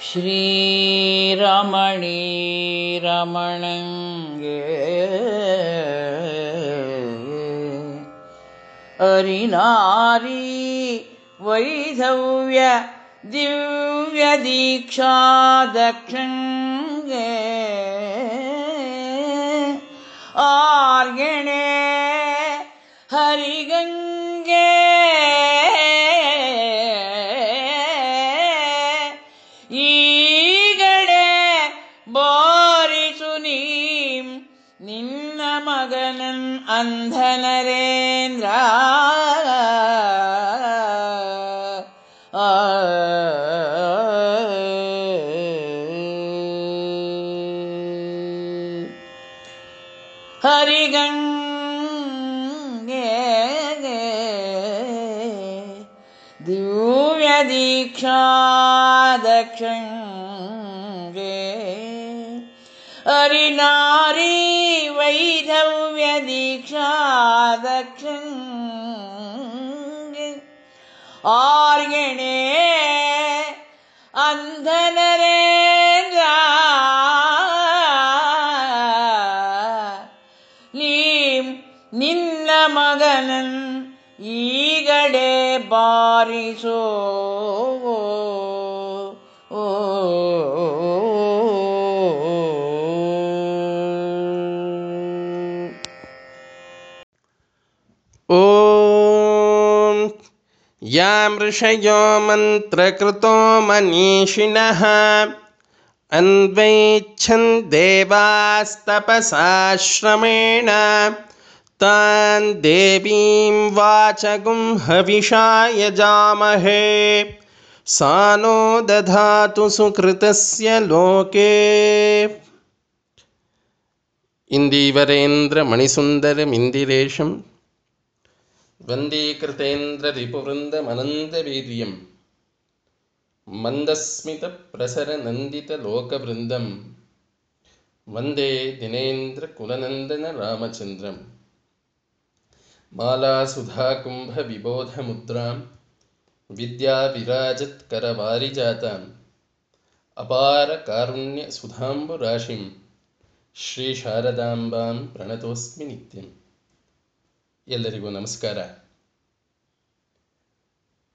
ಶ್ರೀರಮಣಿ ರಮಣಂಗೆ ಅರಿನಾರಿ ವೈಧವ್ಯ ದಿವ್ಯ ದೀಕ್ಷಾ ದಕ್ಷಂಗೆ ಆರ್ಯಣೆ ಅಂಧನರೇಂದ್ರ ಆ ಹರಿಗಂಗೆ ದಿವ್ಯ ದೀಕ್ಷಾ ದಕ್ಷಂಗೆ ದೀಕ್ಷಾ ದಕ್ಷಂಗೆ ಆರ್ಯಣೆ ಅಂಧನರೇಂದ್ರ ನೀಂ ನಿನ್ನ ಮಗನನ್ ಈಗಡೆ ಬಾರಿಸೋ ऋषयो मन्त्रकृतो मनीषिणः। अन्वैच्छन् तान् देवीं वाचगुं हविषा यजामहे सा नो दधातु सुकृतस्य लोके। इन्दीवरेन्द्रमणिसुन्दरमिन्दिरेशं वन्दीकृतेन्द्ररिपुवृन्दमनन्दवीर्यं मन्दस्मितप्रसरनन्दितलोकवृन्दं वन्दे दिनेन्द्रकुलनन्दनरामचन्द्रं मालासुधाकुम्भविबोधमुद्रां विद्याविराजत्करवारिजाताम् अपारकारुण्यसुधाम्बुराशिं श्रीशारदाम्बां प्रणतोऽस्मि नित्यम् ಎಲ್ಲರಿಗೂ ನಮಸ್ಕಾರ.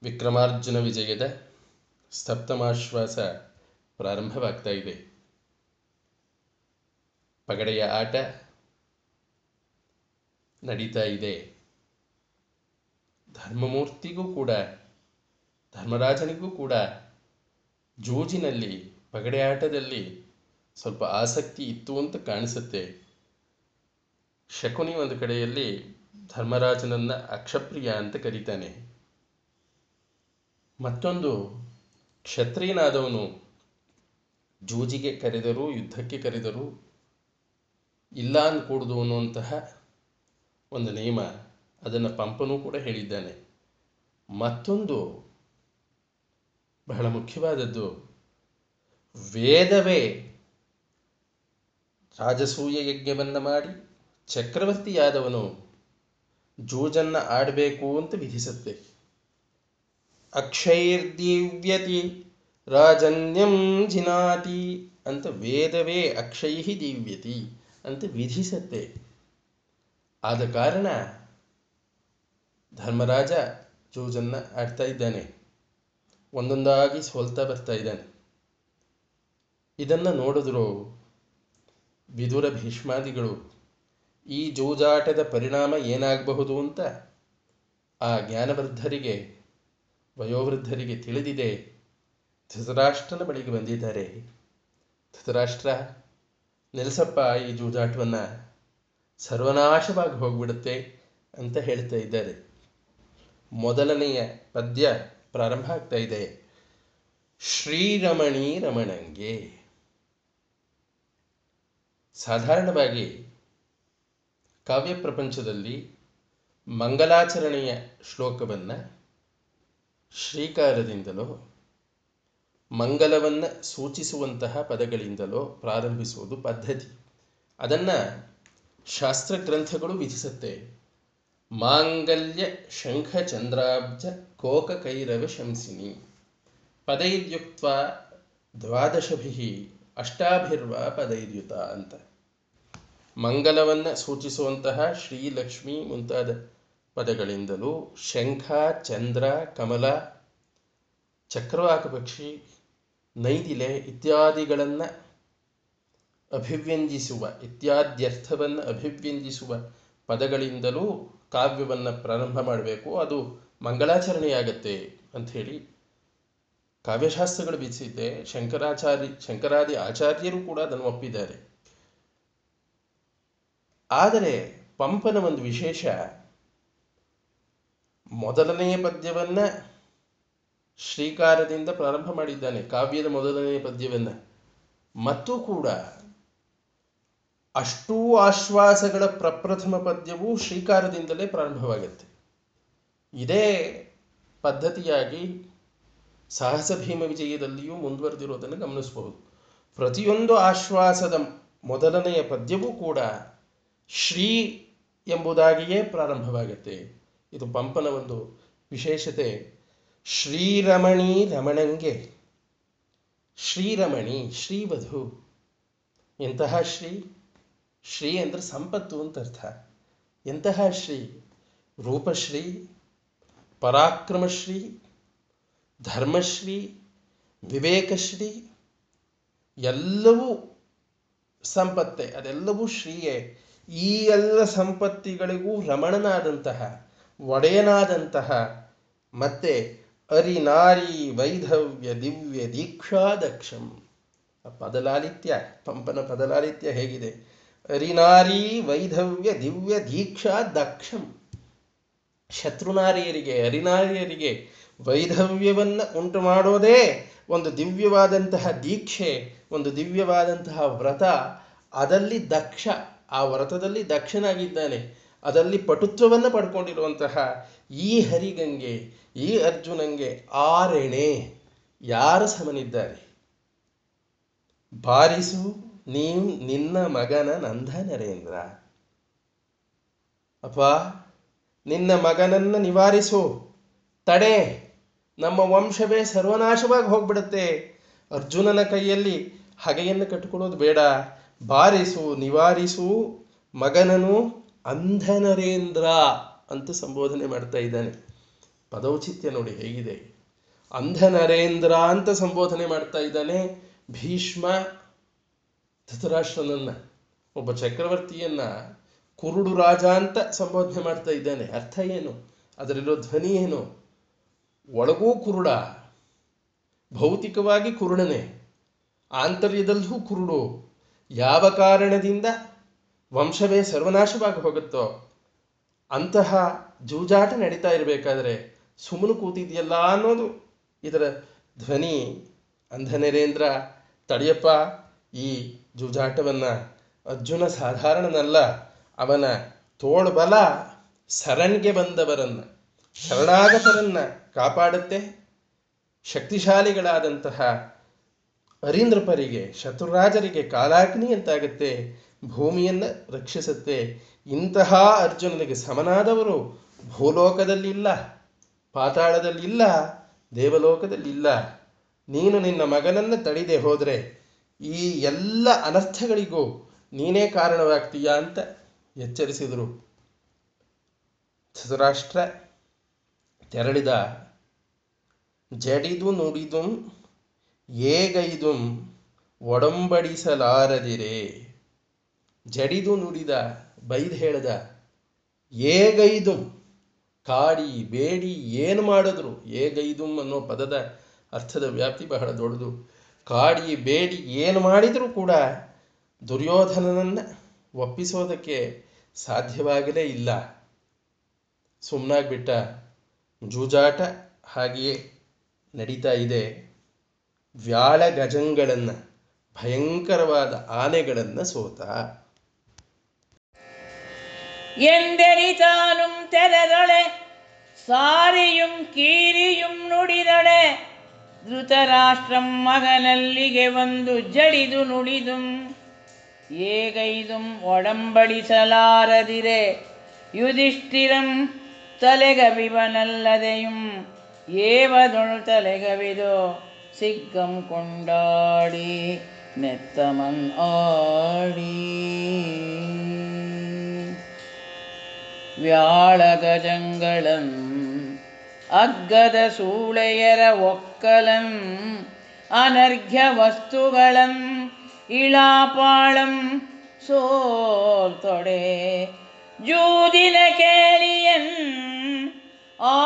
ವಿಕ್ರಮಾರ್ಜುನ ವಿಜಯದ ಸಪ್ತಮಾಶ್ವಾಸ ಪ್ರಾರಂಭವಾಗ್ತಾ ಇದೆ. ಪಗಡೆಯ ಆಟ ನಡೀತಾ ಇದೆ. ಧರ್ಮಮೂರ್ತಿಗೂ ಕೂಡ, ಧರ್ಮರಾಜನಿಗೂ ಕೂಡ ಜೂಜಿನಲ್ಲಿ, ಪಗಡೆ ಆಟದಲ್ಲಿ ಸ್ವಲ್ಪ ಆಸಕ್ತಿ ಇತ್ತು ಅಂತ ಕಾಣಿಸುತ್ತೆ. ಶಕುನಿ ಒಂದು ಕಡೆಯಲ್ಲಿ ಧರ್ಮರಾಜನನ್ನ ಅಕ್ಷಪ್ರಿಯ ಅಂತ ಕರೀತಾನೆ. ಮತ್ತೊಂದು, ಕ್ಷತ್ರಿಯನಾದವನು ಜೂಜಿಗೆ ಕರೆದರು, ಯುದ್ಧಕ್ಕೆ ಕರೆದರು ಇಲ್ಲ ಅಂದ್ಕೂಡ್ದು ಅನ್ನುವಂತಹ ಒಂದು ನಿಯಮ. ಅದನ್ನು ಪಂಪನೂ ಕೂಡ ಹೇಳಿದ್ದಾನೆ. ಮತ್ತೊಂದು ಬಹಳ ಮುಖ್ಯವಾದದ್ದು, ವೇದವೇ ರಾಜಸೂಯ ಯಜ್ಞವನ್ನು ಮಾಡಿ ಚಕ್ರವರ್ತಿಯಾದವನು ಜೂಜನ್ನು ಆಡಬೇಕು ಅಂತ ವಿಧಿಸುತ್ತೆ. ಅಕ್ಷೈರ್ದಿವ್ಯತಿ ರಾಜನ್ಯಂ ಜಿನಾತಿ ಅಂತ ವೇದವೇ ಅಕ್ಷೈ ದಿವ್ಯತಿ ಅಂತ ವಿಧಿಸತ್ತೆ. ಆದ ಕಾರಣ ಧರ್ಮರಾಜ ಜೂಜನ್ನ ಆಡ್ತಾ ಇದ್ದಾನೆ. ಒಂದೊಂದಾಗಿ ಸೋಲ್ತಾ ಬರ್ತಾ ಇದ್ದಾನೆ. ಇದನ್ನು ನೋಡಿದ್ರು ವಿದುರ ಭೀಷ್ಮಾದಿಗಳು ಈ ಜೂಜಾಟದ ಪರಿಣಾಮ ಏನಾಗಬಹುದು ಅಂತ ಆ ಜ್ಞಾನವೃದ್ಧರಿಗೆ, ವಯೋವೃದ್ಧರಿಗೆ ತಿಳಿದಿದೆ. ಧೃತರಾಷ್ಟ್ರನ ಬಳಿಗೆ ಬಂದಿದ್ದಾರೆ. ಧೃತರಾಷ್ಟ್ರ, ನೆಲೆಸಪ್ಪ ಈ ಜೂಜಾಟವನ್ನು ಸರ್ವನಾಶವಾಗಿ ಹೋಗ್ಬಿಡುತ್ತೆ ಅಂತ ಹೇಳ್ತಾ ಇದ್ದಾರೆ. ಮೊದಲನೆಯ ಪದ್ಯ ಪ್ರಾರಂಭ ಆಗ್ತಾ ಇದೆ. ಶ್ರೀರಮಣಿ ರಮಣಂಗೆ. ಸಾಧಾರಣವಾಗಿ ಕಾವ್ಯ ಪ್ರಪಂಚದಲ್ಲಿ ಮಂಗಲಾಚರಣೆಯ ಶ್ಲೋಕವನ್ನು ಶ್ರೀಕಾರದಿಂದಲೋ, ಮಂಗಲವನ್ನು ಸೂಚಿಸುವಂತಹ ಪದಗಳಿಂದಲೋ ಪ್ರಾರಂಭಿಸುವುದು ಪದ್ಧತಿ. ಅದನ್ನು ಶಾಸ್ತ್ರಗ್ರಂಥಗಳು ವಿಧಿಸುತ್ತೆ. ಮಾಂಗಲ್ಯ ಶಂಖ ಚಂದ್ರಾಬ್ಜ ಕೋಕ ಕೈರವ ಶಂಸಿನಿ. ಪದೈದ್ಯುಕ್ತ ದ್ವಾದಶಭಿ ಅಷ್ಟಾಭಿರ್ವ ಪದೈದ್ಯುತ ಅಂತ. ಮಂಗಲವನ್ನು ಸೂಚಿಸುವಂತಹ ಶ್ರೀಲಕ್ಷ್ಮಿ ಮುಂತಾದ ಪದಗಳಿಂದಲೂ ಶಂಖ, ಚಂದ್ರ, ಕಮಲ ಚಕ್ರವಾಕ ಪಕ್ಷಿ ನೈದಿಲೆ ಇತ್ಯಾದಿಗಳನ್ನು ಅಭಿವ್ಯಂಜಿಸುವ, ಇತ್ಯಾದ್ಯರ್ಥವನ್ನು ಅಭಿವ್ಯಂಜಿಸುವ ಪದಗಳಿಂದಲೂ ಕಾವ್ಯವನ್ನು ಪ್ರಾರಂಭ ಮಾಡಬೇಕು. ಅದು ಮಂಗಳಾಚರಣೆಯಾಗತ್ತೆ ಅಂಥೇಳಿ ಕಾವ್ಯಶಾಸ್ತ್ರಗಳು ಬಿಡಿಸಿದ್ದೆ ಶಂಕರಾಚಾರ್ಯ, ಶಂಕರಾದಿ ಆಚಾರ್ಯರು ಕೂಡ ಅದನ್ನು ಒಪ್ಪಿದ್ದಾರೆ. ಆದರೆ ಪಂಪನ ಒಂದು ವಿಶೇಷ ಮೊದಲನೆಯ ಪದ್ಯವನ್ನು ಶ್ರೀಕಾರದಿಂದ ಪ್ರಾರಂಭ ಮಾಡಿದ್ದಾನೆ, ಕಾವ್ಯದ ಮೊದಲನೆಯ ಪದ್ಯವನ್ನು. ಮತ್ತು ಕೂಡ ಅಷ್ಟೂ ಆಶ್ವಾಸಗಳ ಪ್ರಪ್ರಥಮ ಪದ್ಯವೂ ಶ್ರೀಕಾರದಿಂದಲೇ ಪ್ರಾರಂಭವಾಗುತ್ತೆ. ಇದೇ ಪದ್ಧತಿಯಾಗಿ ಸಾಹಸ ಭೀಮ ವಿಜಯದಲ್ಲಿಯೂ ಮುಂದುವರೆದಿರೋದನ್ನು ಗಮನಿಸಬಹುದು. ಪ್ರತಿಯೊಂದು ಆಶ್ವಾಸದ ಮೊದಲನೆಯ ಪದ್ಯವೂ ಕೂಡ ಶ್ರೀ ಎಂಬುದಾಗಿಯೇ ಪ್ರಾರಂಭವಾಗುತ್ತೆ. ಇದು ಪಂಪನ ಒಂದು ವಿಶೇಷತೆ. ಶ್ರೀರಮಣಿ ರಮಣಂಗೆ. ಶ್ರೀರಮಣಿ, ಶ್ರೀವಧು. ಎಂತಹ ಶ್ರೀ? ಶ್ರೀ ಅಂದರೆ ಸಂಪತ್ತು ಅಂತ ಅರ್ಥ. ಎಂತಹ ಶ್ರೀ? ರೂಪಶ್ರೀ, ಪರಾಕ್ರಮಶ್ರೀ, ಧರ್ಮಶ್ರೀ, ವಿವೇಕಶ್ರೀ. ಎಲ್ಲವೂ ಸಂಪತ್ತೆ, ಅದೆಲ್ಲವೂ ಶ್ರೀಯೇ. ಈ ಎಲ್ಲ ಸಂಪತ್ತಿಗಳಿಗೂ ರಮಣನಾದಂತಹ, ಒಡೆಯನಾದಂತಹ, ಮತ್ತೆ ಅರಿನಾರಿ ವೈಧವ್ಯ ದಿವ್ಯ ದೀಕ್ಷಾ ದಕ್ಷಂ ಪದಲಾಲಿತ್ಯ, ಪಂಪನ ಪದಲಾಲಿತ್ಯ ಹೇಗಿದೆ. ಅರಿನಾರಿ ವೈಧವ್ಯ ದಿವ್ಯ ದೀಕ್ಷಾ ದಕ್ಷಂ ಶತ್ರುನಾರಿಯರಿಗೆ, ಅರಿನಾರಿಯರಿಗೆ ವೈಧವ್ಯವನ್ನು ಉಂಟು ಮಾಡೋದೇ ಒಂದು ದಿವ್ಯವಾದಂತಹ ದೀಕ್ಷೆ, ಒಂದು ದಿವ್ಯವಾದಂತಹ ವ್ರತ ಅದಲ್ಲಿ ದಕ್ಷ. ಆ ವ್ರತದಲ್ಲಿ ದಕ್ಷನಾಗಿದ್ದಾನೆ. ಅದರಲ್ಲಿ ಪಟುತ್ವವನ್ನು ಪಡ್ಕೊಂಡಿರುವಂತಹ ಈ ಹರಿಗಂಗೆ, ಈ ಅರ್ಜುನಂಗೆ ಆರೆಣೆ. ಯಾರು ಸಮನಿದ್ದಾರೆ? ಬಾರಿಸು ನೀವು ನಿನ್ನ ಮಗನ ನಂದ ನರೇಂದ್ರ. ಅಪ್ಪ, ನಿನ್ನ ಮಗನನ್ನು ನಿವಾರಿಸು. ತಡೆ, ನಮ್ಮ ವಂಶವೇ ಸರ್ವನಾಶವಾಗಿ ಹೋಗ್ಬಿಡುತ್ತೆ. ಅರ್ಜುನನ ಕೈಯಲ್ಲಿ ಹಗೆಯನ್ನು ಕಟ್ಟಿಕೊಳ್ಳೋದು ಬೇಡ. ಬಾರಿಸು, ನಿವಾರಿಸು, ಮಗನನು ಅಂಧನರೇಂದ್ರ ಅಂತ ಸಂಬೋಧನೆ ಮಾಡ್ತಾ ಇದ್ದಾನೆ. ಪದೌಚಿತ್ಯ ನೋಡಿ ಹೇಗಿದೆ. ಅಂಧನರೇಂದ್ರ ಅಂತ ಸಂಬೋಧನೆ ಮಾಡ್ತಾ ಇದ್ದಾನೆ ಭೀಷ್ಮ ಧೃತರಾಷ್ಟ್ರನನ್ನ. ಒಬ್ಬ ಚಕ್ರವರ್ತಿಯನ್ನ ಕುರುಡು ರಾಜ ಅಂತ ಸಂಬೋಧನೆ ಮಾಡ್ತಾ ಇದ್ದಾನೆ. ಅರ್ಥ ಏನು? ಅದರಲ್ಲಿರೋ ಧ್ವನಿ ಏನು? ಒಳಗೂ ಕುರುಡ, ಭೌತಿಕವಾಗಿ ಕುರುಡನೆ. ಆಂತರ್ಯದಲ್ಲೂ ಕುರುಡು. ಯಾವ ಕಾರಣದಿಂದ ವಂಶವೇ ಸರ್ವನಾಶವಾಗಿ ಹೋಗುತ್ತೋ ಅಂತಹ ಜೂಜಾಟ ನಡೀತಾ ಇರಬೇಕಾದ್ರೆ ಸುಮ್ಮನೆ ಕೂತಿದೆಯಲ್ಲ ಅನ್ನೋದು ಇದರ ಧ್ವನಿ ಅಂಧನರೇಂದ್ರ ತಡೆಯಪ್ಪ, ಈ ಜೂಜಾಟವನ್ನು ಅರ್ಜುನ ಸಾಧಾರಣನಲ್ಲ, ಅವನ ತೋಳ್ಬಲ ಸರಣ್ಗೆ ಬಂದವರನ್ನ, ಶರಣಾಗತರನ್ನ ಕಾಪಾಡುತ್ತೆ, ಶಕ್ತಿಶಾಲಿಗಳಾದಂತಹ ಅರೀಂದ್ರಪರಿಗೆ ಶತ್ರುರಾಜರಿಗೆ ಕಾಲಾಗ್ನಿ ಅಂತಾಗುತ್ತೆ ಭೂಮಿಯನ್ನು ರಕ್ಷಿಸುತ್ತೆ. ಇಂತಹ ಅರ್ಜುನನಿಗೆ ಸಮನಾದವರು ಭೂಲೋಕದಲ್ಲಿಲ್ಲ, ಪಾತಾಳದಲ್ಲಿಲ್ಲ, ದೇವಲೋಕದಲ್ಲಿಲ್ಲ. ನೀನು ನಿನ್ನ ಮಗನನ್ನು ತಡಿದೆ ಹೋದರೆ ಈ ಎಲ್ಲ ಅನರ್ಥಗಳಿಗೂ ನೀನೇ ಕಾರಣವಾಗ್ತೀಯಾ ಅಂತ ಎಚ್ಚರಿಸಿದರು. ಧೃತರಾಷ್ಟ್ರ ತೆರಳಿದ. ಜಡಿದು ನುಡಿದು ಏಗೈದು ಒಡಂಬಡಿಸಲಾರದಿರೆ. ಜಡಿದು ನುಡಿದ, ಬೈದು ಹೇಳದ, ಏಗೈದು ಕಾಡಿ ಬೇಡಿ ಏನು ಮಾಡಿದ್ರು. ಏಗೈದು ಅನ್ನೋ ಪದದ ಅರ್ಥದ ವ್ಯಾಪ್ತಿ ಬಹಳ ದೊಡ್ಡದು. ಕಾಡಿ ಬೇಡಿ ಏನು ಮಾಡಿದರೂ ಕೂಡ ದುರ್ಯೋಧನನನ್ನು ಒಪ್ಪಿಸೋದಕ್ಕೆ ಸಾಧ್ಯವಾಗಲೇ ಇಲ್ಲ. ಸುಮ್ಮನಾಗ್ಬಿಟ್ಟ ಜೂಜಾಟ ಹಾಗೆಯೇ ನಡೀತಾ ಇದೆ. ವ್ಯಾಳ ಗಜಗಳನ್ನು, ಭಯಂಕರವಾದ ಆನೆಗಳನ್ನು ಸೋತ. ಎಂದೆರಿತಾನು ತೆರೆದೊಳೆ, ಸಾರಿಯು ಕೀರಿಯುಂ ನುಡಿದೊಳೆ, ಧೃತರಾಷ್ಟ್ರಂ ಮಗನಲ್ಲಿಗೆ ಒಂದು ಜಡಿದು ನುಡಿದು, ಏಗೈದುಂ ಒಡಂಬಡಿಸಲಾರದಿರೆ, ಯುಧಿಷ್ಠಿರಂ ತಲೆಗವಿವನಲ್ಲದೆಯುಂ, ಏವದೊಳು ತಲೆಗವಿದು. சிக்கம் கொண்டாடி நெத்தமன் ஆடி ವ್ಯಾಳಗಜಂಗಳನ್ ಅಗ್ಗದ ಸೂಳೆಯರ ಒಕ್ಕಲನ್ ಅನರ್ಘ್ಯ ವಸ್ತುಗಳನ್ ಇಳಾಪಾಳಂ ಸೋಲ್ತೊಡೆ ಜೂದಿನ ಕೇಳಿಯನ್ ಆ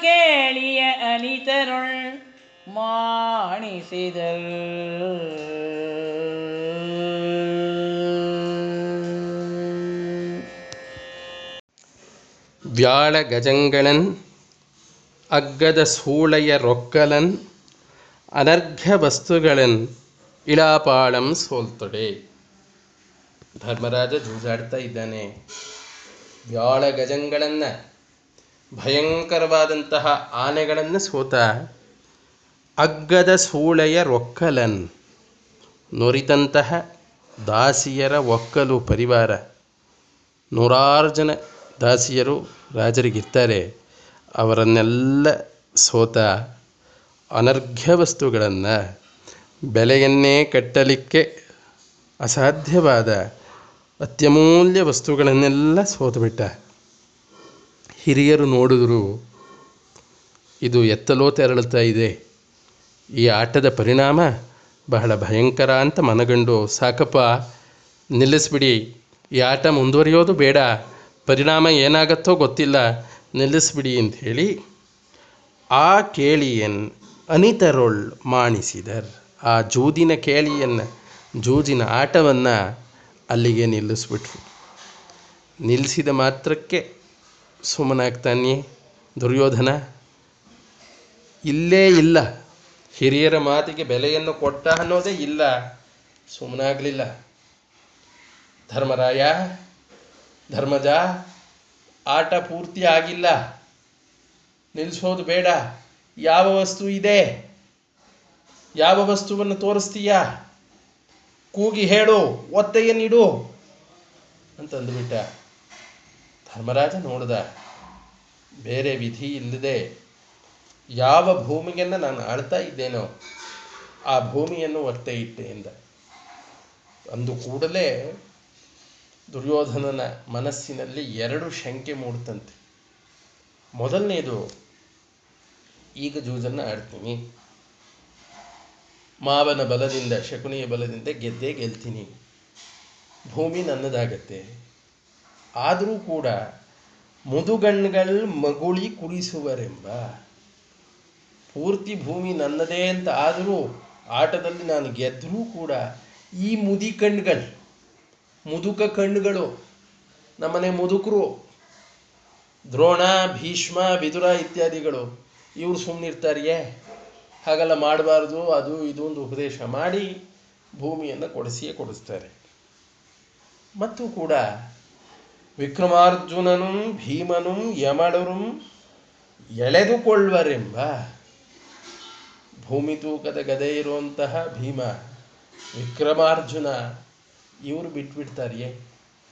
ಕೇಳಿಯ ಅನಿತರುಳ್ ಮಾಣಿಸಿದರ್ ವ್ಯಾಳ ಗಜಂಗಣನ್, ಅಗ್ಗದ ಸೂಳೆಯ ರೊಕ್ಕಲನ್, ಅನರ್ಘ್ಯ ವಸ್ತುಗಳನ್ ಇಳಾಪಾಳಂ ಸೋಲ್ತೊಡೆ. ಧರ್ಮರಾಜ ಜೂಜಾಡ್ತಾ ಇದ್ದಾನೆ. ವ್ಯಾಳ ಗಜಂಗಳನ್ನ ಭಯಂಕರವಾದಂತಹ ಆನೆಗಳನ್ನು ಸೋತ ಅಗ್ಗದ ಸೂಳೆಯ ರೊಕ್ಕಲನ್ ನುರಿತಂತಹ ದಾಸಿಯರ ಒಕ್ಕಲು ಪರಿವಾರ. ನೂರಾರು ಜನ ದಾಸಿಯರು ರಾಜರಿಗಿರ್ತಾರೆ. ಅವರನ್ನೆಲ್ಲ ಸೋತ ಅನರ್ಘ್ಯ ವಸ್ತುಗಳನ್ನು ಬೆಲೆಯನ್ನೇ ಕಟ್ಟಲಿಕ್ಕೆ ಅಸಾಧ್ಯವಾದ ಅತ್ಯಮೂಲ್ಯ ವಸ್ತುಗಳನ್ನೆಲ್ಲ ಸೋತುಬಿಟ್ಟ. ಹಿರಿಯರು ನೋಡಿದ್ರು, ಇದು ಎತ್ತಲೋ ತೆರಳುತ್ತಾ ಇದೆ. ಈ ಆಟದ ಪರಿಣಾಮ ಬಹಳ ಭಯಂಕರ ಅಂತ ಮನಗಂಡು ಸಾಕಪ್ಪ, ನಿಲ್ಲಿಸ್ಬಿಡಿ. ಈ ಆಟ ಮುಂದುವರಿಯೋದು ಬೇಡ. ಪರಿಣಾಮ ಏನಾಗತ್ತೋ ಗೊತ್ತಿಲ್ಲ. ನಿಲ್ಲಿಸ್ಬಿಡಿ ಅಂತ ಹೇಳಿ ಆ ಕೇಳಿಯನ್ ಅನಿತರೊಳ್ ಮಾಣಿಸಿದರ್. ಆ ಜೂದಿನ ಕೇಳಿಯನ್ನು ಜೂಜಿನ ಆಟವನ್ನು ಅಲ್ಲಿಗೆ ನಿಲ್ಲಿಸ್ಬಿಟ್ರು. ನಿಲ್ಲಿಸಿದ ಮಾತ್ರಕ್ಕೆ ಸುಮ್ಮನಾಗ್ತಾನೆ ದುರ್ಯೋಧನ. ಇಲ್ಲೇ ಇಲ್ಲ. ಹಿರಿಯರ ಮಾತಿಗೆ ಬೆಲೆಯನ್ನು ಕೊಟ್ಟ ಅನ್ನೋದೇ ಇಲ್ಲ. ಸುಮ್ಮನಾಗಲಿಲ್ಲ ಧರ್ಮರಾಯ, ಧರ್ಮಜ, ಆಟ ಪೂರ್ತಿ ಆಗಿಲ್ಲ. ನಿಲ್ಲಿಸೋದು ಬೇಡ. ಯಾವ ವಸ್ತು ಇದೆ? ಯಾವ ವಸ್ತುವನ್ನು ತೋರಿಸ್ತೀಯ? ಕೂಗಿ ಹೇಳು ಒತ್ತೆಯನ್ನಿಡು ಅಂತ ಅಂದುಬಿಟ್ಟ ಧರ್ಮರಾಜ ನೋಡಿದ, ಬೇರೆ ವಿಧಿ ಇಲ್ಲದೆ ಯಾವ ಭೂಮಿಯನ್ನು ನಾನು ಆಳ್ತಾ ಇದ್ದೇನೋ ಆ ಭೂಮಿಯನ್ನು ಒತ್ತೆ ಇಟ್ಟೆ ಎಂದ. ಅಂದು ಕೂಡಲೇ ದುರ್ಯೋಧನನ ಮನಸ್ಸಿನಲ್ಲಿ ಎರಡು ಶಂಕೆ ಮೂಡ್ತಂತೆ ಮೊದಲನೇದು, ಈಗ ಜೂಜನ್ನು ಆಡ್ತೀನಿ. ಮಾವನ ಬಲದಿಂದ, ಶಕುನಿಯ ಬಲದಿಂದ ಗೆದ್ದೇ ಗೆಲ್ತೀನಿ. ಭೂಮಿ ನನ್ನದಾಗತ್ತೆ. ಆದರೂ ಕೂಡ ಮುದುಗಣ್ಗಳು ಮಗುಳಿ ಕುಡಿಸುವರೆಂಬ ಪೂರ್ತಿ ಭೂಮಿ ನನ್ನದೇ ಅಂತ ಆದರೂ ಆಟದಲ್ಲಿ ನಾನು ಗೆದ್ದರೂ ಕೂಡ ಈ ಮುದಿ ಕಣ್ಣುಗಳು, ಮುದುಕ ಕಣ್ಣುಗಳು, ನಮ್ಮನೆ ಮುದುಕರು, ದ್ರೋಣ, ಭೀಷ್ಮ ಬಿದುರ ಇತ್ಯಾದಿಗಳು, ಇವರು ಸುಮ್ಮನಿರ್ತಾರಿಯೇ ಹಾಗೆಲ್ಲ ಮಾಡಬಾರ್ದು, ಅದು ಇದು ಒಂದು ಉಪದೇಶ ಮಾಡಿ ಭೂಮಿಯನ್ನು ಕೊಡಿಸಿಯೇ ಕೊಡಿಸ್ತಾರೆ. ಮತ್ತು ಕೂಡ ವಿಕ್ರಮಾರ್ಜುನನು ಭೀಮನು ಯಮಡರು ಎಳೆದುಕೊಳ್ಳುವರೆಂಬ ಭೂಮಿ ತೂಕದ ಗದೆ ಇರುವಂತಹ ಭೀಮ, ವಿಕ್ರಮಾರ್ಜುನ, ಇವರು ಬಿಟ್ಬಿಡ್ತಾರಿಯೇ.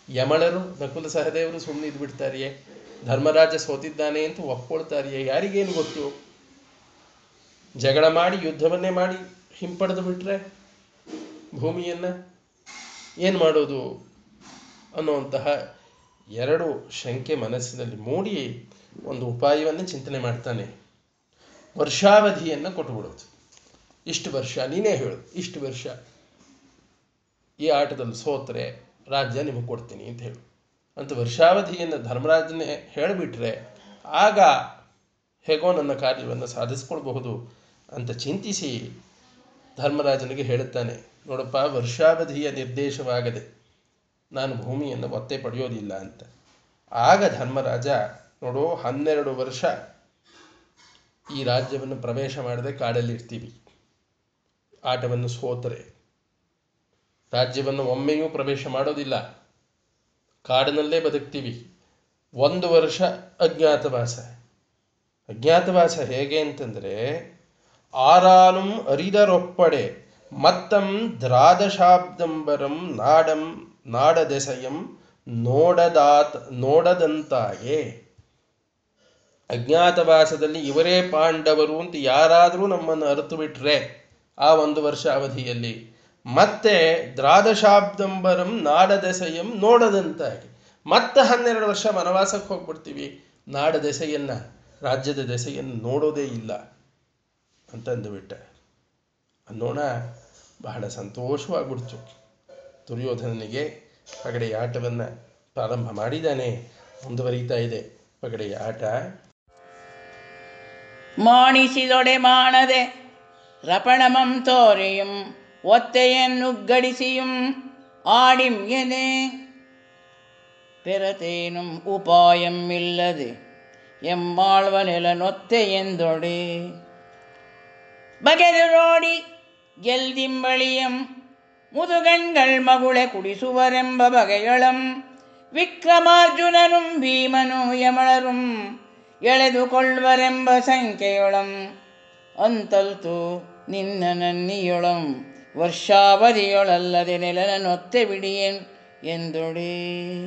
ಯಮಳರು, ನಕುಲ ಸಹದೇವರು ಸುಮ್ಮನೆ ಇದ್ಬಿಡ್ತಾರಿಯೇ. ಧರ್ಮರಾಜ ಸೋತಿದ್ದಾನೆ ಅಂತ ಒಪ್ಕೊಳ್ತಾರಿಯೇ. ಯಾರಿಗೇನು ಗೊತ್ತು? ಜಗಳ ಮಾಡಿ, ಯುದ್ಧವನ್ನೇ ಮಾಡಿ ಹಿಂಪಡೆದು ಬಿಟ್ರೆ ಭೂಮಿಯನ್ನು ಏನು ಮಾಡೋದು ಅನ್ನುವಂತಹ ಎರಡು ಶಂಕೆ ಮನಸ್ಸಿನಲ್ಲಿ ಮೂಡಿ ಒಂದು ಉಪಾಯವನ್ನು ಚಿಂತನೆ ಮಾಡ್ತಾನೆ. ವರ್ಷಾವಧಿಯನ್ನು ಕೊಟ್ಟುಬಿಡೋದು ಇಷ್ಟು ವರ್ಷ, ನೀನೇ ಹೇಳು, ಇಷ್ಟು ವರ್ಷ. ಈ ಆಟದಲ್ಲಿ ಸೋತ್ರೆ ರಾಜ್ಯ ನಿಮಗೆ ಕೊಡ್ತೀನಿ ಅಂತ ಹೇಳು. ಅಂತ ವರ್ಷಾವಧಿಯನ್ನು ಧರ್ಮರಾಜನೇ ಹೇಳಿಬಿಟ್ರೆ ಆಗ ಹೇಗೋ ನನ್ನ ಕಾರ್ಯವನ್ನು ಸಾಧಿಸ್ಕೊಳ್ಬಹುದು ಅಂತ ಚಿಂತಿಸಿ ಧರ್ಮರಾಜನಿಗೆ ಹೇಳುತ್ತಾನೆ, ನೋಡಪ್ಪ, ವರ್ಷಾವಧಿಯ ನಿರ್ದೇಶವಾಗದೆ ನಾನು ಭೂಮಿಯನ್ನು ಒತ್ತೆ ಪಡೆಯೋದಿಲ್ಲ ಅಂತ. ಆಗ ಧರ್ಮರಾಜ, ನೋಡು, ಹನ್ನೆರಡು ವರ್ಷ ಈ ರಾಜ್ಯವನ್ನು ಪ್ರವೇಶ ಮಾಡದೆ ಕಾಡಲ್ಲಿ ಇರ್ತೀವಿ. ಆಟವನ್ನು ಸೋತರೆ. ರಾಜ್ಯವನ್ನು ಒಮ್ಮೆಯೂ ಪ್ರವೇಶ ಮಾಡೋದಿಲ್ಲ. ಕಾಡಿನಲ್ಲೇ ಬದುಕ್ತೀವಿ. ಒಂದು ವರ್ಷ ಅಜ್ಞಾತವಾಸ. ಅಜ್ಞಾತವಾಸ ಹೇಗೆ ಅಂತಂದರೆ ಆರಾನು ಅರಿದರೊಪ್ಪಡೆ, ಮತ್ತಂ ದ್ರಾದಶಾಬ್ದಂಬರಂ ನಾಡಂ ನಾಡದೆಸಯಂ ನೋಡದಾತ್ ನೋಡದಂತಾಯೇ. ಅಜ್ಞಾತವಾಸದಲ್ಲಿ ಇವರೇ ಪಾಂಡವರು ಅಂತ ಯಾರಾದರೂ ನಮ್ಮನ್ನು ಅರಿತು ಬಿಟ್ರೆ ಆ ಒಂದು ವರ್ಷ ಅವಧಿಯಲ್ಲಿ. ಮತ್ತೆ ದ್ರಾದಶಾಬ್ದಂಬರಂ ನಾಡದೆಸೆಯಂ ನೋಡದಂತಾಗಿ. ಮತ್ತೆ ಹನ್ನೆರಡು ವರ್ಷ ವನವಾಸಕ್ಕೆ ಹೋಗ್ಬಿಡ್ತೀವಿ. ನಾಡ ದೆಸೆಯನ್ನು ರಾಜ್ಯದ ದೆಸೆಯನ್ನು ನೋಡೋದೇ ಇಲ್ಲ ಅಂತಂದುಬಿಟ್ಟ ಅನ್ನೋಣ ಬಹಳ ಸಂತೋಷವಾಗ್ಬಿಡ್ತು. ದುರ್ಯೋಧನನಿಗೆ ಪಗಡೆಯ ಆಟವನ್ನು ಪ್ರಾರಂಭ ಮಾಡಿದ್ದಾನೆ. ಮುಂದುವರಿತಾ ಇದೆ. ಪಗಡೆಯ ಆಟ ಮಾಣಿಸಿದೊಡೆಮಾಣದೆ ರಪಣಮಂತೋರೆಯುಂ ಒತ್ತೆಯನ್ನುಗ್ಗಡಿಸಿಯುಂ ஆடிம் எனே பிறத்தேனும் உபாயம் இல்லது எம்மாழ்வனில நொத்தையெந்தொடே பகதிரோடி எல்திம்பளியம் முதுகண்கள் மகுளை குடிசுவரெம்ப வகைகளம் விக்ரமார்ஜுனனும் பீமனும் யமளரும் ಎಳೆದುಕೊಳ್ಳುವರೆಂಬ ಸಂಖ್ಯೆಯೊಳಂ. ಅಂತಲ್ತು ನಿನ್ನ ನನ್ನಿಯೊಳಂ. ವರ್ಷಾವಧಿಯೊಳಲ್ಲದೆ ನೆಲನೊತ್ತೆ ಬಿಡಿಯೇನ್ ಎಂದೊಡೆ.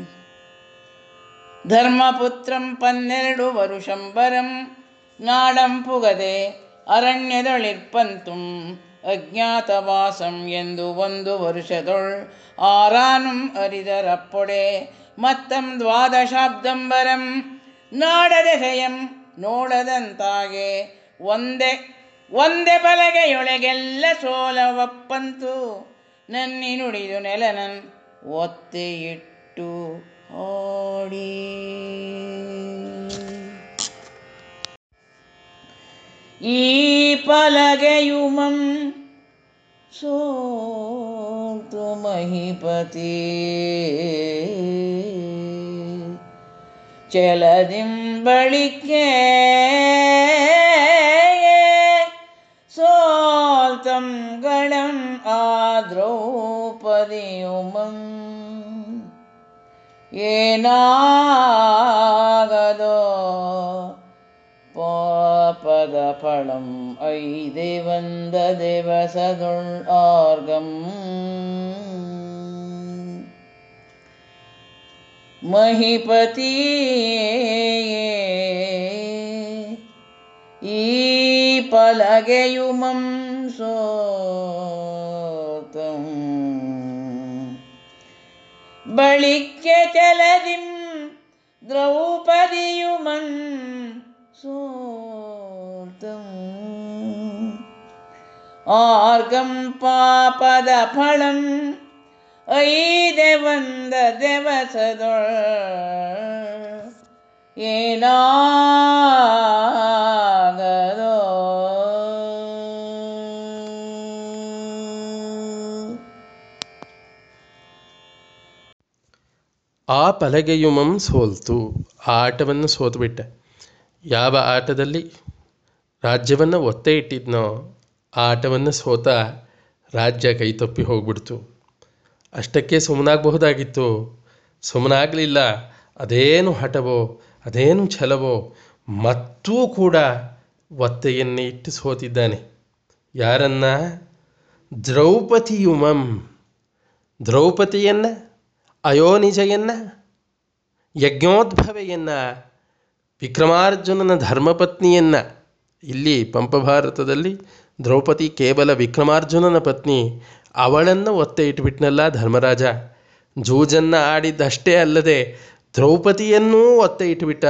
ಧರ್ಮಪುತ್ರಂ ಪನ್ನೆರಡು ವರುಷಂಬರಂ. ನಾಡಂ ಪುಗದೆ ಅರಣ್ಯದೊಳಿರ್ಪಂತುಂ. ಅಜ್ಞಾತವಾಸಂ ಎಂದು ಒಂದು ವರುಷದೊಳ್ ಆರಾನುಂ ಅರಿದರಪ್ಪೊಡೆ. ಮತ್ತಂ ದ್ವಾದಶಾಬ್ದಂಬರಂ. ನಾಡದೆಸೆಯಂ ನೋಡದಂತಾಗೆ ಒಂದೇ ಒಂದೇ ಬಲಗೆಯೊಳಗೆಲ್ಲ ಸೋಲವಪ್ಪಂತು. ನನ್ನಿ ನುಡಿದು ನೆಲನನ್ ಒತ್ತೆ ಇಟ್ಟು ಓಡಿ ಈ ಪಲಗೆಯುಮಂ ಸೋತು ಮಹಿಪತಿ. चलदिं बलिके ये स्वातगणम् आद्रौपदुमम् येनागदो पदपणम् अयि देवन्ददेव सदृणार्गम् ಆರ್ಗಂ ಮಹಿಪತಿ ಈ ಪಲಗೆಯುಮಂ ಸೋತಂ ಬಳಿಕ್ಕೆ ಚಲದಿಂ ದ್ರೌಪದಿಯುಮಂ ಸೋತಂ ಆರ್ಗಂ ಪಾಪದ ಫಳಂ ಐದೆ ಬಂದ ದಿವಸದೊಳ ಏನಾಗದೋ? ಆ ಪಲಗೆಯುಮಂ ಸೋಲ್ತು, ಆ ಆಟವನ್ನು ಸೋತುಬಿಟ್ಟ. ಯಾವ ಆಟದಲ್ಲಿ? ರಾಜ್ಯವನ್ನು ಒತ್ತೆ ಇಟ್ಟಿದ್ನೋ, ಆ ಆಟವನ್ನು ಸೋತ ರಾಜ್ಯ ಕೈತಪ್ಪಿ ಹೋಗ್ಬಿಡ್ತು. ಅಷ್ಟಕ್ಕೆ ಸುಮ್ಮನಾಗಬಹುದಾಗಿತ್ತು. ಸುಮ್ಮನಾಗಲಿಲ್ಲ. ಅದೇನು ಹಠವೋ, ಅದೇನು ಛಲವೋ, ಮತ್ತೂ ಕೂಡ ಒತ್ತೆಯನ್ನೇ ಇಟ್ಟು ಸೋತಿದ್ದಾನೆ ಯಾರನ್ನ ದ್ರೌಪದಿಯುಮಂ ದ್ರೌಪದಿಯನ್ನು? ಅಯೋನಿಜೆಯನ್ನು? ಯಜ್ಞೋದ್ಭವೆಯನ್ನು? ವಿಕ್ರಮಾರ್ಜುನನ ಧರ್ಮಪತ್ನಿಯನ್ನು? ಇಲ್ಲಿ ಪಂಪಭಾರತದಲ್ಲಿ ದ್ರೌಪದಿ ಕೇವಲ ವಿಕ್ರಮಾರ್ಜುನನ ಪತ್ನಿ ಅವಳನ್ನು ಒತ್ತೆ ಇಟ್ಬಿಟ್ನಲ್ಲ ಧರ್ಮರಾಜ. ಜೂಜನ್ನು ಆಡಿದ್ದಷ್ಟೇ ಅಲ್ಲದೆ ದ್ರೌಪದಿಯನ್ನೂ ಒತ್ತೆ ಇಟ್ಬಿಟ್ಟ.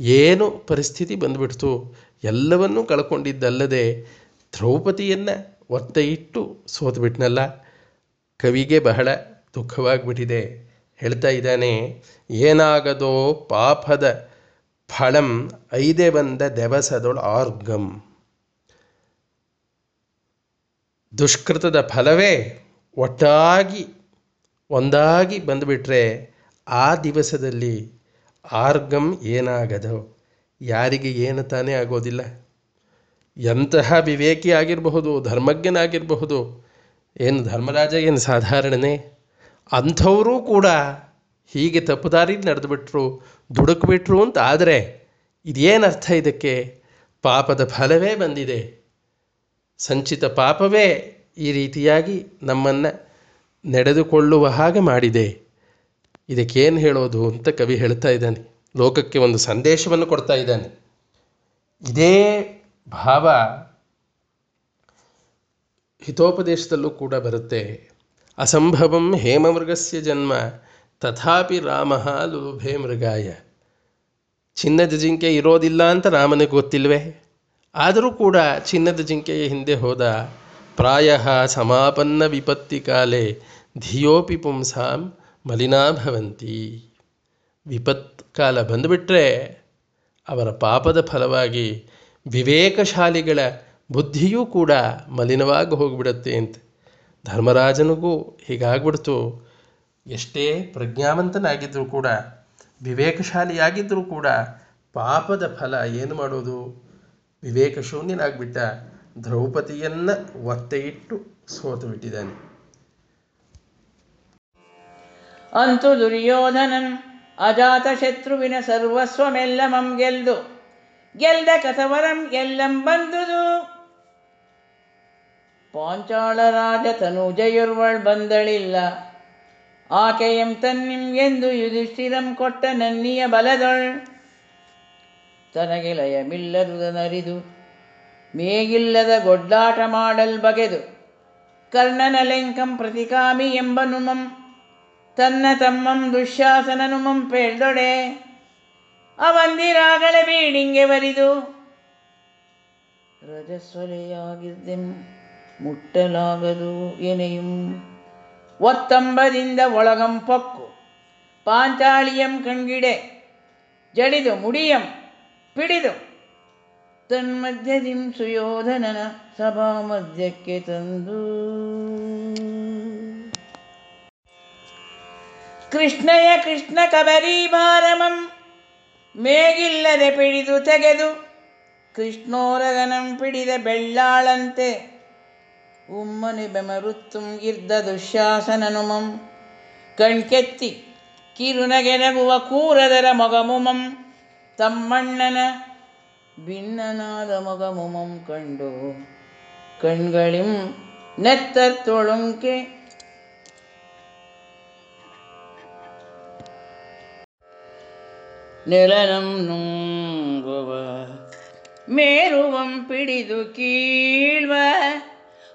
ಏನು ಪರಿಸ್ಥಿತಿ ಬಂದುಬಿಡ್ತು? ಎಲ್ಲವನ್ನೂ ಕಳ್ಕೊಂಡಿದ್ದಲ್ಲದೆ ದ್ರೌಪದಿಯನ್ನು ಒತ್ತೆ ಇಟ್ಟು ಸೋತುಬಿಟ್ನಲ್ಲ. ಕವಿಗೆ ಬಹಳ ದುಃಖವಾಗ್ಬಿಟ್ಟಿದೆ. ಹೇಳ್ತಾ ಇದ್ದಾನೆ, ಏನಾಗದೋ ಪಾಪದ ಫಳಂ ಐದೆ ಬಂದ ದೆವಸದೊಳು ಆರ್ಗಂ. ದುಷ್ಕೃತದ ಫಲವೇ ಒಟ್ಟಾಗಿ, ಒಂದಾಗಿ ಬಂದುಬಿಟ್ರೆ ಆ ದಿವಸದಲ್ಲಿ ಆರ್ಗಂ ಏನಾಗದೋ? ಯಾರಿಗೆ ಏನು ತಾನೇ ಆಗೋದಿಲ್ಲ? ಎಂತಹ ವಿವೇಕಿ ಆಗಿರಬಹುದು, ಧರ್ಮಜ್ಞನಾಗಿರಬಹುದು. ಏನು ಧರ್ಮರಾಜ ಏನು ಸಾಧಾರಣನೇ? ಅಂಥವರೂ ಕೂಡ ಹೀಗೆ ತಪ್ಪುದಾರಿ ನಡೆದುಬಿಟ್ರು, ದುಡುಕ್ಬಿಟ್ರು ಅಂತ ಆದರೆ ಇದೇನರ್ಥ ಇದಕ್ಕೆ? ಪಾಪದ ಫಲವೇ ಬಂದಿದೆ. ಸಂಚಿತ ಪಾಪವೇ ಈ ರೀತಿಯಾಗಿ ನಮ್ಮನ್ನು ನಡೆದುಕೊಳ್ಳುವ ಹಾಗೆ ಮಾಡಿದೆ. ಇದಕ್ಕೇನು ಹೇಳೋದು ಅಂತ ಕವಿ ಹೇಳ್ತಾ ಇದ್ದಾನೆ. ಲೋಕಕ್ಕೆ ಒಂದು ಸಂದೇಶವನ್ನು ಕೊಡ್ತಾ ಇದ್ದಾನೆ. ಇದೇ ಭಾವ ಹಿತೋಪದೇಶದಲ್ಲೂ ಕೂಡ ಬರುತ್ತೆ. ಅಸಂಭವಂ ಹೇಮಮೃಗಸ್ಯ ಜನ್ಮ, ತಥಾಪಿ ರಾಮ ಲೋಭೆ ಮೃಗಾಯ. ಚಿನ್ನದ ಜಿಂಕೆ ಇರೋದಿಲ್ಲ ಅಂತ ರಾಮನಿಗೆ ಗೊತ್ತಿಲ್ವೇ? ಆದರೂ ಕೂಡ ಚಿನ್ನದ ಜಿಂಕೆಯ ಹಿಂದೆ ಹೋದ ಪ್ರಾಯ ಸಮಾಪನ್ನ ವಿಪತ್ತಿ ಕಾಲೇ ಧಿಯೋಪಿ ಪುಂಸಾಂ ಮಲಿನಾ ಭವಂತಿ ವಿಪತ್ ಕಾಲ ಬಂದುಬಿಟ್ರೆ ಅವರ ಪಾಪದ ಫಲವಾಗಿ ವಿವೇಕಶಾಲಿಗಳ ಬುದ್ಧಿಯೂ ಕೂಡ ಮಲಿನವಾಗಿ ಹೋಗಿಬಿಡುತ್ತೆ ಅಂತ ಧರ್ಮರಾಜನಿಗೂ ಹೀಗಾಗ್ಬಿಡ್ತು. ಎಷ್ಟೇ ಪ್ರಜ್ಞಾವಂತನಾಗಿದ್ದರೂ ಕೂಡ ವಿವೇಕಶಾಲಿಯಾಗಿದ್ದರೂ ಕೂಡ ಪಾಪದ ಫಲ ಏನು ಮಾಡೋದು? ವಿವೇಕ ಶೂನ್ಯನಾಗ್ಬಿಟ್ಟ ದ್ರೌಪದಿಯನ್ನು ಒತ್ತೆ ಇಟ್ಟು ಸೋತು ಬಿಟ್ಟಿದ್ದಾನೆ ಅಂತು ದುರ್ಯೋಧನನ್ ಅಜಾತ ಶತ್ರುವಿನ ಸರ್ವಸ್ವಮೆಲ್ಲಮಂ ಗೆಲ್ದು, ಗೆಲ್ದ ಕಥವರಂ ಎಲ್ಲಂ ಬಂದುದು. ಪಾಂಚಾಳ ರಾಜ ತನುಜಯುರ್ವಳ್ ಬಂದಳಿಲ್ಲ, ಆಕೆಯಂ ತನ್ನಿಂ ಎಂದು ಯುಧಿಷ್ಠಿರಂ ಕೊಟ್ಟ ನನ್ನಿಯ ಬಲದೊಳ್. ತನಗೆ ಲಯಮಿಲ್ಲದುದನರಿದು ಮೇಗಿಲ್ಲದ ಗೊಡ್ಡಾಟ ಮಾಡಲ್ ಬಗೆದು. ಕರ್ಣನ ಲೆಂಕಂ ಪ್ರತಿಕಾಮಿ ಎಂಬನುಮಂ. ತನ್ನ ತಮ್ಮಂ ದುಶ್ಯಾಸನನುಮಂ ಪೇಳ್ದೊಡೆ. ಅವಂದಿರಾಗಳ ಬೀಡಿಂಗೆ ಬರಿದು. ರಜಸ್ವಲೆಯಾಗಿದ್ದೆಂ ಮುಟ್ಟಲಾಗದು ಎನೆಯುಂ. ಒತ್ತಂಬದಿಂದ ಒಳಗಂ ಪೊಕ್ಕು. ಪಾಂಚಾಳಿಯಂ ಕಣ್ಗಿಡೆ ಜಡಿದು ಮುಡಿಯಂ. ಪಿಡಿದು ತನ್ಮಧ್ಯದಿಂ ಸುಯೋಧನನ ಸಭಾ ಮಧ್ಯಕ್ಕೆ ತಂದು. ಕೃಷ್ಣಯ ಕೃಷ್ಣ ಕಬರಿ ಭಾರಮಂ ಮೇಗಿಲ್ಲದೆ ಪಿಡಿದು ತೆಗೆದು. ಕೃಷ್ಣೋರಗನಂ ಪಿಡಿದ ಬೆಳ್ಳಾಳಂತೆ ಉಮ್ಮನೆ ಬೆಮರುತ್ತುಂ ಗಿರ್ದ ದುಶ್ಯಾಸನನುಮಂ. ಕಣ್ಕೆತ್ತಿ ಕಿರುನಗೆನಗುವ ಕೂರದರ ಮೊಗಮುಮಂ. ತಮ್ಮಣ್ಣನ ಭಿನ್ನನಾದ ಮೊಗಮುಮಂ ಕಂಡು ಕಣ್ಗಳಿಂ ನೆತ್ತತ್ತೊಳುಂಕೆ ನೆಲನಂ ನುಂಗುವ ಮೇರುವಂ ಪಿಡಿದು ಕೀಳ್ವ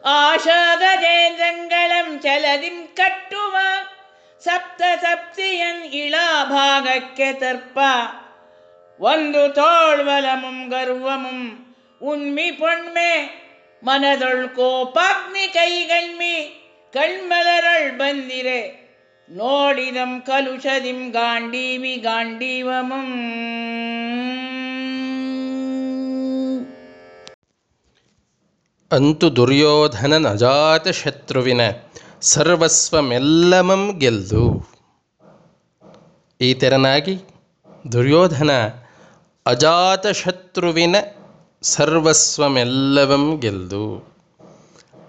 ಆಶಾಗಜೇಂದ್ರಂಗಳಂ ಚಲದಿಂ ಕಟ್ಟುವ ಸಪ್ತ ಸಪ್ತಿಯನ್ ಇಳಾಭಾಗಕ್ಕೆ ತರ್ಪ ಒಂದು ತೋಳ್ವಲಮುಂ ಗರ್ವಮುಂ ಉಣ್ಮಿ ಪೊಣ್ಮೆ ಮನದೊಳ್ ಕೋಪಾಗ್ನಿ ಕೈಗಣ್ಮಿ ಕಣ್ಮಲರಳ್ ಬಂದಿರೆ ನೋಡಿದಂ ಕಲುಷದಿಂ ಗಾಂಡೀವಿ ಗಾಂಡೀವಮಂ. ಅಂತು ದುರ್ಯೋಧನ ನಜಾತ ಶತ್ರುವಿನ ಸರ್ವಸ್ವಮೆಲ್ಲಮಂ ಗೆಲ್ಲು ಈ ತೆರನಾಗಿ ದುರ್ಯೋಧನ ಅಜಾತ ಶತ್ರುವಿನ ಸರ್ವಸ್ವಮೆಲ್ಲವಂ ಗೆಲ್ದು.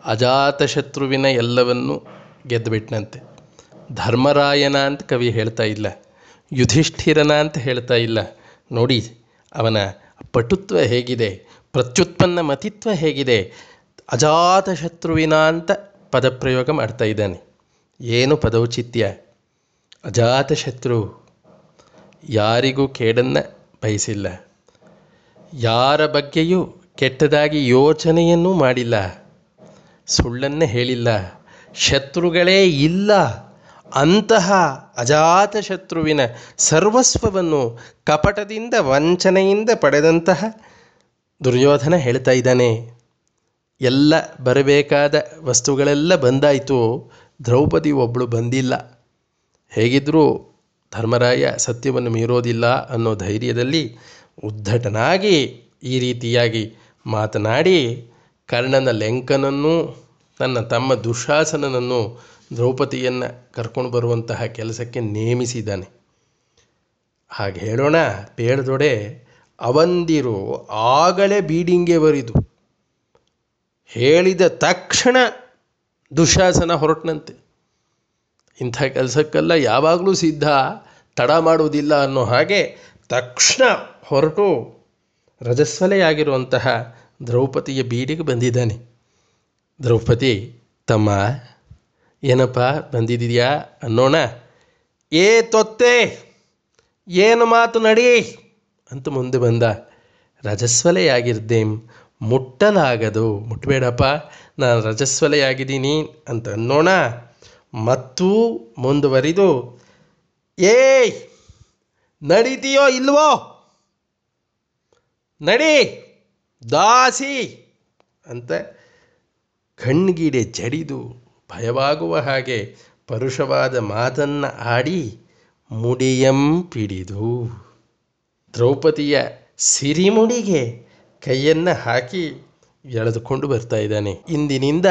ಅಜಾತ ಶತ್ರುವಿನ ಎಲ್ಲವನ್ನು ಗೆದ್ದುಬಿಟ್ನಂತೆ ಧರ್ಮರಾಯನ ಅಂತ ಕವಿ ಹೇಳ್ತಾ ಇಲ್ಲ. ಯುಧಿಷ್ಠಿರನ ಅಂತ ಹೇಳ್ತಾ ಇಲ್ಲ. ನೋಡಿ, ಅವನ ಪಟುತ್ವ ಹೇಗಿದೆ, ಪ್ರತ್ಯುತ್ಪನ್ನ ಮತಿತ್ವ ಹೇಗಿದೆ. ಅಜಾತ ಶತ್ರುವಿನ ಅಂತ ಪದಪ್ರಯೋಗ ಮಾಡ್ತಾ ಇದ್ದಾನೆ. ಏನು ಪದೌಚಿತ್ಯ? ಅಜಾತ ಶತ್ರು ಯಾರಿಗೂ ಕೇಡನ್ನು ಬಯಸಿಲ್ಲ. ಯಾರ ಬಗ್ಗೆಯೂ ಕೆಟ್ಟದಾಗಿ ಯೋಚನೆಯನ್ನೂ ಮಾಡಿಲ್ಲ. ಸುಳ್ಳನ್ನೇ ಹೇಳಿಲ್ಲ. ಶತ್ರುಗಳೇ ಇಲ್ಲ. ಅಂತಹ ಅಜಾತ ಶತ್ರುವಿನ ಸರ್ವಸ್ವವನ್ನು ಕಪಟದಿಂದ ವಂಚನೆಯಿಂದ ಪಡೆದಂತಹ ದುರ್ಯೋಧನ ಹೇಳ್ತಾ ಇದ್ದಾನೆ. ಎಲ್ಲ ಬರಬೇಕಾದ ವಸ್ತುಗಳೆಲ್ಲ ಬಂದಾಯಿತು. ದ್ರೌಪದಿ ಒಬ್ಬಳು ಬಂದಿಲ್ಲ. ಹೇಗಿದ್ದರೂ ಧರ್ಮರಾಯ ಸತ್ಯವನ್ನು ಮೀರೋದಿಲ್ಲ ಅನ್ನೋ ಧೈರ್ಯದಲ್ಲಿ ಉದ್ಧಟನಾಗಿ ಈ ರೀತಿಯಾಗಿ ಮಾತನಾಡಿ ಕರ್ಣನ ಲೆಂಕನನ್ನು, ತನ್ನ ತಮ್ಮ ದುಶಾಸನನನ್ನು ದ್ರೌಪದಿಯನ್ನು ಕರ್ಕೊಂಡು ಬರುವಂತಹ ಕೆಲಸಕ್ಕೆ ನೇಮಿಸಿದ್ದಾನೆ. ಹಾಗೆ ಹೇಳೋಣ ಪೇಳ್ದೊಡೆ ಅವಂದಿರು ಆಗಲೇ ಬೀಡಿಂಗೆ ಬರಿದು ಹೇಳಿದ ತಕ್ಷಣ ದುಶಾಸನ ಹೊರಟನಂತೆ. ಇಂಥ ಕೆಲಸಕ್ಕೆಲ್ಲ ಯಾವಾಗಲೂ ಸಿದ್ಧ, ತಡ ಮಾಡುವುದಿಲ್ಲ ಅನ್ನೋ ಹಾಗೆ ತಕ್ಷಣ ಹೊರಟು ರಜಸ್ವಲೆಯಾಗಿರುವಂತಹ ದ್ರೌಪದಿಯ ಬೀಡಿಗೆ ಬಂದಿದ್ದಾನೆ. ದ್ರೌಪದಿ, ತಮ್ಮ, ಏನಪ್ಪ ಬಂದಿದ್ದೀಯಾ ಅನ್ನೋಣ. ಏ ತೊತ್ತೆ, ಏನು ಮಾತು ನಡಿ ಅಂತ ಮುಂದೆ ಬಂದ. ರಜಸ್ವಲೆಯಾಗಿರ್ದೇಮ್ ಮುಟ್ಟಲಾಗದು ಮುಟ್ಟಬೇಡಪ್ಪ ನಾನು ರಜಸ್ವಲೆಯಾಗಿದ್ದೀನಿ ಅಂತ ಅನ್ನೋಣ. ಮತ್ತೂ ಮುಂದುವರಿದು, ಏಯ್, ನಡೀತೀಯೋ ಇಲ್ವೋ? ನಡಿ, ದಾಸಿ ಅಂತ ಕಣ್ಗಿಡೆ ಜಡಿದು ಭಯವಾಗುವ ಹಾಗೆ ಪರುಷವಾದ ಮಾತನ್ನು ಆಡಿ ಮುಡಿಯಂ ಪಿಡಿದು. ದ್ರೌಪದಿಯ ಸಿರಿಮುಡಿಗೆ ಕೈಯನ್ನು ಹಾಕಿ ಎಳೆದುಕೊಂಡು ಬರ್ತಾ ಇದ್ದಾನೆ. ಇಂದಿನಿಂದ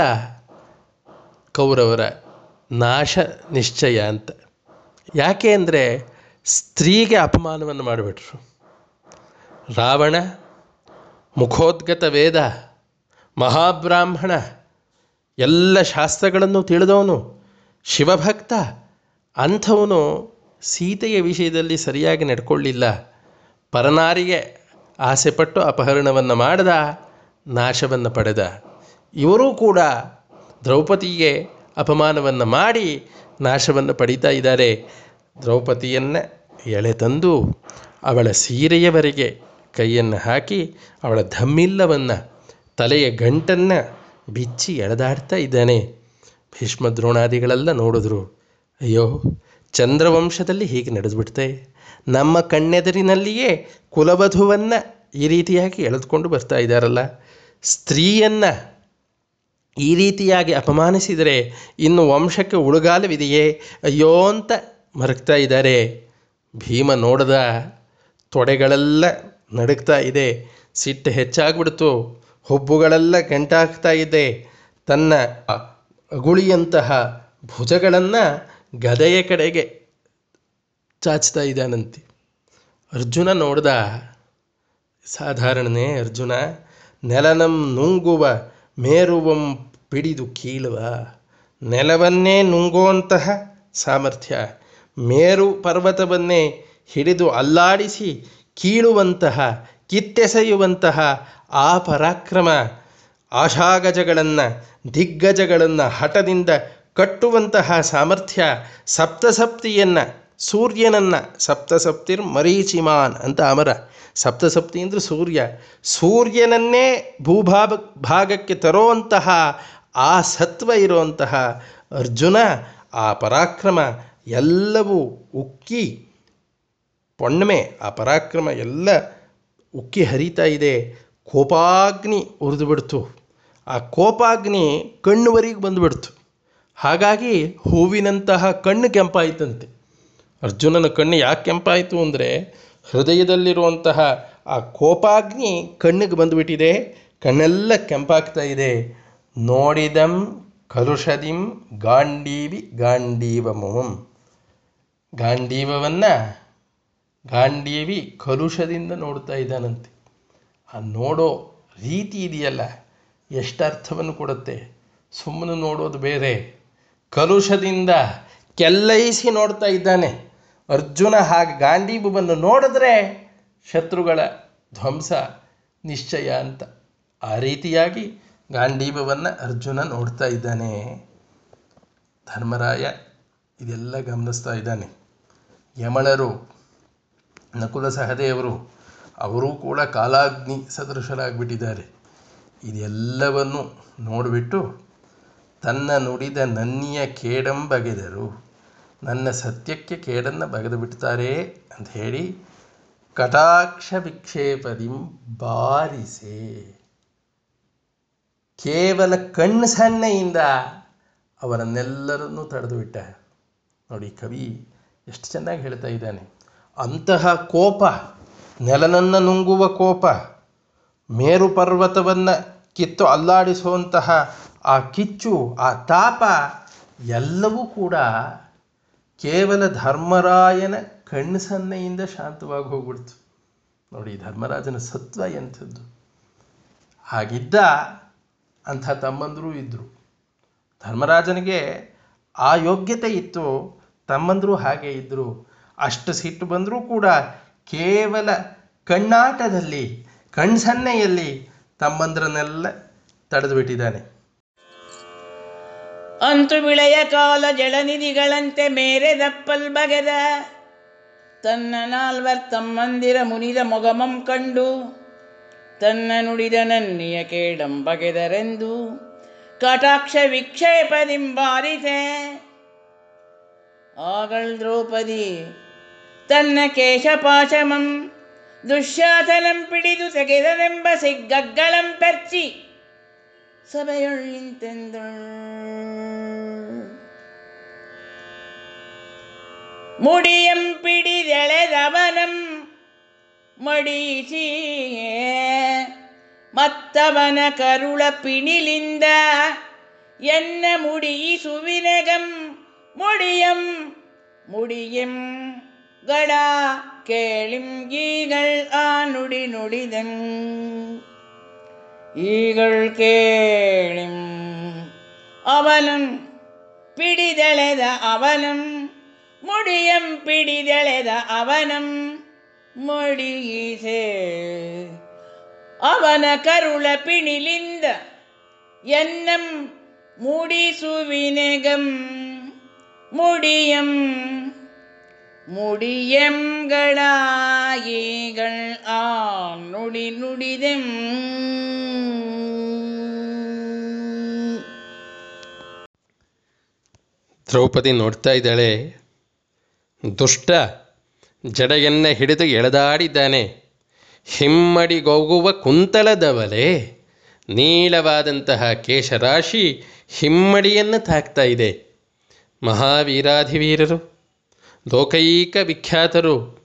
ಕೌರವರ ನಾಶ ನಿಶ್ಚಯ ಅಂತ. ಯಾಕೆ ಅಂದರೆ ಸ್ತ್ರೀಗೆ ಅಪಮಾನವನ್ನು ಮಾಡಿಬಿಟ್ರು. ರಾವಣ, ಮುಖೋದ್ಗತ ವೇದ, ಮಹಾಬ್ರಾಹ್ಮಣ, ಎಲ್ಲ ಶಾಸ್ತ್ರಗಳನ್ನು ತಿಳಿದವನು, ಶಿವಭಕ್ತ, ಅಂಥವನು ಸೀತೆಯ ವಿಷಯದಲ್ಲಿ ಸರಿಯಾಗಿ ನಡ್ಕೊಳ್ಳಿಲ್ಲ. ಪರನಾರಿಗೆ ಆಸೆಪಟ್ಟು ಅಪಹರಣವನ್ನು ಮಾಡಿದ, ನಾಶವನ್ನು ಪಡೆದ. ಇವರೂ ಕೂಡ ದ್ರೌಪದಿಗೆ ಅಪಮಾನವನ್ನು ಮಾಡಿ ನಾಶವನ್ನು ಪಡೀತಾ ಇದ್ದಾರೆ. ದ್ರೌಪದಿಯನ್ನು ಎಳೆತಂದು ಅವಳ ಸೀರೆಯವರೆಗೆ ಕೈಯನ್ನು ಹಾಕಿ ಅವಳ ಧಮ್ಮಿಲ್ಲವನ್ನು ತಲೆಯ ಗಂಟನ್ನು ಬಿಚ್ಚಿ ಎಳೆದಾಡ್ತಾ ಇದ್ದಾನೆ. ಭೀಷ್ಮ ದ್ರೋಣಾದಿಗಳೆಲ್ಲ ನೋಡಿದ್ರು, ಅಯ್ಯೋ, ಚಂದ್ರವಂಶದಲ್ಲಿ ಹೀಗೆ ನಡೆದುಬಿಡ್ತೆ. ನಮ್ಮ ಕಣ್ಣೆದುರಿನಲ್ಲಿಯೇ ಕುಲವಧುವನ್ನು ಈ ರೀತಿಯಾಗಿ ಎಳೆದುಕೊಂಡು ಬರ್ತಾ ಇದ್ದಾರಲ್ಲ. ಸ್ತ್ರೀಯನ್ನು ಈ ರೀತಿಯಾಗಿ ಅಪಮಾನಿಸಿದರೆ ಇನ್ನು ವಂಶಕ್ಕೆ ಉಳುಗಾಲವಿದೆಯೇ ಅಯ್ಯೋ ಅಂತ ಮರಗ್ತಾ ಇದ್ದಾರೆ. ಭೀಮ ನೋಡದ ತೊಡೆಗಳೆಲ್ಲ ನಡುಗ್ತಾ ಇದೆ. ಸಿಟ್ಟು ಹೆಚ್ಚಾಗ್ಬಿಡ್ತು. ಹುಬ್ಬುಗಳೆಲ್ಲ ಗಂಟಾಗ್ತಾ ಇದೆ. ತನ್ನ ಅಗುಳಿಯಂತಹ ಭುಜಗಳನ್ನು ಗದೆಯ ಕಡೆಗೆ ಚಾಚ್ತಾ ಇದ್ದಾನಂತೆ. ಅರ್ಜುನ ನೋಡ್ದ, ಸಾಧಾರಣನೇ ಅರ್ಜುನ, ನೆಲನಂ ನುಂಗುವ ಮೇರುವಂ ಪಿಡಿದು ಕೀಳುವ ನೆಲವನ್ನೇ ನುಂಗುವಂತಹ ಸಾಮರ್ಥ್ಯ. ಮೇರು ಪರ್ವತವನ್ನೇ ಹಿಡಿದು ಅಲ್ಲಾಡಿಸಿ ಕೀಳುವಂತಹ, ಕಿತ್ತೆಸೆಯುವಂತಹ ಆ ಪರಾಕ್ರಮ, ಆಶಾಗಜಗಳನ್ನು, ದಿಗ್ಗಜಗಳನ್ನು ಹಠದಿಂದ ಕಟ್ಟುವಂತಹ ಸಾಮರ್ಥ್ಯ ಸಪ್ತಸಪ್ತಿಯನ್ನು, ಸೂರ್ಯನನ್ನು, ಸಪ್ತಸಪ್ತಿರ್ ಮರೀಚಿಮಾನ್ ಅಂತ ಅಮರ. ಸಪ್ತಸಪ್ತಿ ಅಂದರೆ ಸೂರ್ಯ. ಸೂರ್ಯನನ್ನೇ ಭೂಭಾಗ ಭಾಗಕ್ಕೆ ತರುವಂತಹ ಆ ಸತ್ವ ಇರುವಂತಹ ಅರ್ಜುನ, ಆ ಪರಾಕ್ರಮ ಎಲ್ಲವೂ ಉಕ್ಕಿ ಪೊಣ್ಣಮೆ ಆ ಪರಾಕ್ರಮ ಎಲ್ಲ ಉಕ್ಕಿ ಹರಿತಾ ಇದೆ, ಕೋಪಾಗ್ನಿ ಉರಿದು ಬಿಡ್ತು. ಆ ಕೋಪಾಗ್ನಿ ಕಣ್ಣುವರೆಗೆ ಬಂದುಬಿಡ್ತು ಹಾಗಾಗಿ ಹೂವಿನಂತಹ ಕಣ್ಣು ಕೆಂಪಾಯಿತಂತೆ. ಅರ್ಜುನನ ಕಣ್ಣು ಯಾಕೆ ಕೆಂಪಾಯಿತು ಅಂದರೆ ಹೃದಯದಲ್ಲಿರುವಂತಹ ಆ ಕೋಪಾಗ್ನಿ ಕಣ್ಣಿಗೆ ಬಂದುಬಿಟ್ಟಿದೆ ಕಣ್ಣೆಲ್ಲ ಕೆಂಪಾಗ್ತಾ ಇದೆ. ನೋಡಿದಂ ಕಲುಷದಿಂ ಗಾಂಡೀವಿ ಗಾಂಡೀವಮಂ ಗಾಂಡೀವವನ್ನು ಗಾಂಡೀವಿ ಕಲುಷದಿಂದ ನೋಡ್ತಾ ಇದ್ದಾನಂತೆ. ಆ ನೋಡೋ ರೀತಿ ಇದೆಯಲ್ಲ ಎಷ್ಟು ಅರ್ಥವನ್ನು ಕೊಡುತ್ತೆ? ಸುಮ್ಮನೆ ನೋಡೋದು ಬೇರೆ. ಕಲುಷದಿಂದ ಕೆಲ್ಲೈಸಿ ನೋಡ್ತಾ ಇದ್ದಾನೆ. ಅರ್ಜುನ ಹಾಗೆ ಗಾಂಡೀಬವನ್ನು ನೋಡಿದ್ರೆ ಶತ್ರುಗಳ ಧ್ವಂಸ ನಿಶ್ಚಯ ಅಂತ. ಆ ರೀತಿಯಾಗಿ ಗಾಂಡೀಬವನ್ನು ಅರ್ಜುನ ನೋಡ್ತಾ ಇದ್ದಾನೆ. ಧರ್ಮರಾಯ ಇದೆಲ್ಲ ಗಮನಿಸ್ತಾ ಇದ್ದಾನೆ. ಯಮಳರು, ನಕುಲ ಸಹದೇವರು, ಅವರೂ ಕೂಡ ಕಾಲಾಗ್ನಿ ಸದೃಶರಾಗ್ಬಿಟ್ಟಿದ್ದಾರೆ. ಇದೆಲ್ಲವನ್ನು ನೋಡಿಬಿಟ್ಟು ತನ್ನ ನುಡಿದ ನನ್ನಿಯ ಕೇಡಂ ಬಗೆದರು. ನನ್ನ ಸತ್ಯಕ್ಕೆ ಕೇಡನ್ನು ಬಗೆದು ಬಿಡ್ತಾರೆ ಅಂತ ಹೇಳಿ ಕಟಾಕ್ಷ ವಿಕ್ಷೇಪದಿಂ ಬಾರಿಸೆ ಕೇವಲ ಕಣ್ಣು ಸನ್ನೆಯಿಂದ ಅವರನ್ನೆಲ್ಲರನ್ನೂ ತಡೆದು ಬಿಟ್ಟ. ನೋಡಿ ಕವಿ ಎಷ್ಟು ಚೆನ್ನಾಗಿ ಹೇಳ್ತಾ ಇದ್ದಾನೆ. ಅಂತಹ ಕೋಪ, ನೆಲನನ್ನು ನುಂಗುವ ಕೋಪ, ಮೇರು ಪರ್ವತವನ್ನು ಕಿತ್ತು ಅಲ್ಲಾಡಿಸುವಂತಹ ಆ ಕಿಚ್ಚು, ಆ ತಾಪ, ಎಲ್ಲವೂ ಕೂಡ ಕೇವಲ ಧರ್ಮರಾಯನ ಕಣ್ಣು ಸನ್ನೆಯಿಂದ ಶಾಂತವಾಗಿ ಹೋಗ್ಬಿಡ್ತು. ನೋಡಿ, ಧರ್ಮರಾಜನ ಸತ್ವ ಎಂಥದ್ದು. ಹಾಗಿದ್ದ ಅಂಥ ತಮ್ಮಂದರೂ ಇದ್ದರು ಧರ್ಮರಾಜನಿಗೆ ಆ ಯೋಗ್ಯತೆ ಇತ್ತು, ತಮ್ಮಂದರು ಹಾಗೆ ಇದ್ದರು ಅಷ್ಟು ಸಿಟ್ಟು ಬಂದರೂ ಕೂಡ ಕೇವಲ ಕಣ್ಣಾಟದಲ್ಲಿ, ಕಣ್ಸನ್ನೆಯಲ್ಲಿ ತಮ್ಮಂದ್ರನ್ನೆಲ್ಲ ತಡೆದು ಬಿಟ್ಟಿದ್ದಾನೆ ಅಂತು ಬಿಳೆಯ ಕಾಲ ಜಳನಿಧಿಗಳಂತೆ ಮೇರೆ ದಪ್ಪಲ್ ಬಗೆದ ತನ್ನ ನಾಲ್ವರ್ ತಮ್ಮಂದಿರ ಮುನಿದ ಮೊಗಮಂ ಕಂಡು ತನ್ನ ನುಡಿದ ನನ್ನಿಯ ಕೇಡಂಬಗೆದರೆಂದು ಕಟಾಕ್ಷ ವಿಕ್ಷೇಪದಿಂಬಾರಿತೆ. ಆಗಳ್ ದ್ರೌಪದಿ, ತನ್ನ ಕೇಶಪಾಶಮಂ ದುಶ್ಯಾಸನಂ ಪಿಡಿದು ತೆಗೆದನೆಂಬ ಸಿಗ್ಗಗ್ಗಳಂ ಪೆರ್ಚಿ ಸಭೆಯೊಳ್ಳಿಂತೆಂದು ಮುಡಿಯಂ ಪಿಡಿದೆಳೆದವನಂ மடிசியே மத்தவன கருள பிணிலிந்த என்ன முடி சுவினகம் முடியம் முடியும். கடா கேளிம் ஈகள் ஆணுடி நொடிதன். ஈகள் கேளிம் அவனும் பிடிதளத அவனும். முடியம் பிடிதளத அவனும். ಮೊಡಿಯಿಸೆ ಅವನ ಕರುಳ ಪಿಣಿಲಿಂದ ಎನ್ನಂ ಮೂಡಿಸುವಿನೆಗಂ, ಮುಡಿಯಂ ಈಗಳ್ ಆ ನುಡಿ ನುಡಿದೆಂ. ದ್ರೌಪದಿ ನೋಡ್ತಾ ಇದ್ದಾಳೆ, ದುಷ್ಟ ಜಡೆಯನ್ನ ಹಿಡಿದು ಎಳೆದಾಡಿದ್ದಾನೆ. ಹಿಮ್ಮಡಿಗೋಗುವ ಕುಂತಲದವಲೆ, ನೀಳವಾದಂತಹ ಕೇಶರಾಶಿ ಹಿಮ್ಮಡಿಯನ್ನು ತಾಕ್ತಾ ಇದೆ. ಮಹಾವೀರಾಧಿವೀರರು, ಲೋಕೈಕ ವಿಖ್ಯಾತರು,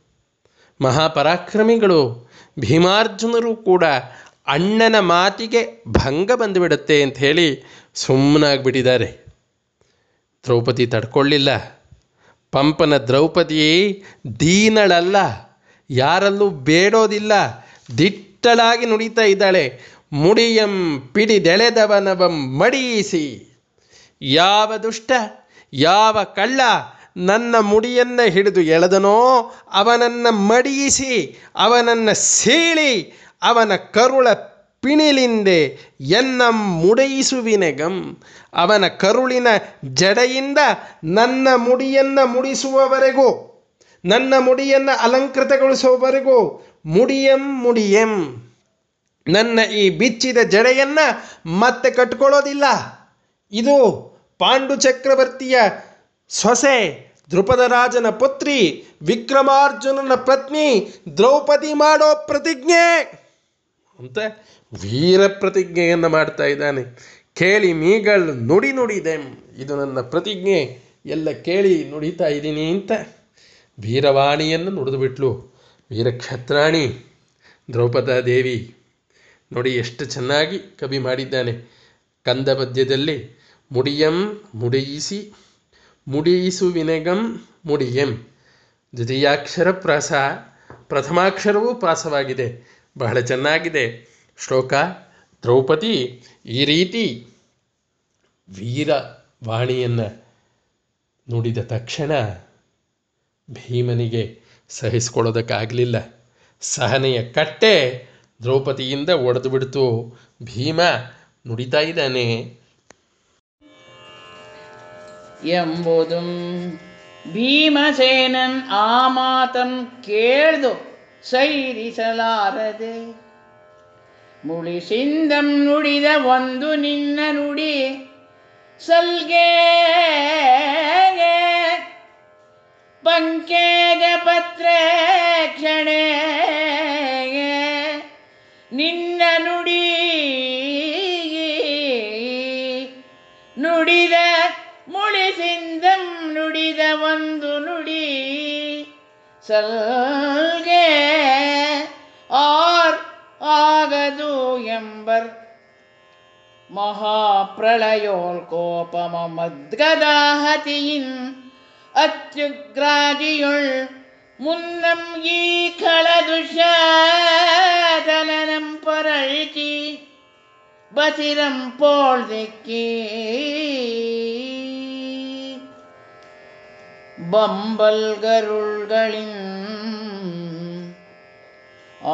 ಮಹಾಪರಾಕ್ರಮಿಗಳು, ಭೀಮಾರ್ಜುನರು ಕೂಡ ಅಣ್ಣನ ಮಾತಿಗೆ ಭಂಗ ಬಂದುಬಿಡುತ್ತೆ ಅಂತ ಹೇಳಿ ಸುಮ್ಮನಾಗ್ಬಿಟ್ಟಿದ್ದಾರೆ ದ್ರೌಪದಿ ತಡ್ಕೊಳ್ಳಿಲ್ಲ. ಪಂಪನ ದ್ರೌಪದಿ ದೀನಳಲ್ಲ, ಯಾರಲ್ಲೂ ಬೇಡೋದಿಲ್ಲ, ದಿಟ್ಟಳಾಗಿ ನುಡಿತಾ ಇದ್ದಾಳೆ. ಮುಡಿಯಂ ಪಿಡಿದೆಳೆದವನವಂ ಮಡಿಯಿಸಿ. ಯಾವ ದುಷ್ಟ, ಯಾವ ಕಳ್ಳ ನನ್ನ ಮುಡಿಯನ್ನು ಹಿಡಿದು ಎಳೆದನೋ ಅವನನ್ನು ಮಡಿಯಿಸಿ, ಅವನನ್ನು ಸೀಳಿ, ಅವನ ಕರುಳ ಪಿಣಿಲಿಂದೆ ಎನ್ನಂ ಮುಡಯಿಸುವಿನೆಗಂ ಅವನ ಕರುಳಿನ ಜಡೆಯಿಂದ ನನ್ನ ಮುಡಿಯನ್ನು ಮುಡಿಸುವವರೆಗೂ ನನ್ನ ಮುಡಿಯನ್ನು ಅಲಂಕೃತಗೊಳಿಸುವವರೆಗೂ ಮುಡಿಯಂ ಮುಡಿಯಂ ನನ್ನ ಈ ಬಿಚ್ಚಿದ ಜಡೆಯನ್ನು ಮತ್ತೆ ಕಟ್ಕೊಳ್ಳೋದಿಲ್ಲ ಇದು ಪಾಂಡು ಚಕ್ರವರ್ತಿಯ ಸೊಸೆ ದೃಪದ ರಾಜನ ಪುತ್ರಿ ವಿಕ್ರಮಾರ್ಜುನನ ಪತ್ನಿ ದ್ರೌಪದಿ ಮಾಡೋ ಪ್ರತಿಜ್ಞೆ ಅಂತ ವೀರ ಪ್ರತಿಜ್ಞೆಯನ್ನು ಮಾಡ್ತಾ ಇದ್ದಾನೆ. ಕೇಳಿ ಮೀಗಳು ನುಡಿ ನುಡಿದೆಂ ಇದು ನನ್ನ ಪ್ರತಿಜ್ಞೆ. ಎಲ್ಲ ಕೇಳಿ ನುಡಿತಾ ಇದ್ದೀನಿ ಅಂತ ವೀರವಾಣಿಯನ್ನು ನುಡಿದು ಬಿಟ್ಲು. ವೀರಕ್ಷತ್ರಾಣಿ, ದ್ರೌಪದಾ ದೇವಿ ನೋಡಿ ಎಷ್ಟು ಚೆನ್ನಾಗಿ ಕವಿ ಮಾಡಿದ್ದಾನೆ. ಕಂದ ಪದ್ಯದಲ್ಲಿ ಮುಡಿಯಂ ಮುಡಿಯಿಸಿ ಮುಡಿಯಿಸುವಿನೆಗಂ ಮುಡಿಯಂ. ದ್ವಿತೀಯಾಕ್ಷರ ಪ್ರಾಸ, ಪ್ರಥಮಾಕ್ಷರವೂ ಪ್ರಾಸವಾಗಿದೆ ಬಹಳ ಚೆನ್ನಾಗಿದೆ. ಶ್ಲೋಕ, ದ್ರೌಪದಿ ಈ ರೀತಿ ವೀರ ವಾಣಿಯನ್ನು ನುಡಿದ ತಕ್ಷಣ ಭೀಮನಿಗೆ ಸಹಿಸ್ಕೊಳ್ಳೋದಕ್ಕಾಗಲಿಲ್ಲ. ಸಹನೆಯ ಕಟ್ಟೆ ದ್ರೌಪದಿಯಿಂದ ಒಡೆದು ಬಿಡ್ತು. ಭೀಮ ನುಡಿತಾ ಇದ್ದಾನೆ. ಎಂಬುದು ಭೀಮಸೇನನ್ ಆ ಮಾತಂ ಕೇಳ್ದು ಸೈರಿಸಲಾರದೆ. ಮುಳಿಸಿಂದಂ ನುಡಿದ ಒಂದು ನಿನ್ನ ನುಡಿ. ಸಲ್ಗೆ ಪಂಕೇಜ ಪತ್ರೆ ಕ್ಷಣೆ ನಿನ್ನ ನುಡಿ. ನುಡಿದ ಮುಳಿಸಿಂದಂ ನುಡಿದ ಒಂದು ನುಡಿ. ಸಲ್ಗೆ ಎಂಬರ್ மகாப்பிரளயோல்கோபமத்கதாஹதியின் அத்யுக்ராதியுள் முன்னம் ஈ களதுஷாதனம் பரழ்ச்சி பசிரம் போல் திக்கி பம்பல்கருள்களின்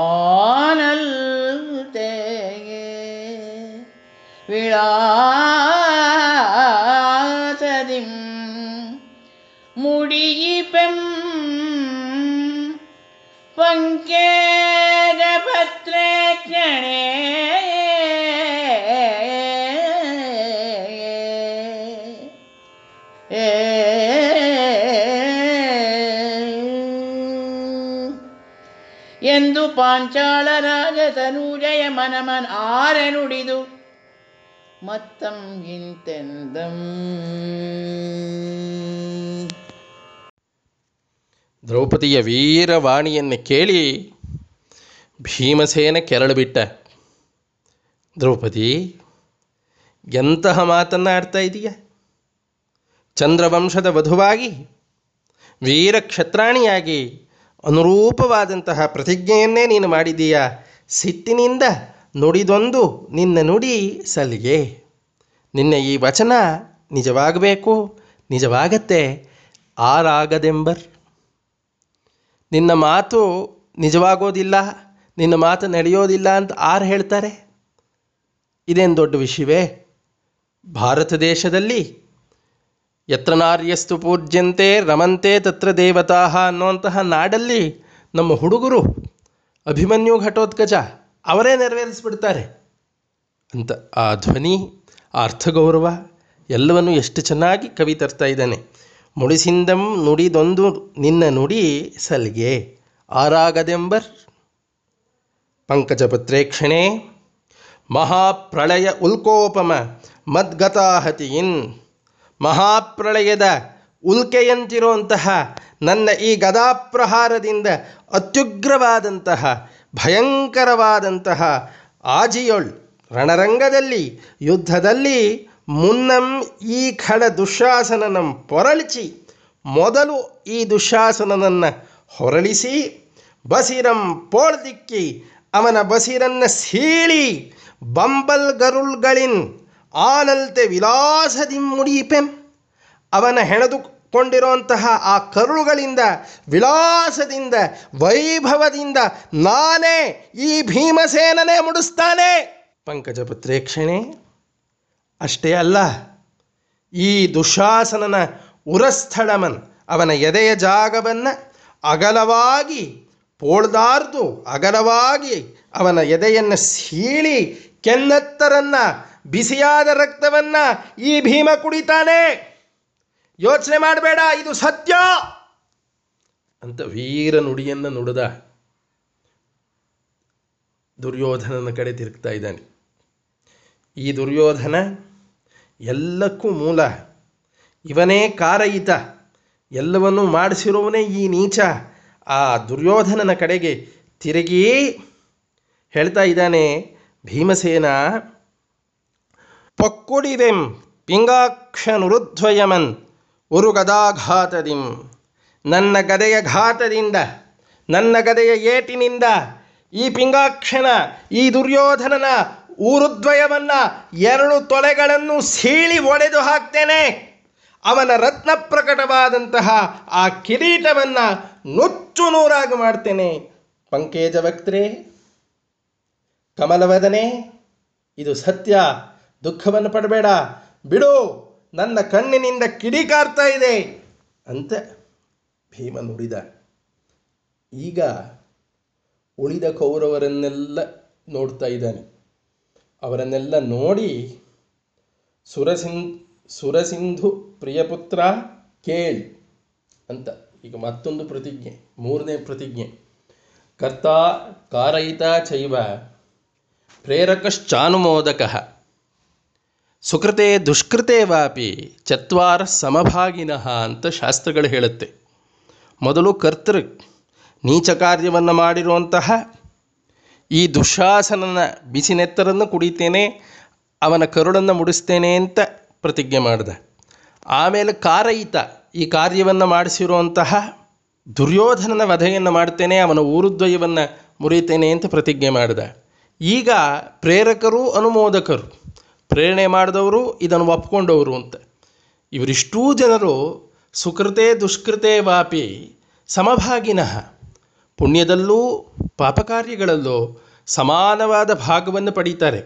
ஆனல் விழாசதிம் முடியிபெம் பங்கேரபத்ரே ಎಂದು ಪಾಂಚಾಳ ರಾಜತನೂಜಯ ಮನಮನ್ ಆರೆನುಡಿದು ಮತ್ತಂ ಗಿಂತೆಂದಂ. ದ್ರೌಪದಿಯ ವೀರವಾಣಿಯನ್ನು ಕೇಳಿ ಭೀಮಸೇನ ಕೆರಳುಬಿಟ್ಟ. ದ್ರೌಪದಿ, ಎಂತಹ ಮಾತನ್ನು ಆಡ್ತಾ ಇದೀಯ? ಚಂದ್ರವಂಶದ ವಧುವಾಗಿ ವೀರ ಕ್ಷತ್ರಾಣಿಯಾಗಿ ಅನುರೂಪವಾದಂತಹ ಪ್ರತಿಜ್ಞೆಯನ್ನೇ ನೀನು ಮಾಡಿದೀಯ ಸಿಟ್ಟಿನಿಂದ ನುಡಿದೊಂದು ನಿನ್ನ ನುಡಿ ಸಲಿಗೆ. ನಿನ್ನ ಈ ವಚನ ನಿಜವಾಗಬೇಕು, ನಿಜವಾಗತ್ತೆ, ಆರಾಗದೆಂಬರ್. ನಿನ್ನ ಮಾತು ನಿಜವಾಗೋದಿಲ್ಲ, ನಿನ್ನ ಮಾತು ನಡೆಯೋದಿಲ್ಲ ಅಂತ ಆರು ಹೇಳ್ತಾರೆ. ಇದೇನು ದೊಡ್ಡ ವಿಷಯವೇ? ಭಾರತ ದೇಶದಲ್ಲಿ ಎತ್ರ ನಾರ್ಯಸ್ತು ಪೂಜ್ಯಂತೆ, ರಮಂತೆ ತತ್ರ ದೇವತಾ ಅನ್ನುವಂತಹ ನಾಡಲ್ಲಿ ನಮ್ಮ ಹುಡುಗರು ಅಭಿಮನ್ಯು ಘಟೋತ್ಕಚ ಅವರೇ ನೆರವೇರಿಸ್ಬಿಡ್ತಾರೆ. ಅಂತ ಆ ಧ್ವನಿ, ಆ ಅರ್ಥಗೌರವ ಎಲ್ಲವನ್ನು ಎಷ್ಟು ಚೆನ್ನಾಗಿ ಕವಿ ತರ್ತಾ ಇದ್ದಾನೆ. ಮುಡಿಸಿಂದಂ ನುಡಿದೊಂದು ನಿನ್ನ ನುಡಿ ಸಲ್ಗೆ, ಆರಾಗದೆಂಬರ್ ಪಂಕಜಪತ್ರೇಕ್ಷಣೆ, ಮಹಾಪ್ರಳಯ ಉಲ್ಕೋಪಮ ಮದ್ಗತಾಹತಿಯಿನ್, ಮಹಾಪ್ರಳಯದ ಉಲ್ಕೆಯಂತಿರುವಂತಹ ನನ್ನ ಈ ಗದಾಪ್ರಹಾರದಿಂದ ಅತ್ಯುಗ್ರವಾದಂತಹ ಭಯಂಕರವಾದಂತಹ ಆಜಿಯೊಳ್ ರಣರಂಗದಲ್ಲಿ, ಯುದ್ಧದಲ್ಲಿ ಮುನ್ನಂ ಈ ಖಡ ದುಶ್ಯಾಸನನಂ ಪೊರಳಿಸಿ ಮೊದಲು ಈ ದುಶ್ಯಾಸನನನ್ನು ಹೊರಳಿಸಿ, ಬಸಿರಂ ಪೋಳ್ದಿಕ್ಕಿ ಅವನ ಬಸಿರನ್ನು ಸೀಳಿ, ಬಂಬಲ್ ಗರುಳ್ಗಳಿನ್ ಆನಲ್ತೆ ವಿಲಾಸದಿ ಮುಡಿಪೆಂ ಅವನ ಹೆಣೆದುಕೊಂಡಿರುವಂತಹ ಆ ಕರುಳುಗಳಿಂದ ವಿಲಾಸದಿಂದ ವೈಭವದಿಂದ ನಾನೇ ಈ ಭೀಮಸೇನನೇ ಮುಡಿಸ್ತಾನೆ. ಪಂಕಜಪತ್ರೇಕ್ಷಣೆ, ಅಷ್ಟೇ ಅಲ್ಲ, ಈ ದುಶಾಸನನ ಉರಸ್ಥಳಮನ್, ಅವನ ಎದೆಯ ಜಾಗವನ್ನು ಅಗಲವಾಗಿ ಪೋಳ್ದಾರ್ದು, ಅಗಲವಾಗಿ ಅವನ ಎದೆಯನ್ನು ಸೀಳಿ ಕೆನ್ನತ್ತರನ್ನು, ಬಿಸಿಯಾದ ರಕ್ತವನ್ನು ಈ ಭೀಮ ಕುಡಿತಾನೆ. ಯೋಚನೆ ಮಾಡಬೇಡ, ಇದು ಸತ್ಯ. ಅಂತ ವೀರ ನುಡಿಯನ್ನು ನುಡಿದ ದುರ್ಯೋಧನನ ಕಡೆ ತಿರುಗ್ತಾ ಇದ್ದಾನೆ. ಈ ದುರ್ಯೋಧನ ಎಲ್ಲಕ್ಕೂ ಮೂಲ. ಇವನೇ ಕಾರಯಿತ ಎಲ್ಲವನ್ನೂ ಮಾಡಿಸಿರುವವನೇ ಈ ನೀಚ. ಆ ದುರ್ಯೋಧನನ ಕಡೆಗೆ ತಿರುಗಿ ಹೇಳ್ತಾ ಇದ್ದಾನೆ, ಭೀಮಸೇನ ಪೊಕ್ಕುಡಿದೆಂ ಪಿಂಗಾಕ್ಷನುರುಧ್ವಯಮನ್ ಉರು ಗದಾಘಾತದಿಂ ನನ್ನ ಗದೆಯ ಘಾತದಿಂದ, ನನ್ನ ಗದೆಯ ಏಟಿನಿಂದ, ಈ ಪಿಂಗಾಕ್ಷನ, ಈ ದುರ್ಯೋಧನನ ಊರುದ್ವಯವನ್ನು ಎರಡು ತೊಲೆಗಳನ್ನು ಸೀಳಿ ಒಡೆದು ಹಾಕ್ತೇನೆ. ಅವನ ರತ್ನ ಪ್ರಕಟವಾದಂತಹ ಆ ಕಿರೀಟವನ್ನು ನುಚ್ಚು ನೂರಾಗಿ ಮಾಡ್ತೇನೆ. ಪಂಕೇಜ ವಕ್ತ್ರೆ, ಕಮಲವದನೆ, ಇದು ಸತ್ಯ, ದುಃಖವನ್ನು ಪಡಬೇಡ. ಬಿಡು. ನನ್ನ ಕಣ್ಣಿನಿಂದ ಕಿಡಿಕಾರ್ತಾ ಇದೆ ಅಂತ ಭೀಮ ನುಡಿದ. ಈಗ ಉಳಿದ ಕೌರವರನ್ನೆಲ್ಲ ನೋಡ್ತಾ ಇದ್ದಾನೆ. ಅವರನ್ನೆಲ್ಲ ನೋಡಿ ಸುರಸಿಂ, ಸುರಸಿಂಧು ಪ್ರಿಯಪುತ್ರ ಕೇಳಿ ಅಂತ. ಈಗ ಮತ್ತೊಂದು ಪ್ರತಿಜ್ಞೆ, ಮೂರನೇ ಪ್ರತಿಜ್ಞೆ. ಕರ್ತ ಕಾರಯಿತ ಚೈವ, ಪ್ರೇರಕಶ್ಚಾನುಮೋದಕ. ಸುಕೃತೆ ದುಷ್ಕೃತೆ ವಾಪಿ ಚತ್ವಾರ ಸಮಭಾಗಿನಃ ಅಂತ ಶಾಸ್ತ್ರಗಳು ಹೇಳುತ್ತೆ. ಮೊದಲು ಕರ್ತೃ ನೀಚ ಕಾರ್ಯವನ್ನು ಮಾಡಿರುವಂತಹ ಈ ದುಶಾಸನನ ಬಿಸಿನೆತ್ತರನ್ನು ಕುಡಿತೇನೆ, ಅವನ ಕರುಳನ್ನು ಮುಡಿಸ್ತೇನೆ ಅಂತ ಪ್ರತಿಜ್ಞೆ ಮಾಡಿದ. ಆಮೇಲೆ ಕಾರಯಿತ ಈ ಕಾರ್ಯವನ್ನು ಮಾಡಿಸಿರುವಂತಹ ದುರ್ಯೋಧನನ ವಧೆಯನ್ನು ಮಾಡ್ತೇನೆ, ಅವನ ಊರುದ್ವಯವನ್ನು ಮುರಿತೇನೆ ಅಂತ ಪ್ರತಿಜ್ಞೆ ಮಾಡಿದ. ಈಗ ಪ್ರೇರಕರು, ಅನುಮೋದಕರು ಪ್ರೇರಣೆ ಮಾಡಿದವರು, ಇದನ್ನು ಒಪ್ಕೊಂಡವರು ಅಂತ. ಇವರಿಷ್ಟೂ ಜನರು ಸುಕೃತೆ ದುಷ್ಕೃತೆ ವಾಪಿ ಸಮಭಾಗಿನಃ. ಪುಣ್ಯದಲ್ಲೂ ಪಾಪಕಾರ್ಯಗಳಲ್ಲೂ ಸಮಾನವಾದ ಭಾಗವನ್ನು ಪಡೀತಾರೆ.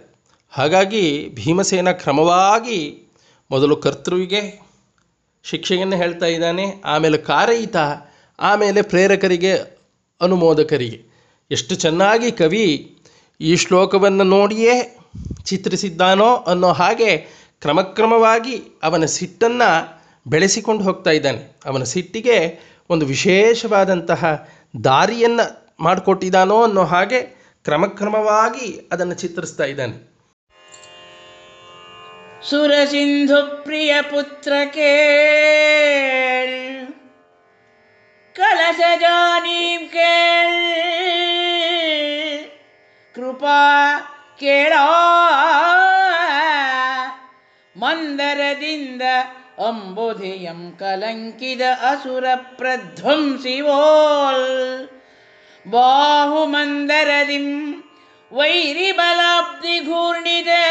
ಹಾಗಾಗಿ ಭೀಮಸೇನ ಕ್ರಮವಾಗಿ ಮೊದಲು ಕರ್ತೃವಿಗೆ ಶಿಕ್ಷೆಯನ್ನು ಹೇಳ್ತಾ ಇದ್ದಾನೆ, ಆಮೇಲೆ ಕಾರಯಿತ ಆಮೇಲೆ ಪ್ರೇರಕರಿಗೆ, ಅನುಮೋದಕರಿಗೆ. ಎಷ್ಟು ಚೆನ್ನಾಗಿ ಕವಿ ಈ ಶ್ಲೋಕವನ್ನು ನೋಡಿಯೇ ಚಿತ್ರಿಸಿದ್ದಾನೋ ಅನ್ನೋ ಹಾಗೆ ಕ್ರಮಕ್ರಮವಾಗಿ ಅವನ ಸಿಟ್ಟನ್ನು ಬೆಳೆಸಿಕೊಂಡು ಹೋಗ್ತಾ ಇದ್ದಾನೆ. ಅವನ ಸಿಟ್ಟಿಗೆ ಒಂದು ವಿಶೇಷವಾದಂತಹ ದಾರಿಯನ್ನು ಮಾಡಿಕೊಟ್ಟಿದ್ದಾನೋ ಅನ್ನೋ ಹಾಗೆ ಕ್ರಮಕ್ರಮವಾಗಿ ಅದನ್ನು ಚಿತ್ರಿಸ್ತಾ ಇದ್ದಾನೆ. ಸುರಸಿಂಧು ಪ್ರಿಯ ಪುತ್ರ ಕೇಳ್ ಕಳಸ ಜಾನೀಂ ಕೇಳ್, ಕೃಪಾ ಕೇಳ ಮಂದರದಿಂದ ಅಂಬುಧಿಯಂ ಕಲಂಕಿದ ಅಸುರ ಪ್ರಧ್ವಂಸಿವೋಲ್. ಬಾಹುಮಂದರದಿಂ ವೈರಿ ಬಲಾಬ್ಧಿ ಘೂರ್ಣಿದೆ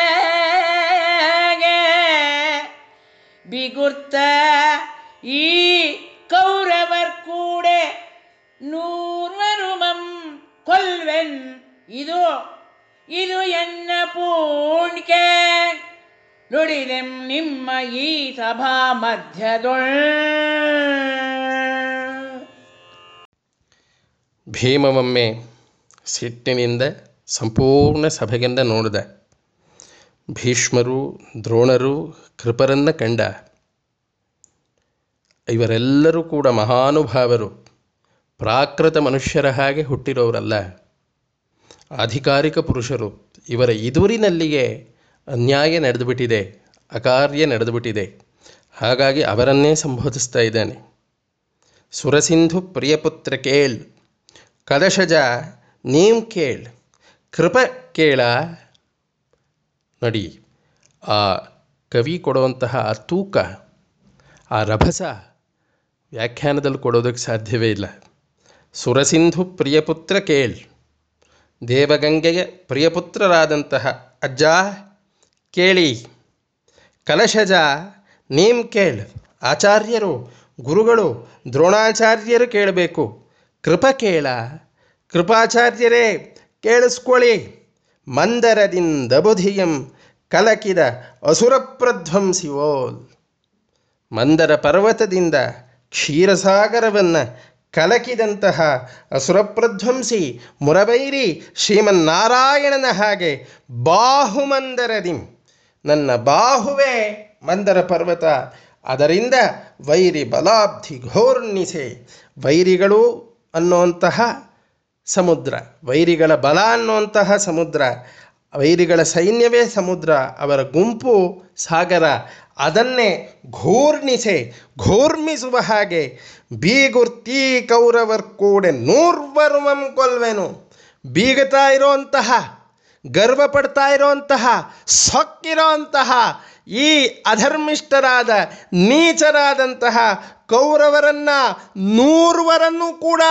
ಬಿಗುರ್ತ ಈ ಕೌರವರ್ ಕೂಡೆ ನೂರ್ವರುಮಂ ಕೊಲ್ವೆನ್ ಇದು ಇದು ಎನ್ನ ಪೂಣ್ಕೆ? ನುಡಿದೆಂ ನಿಮ್ಮ ಈ ಸಭಾ ಮಧ್ಯದೊಳ್. ಭೀಮವೊಮ್ಮೆ ಸಿಟ್ಟಿನಿಂದ ಸಂಪೂರ್ಣ ಸಭೆಗೆಂದ ನೋಡಿದ. ಭೀಷ್ಮರು, ದ್ರೋಣರು, ಕೃಪರನ್ನ ಕಂಡ. ಇವರೆಲ್ಲರೂ ಕೂಡ ಮಹಾನುಭಾವರು, ಪ್ರಾಕೃತ ಮನುಷ್ಯರ ಹಾಗೆ ಹುಟ್ಟಿರೋರಲ್ಲ. ಆಧಿಕಾರಿಕ ಪುರುಷರು, ಇವರ ಇದುರಿನಲ್ಲಿಯೇ ಅನ್ಯಾಯ ನಡೆದುಬಿಟ್ಟಿದೆ, ಅಕಾರ್ಯ ನಡೆದುಬಿಟ್ಟಿದೆ. ಹಾಗಾಗಿ ಅವರನ್ನೇ ಸಂಬೋಧಿಸ್ತಾ ಇದ್ದಾನೆ. ಸುರಸಿಂಧು ಪ್ರಿಯಪುತ್ರ ಕೇಳ್, ಕದಶಜ ನೀಂ ಕೇಳ್, ಕೃಪ ಕೇಳ ನೋಡಿ. ಆ ಕವಿ ಕೊಡುವಂತಹ ಆ ತೂಕ, ಆ ರಭಸ ವ್ಯಾಖ್ಯಾನದಲ್ಲಿ ಕೊಡೋದಕ್ಕೆ ಸಾಧ್ಯವೇ ಇಲ್ಲ. ಸುರಸಿಂಧು ಪ್ರಿಯಪುತ್ರ ಕೇಳ್ ದೇವಗಂಗೆಯ ಪ್ರಿಯಪುತ್ರರಾದಂತಹ ಅಜ್ಜ, ಕೇಳಿ. ಕಲಶಜ, ನೀಂ ಕೇಳ್. ಆಚಾರ್ಯರು, ಗುರುಗಳು, ದ್ರೋಣಾಚಾರ್ಯರು ಕೇಳಬೇಕು. ಕೃಪ ಕೇಳ. ಕೃಪಾಚಾರ್ಯರೇ, ಕೇಳಿಸ್ಕೊಳ್ಳಿ. ಮಂದರದಿಂದ ಬುಧಿಯಂ ಕಲಕಿದ ಅಸುರಪ್ರಧ್ವಂಸಿವೋಲ್ ಮಂದರ ಪರ್ವತದಿಂದ ಕ್ಷೀರಸಾಗರವನ್ನು ಕಲಕಿದಂತಹ ಅಸುರಪ್ರಧ್ವಂಸಿ ಮುರಬೈರಿ ಶ್ರೀಮನ್ನಾರಾಯಣನ ಹಾಗೆ ಬಾಹುಮಂದರದಿಂ. ನನ್ನ ಬಾಹುವೇ ಮಂದರ ಪರ್ವತ, ಅದರಿಂದ ವೈರಿ ಬಲಾಬ್ಧಿ ಘೋರ್ಣಿಸೆ ವೈರಿಗಳು ಅನ್ನುವಂತಹ ಸಮುದ್ರ, ವೈರಿಗಳ ಬಲ ಅನ್ನುವಂತಹ ಸಮುದ್ರ, ವೈರಿಗಳ ಸೈನ್ಯವೇ ಸಮುದ್ರ, ಅವರ ಗುಂಪು ಸಾಗರ ಅದನ್ನೇ ಘೂರ್ಣಿಸೆ, ಘೂರ್ಮಿಸುವ ಹಾಗೆ ಬೀಗುರ್ತಿ ಕೌರವರ್ ಕೂಡೆ ನೂರ್ವರ್ವಂ ಕೊಲ್ವೆನು. ಬೀಗತಾ ಇರೋಂತಹ ಗರ್ವ ಪಡ್ತಾ ಇರೋಂತಹ, ಸೊಕ್ಕಿರೋಂತಹ ಈ ಅಧರ್ಮಿಷ್ಠರಾದ, ನೀಚರಾದಂತಹ ಕೌರವರನ್ನ ನೂರ್ವರನ್ನು ಕೂಡ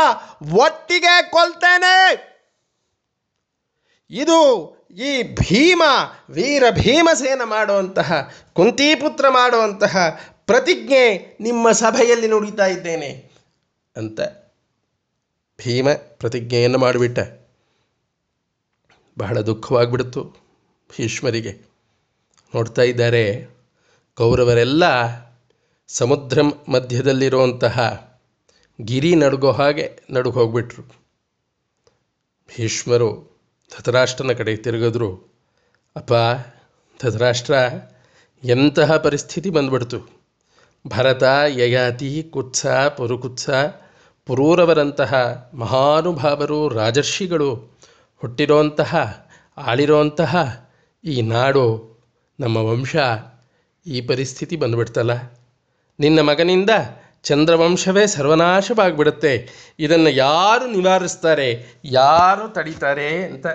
ಒಟ್ಟಿಗೆ ಕೊಲ್ತೇನೆ. ಇದು ಈ ಭೀಮ, ವೀರ ಭೀಮಸೇನ ಮಾಡುವಂತಹ, ಕುಂತಿಪುತ್ರ ಮಾಡುವಂತಹ ಪ್ರತಿಜ್ಞೆ ನಿಮ್ಮ ಸಭೆಯಲ್ಲಿ ನುಡಿತಾ ಇದ್ದೇನೆ ಅಂತ ಭೀಮ ಪ್ರತಿಜ್ಞೆಯನ್ನು ಮಾಡಿಬಿಟ್ಟ. ಬಹಳ ದುಃಖವಾಗಿಬಿಡ್ತು ಭೀಷ್ಮರಿಗೆ. ನೋಡ್ತಾ ಇದ್ದಾರೆ, ಕೌರವರೆಲ್ಲ ಸಮುದ್ರ ಮಧ್ಯದಲ್ಲಿರುವಂತಹ ಗಿರಿ ನಡುಗೋ ಹಾಗೆ ನಡುಗೋಗ್ಬಿಟ್ರು. ಭೀಷ್ಮರು ಧೃತರಾಷ್ಟ್ರನ ಕಡೆ ತಿರುಗಿದ್ರು, ಅಪ್ಪ, ಧತರಾಷ್ಟ್ರ, ಎಂತಹ ಪರಿಸ್ಥಿತಿ ಬಂದ್ಬಿಡ್ತು. ಭರತ, ಯಯಾತಿ, ಕುತ್ಸ, ಪುರುಕುತ್ಸ, ಪುರೂರವರಂತಹ ಮಹಾನುಭಾವರು, ರಾಜರ್ಷಿಗಳು, ಹುಟ್ಟಿರೋಂತಹ, ಆಳಿರೋಂತಹ ಈ ನಾಡು, ನಮ್ಮ ವಂಶ, ಈ ಪರಿಸ್ಥಿತಿ ಬಂದ್ಬಿಡ್ತಲ್ಲ. ನಿನ್ನ ಮಗನಿಂದ ಚಂದ್ರವಂಶವೇ ಸರ್ವನಾಶವಾಗಿಬಿಡುತ್ತೆ. ಇದನ್ನು ಯಾರು ನಿವಾರಿಸ್ತಾರೆ, ಯಾರು ತಡೀತಾರೆ ಅಂತ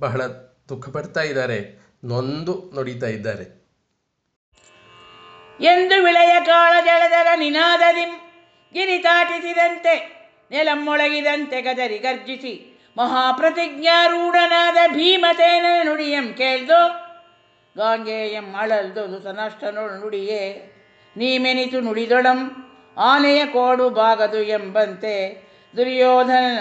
ಬಹಳ ದುಃಖ ಪಡ್ತಾ ಇದ್ದಾರೆ, ನೊಂದು ನುಡಿತಾ ಇದ್ದಾರೆ. ಎಂದು ವಿಳೆಯ ಕಾಳ ಜಳದರ ನಿನಾದದಿಂ ಗಿರಿ ತಾಟಿಸಿದಂತೆ ನೆಲಮ್ಮೊಳಗಿದಂತೆ ಗದರಿ ಗರ್ಜಿಸಿ, ಮಹಾಪ್ರತಿಜ್ಞಾರೂಢನಾದ ಭೀಮತೇನ ನುಡಿಯಂ ಕೇಳ್ದು, ಗಾಂಗೇಯಂ ಅಳಲ್ದು ಸನಷ್ಟನೊಳು ನುಡಿಯೇ, ನೀಮೆನಿತು ನುಡಿದೊಳಂ ಆನೆಯ ಕೋಡು ಬಾಗದು ಎಂಬಂತೆ ದುರ್ಯೋಧನನ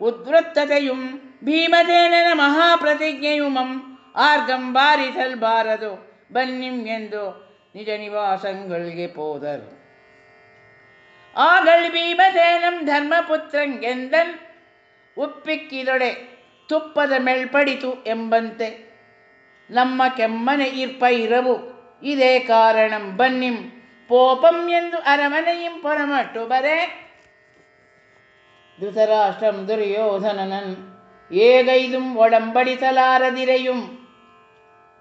ಉದ್ವೃತ್ತತೆಯುಂ ಭೀಮಸೇನನ ಮಹಾಪ್ರತಿಜ್ಞೆಯು ಮಂ ಆರ್ಗಂ ಬಾರಿಸಲ್ಬಾರದು ಬನ್ನಿಂ ಎಂದು ನಿಜ ನಿವಾಸಗಳಿಗೆ ಪೋದರು. ಆಗಳ್ ಭೀಮಸೇನಂ ಧರ್ಮಪುತ್ರಂಗೆಂದನ್ ಉಪ್ಪಿಕ್ಕಿದೊಡೆ ತುಪ್ಪದ ಮೆಳ್ಪಡಿತು ಎಂಬಂತೆ. ನಮ್ಮ ಕೆಮ್ಮನೆ ಇರ್ಪ ಇರವು ಇದೇ ಕಾರಣಂ ಬನ್ನಿಂ ಪೋಪಂ ಎಂದು ಅರಮನೆಯಿಂ ಪೊರಮಟ್ಟು ಬರೆ. ಧೃತರಾಷ್ಟ್ರಂ ದುರ್ಯೋಧನನನ್ ಏಗೈದುಂ ಒಡಂಬಡಿಸಲಾರದಿರೆಯುಂ.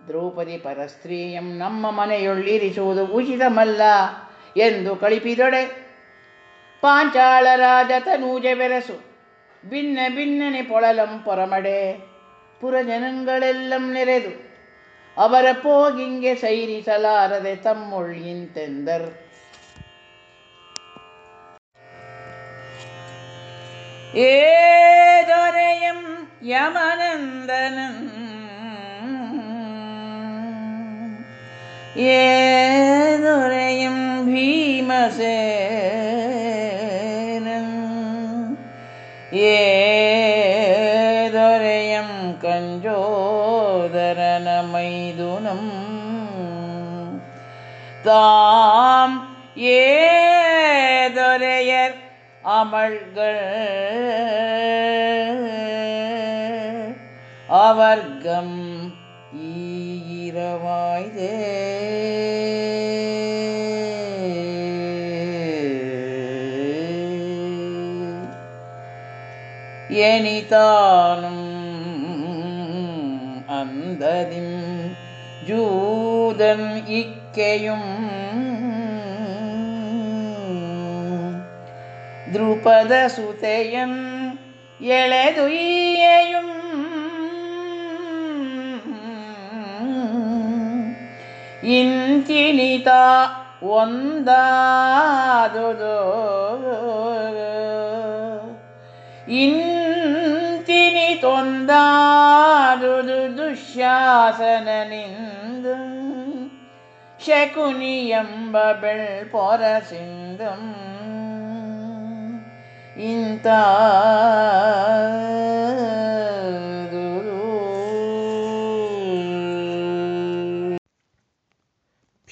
ದ್ರೌಪದಿ ಪರಸ್ತ್ರೀಯಂ ನಮ್ಮ ಮನೆಯೊಳ್ಳಿರಿಸುವುದು ಉಚಿತಮಲ್ಲ ಎಂದು ಕಳಿಪಿದೊಡೆ. ಪಾಂಚಾಳ ರಾಜ ತನೂಜೆ ಬೆರಸು. ಭಿನ್ನ ಭಿನ್ನನೆ ಪೊಳಲಂ ಪೊರಮಡೆ. ಪುರಜನಂಗಳೆಲ್ಲಂ ನೆರೆದು. ಅವರ ಪೋಗಿಂಗೆ ಸೈರಿಸಲಾರದೆ ತಮ್ಮೊಳ್ಳಿಂತೆಂದರ್ ഏ ദൊരയം യമനന്ദനൻ ഏ ദൊരയം ഭീമസേനൻ ഏ தாம் ஏதொரையர் அமள்கள் அவர்கம் ஈரவாய்தே எனிதானும் அந்ததின் ஜூதன் இக் மிக்கையும் திருபத சுதையன் எளதுயையும் இன்கிளிதா ಒಂದಾದುದು ಇಂತಿನಿ ತೊಂದಾದುದು ದುಶ್ಯಾಸನನಿಂದು ಶಕುನಿ ಎಂಬ ಬೆಳ್ಪೊರ ಸಿಂಧಂ. ಇಂತ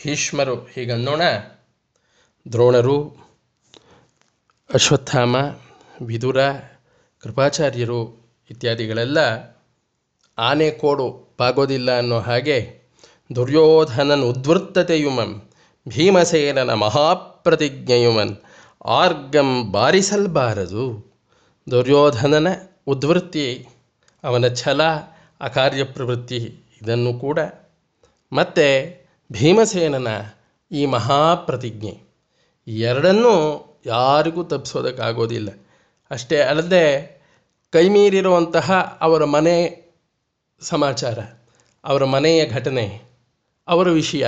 ಭೀಷ್ಮರು ಹೀಗನ್ನೋಣ. ದ್ರೋಣರು, ಅಶ್ವತ್ಥಾಮ, ವಿದುರ, ಕೃಪಾಚಾರ್ಯರು ಇತ್ಯಾದಿಗಳೆಲ್ಲ ಆನೆ ಕೋಡು ಬಾಗೋದಿಲ್ಲ ಅನ್ನೋ ಹಾಗೆ ದುರ್ಯೋಧನನ ಉದ್ವೃತ್ತತೆಯುಮನ್, ಭೀಮಸೇನನ ಮಹಾಪ್ರತಿಜ್ಞೆಯುಮನ್, ಆರ್ಗಂ ಬಾರಿಸಲ್ಬಾರದು. ದುರ್ಯೋಧನನ ಉದ್ವೃತ್ತಿ, ಅವನ ಛಲ, ಅಕಾರ್ಯ ಪ್ರವೃತ್ತಿ, ಇದನ್ನು ಕೂಡ. ಮತ್ತು ಭೀಮಸೇನನ ಈ ಮಹಾಪ್ರತಿಜ್ಞೆ, ಎರಡನ್ನೂ ಯಾರಿಗೂ ತಪ್ಪಿಸೋದಕ್ಕಾಗೋದಿಲ್ಲ. ಅಷ್ಟೇ ಅಲ್ಲದೆ ಕೈಮೀರಿರುವಂತಹ ಅವರ ಮನೆ ಸಮಾಚಾರ, ಅವರ ಮನೆಯ ಘಟನೆ ಅವರ ವಿಷಯ,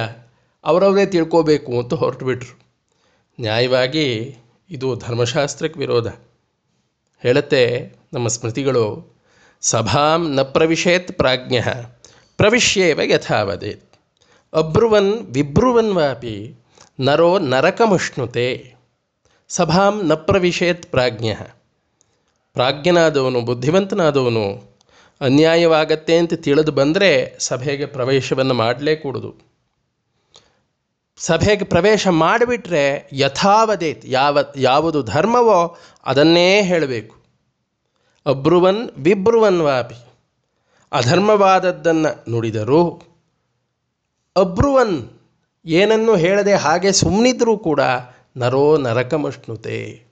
ಅವರವರೇ ತಿಳ್ಕೋಬೇಕು ಅಂತ ಹೊರಟುಬಿಟ್ರು. ನ್ಯಾಯವಾಗಿ ಇದು ಧರ್ಮಶಾಸ್ತ್ರಕ್ಕೆ ವಿರೋಧ. ಹೇಳುತ್ತೆ ನಮ್ಮ ಸ್ಮೃತಿಗಳು, ಸಭಾಂ ನ ಪ್ರವಿಶೇತ್ ಪ್ರಾಜ್ಞ, ಪ್ರವಿಶ್ಯೇವ ಯಥಾವದೇತ್ ಅಬ್ರುವನ್ ವಿಬ್ರುವನ್ ವಾಪಿ, ನರೋ ನರಕಮುಷ್ಣುತೆ ಸಭಾಂ ನ ಪ್ರವಿಶೇತ್ ಪ್ರಾಜ್ಞ. ಪ್ರಾಜ್ಞನಾದವನು, ಬುದ್ಧಿವಂತನಾದವನು ಅನ್ಯಾಯವಾಗತ್ತೆ ಅಂತ ತಿಳಿದು ಬಂದರೆ ಸಭೆಗೆ ಪ್ರವೇಶವನ್ನು ಮಾಡಲೇ ಕೂಡುದು ಸಭೆಗೆ ಪ್ರವೇಶ ಮಾಡಿಬಿಟ್ರೆ ಯಥಾವದೇತ್ ಯಾವ, ಯಾವುದು ಧರ್ಮವೋ ಅದನ್ನೇ ಹೇಳಬೇಕು. ಅಬ್ರುವನ್ ವಿಬ್ರುವನ್ ವಾಪಿ. ಅಧರ್ಮವಾದದ್ದನ್ನು ನುಡಿದರೂ ಅಬ್ರುವನ್ ಏನನ್ನು ಹೇಳದೆ ಹಾಗೆ ಸುಮ್ಮನಿದ್ರೂ ಕೂಡ ನರೋ ನರಕಮಷ್ಣುತೆ.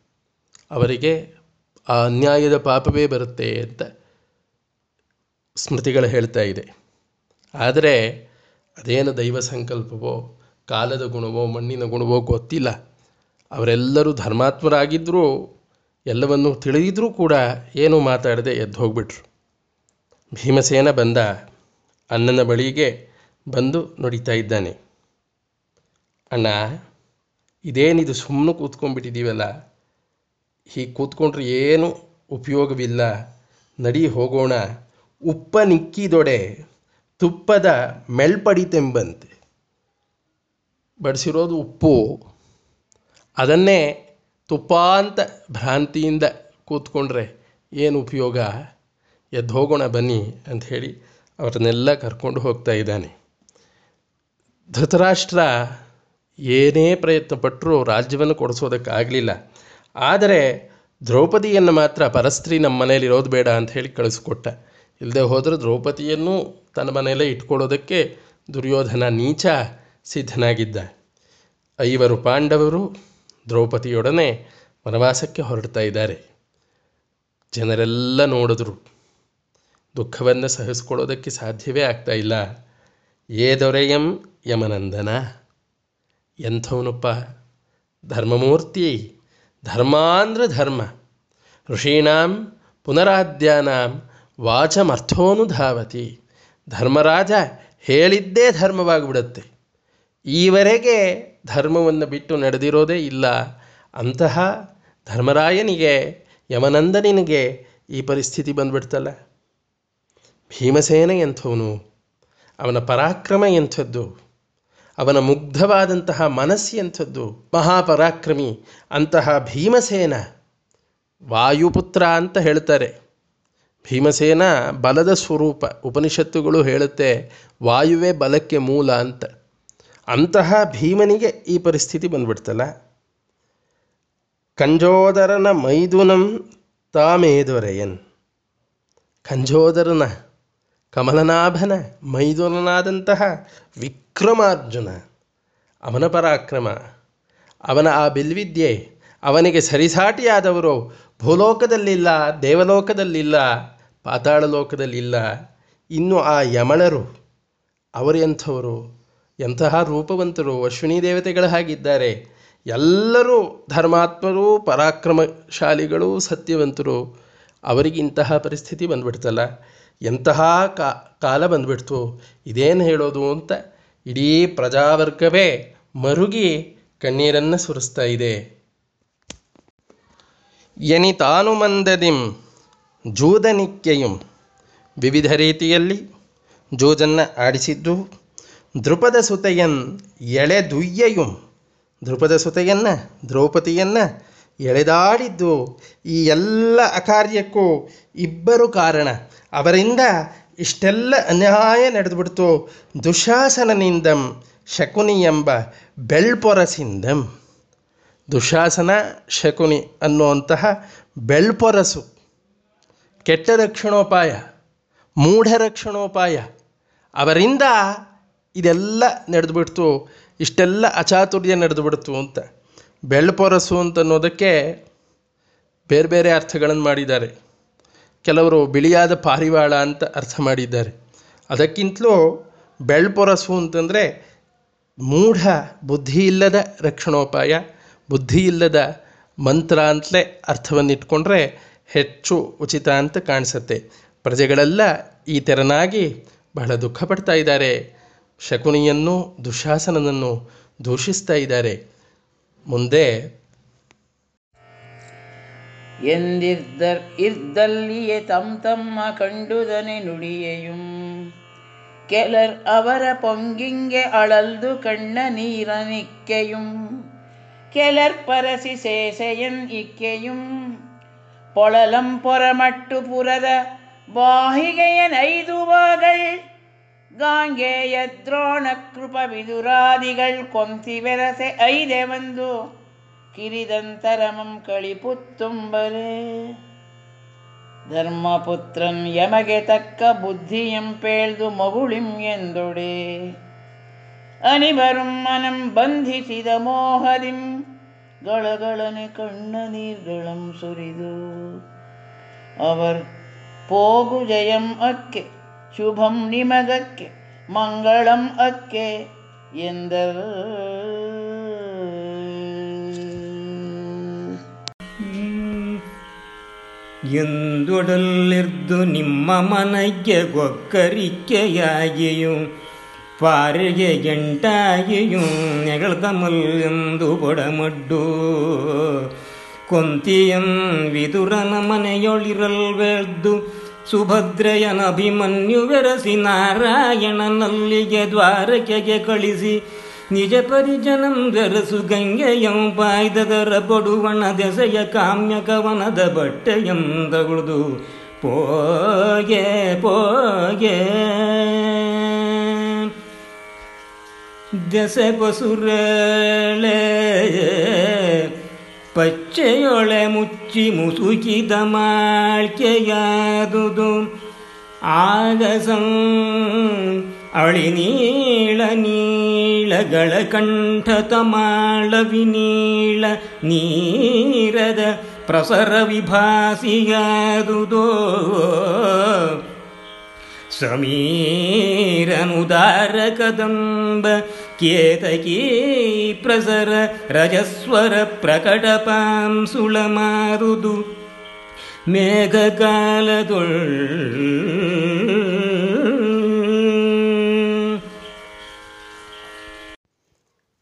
ಅವರಿಗೆ ಆ ಅನ್ಯಾಯದ ಪಾಪವೇ ಬರುತ್ತೆ ಅಂತ ಸ್ಮೃತಿಗಳು ಹೇಳ್ತಾ ಇದೆ. ಆದರೆ ಅದೇನು ದೈವ ಸಂಕಲ್ಪವೋ, ಕಾಲದ ಗುಣವೋ, ಮಣ್ಣಿನ ಗುಣವೋ ಗೊತ್ತಿಲ್ಲ. ಅವರೆಲ್ಲರೂ ಧರ್ಮಾತ್ಮರಾಗಿದ್ದರೂ ಎಲ್ಲವನ್ನು ತಿಳಿದಿದ್ರೂ ಕೂಡ ಏನೂ ಮಾತಾಡದೆ ಎದ್ದು ಹೋಗ್ಬಿಟ್ರು. ಭೀಮಸೇನ ಬಂದ ಅಣ್ಣನ ಬಳಿಗೆ ಬಂದು ನುಡಿತಾ ಇದ್ದಾನೆ. ಅಣ್ಣ, ಇದೇನಿದು ಸುಮ್ಮನೆ ಕೂತ್ಕೊಂಡ್ಬಿಟ್ಟಿದ್ದೀವಲ್ಲ ಹೀಗೆ ಕೂತ್ಕೊಂಡ್ರೆ ಏನು ಉಪಯೋಗವಿಲ್ಲ? ನಡಿ ಹೋಗೋಣ. ಉಪ್ಪ ನಿಕ್ಕಿದೊಡೆ ತುಪ್ಪದ ಮೆಳ್ಪಡಿತೆಂಬಂತೆ ಬಡಿಸಿರೋದು ಉಪ್ಪು. ಅದನ್ನೇ ತುಪ್ಪ ಅಂತ ಭ್ರಾಂತಿಯಿಂದ ಕೂತ್ಕೊಂಡ್ರೆ ಏನು ಉಪಯೋಗ? ಎದ್ದು ಹೋಗೋಣ ಬನ್ನಿ ಅಂತ ಹೇಳಿ ಅವರನ್ನೆಲ್ಲ ಕರ್ಕೊಂಡು ಹೋಗ್ತಾ ಇದ್ದಾನೆ. ಧೃತರಾಷ್ಟ್ರ ಏನೇ ಪ್ರಯತ್ನ ಪಟ್ಟರೂ ರಾಜ್ಯವನ್ನು ಕೊಡಿಸೋದಕ್ಕಾಗಲಿಲ್ಲ. ಆದರೆ ದ್ರೌಪದಿಯನ್ನು ಮಾತ್ರ ಪರಸ್ತ್ರೀ ನಮ್ಮ ಮನೇಲಿರೋದು ಬೇಡ ಅಂತ ಹೇಳಿ ಕಳಿಸ್ಕೊಟ್ಟ. ಇಲ್ಲದೆ ಹೋದರೆ ದ್ರೌಪದಿಯನ್ನು ತನ್ನ ಮನೆಯಲ್ಲೇ ಇಟ್ಕೊಳ್ಳೋದಕ್ಕೆ ದುರ್ಯೋಧನ ನೀಚ ಸಿದ್ಧನಾಗಿದ್ದ. ಐವರು ಪಾಂಡವರು ದ್ರೌಪದಿಯೊಡನೆ ವನವಾಸಕ್ಕೆ ಹೊರಡ್ತಾ ಇದ್ದಾರೆ. ಜನರೆಲ್ಲ ನೋಡಿದ್ರು, ದುಃಖವನ್ನು ಸಹಿಸ್ಕೊಳ್ಳೋದಕ್ಕೆ ಸಾಧ್ಯವೇ ಆಗ್ತಾ ಇಲ್ಲ. ಏ ದೊರೆಯಂ ಯಮನಂದನ, ಎಂಥವನಪ್ಪ? ಧರ್ಮಮೂರ್ತಿ ಧರ್ಮಾಂದ್ರ ಧರ್ಮ ಋಷೀಣಾಂ, ಪುನರಾದ್ಯಾನಾಂ ವಾಚಮರ್ಥೋನುಧಾವತಿ ಧರ್ಮರಾಜ ಹೇಳಿದ್ದೇ ಧರ್ಮವಾಗಿಬಿಡುತ್ತೆ. ಈವರೆಗೆ ಧರ್ಮವನ್ನು ಬಿಟ್ಟು ನಡೆದಿರೋದೇ ಇಲ್ಲ. ಅಂತಹ ಧರ್ಮರಾಯನಿಗೆ, ಯಮನಂದನಿಗೆ ಈ ಪರಿಸ್ಥಿತಿ ಬಂದುಬಿಡ್ತಲ್ಲ. ಭೀಮಸೇನ ಎಂಥವನು? ಅವನ ಪರಾಕ್ರಮ ಎಂಥದ್ದು? ಅವನ ಮುಗ್ಧವಾದಂತಹ ಮನಸ್ಸು ಎಂಥದ್ದು? ಮಹಾಪರಾಕ್ರಮಿ ಅಂತಹ ಭೀಮಸೇನ? ವಾಯುಪುತ್ರ ಅಂತ ಹೇಳ್ತಾರೆ. ಭೀಮಸೇನ ಬಲದ ಸ್ವರೂಪ ಉಪನಿಷತ್ತುಗಳು ಹೇಳುತ್ತೆ, ವಾಯುವೆ ಬಲಕ್ಕೆ ಮೂಲ ಅಂತ. ಅಂತಹ ಭೀಮನಿಗೆ ಈ ಪರಿಸ್ಥಿತಿ ಬಂದ್ಬಿಡ್ತಲ್ಲ. ಕಂಜೋದರನ ಮೈದುನಂ ತಾಮೇದೊರೆಯನ್ ಕಂಜೋದರನ ಕಮಲನಾಭನ ಮೈದುನನಾದಂತಹ ವಿಕ್ರಮಾರ್ಜುನ, ಅವನ ಪರಾಕ್ರಮ, ಅವನ ಆ ಬಿಲ್ವಿದ್ಯೆ, ಅವನಿಗೆ ಸರಿಸಾಟಿಯಾದವರು ಭೂಲೋಕದಲ್ಲಿಲ್ಲ, ದೇವಲೋಕದಲ್ಲಿಲ್ಲ ಪಾತಾಳ ಲೋಕದಲ್ಲಿಲ್ಲ ಇನ್ನು ಆ ಯಮಳರು ಅವರು ಎಂಥವರು ಎಂತಹ ರೂಪವಂತರು, ಅಶ್ವಿನಿ ದೇವತೆಗಳ ಹಾಗಿದ್ದಾರೆ. ಎಲ್ಲರೂ ಧರ್ಮಾತ್ಮರು, ಪರಾಕ್ರಮಶಾಲಿಗಳು, ಸತ್ಯವಂತರು. ಅವರಿಗೆ ಇಂತಹ ಪರಿಸ್ಥಿತಿ ಬಂದ್ಬಿಡ್ತಲ್ಲ. ಎಂತಹ ಕಾಲ ಬಂದ್ಬಿಡ್ತು. ಇದೇನು ಹೇಳೋದು ಅಂತ ಇಡೀ ಪ್ರಜಾವರ್ಗವೇ ಮರುಗಿ ಕಣ್ಣೀರನ್ನು ಸುರಿಸ್ತಾ ಇದೆ. ಎನಿತಾನು ಮಂದದಿಂ ಜೂದನಿಕ್ಕೆಯುಂ ವಿವಿಧ ರೀತಿಯಲ್ಲಿ ಜೂಜನ್ನು ಆಡಿಸಿದ್ದು ದೃಪದ ಸುತೆಯನ್ ಎಳೆದುಯ್ಯೆಯುಂ. ದೃಪದ ಸುತೆಯನ್ನು, ದ್ರೌಪದಿಯನ್ನು ಎಳೆದಾಡಿದ್ದು, ಈ ಎಲ್ಲ ಅಕಾರ್ಯಕ್ಕೂ ಇಬ್ಬರು ಕಾರಣ. ಅವರಿಂದ ಇಷ್ಟೆಲ್ಲ ಅನ್ಯಾಯ ನಡೆದುಬಿಡ್ತು ದುಶಾಸನನಿಂದಂ ಶಕುನಿ ಎಂಬ ಬೆಳ್ಪೊರಸಿಂದಂ. ದುಶಾಸನ ಶಕುನಿ ಅನ್ನುವಂತಹ ಬೆಳ್ಪೊರಸು ಕೆಟ್ಟ ರಕ್ಷಣೋಪಾಯ ಮೂಢ ರಕ್ಷಣೋಪಾಯ ಅವರಿಂದ ಇದೆಲ್ಲ ನಡೆದುಬಿಡ್ತು, ಇಷ್ಟೆಲ್ಲ ಅಚಾತುರ್ಯ ನಡೆದುಬಿಡ್ತು ಅಂತ. ಬೆಳ್ಪೊರಸು ಅಂತ ಅನ್ನೋದಕ್ಕೆ ಬೇರೆ ಬೇರೆ ಅರ್ಥಗಳನ್ನು ಮಾಡಿದ್ದಾರೆ. ಕೆಲವರು ಬಿಳಿಯಾದ ಪಾರಿವಾಳ ಅಂತ ಅರ್ಥ ಮಾಡಿದ್ದಾರೆ. ಅದಕ್ಕಿಂತಲೂ ಬೆಳ್ಪೊರಸು ಅಂತಂದರೆ ಮೂಢ ಬುದ್ಧಿ ಇಲ್ಲದ ರಕ್ಷಣೋಪಾಯ ಬುದ್ಧಿ ಇಲ್ಲದ ಮಂತ್ರ ಅಂತಲೇ ಅರ್ಥವನ್ನು ಇಟ್ಕೊಂಡ್ರೆ ಹೆಚ್ಚು ಉಚಿತ ಅಂತ ಕಾಣಿಸುತ್ತೆ. ಪ್ರಜೆಗಳೆಲ್ಲ ಈ ತೆರನಾಗಿ ಬಹಳ ದುಃಖ ಪಡ್ತಾ ಇದ್ದಾರೆ. ಶಕುನಿಯನ್ನು, ದುಶಾಸನನನ್ನು ದೂಷಿಸ್ತಾ ಇದ್ದಾರೆ. ಮುಂದೆ ಎಂದಿರ್ದರ್, ಇರ್ದಲ್ಲಿಯೇ ತಮ್ ತಮ್ಮ ಕಂಡುದನೆ ನುಡಿಯೆಯುಂ. ಕೆಲರ್ ಅವರ ಪೊಂಗಿಂಗೆ ಅಳಲ್ದು ಕಣ್ಣ ನೀರನಿಕ್ಕೆಯುಂ. கெலற்பரசி சேசையன் இக்கையும் பொழலம் பொறமட்டு புரத வாகிகையன் ஐதுவாகள் காங்கேய ದ್ರೋಣ ಕೃಪ ವಿದುರಾದಿಗಳ್ ಕೊಂತಿವೆರಸೆ ಐದೆವಂದು ಕಿರಿದಂತರಮಂ ಕಳಿಪುತ್ತುಂಬರೆ ಧರ್ಮಪುತ್ರನ್ ಯಮಗೆ ತಕ್ಕ ಬುದ್ಧಿಯಂ ಪೇಳ್ದು ಮಗುಳಿಂ ಎಂದೊಡೆ ಅನಿಬರುಂ ಮನಂ ಬಂಧಿಸಿದ ಮೋಹದಿಂ ಗಳಗಳನೆ ಕಣ್ಣ ನೀರಳಂ ಸುರಿದು. ಅವರ್ ಪೋಗು ಜಯಂ ಅಕ್ಕೆ ಶುಭಂ ನಿಮಗಕ್ಕೆ ಮಂಗಳಂ ಅಕ್ಕೆ ಎಂದೆ ಯೆಂದಡಲ್ಲಿರದು ನಿಮ್ಮ ಮನಕ್ಕೆ ಗೊಕ್ಕರಿಕೆಯಾಗಿಯು ಪಾರಿಗೆ ಎಂಟಾಗಿಯೂ ನೆಗಳದಮಲ್ ಎಂದು ಬೊಡಮಡ್ಡು. ಕೊಂತಿಯಂ ವಿದುರನ ಮನೆಯೊಳಿರಲ್ವೆದ್ದು ಸುಭದ್ರೆಯನ ಅಭಿಮನ್ಯು ಬೆರಸಿ ನಾರಾಯಣನಲ್ಲಿಗೆ ದ್ವಾರಕೆಗೆ ಕಳಿಸಿ. ನಿಜ ಪರಿಜನಂ ಬೆರಸು ಗಂಗೆಯಂ ಪಾಯ್ದದರ ಬಡುವಣ ದೆಸೆಯ ಕಾಮ್ಯ ಕವನದ ಬಟ್ಟೆಯಂ ಪೋಗೆ ಪೋಗೆ. ದೆಸೆ ಪಸುರಳೆ ಪಚ್ಚೆಯೊಳೆ ಮುಚ್ಚಿ ಮುಸುಕಿದ ಮಾಳ್ಕೆಯಾದುದು ಆಗಸಂ ಅಳಿ ನೀಳ ನೀಳಗಳ ಕಂಠ ಕೇತಕೀ ಪ್ರಸರ ರಜಸ್ವರ ಪ್ರಕಟಪಾಂ ಸುಳಮಾರುದು. ಮೇಘಕಾಲದೊಳ್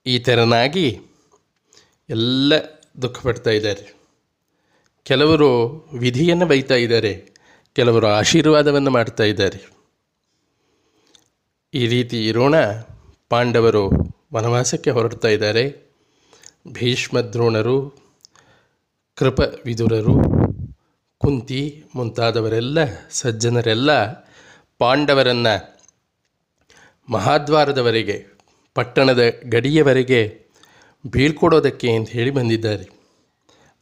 ಈ ತೆರನಾಗಿ ಎಲ್ಲ ದುಃಖ ಪಡ್ತಾ ಇದ್ದಾರೆ. ಕೆಲವರು ವಿಧಿಯನ್ನು ಬೈತಾ ಇದ್ದಾರೆ. ಕೆಲವರು ಆಶೀರ್ವಾದವನ್ನು ಮಾಡ್ತಾ ಇದ್ದಾರೆ. ಈ ರೀತಿ ಇರೋಣ. ಪಾಂಡವರು ವನವಾಸಕ್ಕೆ ಹೊರಡ್ತಾ ಇದ್ದಾರೆ. ಭೀಷ್ಮ ದ್ರೋಣರು ಕೃಪ ಕುಂತಿ ಮುಂತಾದವರೆಲ್ಲ, ಸಜ್ಜನರೆಲ್ಲ ಪಾಂಡವರನ್ನು ಮಹಾದ್ವಾರದವರೆಗೆ, ಪಟ್ಟಣದ ಗಡಿಯವರೆಗೆ ಬೀಳ್ಕೊಡೋದಕ್ಕೆ ಅಂತ ಹೇಳಿ ಬಂದಿದ್ದಾರೆ.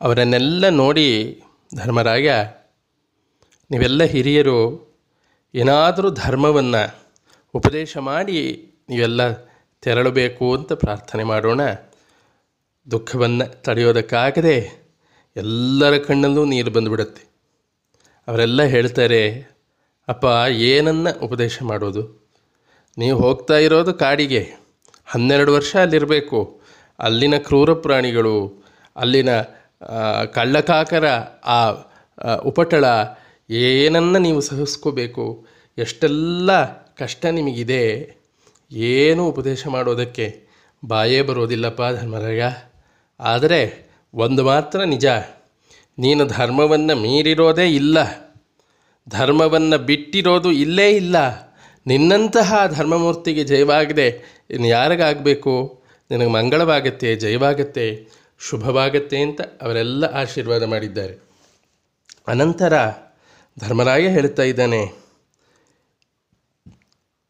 ಅವರನ್ನೆಲ್ಲ ನೋಡಿ ಧರ್ಮರಾಯ, ನೀವೆಲ್ಲ ಹಿರಿಯರು, ಏನಾದರೂ ಧರ್ಮವನ್ನು ಉಪದೇಶ ಮಾಡಿ ನೀವೆಲ್ಲ ತೆರಳಬೇಕು ಅಂತ ಪ್ರಾರ್ಥನೆ ಮಾಡೋಣ. ದುಃಖವನ್ನು ತಡೆಯೋದಕ್ಕಾಗದೆ ಎಲ್ಲರ ಕಣ್ಣಲ್ಲೂ ನೀರು ಬಂದುಬಿಡುತ್ತೆ. ಅವರೆಲ್ಲ ಹೇಳ್ತಾರೆ, ಅಪ್ಪ, ಏನನ್ನ ಉಪದೇಶ ಮಾಡೋದು? ನೀವು ಹೋಗ್ತಾ ಇರೋದು ಕಾಡಿಗೆ. ಹನ್ನೆರಡು ವರ್ಷ ಅಲ್ಲಿರಬೇಕು. ಅಲ್ಲಿನ ಕ್ರೂರ ಪ್ರಾಣಿಗಳು, ಅಲ್ಲಿನ ಕಳ್ಳಕಾಕರ ಆ, ಉಪಟಳ, ಏನನ್ನ ನೀವು ಸಹಿಸ್ಕೋಬೇಕು? ಎಷ್ಟೆಲ್ಲ ಕಷ್ಟ ನಿಮಗಿದೆ. ಏನು ಉಪದೇಶ ಮಾಡೋದಕ್ಕೆ ಬಾಯೇ ಬರೋದಿಲ್ಲಪ್ಪ ಧರ್ಮರಾಯ. ಆದರೆ ಒಂದು ಮಾತ್ರ ನಿಜ. ನೀನು ಧರ್ಮವನ್ನು ಮೀರಿರೋದೇ ಇಲ್ಲ. ಧರ್ಮವನ್ನು ಬಿಟ್ಟಿರೋದು ಇಲ್ಲೇ ಇಲ್ಲ. ನಿನ್ನಂತಹ ಧರ್ಮಮೂರ್ತಿಗೆ ಜಯವಾಗದೆ. ಇನ್ನು ಯಾರಿಗಾಗಬೇಕು? ನಿನಗೆ ಮಂಗಳವಾಗತ್ತೆ, ಜಯವಾಗತ್ತೆ, ಶುಭವಾಗತ್ತೆ ಅಂತ ಅವರೆಲ್ಲ ಆಶೀರ್ವಾದ ಮಾಡಿದ್ದಾರೆ. ಅನಂತರ ಧರ್ಮರಾಯ ಹೇಳ್ತಾ ಇದ್ದಾನೆ,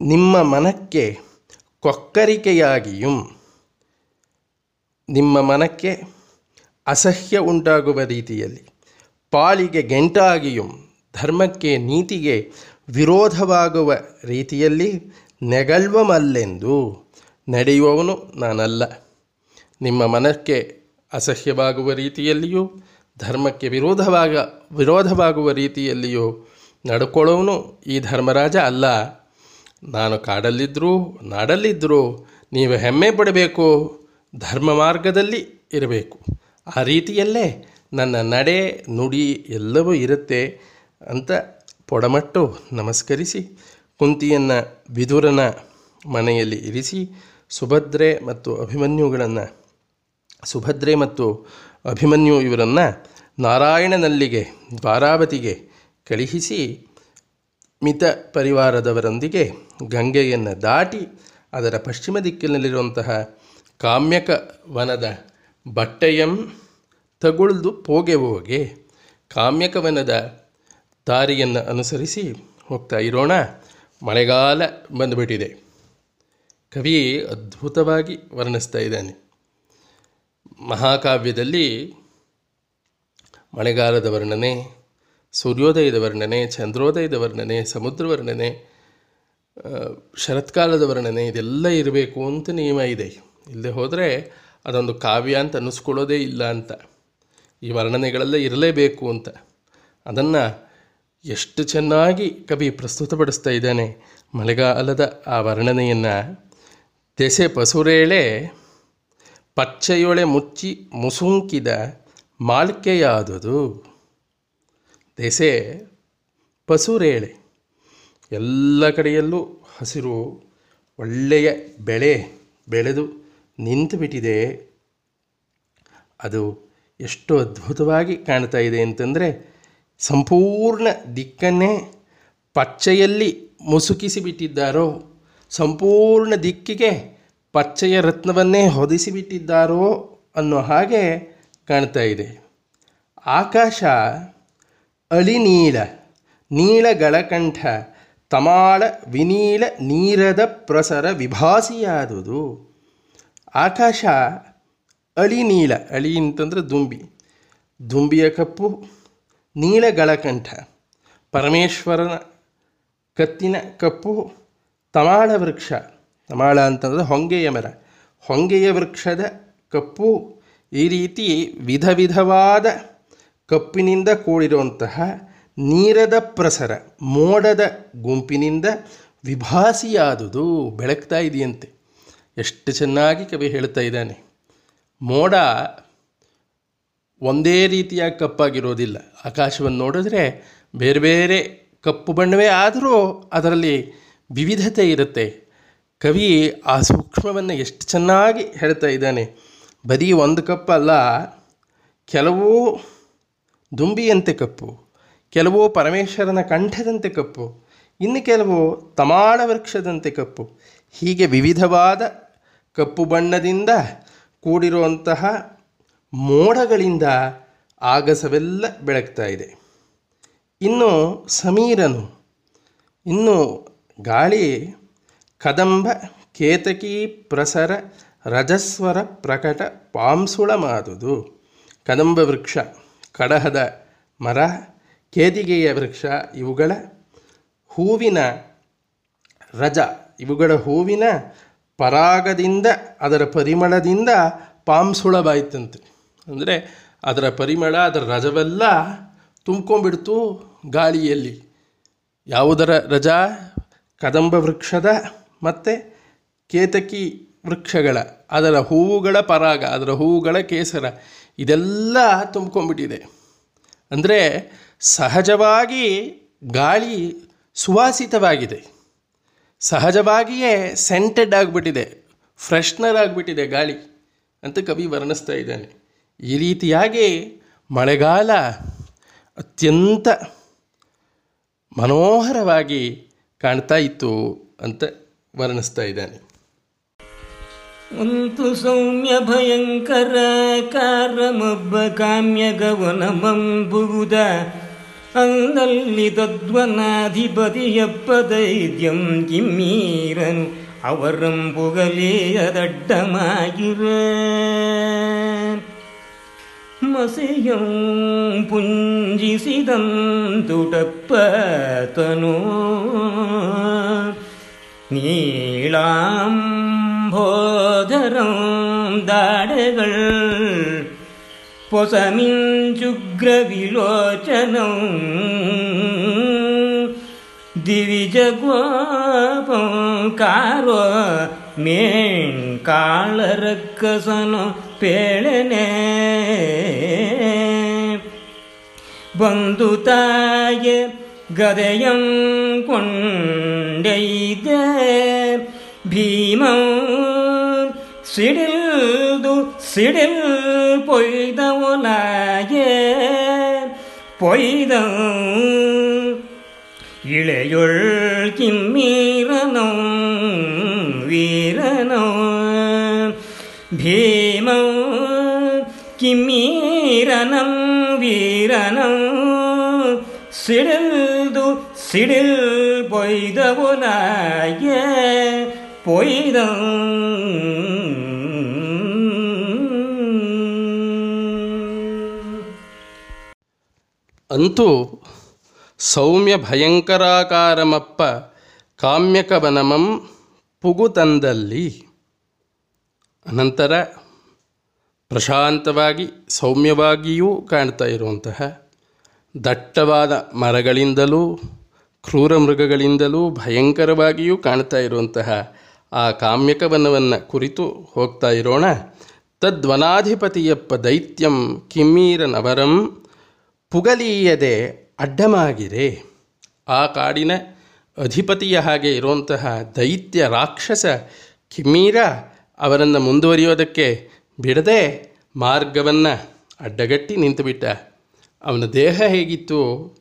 ನಿಮ್ಮ ಮನಕ್ಕೆ ಕೊಕ್ಕರಿಕೆಯಾಗಿಯೂ ನಿಮ್ಮ ಮನಕ್ಕೆ ಅಸಹ್ಯ ಉಂಟಾಗುವ ರೀತಿಯಲ್ಲಿ ಪಾಲಿಗೆ ಗೆಂಟಾಗಿಯೂ ಧರ್ಮಕ್ಕೆ ನೀತಿಗೆ ವಿರೋಧವಾಗುವ ರೀತಿಯಲ್ಲಿ ನೆಗಳ್ವಮಲ್ಲೆಂದು ನಡೆಯುವವನು ನಾನಲ್ಲ. ನಿಮ್ಮ ಮನಕ್ಕೆ ಅಸಹ್ಯವಾಗುವ ರೀತಿಯಲ್ಲಿಯೂ ಧರ್ಮಕ್ಕೆ ವಿರೋಧವಾಗ, ವಿರೋಧವಾಗುವ ರೀತಿಯಲ್ಲಿಯೂ ನಡ್ಕೊಳ್ಳೋವನು ಈ ಧರ್ಮರಾಜ ಅಲ್ಲ. ನಾನು ಕಾಡಲ್ಲಿದ್ದರೂ ನಾಡಲ್ಲಿದ್ದರೂ ನೀವು ಹೆಮ್ಮೆ ಪಡಬೇಕು, ಧರ್ಮ ಮಾರ್ಗದಲ್ಲಿ ಇರಬೇಕು. ಆ ರೀತಿಯಲ್ಲೇ ನನ್ನ ನಡೆ ನುಡಿ ಎಲ್ಲವೂ ಇರುತ್ತೆ ಅಂತ ಪೊಡಮಟ್ಟು ನಮಸ್ಕರಿಸಿ, ಕುಂತಿಯನ್ನು ವಿದುರನ ಮನೆಯಲ್ಲಿ ಇರಿಸಿ, ಸುಭದ್ರೆ ಮತ್ತು ಅಭಿಮನ್ಯುಗಳನ್ನು, ಸುಭದ್ರೆ ಮತ್ತು ಅಭಿಮನ್ಯು ಇವರನ್ನು ನಾರಾಯಣನಲ್ಲಿಗೆ, ದ್ವಾರಾವತಿಗೆ ಕಳುಹಿಸಿ ಮಿತ ಪರಿವಾರದವರೊಂದಿಗೆ ಗಂಗೆಯನ್ನು ದಾಟಿ ಅದರ ಪಶ್ಚಿಮ ದಿಕ್ಕಿನಲ್ಲಿರುವಂತಹ ಕಾಮ್ಯಕ ವನದ ಬಟ್ಟೆಯಂ ತಗುಳ್ದು ಪೋಗೆ ಹೋಗೆ. ಕಾಮ್ಯಕ ವನದ ದಾರಿಯನ್ನು ಅನುಸರಿಸಿ ಹೋಗ್ತಾ ಇರೋಣ. ಮಳೆಗಾಲ ಬಂದುಬಿಟ್ಟಿದೆ. ಕವಿ ಅದ್ಭುತವಾಗಿ ವರ್ಣಿಸ್ತಾ ಇದ್ದಾನೆ. ಮಹಾಕಾವ್ಯದಲ್ಲಿ ಮಳೆಗಾಲದ ವರ್ಣನೆ ಸೂರ್ಯೋದಯದ ವರ್ಣನೆ, ಚಂದ್ರೋದಯದ ವರ್ಣನೆ, ಸಮುದ್ರ ವರ್ಣನೆ ಶರತ್ಕಾಲದ ವರ್ಣನೆ, ಇದೆಲ್ಲ ಇರಬೇಕು ಅಂತ ನಿಯಮ ಇದೆ. ಇಲ್ಲದೆ ಹೋದರೆ ಅದೊಂದು ಕಾವ್ಯ ಅಂತ ಅನ್ನಿಸ್ಕೊಳ್ಳೋದೇ ಇಲ್ಲ ಅಂತ. ಈ ವರ್ಣನೆಗಳೆಲ್ಲ ಇರಲೇಬೇಕು ಅಂತ. ಅದನ್ನು ಎಷ್ಟು ಚೆನ್ನಾಗಿ ಕವಿ ಪ್ರಸ್ತುತಪಡಿಸ್ತಾ ಇದ್ದಾನೆ. ಮಳೆಗಾಲದ ಆ ವರ್ಣನೆಯನ್ನು ದೆಸೆ ಪಸುರೇಳೆ, ಪಚ್ಚೆಯೊಳೆ ಮುಚ್ಚಿ ಮುಸುಂಕಿದ ಮಾಲ್ಕೆಯಾದುದು. ದೆಸೆ ಪಸುರೇಳೆ. ಎಲ್ಲ ಕಡೆಯಲ್ಲೂ ಹಸಿರು ಒಳ್ಳೆಯ ಬೆಳೆ ಬೆಳೆದು ನಿಂತುಬಿಟ್ಟಿದೆ. ಅದು ಎಷ್ಟು ಅದ್ಭುತವಾಗಿ ಕಾಣ್ತಾ ಇದೆ ಅಂತಂದರೆ ಸಂಪೂರ್ಣ ದಿಕ್ಕನ್ನೇ ಪಚ್ಚೆಯಲ್ಲಿ ಮುಸುಕಿಸಿ ಬಿಟ್ಟಿದ್ದಾರೋ ಸಂಪೂರ್ಣ ದಿಕ್ಕಿಗೆ ಪಚ್ಚೆಯ ರತ್ನವನ್ನೇ ಹೊದಿಸಿಬಿಟ್ಟಿದ್ದಾರೋ ಅನ್ನೋ ಹಾಗೆ ಕಾಣ್ತಾ ಇದೆ. ಆಕಾಶ ಅಳಿನೀಳ ನೀಳಗಳಕಂಠ ತಮಾಳ ವಿನೀಳ ನೀರದ ಪ್ರಸರ ವಿಭಾಸಿಯಾದುದು. ಆಕಾಶ ಅಳಿನೀಳ ಅಳಿ ಅಂತಂದ್ರೆ ದುಂಬಿ. ದುಂಬಿಯ ಕಪ್ಪು ನೀಳಗಳಕಂಠ ಪರಮೇಶ್ವರನ ಕತ್ತಿನ ಕಪ್ಪು ತಮಾಳ ವೃಕ್ಷ. ತಮಾಳ ಅಂತಂದ್ರೆ ಹೊಂಗೆಯ ಮರ. ಹೊಂಗೆಯ ವೃಕ್ಷದ ಕಪ್ಪು ಈ ರೀತಿ ವಿಧ ವಿಧವಾದ ಕಪ್ಪಿನಿಂದ ಕೂಡಿರುವಂತಹ ನೀರದ ಪ್ರಸರ, ಮೋಡದ ಗುಂಪಿನಿಂದ ವಿಭಾಸಿಯಾದುದು ಬೆಳಗ್ತಾ ಇದೆಯಂತೆ. ಎಷ್ಟು ಚೆನ್ನಾಗಿ ಕವಿ ಹೇಳ್ತಾ ಇದ್ದಾನೆ. ಮೋಡ ಒಂದೇ ರೀತಿಯ ಕಪ್ಪಾಗಿರೋದಿಲ್ಲ. ಆಕಾಶವನ್ನು ನೋಡಿದ್ರೆ ಬೇರೆ ಬೇರೆ ಕಪ್ಪು ಬಣ್ಣವೇ ಆದರೂ ಅದರಲ್ಲಿ ವಿವಿಧತೆ ಇರುತ್ತೆ. ಕವಿ ಆ ಸೂಕ್ಷ್ಮವನ್ನು ಎಷ್ಟು ಚೆನ್ನಾಗಿ ಹೇಳ್ತಾ ಇದ್ದಾನೆ. ಬರೀ ಒಂದು ಕಪ್ಪಲ್ಲ, ಕೆಲವು ದುಂಬಿಯಂತೆ ಕಪ್ಪು, ಕೆಲವು ಪರಮೇಶ್ವರನ ಕಂಠದಂತೆ ಕಪ್ಪು, ಇನ್ನು ಕೆಲವು ತಮಾಳ ವೃಕ್ಷದಂತೆ ಕಪ್ಪು. ಹೀಗೆ ವಿವಿಧವಾದ ಕಪ್ಪು ಬಣ್ಣದಿಂದ ಕೂಡಿರುವಂತಹ ಮೋಡಗಳಿಂದ ಆಗಸವೆಲ್ಲ ಬೆಳಗ್ತಾ ಇದೆ. ಇನ್ನು ಸಮೀರನು, ಇನ್ನು ಗಾಳಿ, ಕದಂಬ, ಕೇತಕಿ, ಪ್ರಸರ, ರಜಸ್ವರ ಪ್ರಕಟ, ಪಾಂಸುಳ ಮಾದುದು, ಕದಂಬ ವೃಕ್ಷ. ಕಡಹದ ಮರ, ಕೇದಿಗೆಯ ವೃಕ್ಷ, ಇವುಗಳ ಹೂವಿನ ರಜ. ಇವುಗಳ ಹೂವಿನ ಪರಾಗದಿಂದ, ಅದರ ಪರಿಮಳದಿಂದ ಪಾಂಸುಳವಾಯ್ತಂತೆ ಅಂದರೆ ಅದರ ಪರಿಮಳ, ಅದರ ರಜವೆಲ್ಲ ತುಂಬ್ಕೊಂಡ್ಬಿಡ್ತು ಗಾಳಿಯಲ್ಲಿ. ಯಾವುದರ ರಜ? ಕದಂಬ ವೃಕ್ಷದ ಮತ್ತು ಕೇತಕಿ ವೃಕ್ಷಗಳ. ಅದರ ಹೂವುಗಳ ಪರಾಗ, ಅದರ ಹೂವುಗಳ ಕೇಸರ. ಇದೆಲ್ಲ ತುಂಬ್ಕೊಂಡ್ಬಿಟ್ಟಿದೆ. ಅಂದರೆ ಸಹಜವಾಗಿ ಗಾಳಿ ಸುವಾಸಿತವಾಗಿದೆ. ಸಹಜವಾಗಿಯೇ ಸೆಂಟೆಡ್ ಆಗಿಬಿಟ್ಟಿದೆ ಫ್ರೆಶ್ನರ್ ಆಗಿಬಿಟ್ಟಿದೆ ಗಾಳಿ ಅಂತ ಕವಿ ವರ್ಣಿಸ್ತಾ ಇದ್ದಾನೆ. ಈ ರೀತಿಯಾಗಿ ಮಳೆಗಾಲ ಅತ್ಯಂತ ಮನೋಹರವಾಗಿ ಕಾಣ್ತಾ ಇತ್ತು ಅಂತ ವರ್ಣಿಸ್ತಾ ಇದ್ದಾನೆ. ಒಂದು ಸೌಮ್ಯ ಭಯಂಕರ ಕಾರಮೊಬ್ಬ ಕಾಮ್ಯ ಗವನಮಂಬುವುದ ಅಂದಲ್ಲಿ ತದ್ವನಾಧಿಪತಿಯಪ್ಪ ದೈದ್ಯಂ ಕಿಮ್ಮೀರನು ಅವರಂಬುಗಲೇಯದಡ್ಡಮಾಗಿರ ಮಸೆಯಂ ಪುಂಜಿಸಿದಂತುಟಪ್ಪ ലംബോധരം ദാടകൾ പൊസമിഞ്ചുഗ്രവിലോചനം ദിവിജഗോപം കാരോ മേൺ കാളരക്കസനോ പേളനെ. ബന്ധുതായ ഗതയം കൊണ്ടെയ്ത ഭീമം സിടിൽ ദു സിടിൽ ಒಲಾಗೆ ಪೊಯ್ದ ഇളയൊൾ കിമ്മീറനോ വീരനോ. ഭീമോ കിമ്മീരനം വീരനം. സിടിൽതു സിടിൽ പൊയ്ത ಪೊಯ್ದ ಅಂತೂ ಸೌಮ್ಯ ಭಯಂಕರಾಕಾರಮಪ್ಪ ಕಾಮ್ಯಕವನಮಂ ಪುಗುತಂದಲ್ಲಿ. ಅನಂತರ ಪ್ರಶಾಂತವಾಗಿ, ಸೌಮ್ಯವಾಗಿಯೂ ಕಾಣ್ತಾ ಇರುವಂತಹ ದಟ್ಟವಾದ ಮರಗಳಿಂದಲೂ, ಕ್ರೂರ ಮೃಗಗಳಿಂದಲೂ ಭಯಂಕರವಾಗಿಯೂ ಕಾಣ್ತಾ ಇರುವಂತಹ ಆ ಕಾಮ್ಯಕವನವನ್ನು ಕುರಿತು ಹೋಗ್ತಾ ಇರೋಣ. ತದ್ವನಾಧಿಪತಿಯಪ್ಪ ದೈತ್ಯಂ ಕಿಮ್ಮೀರನವರಂ ಪುಗಲೀಯದೆ ಅಡ್ಡಮಾಗಿರೆ. ಆ ಕಾಡಿನ ಅಧಿಪತಿಯ ಹಾಗೆ ಇರುವಂತಹ ದೈತ್ಯ ರಾಕ್ಷಸ ಕಿಮ್ಮೀರ ಅವರನ್ನು ಮುಂದುವರಿಯೋದಕ್ಕೆ ಬಿಡದೆ ಮಾರ್ಗವನ್ನು ಅಡ್ಡಗಟ್ಟಿ ನಿಂತುಬಿಟ್ಟ. ಅವನ ದೇಹ ಹೇಗಿತ್ತು?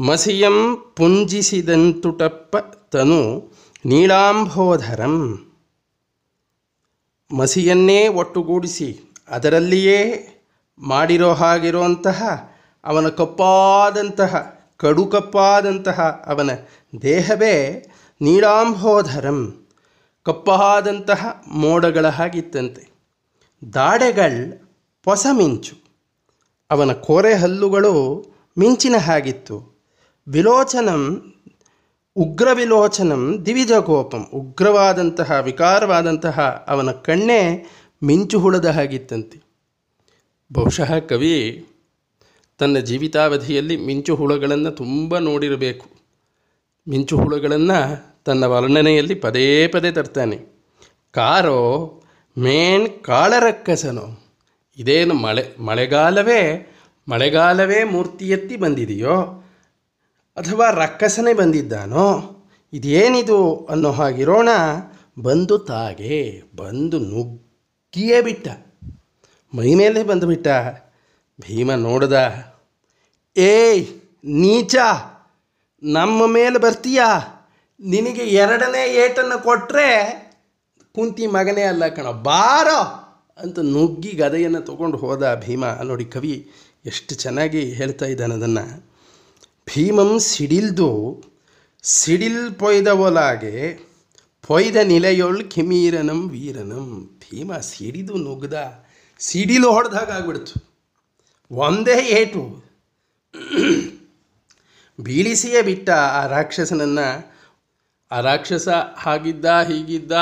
ಮಸಿಯಂ ಪುಂಜಿಸಿದಂತುಟಪ್ಪ ತನು ನೀಳಾಂಬೋಧರಂ ಮಸಿಯನ್ನೇ ಒಟ್ಟುಗೂಡಿಸಿ ಅದರಲ್ಲಿಯೇ ಮಾಡಿರೋ ಹಾಗಿರುವಂತಹ ಅವನ ಕಪ್ಪಾದಂತಹ, ಕಡು ಕಪ್ಪಾದಂತಹ ಅವನ ದೇಹವೇ ನೀಳಾಂಬೋಧರಂ ಕಪ್ಪಾದಂತಹ ಮೋಡಗಳ ಹಾಗಿತ್ತಂತೆ. ದಾಡೆಗಳ್ ಹೊಸ ಮಿಂಚು ಅವನ ಕೋರೆ ಹಲ್ಲುಗಳು ಮಿಂಚಿನ ಹಾಗಿತ್ತು. ವಿಲೋಚನಂ ಉಗ್ರ ವಿಲೋಚನಂ ದಿವಿಜಗೋಪಂ ಉಗ್ರವಾದಂತಹ, ವಿಕಾರವಾದಂತಹ ಅವನ ಕಣ್ಣೇ ಮಿಂಚು ಹುಳದ ಹಾಗಿತ್ತಂತೆ. ಬಹುಶಃ ಕವಿ ತನ್ನ ಜೀವಿತಾವಧಿಯಲ್ಲಿ ಮಿಂಚು ಹುಳಗಳನ್ನು ತುಂಬ ನೋಡಿರಬೇಕು. ಮಿಂಚು ಹುಳಗಳನ್ನು ತನ್ನ ವರ್ಣನೆಯಲ್ಲಿ ಪದೇ ಪದೇ ತರ್ತಾನೆ. ಕಾರೋ ಮೇಣ್ ಕಾಳರಕ್ಕಸನೋ. ಇದೇನು ಮಳೆ, ಮಳೆಗಾಲವೇ ಮಳೆಗಾಲವೇ ಮೂರ್ತಿ ಎತ್ತಿ ಬಂದಿದೆಯೋ? ಅಥವಾ ರಕ್ಕಸನೇ ಬಂದಿದ್ದಾನೋ? ಇದೇನಿದು ಅನ್ನೋ ಹಾಗಿರೋಣ ಬಂದು ತಾಗೆ ಬಂದು ನುಗ್ಗಿಯೇ ಬಿಟ್ಟ. ಮೈ ಮೇಲೆ ಬಂದುಬಿಟ್ಟ ಭೀಮ ನೋಡ್ದ, ಏಯ್, ನೀಚ! ನಮ್ಮ ಮೇಲೆ ಬರ್ತೀಯಾ? ನಿನಗೆ ಎರಡನೇ ಏಟನ್ನು ಕೊಟ್ಟರೆ ಕುಂತಿ ಮಗನೇ ಅಲ್ಲ ಕಣ, ಬಾರೋ! ಅಂತ ನುಗ್ಗಿ ಗದೆಯನ್ನು ತಗೊಂಡು ಹೋದ ಭೀಮ. ನೋಡಿ ಕವಿ ಎಷ್ಟು ಚೆನ್ನಾಗಿ ಹೇಳ್ತಾ ಇದ್ದಾನೆ ಅದನ್ನು. ಭೀಮಂ ಸಿಡಿಲ್ದು, ಸಿಡಿಲ್ ಪೊಯ್ದ ಒಲಾಗೆ ಪೊಯ್ದ ನಿಲೆಯೊಳ್ ಕಿಮೀರನಂ ವೀರನಂ. ಭೀಮ ಸಿಡಿದು ನುಗ್ದ, ಸಿಡಿಲು ಹೊಡೆದಾಗ ಆಗ್ಬಿಡ್ತು ಒಂದೇ ಏಟು. ಬೀಳಿಸಿಯೇ ಬಿಟ್ಟ ಆ ರಾಕ್ಷಸನನ್ನು, ಆ ರಾಕ್ಷಸ ಹಾಗಿದ್ದ, ಹೀಗಿದ್ದ,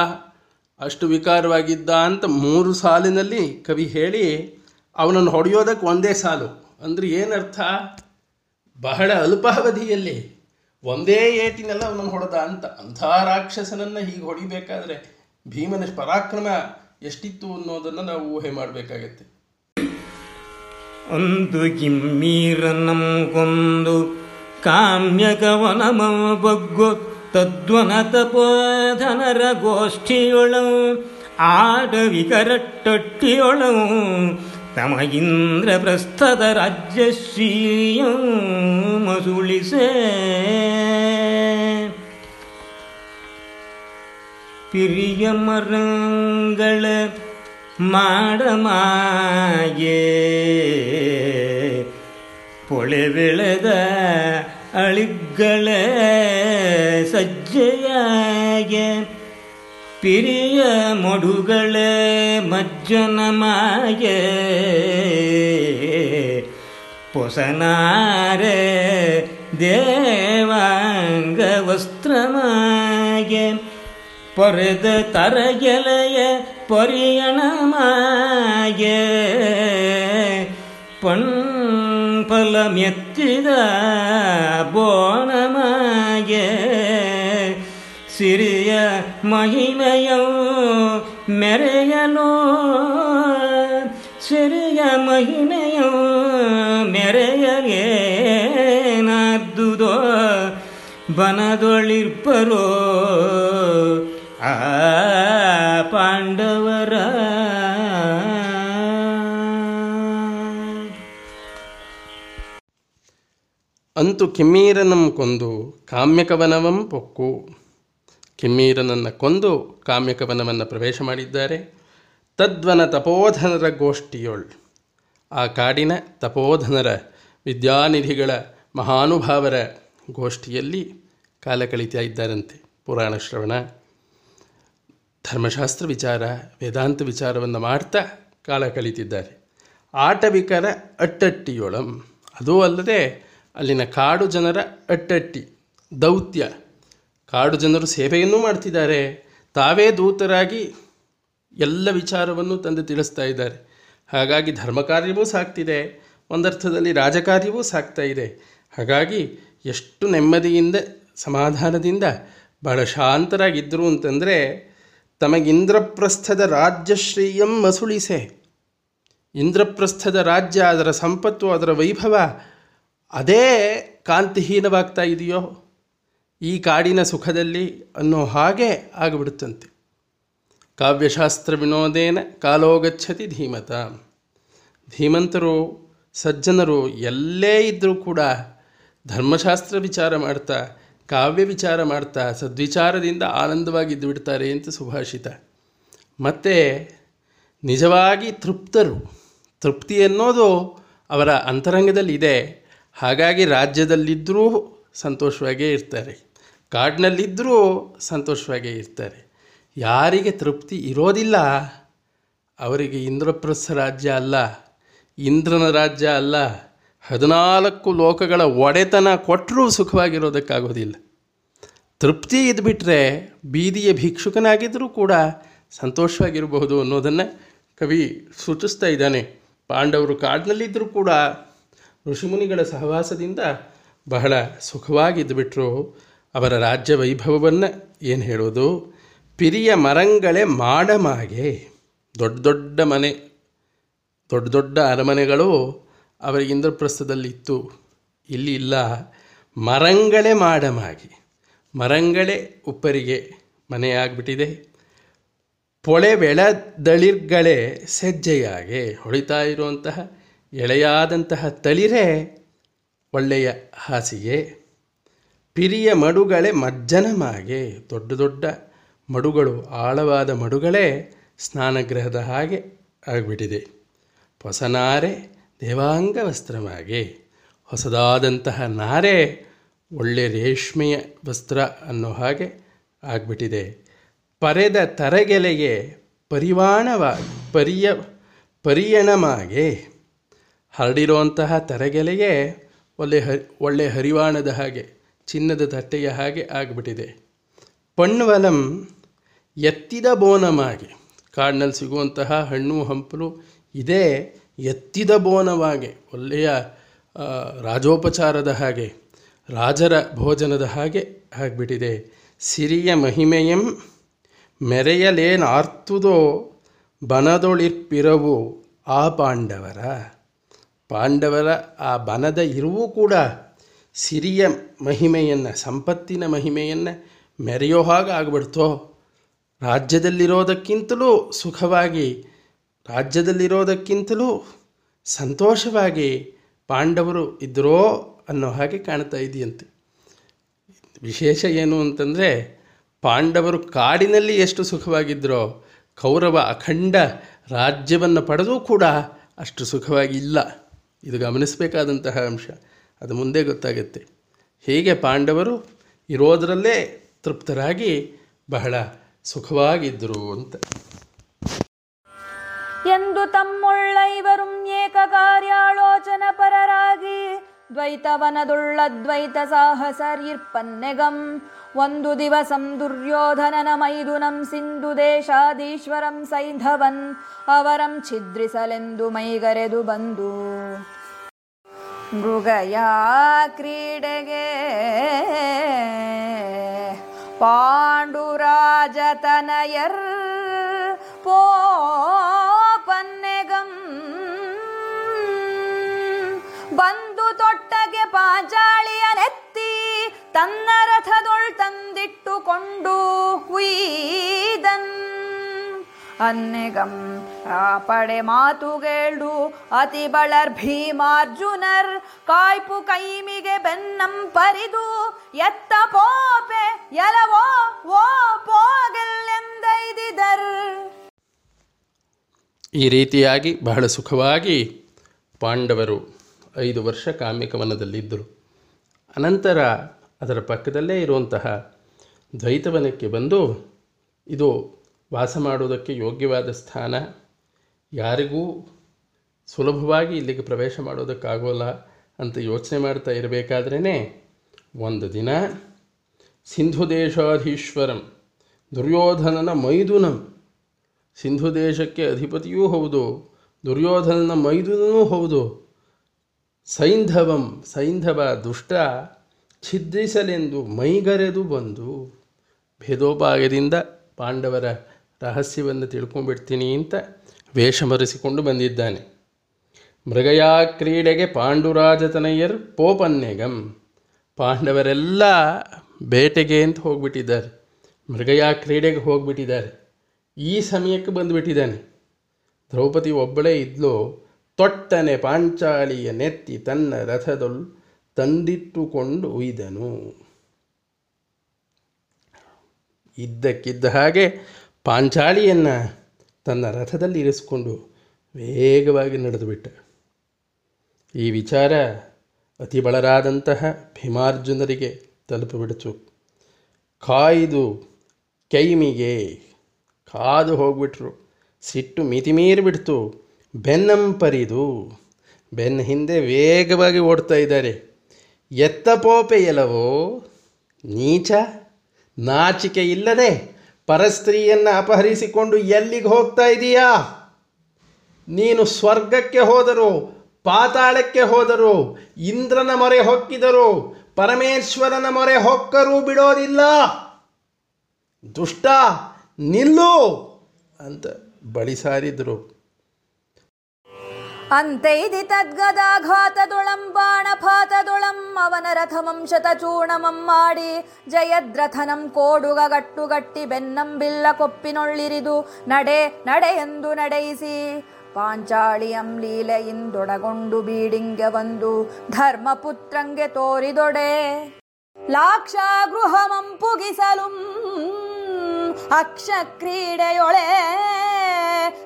ಅಷ್ಟು ವಿಕಾರವಾಗಿದ್ದ ಅಂತ ಮೂರು ಸಾಲಿನಲ್ಲಿ ಕವಿ ಹೇಳಿ ಅವನನ್ನು ಹೊಡೆಯೋದಕ್ಕೆ ಒಂದೇ ಸಾಲು. ಅಂದರೆ ಏನರ್ಥ? ಬಹಳ ಅಲ್ಪಾವಧಿಯಲ್ಲಿ ಒಂದೇ ಏಟಿನೆಲ್ಲ ಅವನನ್ನು ಹೊಡೆದ ಅಂತ ಅಂಥ ರಾಕ್ಷಸನನ್ನು ಹೀಗೆ ಹೊಡಿಬೇಕಾದ್ರೆ ಭೀಮನ ಪರಾಕ್ರಮ ಎಷ್ಟಿತ್ತು ಅನ್ನೋದನ್ನು ನಾವು ಊಹೆ ಮಾಡಬೇಕಾಗತ್ತೆ. ಒಂದು ಕಿಮ್ಮೀರನಂ ಕೊಂದು ಕಾಮ್ಯಕವನಮ ಬಗ್ಗು ತದ್ವನ ತಪೋಧನರ ಗೋಷ್ಠಿಯೊಳವು ಆಡವಿಕರಟ್ಟೊಟ್ಟಿಯೊಳವು നമ ഇന്ദ്രപ്രസ്ഥത രാജ്യശീയം മസുളിസേയമരങ്ങൾ മാടമായേ പൊളിവിളത അളികളെ സജ്ജയായേ. ಅಳಿಗಳ ಸಜ್ಜೆಯಾಗೆ ಪಿರಿಯ ಮೊಡುಗಳ ಮಜ್ಜನಮಾಗೆ ಪೊಸನಾರೆ ದೇವಾಂಗ ವಸ್ತ್ರಮಾಗೆ ಪೊರೆದ ತರಗೆಲೆಯ ಪರಿಯಣಮಾಗೆ ಪಣ್ಫಲ ಮೆತ್ತಿದ ಬೋಣಮಾಗೆ ಸಿರಿಯ ಮಹಿಮೆಯು ಮೆರೆಯಲು ಸಿರಿಯ ಮಹಿಮೆಯೋ ಮೆರೆಯಲೇನಾದ್ದುದೋ ಬನದೊಳಿರ್ಪರೋ ಆ ಪಾಂಡವರ. ಅಂತೂ ಕಿಮ್ಮೀರನಂ ಕೊಂದು ಕಾಮ್ಯಕವನವಂ ಪೊಕ್ಕು. ಕಿಮ್ಮೀರನನ್ನು ಕೊಂದು ಕಾಮ್ಯಕವನವನ್ನು ಪ್ರವೇಶ ಮಾಡಿದ್ದಾರೆ. ತದ್ವನ ತಪೋಧನರ ಗೋಷ್ಠಿಯೊಳ್. ಆ ಕಾಡಿನ ತಪೋಧನರ ವಿದ್ಯಾನಿಧಿಗಳ ಮಹಾನುಭಾವರ ಗೋಷ್ಠಿಯಲ್ಲಿ ಕಾಲ ಕಳೀತಾ ಇದ್ದಾರಂತೆ ಪುರಾಣ ಶ್ರವಣ. ಧರ್ಮಶಾಸ್ತ್ರ ವಿಚಾರ, ವೇದಾಂತ ವಿಚಾರವನ್ನು ಮಾಡ್ತಾ ಕಾಲ ಕಳೀತಿದ್ದಾರೆ ಆಟವಿಕರ ಅಟ್ಟಟ್ಟಿಯೊಳಂ. ಅದೂ ಅಲ್ಲದೆ ಅಲ್ಲಿನ ಕಾಡು ಜನರ ಅಟ್ಟಟ್ಟಿ, ದೌತ್ಯ ಕಾಡು ಜನರು ಸೇವೆಯನ್ನು ಮಾಡ್ತಿದ್ದಾರೆ. ತಾವೇ ದೂತರಾಗಿ ಎಲ್ಲ ವಿಚಾರವನ್ನು ತಂದು ತಿಳಿಸ್ತಾ ಇದ್ದಾರೆ. ಹಾಗಾಗಿ ಧರ್ಮ ಕಾರ್ಯವೂ ಸಾಕ್ತಿದೆ. ಒಂದರ್ಥದಲ್ಲಿ ರಾಜಕಾರ್ಯವೂ ಸಾಕ್ತಾ ಇದೆ. ಹಾಗಾಗಿ ಎಷ್ಟು ನೆಮ್ಮದಿಯಿಂದ, ಸಮಾಧಾನದಿಂದ ಬಹಳ ಶಾಂತರಾಗಿದ್ದರು ಅಂತಂದರೆ, ತಮಗಿಂದ್ರಪ್ರಸ್ಥದ ರಾಜ್ಯಶ್ರೀಯಂ ಮಸುಳಿಸೆ ಇಂದ್ರಪ್ರಸ್ಥದ ರಾಜ್ಯ ಅದರ ಸಂಪತ್ತು, ಅದರ ವೈಭವ, ಅದೇ ಕಾಂತಿಹೀನವಾಗ್ತಾ ಇದೆಯೋ? ಈ ಕಾಡಿನ ಸುಖದಲ್ಲಿ ಅನ್ನೋ ಹಾಗೆ ಆಗಿಬಿಡುತ್ತಂತೆ. ಕಾವ್ಯಶಾಸ್ತ್ರ ವಿನೋದೇನ ಕಾಲೋಗಚ್ಛತಿ ಧೀಮತ. ಧೀಮಂತರು, ಸಜ್ಜನರು ಎಲ್ಲೇ ಇದ್ದರೂ ಕೂಡ ಧರ್ಮಶಾಸ್ತ್ರ ವಿಚಾರ ಮಾಡ್ತಾ, ಕಾವ್ಯ ವಿಚಾರ ಮಾಡ್ತಾ, ಸದ್ವಿಚಾರದಿಂದ ಆನಂದವಾಗಿದ್ದು ಬಿಡ್ತಾರೆ ಅಂತ ಸುಭಾಷಿತ. ಮತ್ತು ನಿಜವಾಗಿ ತೃಪ್ತರು. ತೃಪ್ತಿ ಅನ್ನೋದು ಅವರ ಅಂತರಂಗದಲ್ಲಿ ಇದೆ ಹಾಗಾಗಿ ರಾಜ್ಯದಲ್ಲಿದ್ದರೂ ಸಂತೋಷವಾಗೇ ಇರ್ತಾರೆ. ಕಾಡಿನಲ್ಲಿದ್ದರೂ ಸಂತೋಷವಾಗೇ ಇರ್ತಾರೆ. ಯಾರಿಗೆ ತೃಪ್ತಿ ಇರೋದಿಲ್ಲ, ಅವರಿಗೆ ಇಂದ್ರಪ್ರಸ್ಥ ರಾಜ್ಯ ಅಲ್ಲ, ಇಂದ್ರನ ರಾಜ್ಯ ಅಲ್ಲ, ಹದಿನಾಲ್ಕು ಲೋಕಗಳ ಒಡೆತನ ಕೊಟ್ಟರೂ ಸುಖವಾಗಿರೋದಕ್ಕಾಗೋದಿಲ್ಲ. ತೃಪ್ತಿ ಇದ್ಬಿಟ್ರೆ ಬೀದಿಯ ಭಿಕ್ಷುಕನಾಗಿದ್ದರೂ ಕೂಡ ಸಂತೋಷವಾಗಿರಬಹುದು ಅನ್ನೋದನ್ನು ಕವಿ ಸೂಚಿಸ್ತಾ ಇದ್ದಾನೆ. ಪಾಂಡವರು ಕಾಡಿನಲ್ಲಿದ್ದರೂ ಕೂಡ ಋಷಿಮುನಿಗಳ ಸಹವಾಸದಿಂದ ಬಹಳ ಸುಖವಾಗಿದ್ದುಬಿಟ್ರು ಅವರ ರಾಜ್ಯ ವೈಭವವನ್ನು ಏನು ಹೇಳೋದು ಪಿರಿಯ ಮರಂಗಳೆ ಮಾಡಮಾಗೆ. ದೊಡ್ಡ ದೊಡ್ಡ ಮನೆ, ದೊಡ್ಡ ದೊಡ್ಡ ಅರಮನೆಗಳು ಅವರಿಗೆ ಇಂದ್ರಪ್ರಸ್ಥದಲ್ಲಿತ್ತು ಇಲ್ಲಿ ಇಲ್ಲ. ಮರಂಗಳೇ ಮಾಡಮಾಗಿ. ಮರಂಗಳೇ ಉಪ್ಪರಿಗೆ ಮನೆಯಾಗ್ಬಿಟ್ಟಿದೆ. ಪೊಳೆ ಬೆಳದಳಿರ್ಗಳೇ ಸಜ್ಜೆಯಾಗೆ ಹೊಳಿತಾ ಇರುವಂತಹ ಎಳೆಯಾದಂತಹ ತಳಿರೇ ಒಳ್ಳೆಯ ಹಾಸಿಗೆ. ಪಿರಿಯ ಮಡುಗಳೇ ಮಜ್ಜನಮಾಗೆ. ದೊಡ್ಡ ದೊಡ್ಡ ಮಡುಗಳು, ಆಳವಾದ ಮಡುಗಳೇ ಸ್ನಾನಗೃಹದ ಹಾಗೆ ಆಗಿಬಿಟ್ಟಿದೆ. ಹೊಸನಾರೆ ದೇವಾಂಗ ವಸ್ತ್ರಮಾಗೆ ಹೊಸದಾದಂತಹ ನಾರೆ ಒಳ್ಳೆ ರೇಷ್ಮೆಯ ವಸ್ತ್ರ ಅನ್ನೋ ಹಾಗೆ ಆಗಿಬಿಟ್ಟಿದೆ. ಪರೆದ ತರಗೆಲೆಗೆ ಪರಿವಾಣವ ಪರಿಯ, ಪರಿಯಣಮಾಗೆ. ಹರಡಿರುವಂತಹ ತರಗೆಲೆಗೆ ಒಳ್ಳೆ ಹರಿ ಒಳ್ಳೆ ಹರಿವಾಣದ ಹಾಗೆ ಚಿನ್ನದ ತಟ್ಟೆಯ ಹಾಗೆ ಆಗಿಬಿಟ್ಟಿದೆ. ಪಣ್ವಲಂ ಎತ್ತಿದ ಬೋನಮಾಗೆ ಕಾಡಿನಲ್ಲಿ ಸಿಗುವಂತಹ ಹಣ್ಣು ಹಂಪಲು ಇದೇ ಎತ್ತಿದ ಬೋನವಾಗೆ. ಒಳ್ಳೆಯ ರಾಜೋಪಚಾರದ ಹಾಗೆ, ರಾಜರ ಭೋಜನದ ಹಾಗೆ ಆಗಿಬಿಟ್ಟಿದೆ. ಸಿರಿಯ ಮಹಿಮೆಯಂ ಮೆರೆಯಲೇನಾರ್ತುದೋ ಬನದೊಳಿರ್ಪಿರವು ಆ ಪಾಂಡವರ. ಪಾಂಡವರ ಆ ಬನದ ಇರುವು ಕೂಡ ಸಿರಿಯ ಮಹಿಮೆಯನ್ನು, ಸಂಪತ್ತಿನ ಮಹಿಮೆಯನ್ನು ಮೆರೆಯೋ ಹಾಗೆ ಆಗ್ಬಿಡ್ತೋ? ರಾಜ್ಯದಲ್ಲಿರೋದಕ್ಕಿಂತಲೂ ಸುಖವಾಗಿ, ರಾಜ್ಯದಲ್ಲಿರೋದಕ್ಕಿಂತಲೂ ಸಂತೋಷವಾಗಿ ಪಾಂಡವರು ಇದ್ದರೋ ಅನ್ನೋ ಹಾಗೆ ಕಾಣ್ತಾ ಇದೆಯಂತೆ. ವಿಶೇಷ ಏನು ಅಂತಂದರೆ, ಪಾಂಡವರು ಕಾಡಿನಲ್ಲಿ ಎಷ್ಟು ಸುಖವಾಗಿದ್ದರೋ ಕೌರವ ಅಖಂಡ ರಾಜ್ಯವನ್ನು ಪಡೆದೂ ಕೂಡ ಅಷ್ಟು ಸುಖವಾಗಿ ಇಲ್ಲ ಇದು ಗಮನಿಸಬೇಕಾದಂತಹ ಅಂಶ. ಅದು ಮುಂದೆ ಗೊತ್ತಾಗುತ್ತೆ. ಹೀಗೆ ಪಾಂಡವರು ಇರೋದರಲ್ಲೇ ತೃಪ್ತರಾಗಿ ಬಹಳ ಸುಖವಾಗಿದ್ದರು ಅಂತ. ಎಂದು ತಮ್ಮೊಳ್ಳೈವರು ಏಕ ಕಾರ್ಯಾಲೋಚನ ಪರರಾಗಿ ದ್ವೈತ ಸಾಹಸರ್ಯಿರ್ಪನ್ನೆಗಂ ಒಂದು ದಿವಸಂ ದುರ್ಯೋಧನನ ಮೈದುನಂ ಸಿಂಧು ದೇಶಾದೀಶ್ವರಂ ಸೈಂಧವನ್ ಅವರಂ ಛಿದ್ರಿಸಲೆಂದು ಮೈಗರೆದು ಬಂದು. ಮೃಗಯ ಕ್ರೀಡೆಗೆ ಪಾಂಡುರಾಜತನಯರ್ ಪೋಪನ್ನೆಗಂ. ಬಂದು ತೊಟ್ಟಗೆ ಪಾಂಚಾಳಿಯ ನೆತ್ತಿ ತನ್ನ ರಥದೊಳ್ ತಂದಿಟ್ಟುಕೊಂಡು ಉಯ್ದನ್ ಅನ್ನೆಗಂ, ಆ ಪಡೆ ಮಾತುಗೇಳು ಅತಿ ಬಳರ್ ಭೀಮಾರ್ಜುನರ್, ಕಾಯ್ಪು ಕೈಮಿಗೆ ಬೆನ್ನಂ ಪರಿದು, ಎತ್ತ ಪೋಪೆ ಎಲವೋ ಓ ಪೋಗೆಲ್ಲೆಂದೈದಿದರ್. ಈ ರೀತಿಯಾಗಿ ಬಹಳ ಸುಖವಾಗಿ ಪಾಂಡವರು ಐದು ವರ್ಷ ಕಾಮ್ಯಕವನದಲ್ಲಿದ್ದರು ಅನಂತರ ಅದರ ಪಕ್ಕದಲ್ಲೇ ಇರುವಂತಹ ದ್ವೈತವನಕ್ಕೆ ಬಂದು ಇದು ವಾಸ ಮಾಡುವುದಕ್ಕೆ ಯೋಗ್ಯವಾದ ಸ್ಥಾನ ಯಾರಿಗೂ ಸುಲಭವಾಗಿ ಇಲ್ಲಿಗೆ ಪ್ರವೇಶ ಮಾಡೋದಕ್ಕಾಗೋಲ್ಲ ಅಂತ ಯೋಚನೆ ಮಾಡ್ತಾ ಇರಬೇಕಾದ್ರೇ ಒಂದು ದಿನ ಸಿಂಧು ದೇಶಾಧೀಶ್ವರಂ, ದುರ್ಯೋಧನನ ಮೈದುನಂ. ಸಿಂಧು ದೇಶಕ್ಕೆ ಅಧಿಪತಿಯೂ ಹೌದು, ದುರ್ಯೋಧನನ ಮೈದುನೂ ಹೌದು. ಸೈಂಧವಂ, ಸೈಂಧವ ದುಷ್ಟ ಛಿದ್ರಿಸಲೆಂದು ಮೈಗರೆದು ಬಂದು ಭೇದೋಪಾಯದಿಂದ ಪಾಂಡವರ ರಹಸ್ಯವನ್ನು ತಿಳ್ಕೊಂಡ್ಬಿಡ್ತೀನಿ ಅಂತ ವೇಷ ಮರೆಸಿಕೊಂಡು ಬಂದಿದ್ದಾನೆ. ಮೃಗಯಾ ಕ್ರೀಡೆಗೆ ಪಾಂಡುರಾಜತನಯ್ಯರ್ ಪೋಪನ್ನೆಗಂ ಪಾಂಡವರೆಲ್ಲ ಬೇಟೆಗೆ ಅಂತ ಹೋಗ್ಬಿಟ್ಟಿದ್ದಾರೆ. ಮೃಗಯಾ ಕ್ರೀಡೆಗೆ ಹೋಗ್ಬಿಟ್ಟಿದ್ದಾರೆ. ಈ ಸಮಯಕ್ಕೆ ಬಂದುಬಿಟ್ಟಿದ್ದಾನೆ. ದ್ರೌಪದಿ ಒಬ್ಬಳೇ ಇದ್ಲು. ತೊಟ್ಟನೆ ಪಾಂಚಾಳಿಯ ನೆತ್ತಿ ತನ್ನ ರಥದೊಳ್ ತಂದಿಟ್ಟುಕೊಂಡು ಉಯ್ದನು. ಇದ್ದಕ್ಕಿದ್ದ ಹಾಗೆ ಪಾಂಚಾಳಿಯನ್ನು ತನ್ನ ರಥದಲ್ಲಿ ಇರಿಸಿಕೊಂಡು ವೇಗವಾಗಿ ನಡೆದುಬಿಟ್ಟ. ಈ ವಿಚಾರ ಅತಿ ಬಳರಾದಂತಹ ಭೀಮಾರ್ಜುನರಿಗೆ ತಲುಪಿಬಿಡ್ತು ಕಾಯ್ದು ಕೈಮಿಗೆ ಕಾದು ಹೋಗ್ಬಿಟ್ರು. ಸಿಟ್ಟು ಮಿತಿಮೀರಿಬಿಡ್ತು ಬೆನ್ನಂಪರಿದು ಬೆನ್ನ ಹಿಂದೆ ವೇಗವಾಗಿ ಓಡ್ತಾ ಇದ್ದಾರೆ. ಎತ್ತಪೋಪೆ ಎಲವೋ ನೀಚ ನಾಚಿಕೆ ಇಲ್ಲದೆ ಪರಸ್ತ್ರೀಯನ್ನು ಅಪಹರಿಸಿಕೊಂಡು ಎಲ್ಲಿಗೆ ಹೋಗ್ತಾ ಇದೀಯಾ? ನೀನು ಸ್ವರ್ಗಕ್ಕೆ ಹೋದರು, ಪಾತಾಳಕ್ಕೆ ಹೋದರು, ಇಂದ್ರನ ಮೊರೆ ಹೊಕ್ಕಿದರು, ಪರಮೇಶ್ವರನ ಮೊರೆ ಹೊಕ್ಕರೂ ಬಿಡೋದಿಲ್ಲ. ದುಷ್ಟ, ನಿಲ್ಲು ಅಂತ ಬಳಿ ಸಾರಿದರು. ಅಂತೈದಿ ತದ್ಗದಾಘಾತದುಳಂ ಅವನ ರಥಮಂ ಶತಚೂರ್ಣಮಂ ಮಾಡಿ ಜಯದ್ರಥನಂ ಕೋಡುಗ ಗಟ್ಟುಗಟ್ಟಿ ಬೆನ್ನಂಬಿಲ್ಲ ಕೊಪ್ಪಿನೊಳ್ಳಿರಿದು, ನಡೆ ನಡೆ ಎಂದು ನಡೆಯಿಸಿ. ಪಾಂಚಾಳಿಯಂ ಲೀಲೆಯಿಂದೊಡಗೊಂಡು ಬೀಡಿಂಗೆ ಬಂದು ಧರ್ಮಪುತ್ರಂಗೆ ತೋರಿದೊಡೆ. ಲಾಕ್ಷಾಗೃಹಮಂ ಪುಗಿಸಲುಂ ಅಕ್ಷ ಕ್ರೀಡೆಯೊಳೆ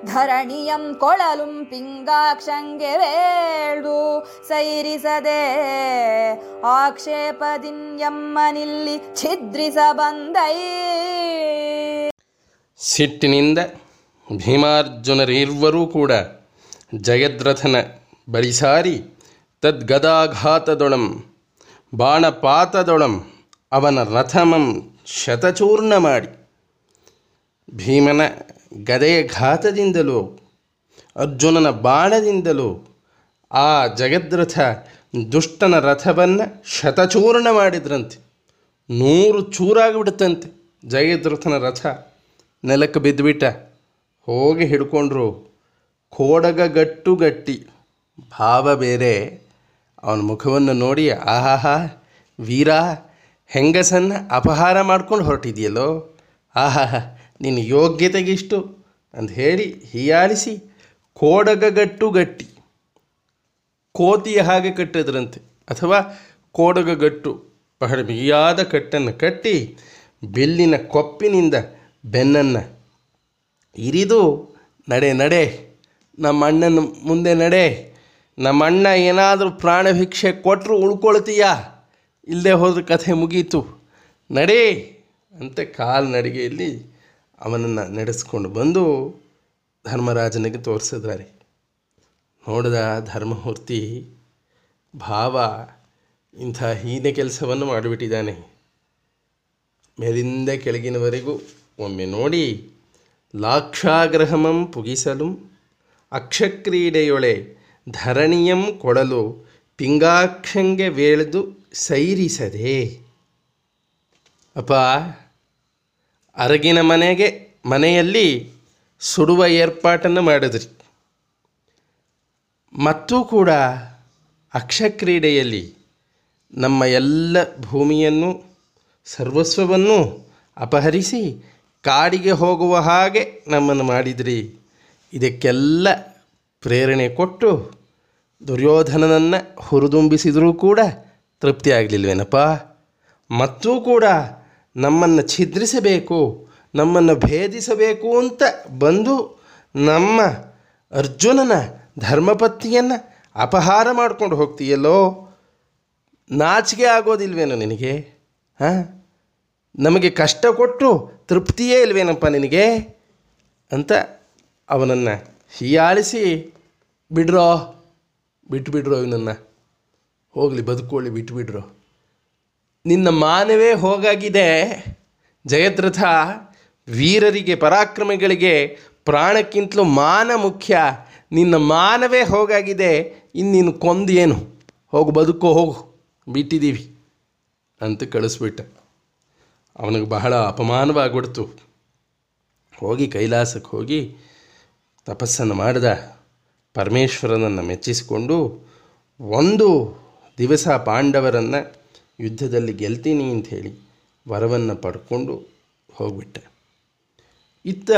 ಧರಣಿಯಂ ಕೊಳಲುಂ ಪಿಂಗಾಕ್ಷಂಗೆ ವೇಳ್ದು ಸೈರಿಸದೆ ಆಕ್ಷೇಪದಿನ್ಯಮ್ಮನಿಲ್ಲಿ ಛಿದ್ರಿಸ ಬಂದೈ ಸಿಟ್ಟಿನಿಂದ ಭೀಮಾರ್ಜುನರಿರ್ವರೂ ಕೂಡ ಜಯದ್ರಥನ ಬಳಿ ಸಾರಿ ತದ್ಗದಾಘಾತದೊಳಂ, ಬಾಣಪಾತದೊಳಂ ಅವನ ರಥಮಂ ಶತಚೂರ್ಣ ಮಾಡಿ ಭೀಮನ ಗದೆಯ ಘಾತದಿಂದಲೂ, ಅರ್ಜುನನ ಬಾಣದಿಂದಲೂ, ಆ ಜಗದ್ರಥ ದುಷ್ಟನ ರಥವನ್ನು ಶತಚೂರ್ಣ ಮಾಡಿದ್ರಂತೆ. ನೂರು ಚೂರಾಗಿಬಿಡ್ತಂತೆ ಜಯದ್ರಥನ ರಥ. ನೆಲಕ್ಕೆ ಬಿದ್ದುಬಿಟ್ಟ ಹೋಗಿ ಹಿಡ್ಕೊಂಡ್ರು. ಕೋಡಗ ಗಟ್ಟು ಗಟ್ಟಿ ಭಾವ ಬೇರೆ. ಅವನ ಮುಖವನ್ನು ನೋಡಿ, ಆಹಾಹಾ, ವೀರ, ಹೆಂಗಸನ್ನು ಅಪಹಾರ ಮಾಡ್ಕೊಂಡು ಹೊರಟಿದೆಯಲ್ಲೋ. ಆಹಾಹಾ. ನಿನ್ನ ಯೋಗ್ಯತೆಗಿಷ್ಟು ಅಂತ ಹೇಳಿ ಹೀಯಾಳಿಸಿ ಕೋಡಗಗಟ್ಟು ಗಟ್ಟಿ ಕೋತಿಯ ಹಾಗೆ ಕಟ್ಟಿದ್ರಂತೆ. ಅಥವಾ ಕೋಡಗಗಟ್ಟು ಬಹಳ ಬಿಗಿಯಾದ ಕಟ್ಟನ್ನು ಕಟ್ಟಿ ಬೆಲ್ಲಿನ ಕೊಪ್ಪಿನಿಂದ ಬೆನ್ನನ್ನು ಇರಿದು, ನಡೆ ನಡೆ ನಮ್ಮ ಅಣ್ಣನ ಮುಂದೆ ನಡೆ. ನಮ್ಮ ಅಣ್ಣ ಏನಾದರೂ ಪ್ರಾಣ ಭಿಕ್ಷೆ ಕೊಟ್ಟರು ಉಳ್ಕೊಳ್ತೀಯಾ? ಇಲ್ಲದೆ ಹೋದ್ರೆ ಕಥೆ ಮುಗೀತು. ನಡೆ, ಅಂತ ಕಾಲು ನಡಿಗೆಯಲ್ಲಿ ಅವನನ್ನು ನಡೆಸ್ಕೊಂಡು ಬಂದು ಧರ್ಮರಾಜನಿಗೆ ತೋರಿಸಿದ್ದಾರೆ. ನೋಡಿದ ಧರ್ಮಮೂರ್ತಿ ಭಾವ ಇಂಥ ಹೀನ ಕೆಲಸವನ್ನು ಮಾಡಿಬಿಟ್ಟಿದ್ದಾನೆ. ಮೇಲಿಂದ ಕೆಳಗಿನವರೆಗೂ ಒಮ್ಮೆ ನೋಡಿ ಲಾಕ್ಷಾಗ್ರಹಮಂ ಪುಗಿಸಲು, ಅಕ್ಷಕ್ರೀಡೆಯೊಳೆ ಧರಣಿಯಂ ಕೊಡಲು ಪಿಂಗಾಕ್ಷಂಗೆ ವೇಳೆದು ಸೈರಿಸದೆ. ಅಪ್ಪ ಅರಗಿನ ಮನೆಗೆ, ಮನೆಯಲ್ಲಿ ಸುಡುವ ಏರ್ಪಾಟನ್ನು ಮಾಡಿದ್ರಿ. ಮತ್ತೂ ಕೂಡ ಅಕ್ಷಕ್ರೀಡೆಯಲ್ಲಿ ನಮ್ಮ ಎಲ್ಲ ಭೂಮಿಯನ್ನು, ಸರ್ವಸ್ವವನ್ನು ಅಪಹರಿಸಿ ಕಾಡಿಗೆ ಹೋಗುವ ಹಾಗೆ ನಮ್ಮನ್ನು ಮಾಡಿದ್ರಿ. ಇದಕ್ಕೆಲ್ಲ ಪ್ರೇರಣೆ ಕೊಟ್ಟು ದುರ್ಯೋಧನನನ್ನು ಹುರಿದುಂಬಿಸಿದರೂ ಕೂಡ ತೃಪ್ತಿ ಆಗಲಿಲ್ವೇನಪ್ಪ ಮತ್ತೂ ಕೂಡ ನಮ್ಮನ್ನು ಛಿದ್ರಿಸಬೇಕು, ನಮ್ಮನ್ನು ಭೇದಿಸಬೇಕು ಅಂತ ಬಂದು ನಮ್ಮ ಅರ್ಜುನನ ಧರ್ಮಪತ್ನಿಯನ್ನು ಅಪಹಾರ ಮಾಡ್ಕೊಂಡು ಹೋಗ್ತೀಯಲ್ಲೋ? ನಾಚಿಕೆ ಆಗೋದಿಲ್ವೇನೋ ನಿನಗೆ? ಹಾಂ? ನಮಗೆ ಕಷ್ಟ ಕೊಟ್ಟು ತೃಪ್ತಿಯೇ ಇಲ್ವೇನಪ್ಪ ನಿನಗೆ? ಅಂತ ಅವನನ್ನು ಹೀಯಾಳಿಸಿ, ಬಿಡ್ರೋ ಬಿಟ್ಟುಬಿಡ್ರೋ ಇವನನ್ನು. ಹೋಗಲಿ ಬದುಕೊಳ್ಳಿ ಬಿಟ್ಬಿಡ್ರೋ. ನಿನ್ನ ಮಾನವೇ ಹೋಗಾಗಿದೆ. ಜಯದ್ರಥ ವೀರರಿಗೆ, ಪರಾಕ್ರಮಿಗಳಿಗೆ ಪ್ರಾಣಕ್ಕಿಂತಲೂ ಮಾನ ಮುಖ್ಯ. ನಿನ್ನ ಮಾನವೇ ಹೋಗಾಗಿದೆ. ಇನ್ನೀನು ಕೊಂದು ಏನು ಹೋಗು, ಬದುಕೋ, ಹೋಗು. ಬಿಟ್ಟಿದ್ದೀವಿ. ಅಂತ ಕಳಿಸ್ಬಿಟ್ಟ. ಅವನಿಗೆ ಬಹಳ ಅಪಮಾನವಾಗ್ಬಿಡ್ತು. ಹೋಗಿ ಕೈಲಾಸಕ್ಕೆ ಹೋಗಿ ತಪಸ್ಸನ್ನು ಮಾಡಿದ. ಪರಮೇಶ್ವರನನ್ನು ಮೆಚ್ಚಿಸಿಕೊಂಡು ಒಂದು ದಿವಸ ಪಾಂಡವರನ್ನು ಯುದ್ಧದಲ್ಲಿ ಗೆಲ್ತೀನಿ ಅಂತ ಹೇಳಿ ವರವನ್ನು ಪಡ್ಕೊಂಡು ಹೋಗ್ಬಿಟ್ಟ. ಇತ್ತ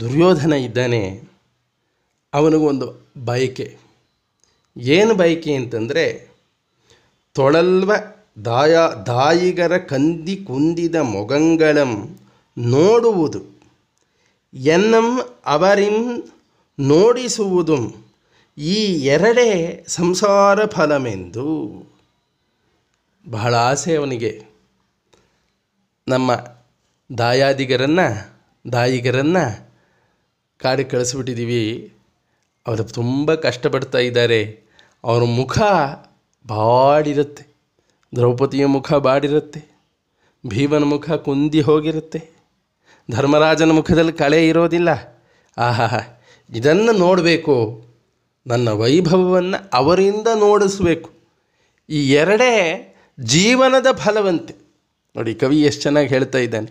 ದುರ್ಯೋಧನ ಇದ್ದಾನೆ ಅವನಿಗೊಂದು ಬಯಕೆ. ಏನು ಬಯಕೆ ಅಂತಂದರೆ, ತೊಳಲ್ವ ದಾಯ, ದಾಯಿಗರ ಕಂದಿ ಕುಂದಿದ ಮೊಗಂಗಳಂ ನೋಡುವುದು, ಎನ್ನಂ ಅವರಿಂ ನೋಡಿಸುವುದು, ಈ ಎರಡೇ ಸಂಸಾರ ಫಲಮೆಂದು. ಬಹಳ ಆಸೆ ಅವನಿಗೆ. ನಮ್ಮ ದಾಯಾದಿಗರನ್ನು, ದಾಯಿಗರನ್ನು ಕಾಡಿಗೆ ಕಳಿಸ್ಬಿಟ್ಟಿದ್ದೀವಿ ಅವರು ತುಂಬ ಕಷ್ಟಪಡ್ತಾ ಇದ್ದಾರೆ. ಅವ್ರ ಮುಖ ಬಾಡಿರುತ್ತೆ. ದ್ರೌಪದಿಯ ಮುಖ ಬಾಡಿರುತ್ತೆ. ಭೀಮನ ಮುಖ ಕುಂದಿ ಹೋಗಿರುತ್ತೆ. ಧರ್ಮರಾಜನ ಮುಖದಲ್ಲಿ ಕಳೆ ಇರೋದಿಲ್ಲ. ಆಹಾ, ಇದನ್ನು ನೋಡಬೇಕು. ನನ್ನ ವೈಭವವನ್ನು ಅವರಿಂದ ನೋಡಿಸ್ಬೇಕು. ಈ ಎರಡೇ ಜೀವನದ ಫಲವಂತೆ. ನೋಡಿ, ಕವಿ ಎಷ್ಟು ಚೆನ್ನಾಗಿ ಹೇಳ್ತಾ ಇದ್ದಾನೆ.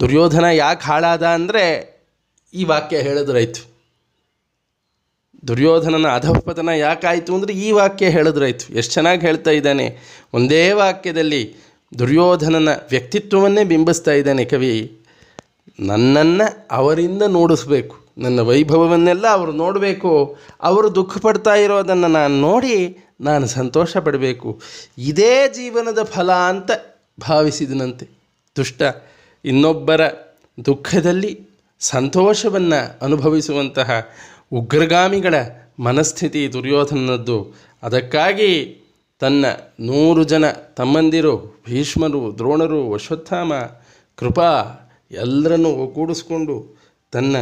ದುರ್ಯೋಧನ ಯಾಕೆ ಹಾಳಾದ ಅಂದರೆ ಈ ವಾಕ್ಯ ಹೇಳಿದ್ರಾಯ್ತು ದುರ್ಯೋಧನನ ಅಧಃಪತನ ಯಾಕಾಯಿತು ಅಂದರೆ ಈ ವಾಕ್ಯ ಹೇಳಿದ್ರಾಯ್ತು ಎಷ್ಟು ಚೆನ್ನಾಗಿ ಹೇಳ್ತಾ ಇದ್ದಾನೆ. ಒಂದೇ ವಾಕ್ಯದಲ್ಲಿ ದುರ್ಯೋಧನನ ವ್ಯಕ್ತಿತ್ವವನ್ನೇ ಬಿಂಬಿಸ್ತಾ ಇದ್ದಾನೆ ಕವಿ. ನನ್ನನ್ನು ಅವರಿಂದ ನೋಡಿಸ್ಬೇಕು. ನನ್ನ ವೈಭವವನ್ನೆಲ್ಲ ಅವರು ನೋಡಬೇಕು. ಅವರು ದುಃಖ ಪಡ್ತಾ ಇರೋದನ್ನು ನಾನು ನೋಡಿ ನಾನು ಸಂತೋಷ ಪಡಬೇಕು. ಇದೇ ಜೀವನದ ಫಲ ಅಂತ ಭಾವಿಸಿದನಂತೆ. ದುಷ್ಟ ಇನ್ನೊಬ್ಬರ ದುಃಖದಲ್ಲಿ ಸಂತೋಷವನ್ನು ಅನುಭವಿಸುವಂತಹ ಉಗ್ರಗಾಮಿಗಳ ಮನಸ್ಥಿತಿ ದುರ್ಯೋಧನದ್ದು. ಅದಕ್ಕಾಗಿ ತನ್ನ ನೂರು ಜನ ತಮ್ಮಂದಿರು, ಭೀಷ್ಮರು, ದ್ರೋಣರು, ಅಶ್ವತ್ಥಾಮ, ಕೃಪಾ ಎಲ್ಲರನ್ನು ಒಗ್ಗೂಡಿಸ್ಕೊಂಡು ತನ್ನ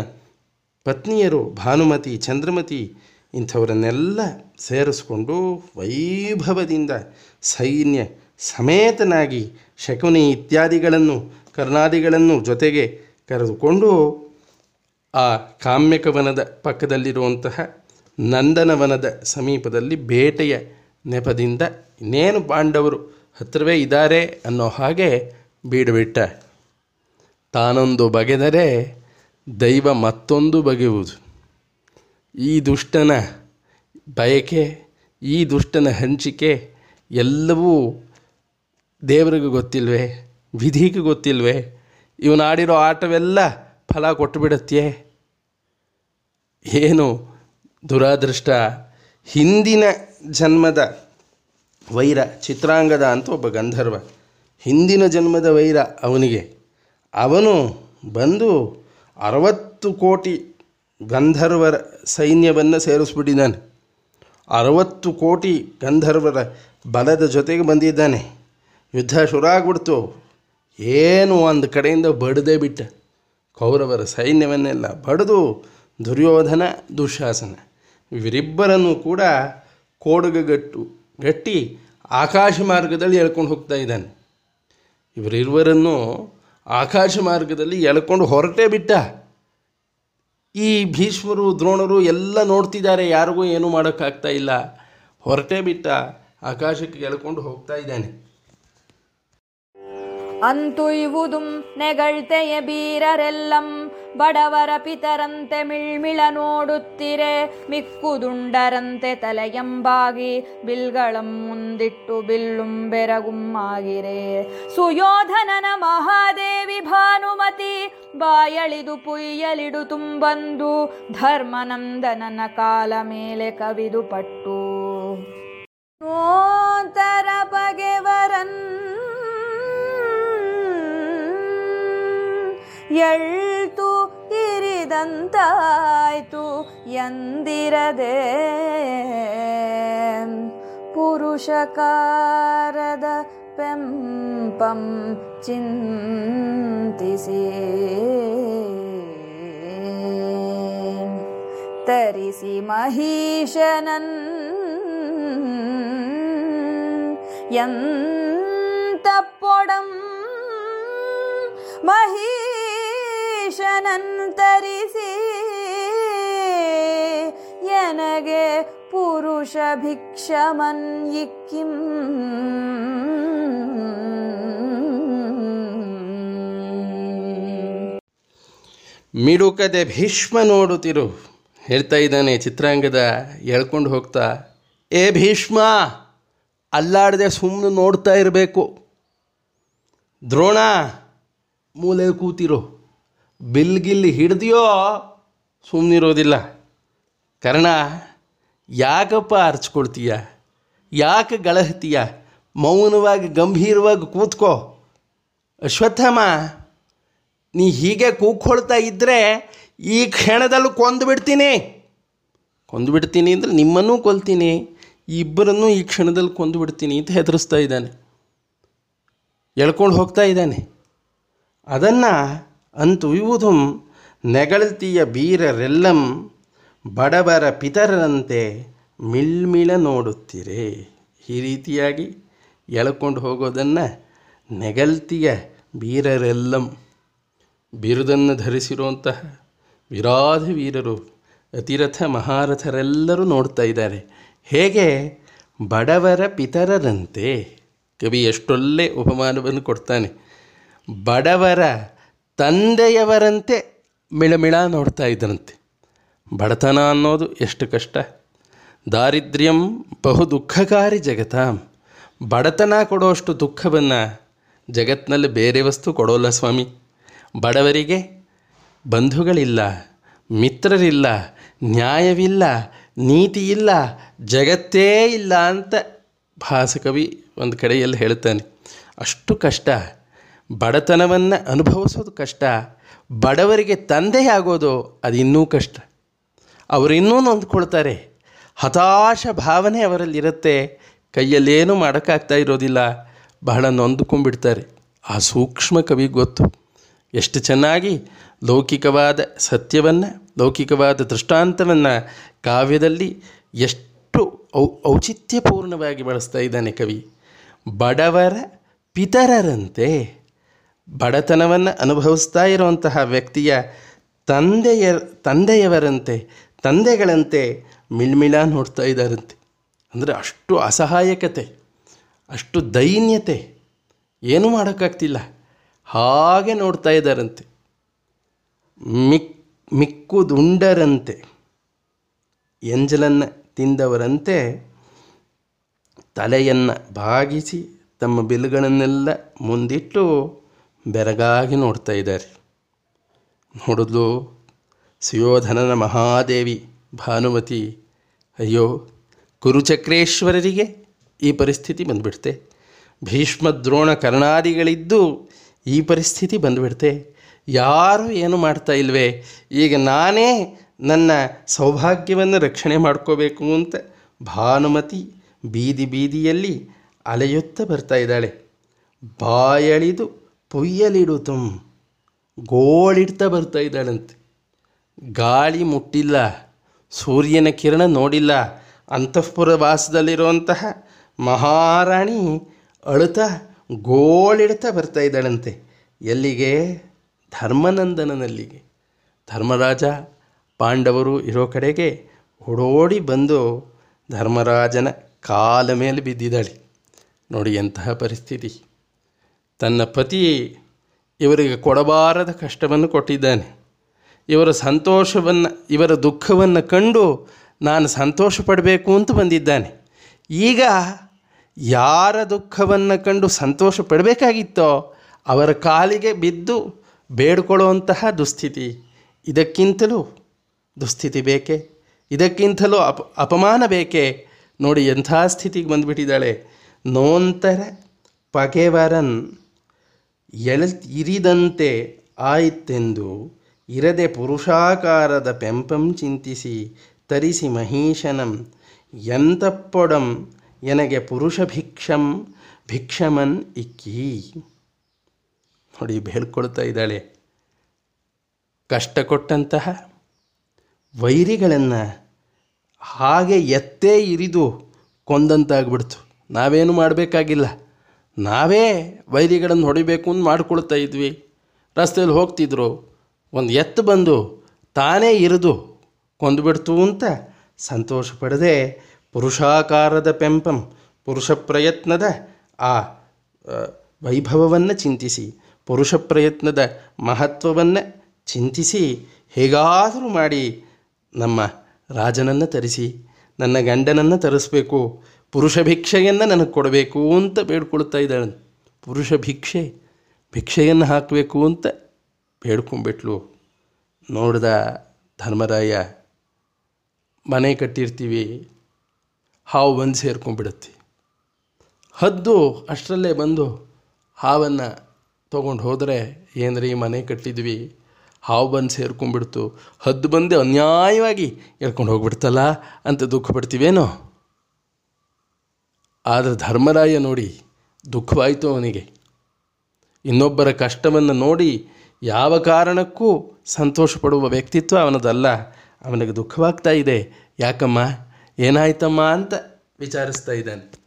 ಪತ್ನಿಯರು ಭಾನುಮತಿ, ಚಂದ್ರಮತಿ ಇಂಥವರನ್ನೆಲ್ಲ ಸೇರಿಸ್ಕೊಂಡು ವೈಭವದಿಂದ ಸೈನ್ಯ ಸಮೇತನಾಗಿ ಶಕುನಿ ಇತ್ಯಾದಿಗಳನ್ನು, ಕರ್ಣಾದಿಗಳನ್ನು ಜೊತೆಗೆ ಕರೆದುಕೊಂಡು ಆ ಕಾಮ್ಯಕವನದ ಪಕ್ಕದಲ್ಲಿರುವಂತಹ ನಂದನವನದ ಸಮೀಪದಲ್ಲಿ ಬೇಟೆಯ ನೆಪದಿಂದ ಇನ್ನೇನು ಪಾಂಡವರು ಹತ್ತಿರವೇ ಇದ್ದಾರೆ ಅನ್ನೋ ಹಾಗೆ ಬೀಡುಬಿಟ್ಟ. ತಾನೊಂದು ಬಗೆದರೆ ದೈವ ಮತ್ತೊಂದು ಬಗೆಯುವುದು. ಈ ದುಷ್ಟನ ಬಯಕೆ, ಈ ದುಷ್ಟನ ಹಂಚಿಕೆ ಎಲ್ಲವೂ ದೇವರಿಗೆ ಗೊತ್ತಿಲ್ವೇ? ವಿಧಿಗೆ ಗೊತ್ತಿಲ್ವೇ? ಇವನಾಡಿರೋ ಆಟವೆಲ್ಲ ಫಲ ಕೊಟ್ಟು ಬಿಡುತ್ತೆ ಏನು ದುರಾದೃಷ್ಟ? ಹಿಂದಿನ ಜನ್ಮದ ವೈರ, ಚಿತ್ರಾಂಗದ ಅಂತ ಒಬ್ಬ ಗಂಧರ್ವ. ಹಿಂದಿನ ಜನ್ಮದ ವೈರ ಅವನಿಗೆ. ಅವನು ಬಂದು ಅರವತ್ತು ಕೋಟಿ ಗಂಧರ್ವರ ಸೈನ್ಯವನ್ನು ಸೇರಿಸ್ಬಿಟ್ಟಿದ್ದಾನೆ. ಅರವತ್ತು ಕೋಟಿ ಗಂಧರ್ವರ ಬಲದ ಜೊತೆಗೆ ಬಂದಿದ್ದಾನೆ. ಯುದ್ಧ ಶುರು ಆಗ್ಬಿಡ್ತು ಏನು ಒಂದು ಕಡೆಯಿಂದ ಬಡದೇ ಬಿಟ್ಟ. ಕೌರವರ ಸೈನ್ಯವನ್ನೆಲ್ಲ ಬಡಿದು ದುರ್ಯೋಧನ, ದುಶಾಸನ. ಇವರಿಬ್ಬರನ್ನು ಕೂಡ ಕೋಡುಗಗಟ್ಟು ಗಟ್ಟಿ ಆಕಾಶ ಮಾರ್ಗದಲ್ಲಿ ಎಳ್ಕೊಂಡು ಹೋಗ್ತಾ ಇದ್ದಾನೆ. ಇವರಿರುವರನ್ನು ಆಕಾಶ ಮಾರ್ಗದಲ್ಲಿ ಎಳ್ಕೊಂಡು ಹೊರಟೇ ಬಿಟ್ಟ. ಈ ಭೀಷ್ಮರು, ದ್ರೋಣರು ಎಲ್ಲ ನೋಡ್ತಿದ್ದಾರೆ, ಯಾರಿಗೂ ಏನು ಮಾಡೋಕ್ಕಾಗ್ತಾ ಇಲ್ಲ. ಹೊರಟೆ ಬಿಟ್ಟ ಆಕಾಶಕ್ಕೆ ಎಳ್ಕೊಂಡು ಹೋಗ್ತಾ ಇದ್ದಾನೆ. ಅಂತುಯ್ವುದುಂ ನೆಗಳ್ತೆಯ ಬೀರರೆಲ್ಲಂ ಬಡವರ ಪಿತರಂತೆ ಮಿಳ್ಮಿಳ ನೋಡುತ್ತಿರೆ, ಮಿಕ್ಕುದುಂಡರಂತೆ ತಲೆಯಂಬಾಗಿ ಬಿಲ್ಗಳಂ ಮುಂದಿಟ್ಟು ಬಿಲ್ಲುಂಬೆರಗುಮ್ಮಾಗಿರೆ ಸುಯೋಧನನ ಮಹಾದೇವಿ ಭಾನುಮತಿ, ಬಾಯಳಿದು ಪುಯ್ಯಲಿಡು ತುಂಬಂದು ಧರ್ಮನಂದನನ ಕಾಲ ಮೇಲೆ ಕವಿದು ಪಟ್ಟು. ನೋಂತರ ಬಗೆವರನ್ ಎಳ್ತು ಇರಿದಂತಾಯ್ತು ಎಂದಿರದೆ ಪುರುಷಕಾರದ ಪೆಂಪಂ ಚಿಂತಿಸಿ ತರಿಸಿ ಮಹಿಷನನ್ ಎಂತಪ್ಪೊಡಂ ಮಹಿಷನಂತರಿಸಿ ಎನಗೆ ಪುರುಷ ಭಿಕ್ಷಮನ್ ಇಕ್ಕಿಂ. ಮಿಡುಕದೆ ಭೀಷ್ಮ ನೋಡುತ್ತಿರು. ಹೇಳ್ತಾ ಇದ್ದಾನೆ ಚಿತ್ರಾಂಗದ ಎಳ್ಕೊಂಡು ಹೋಗ್ತಾ. ಏ ಭೀಷ್ಮ, ಅಲ್ಲಾಡದೆ ಸುಮ್ಮನೆ ನೋಡ್ತಾ ಇರಬೇಕು. ದ್ರೋಣ ಮೂಲೆ ಕೂತಿರೋ. ಬಿಲ್ಗಿಲ್ಲಿ ಹಿಡ್ದಿಯೋ ಸುಮ್ಮನಿರೋದಿಲ್ಲ ಕರ್ಣ, ಯಾಕಪ್ಪ ಅರ್ಚ್ಕೊಳ್ತೀಯ? ಯಾಕೆ ಗಳಹತೀಯ ಮೌನವಾಗಿ ಗಂಭೀರವಾಗಿ ಕೂತ್ಕೋ. ಅಶ್ವತ್ಥಮ್ಮ ನೀ ಹೀಗೆ ಕೂಗ್ಕೊಳ್ತಾ ಇದ್ದರೆ ಈ ಕ್ಷಣದಲ್ಲೂ ಕೊಂದು ಬಿಡ್ತೀನಿ ಕೊಂದು ಬಿಡ್ತೀನಿ ಅಂದರೆ ನಿಮ್ಮನ್ನೂ ಕೊಲ್ತೀನಿ. ಇಬ್ಬರನ್ನೂ ಈ ಕ್ಷಣದಲ್ಲಿ ಕೊಂದು ಬಿಡ್ತೀನಿ ಅಂತ ಹೆದರಿಸ್ತಾ ಇದ್ದಾನೆ. ಎಳ್ಕೊಂಡು ಹೋಗ್ತಾ ಇದ್ದಾನೆ. ಅದನ್ನು ಅಂತು ಇವುದು ನೆಗಳತಿಯ ಬೀರರೆಲ್ಲಂ ಬಡವರ ಪಿತರರಂತೆ ಮಿಳ್ಮಿಳ ನೋಡುತ್ತಿರೆ. ಈ ರೀತಿಯಾಗಿ ಎಳ್ಕೊಂಡು ಹೋಗೋದನ್ನು ನೆಗಲ್ತಿಯ ಬೀರರೆಲ್ಲಂ. ಬಿರುದನ್ನು ಧರಿಸಿರುವಂತಹ ವಿರಾಧ ವೀರರು, ಅತಿರಥ ಮಹಾರಥರೆಲ್ಲರೂ ನೋಡ್ತಾ ಇದ್ದಾರೆ. ಹೇಗೆ? ಬಡವರ ಪಿತರರಂತೆ. ಕವಿ ಎಷ್ಟೊಳ್ಳೆ ಉಪಮಾನವನ್ನು ಕೊಡ್ತಾನೆ. ಬಡವರ ತಂದೆಯವರಂತೆ ಮಿಳಮಿಳ ನೋಡ್ತಾ ಇದ್ದರಂತೆ ಬಡತನ ಅನ್ನೋದು ಎಷ್ಟು ಕಷ್ಟ. ದಾರಿದ್ರ್ಯಂ ಬಹು ದುಃಖಕಾರಿ ಜಗತ. ಬಡತನ ಕೊಡೋಷ್ಟು ದುಃಖವನ್ನು ಜಗತ್ತಿನಲ್ಲಿ ಬೇರೆ ವಸ್ತು ಕೊಡೋಲ್ಲ ಸ್ವಾಮಿ. ಬಡವರಿಗೆ ಬಂಧುಗಳಿಲ್ಲ, ಮಿತ್ರರಿಲ್ಲ, ನ್ಯಾಯವಿಲ್ಲ ನೀತಿ ಇಲ್ಲ ಜಗತ್ತೇ ಇಲ್ಲ ಅಂತ ಭಾಸಕವಿ ಒಂದು ಕಡೆಯಲ್ಲಿ ಹೇಳ್ತಾನೆ ಅಷ್ಟು ಕಷ್ಟ. ಬಡತನವನ್ನು ಅನುಭವಿಸೋದು ಕಷ್ಟ, ಬಡವರಿಗೆ ತಂದೆಯಾಗೋದು ಅದು ಇನ್ನೂ ಕಷ್ಟ. ಅವರು ಇನ್ನೂ ನೊಂದ್ಕೊಳ್ತಾರೆ. ಹತಾಶ ಭಾವನೆ ಅವರಲ್ಲಿರುತ್ತೆ ಕೈಯಲ್ಲೇನೂ ಮಾಡೋಕ್ಕಾಗ್ತಾ ಇರೋದಿಲ್ಲ. ಬಹಳ ನೊಂದ್ಕೊಂಡ್ಬಿಡ್ತಾರೆ. ಆ ಸೂಕ್ಷ್ಮ ಕವಿ ಗೊತ್ತು. ಎಷ್ಟು ಚೆನ್ನಾಗಿ ಲೌಕಿಕವಾದ ಸತ್ಯವನ್ನು, ಲೌಕಿಕವಾದ ದೃಷ್ಟಾಂತವನ್ನು ಕಾವ್ಯದಲ್ಲಿ ಎಷ್ಟು ಔ, ಔಚಿತ್ಯಪೂರ್ಣವಾಗಿ ಬಳಸ್ತಾ ಇದ್ದಾನೆ ಕವಿ. ಬಡವರ ಪಿತರರಂತೆ. ಬಡತನವನ್ನು ಅನುಭವಿಸ್ತಾ ಇರುವಂತಹ ವ್ಯಕ್ತಿಯ ತಂದೆಯ, ತಂದೆಯವರಂತೆ, ತಂದೆಗಳಂತೆ ಮಿಳ್ಮಿಳ ನೋಡ್ತಾ ಇದ್ದಾರಂತೆ. ಅಂದರೆ ಅಷ್ಟು ಅಸಹಾಯಕತೆ, ಅಷ್ಟು ದೈನ್ಯತೆ ಏನೂ ಮಾಡೋಕ್ಕಾಗ್ತಿಲ್ಲ. ಹಾಗೆ ನೋಡ್ತಾ ಇದ್ದಾರಂತೆ. ಮಿಕ್ ಮಿಕ್ಕುದುಂಡರಂತೆ ಎಂಜಲನ್ನು ತಿಂದವರಂತೆ ತಲೆಯನ್ನು ಬಾಗಿಸಿ ತಮ್ಮ ಬಿಲ್ಗಳನ್ನೆಲ್ಲ ಮುಂದಿಟ್ಟು ಬೆರಗಾಗಿ ನೋಡ್ತಾ ಇದ್ದಾರೆ. ನೋಡಿದ್ಲು? ಸುಯೋಧನನ ಮಹಾದೇವಿ ಭಾನುಮತಿ. ಅಯ್ಯೋ, ಕುರುಚಕ್ರೇಶ್ವರರಿಗೆ ಈ ಪರಿಸ್ಥಿತಿ ಬಂದುಬಿಡ್ತೆ. ಭೀಷ್ಮ ದ್ರೋಣ ಕರ್ಣಾದಿಗಳಿದ್ದು ಈ ಪರಿಸ್ಥಿತಿ ಬಂದುಬಿಡ್ತೆ. ಯಾರು ಏನು ಮಾಡ್ತಾ ಇಲ್ವೇ? ಈಗ ನಾನೇ ನನ್ನ ಸೌಭಾಗ್ಯವನ್ನು ರಕ್ಷಣೆ ಮಾಡ್ಕೋಬೇಕು ಅಂತ ಭಾನುಮತಿ ಬೀದಿ ಬೀದಿಯಲ್ಲಿ ಅಲೆಯುತ್ತಾ ಬರ್ತಾ ಇದ್ದಾಳೆ. ಬಾಯಳಿದು ಪುಯ್ಯಲಿಡುತ್ತು ಗೋಳಿಡ್ತಾ ಬರ್ತಾ ಇದ್ದಾಳಂತೆ. ಗಾಳಿ ಮುಟ್ಟಿಲ್ಲ, ಸೂರ್ಯನ ಕಿರಣ ನೋಡಿಲ್ಲ ಅಂತಃಪುರ ವಾಸದಲ್ಲಿರುವಂತಹ ಮಹಾರಾಣಿ ಅಳುತ್ತಾ ಗೋಳಿಡ್ತಾ ಬರ್ತಾ ಇದ್ದಾಳಂತೆ. ಎಲ್ಲಿಗೆ? ಧರ್ಮನಂದನನಲ್ಲಿಗೆ. ಧರ್ಮರಾಜ, ಪಾಂಡವರು ಇರೋ ಕಡೆಗೆ ಓಡೋಡಿ ಬಂದು ಧರ್ಮರಾಜನ ಕಾಲ ಮೇಲೆ ಬಿದ್ದಿದ್ದಾಳೆ. ನೋಡಿ ಎಂತಹ ಪರಿಸ್ಥಿತಿ. ತನ್ನ ಪತಿ ಇವರಿಗೆ ಕೊಡಬಾರದ ಕಷ್ಟವನ್ನು ಕೊಟ್ಟಿದ್ದಾನೆ. ಇವರ ಸಂತೋಷವನ್ನು, ಇವರ ದುಃಖವನ್ನು ಕಂಡು ನಾನು ಸಂತೋಷ ಪಡಬೇಕು ಅಂತ ಬಂದಿದ್ದಾನೆ. ಈಗ ಯಾರ ದುಃಖವನ್ನು ಕಂಡು ಸಂತೋಷ ಪಡಬೇಕಾಗಿತ್ತೋ ಅವರ ಕಾಲಿಗೆ ಬಿದ್ದು ಬೇಡ್ಕೊಳ್ಳುವಂತಹ ದುಸ್ಥಿತಿ. ಇದಕ್ಕಿಂತಲೂ ದುಸ್ಥಿತಿ ಬೇಕೆ? ಇದಕ್ಕಿಂತಲೂ ಅಪ, ಅಪಮಾನ ಬೇಕೇ? ನೋಡಿ ಎಂಥ ಸ್ಥಿತಿಗೆ ಬಂದುಬಿಟ್ಟಿದ್ದಾಳೆ. ನೋಂತರ ಪಗೆವರನ್ ಎಳ ಇರಿದಂತೆ ಆಯಿತೆಂದು ಇರದೆ ಪುರುಷಾಕಾರದ ಪೆಂಪಂ ಚಿಂತಿಸಿ ತರಿಸಿ ಮಹೀಶನಂ, ಎಂತಪ್ಪೊಡಂ ಎನಗೆ ಪುರುಷ ಭಿಕ್ಷಂ, ಭಿಕ್ಷಮನ್ ಇಕ್ಕಿ. ನೋಡಿ ಬೇಡ್ಕೊಳ್ತಾ ಇದ್ದಾಳೆ. ಕಷ್ಟ ಕೊಟ್ಟಂತಹ ವೈರಿಗಳನ್ನು ಹಾಗೆ ಎತ್ತೇ ಇರಿದು ಕೊಂದಂತಾಗ್ಬಿಡ್ತು. ನಾವೇನು ಮಾಡಬೇಕಾಗಿಲ್ಲ. ನಾವೇ ವೈರಿಗಳನ್ನು ಹೊಡಿಬೇಕು ಅಂತ ಮಾಡ್ಕೊಳ್ತಾ ಇದ್ವಿ. ರಸ್ತೆಯಲ್ಲಿ ಹೋಗ್ತಿದ್ರು. ಒಂದು ಎತ್ತು ಬಂದು ತಾನೇ ಇರಿದು ಕೊಂದುಬಿಡ್ತು ಅಂತ ಸಂತೋಷ ಪಡದೆ ಪುರುಷಾಕಾರದ ಪೆಂಪಂ, ಪುರುಷ ಪ್ರಯತ್ನದ ಆ ವೈಭವವನ್ನು ಚಿಂತಿಸಿ, ಪುರುಷ ಪ್ರಯತ್ನದ ಮಹತ್ವವನ್ನು ಚಿಂತಿಸಿ ಹೇಗಾದರೂ ಮಾಡಿ ನಮ್ಮ ರಾಜನನ್ನು ತರಿಸಿ, ನನ್ನ ಗಂಡನನ್ನು ತರಿಸ್ಬೇಕು. ಪುರುಷ ಭಿಕ್ಷೆಯನ್ನು ನನಗೆ ಕೊಡಬೇಕು ಅಂತ ಬೇಡ್ಕೊಳ್ತಾ ಇದ್ದಾಳೆ. ಪುರುಷ ಭಿಕ್ಷೆ, ಭಿಕ್ಷೆಯನ್ನು ಹಾಕಬೇಕು ಅಂತ ಬೇಡ್ಕೊಂಬಿಟ್ಲು ನೋಡ್ದ ಧರ್ಮರಾಯ, ಮನೆ ಕಟ್ಟಿರ್ತೀವಿ, ಹಾವು ಬಂದು ಸೇರ್ಕೊಂಡ್ಬಿಡುತ್ತೆ. ಹದ್ದು ಅಷ್ಟರಲ್ಲೇ ಬಂದು ಹಾವನ್ನು ತೊಗೊಂಡು ಹೋದರೆ, ಏನ್ರಿ ಮನೆ ಕಟ್ಟಿದ್ವಿ, ಹಾವು ಬಂದು ಸೇರ್ಕೊಂಡ್ಬಿಡ್ತು, ಹದ್ದು ಬಂದು ಅನ್ಯಾಯವಾಗಿ ಎಳ್ಕೊಂಡು ಹೋಗ್ಬಿಡ್ತಲ್ಲ ಅಂತ ದುಃಖ ಪಡ್ತೀವೇನೋ ಆದರೆ ಧರ್ಮರಾಯ ನೋಡಿ ದುಃಖವಾಯಿತು ಅವನಿಗೆ. ಇನ್ನೊಬ್ಬರ ಕಷ್ಟವನ್ನು ನೋಡಿ ಯಾವ ಕಾರಣಕ್ಕೂ ಸಂತೋಷ ಪಡುವ ವ್ಯಕ್ತಿತ್ವ ಅವನದಲ್ಲ. ಅವನಿಗೆ ದುಃಖವಾಗ್ತಾ ಇದೆ. ಯಾಕಮ್ಮ? ಏನಾಯ್ತಮ್ಮ ಅಂತ ವಿಚಾರಿಸ್ತಾ ಇದ್ದಾನೆ.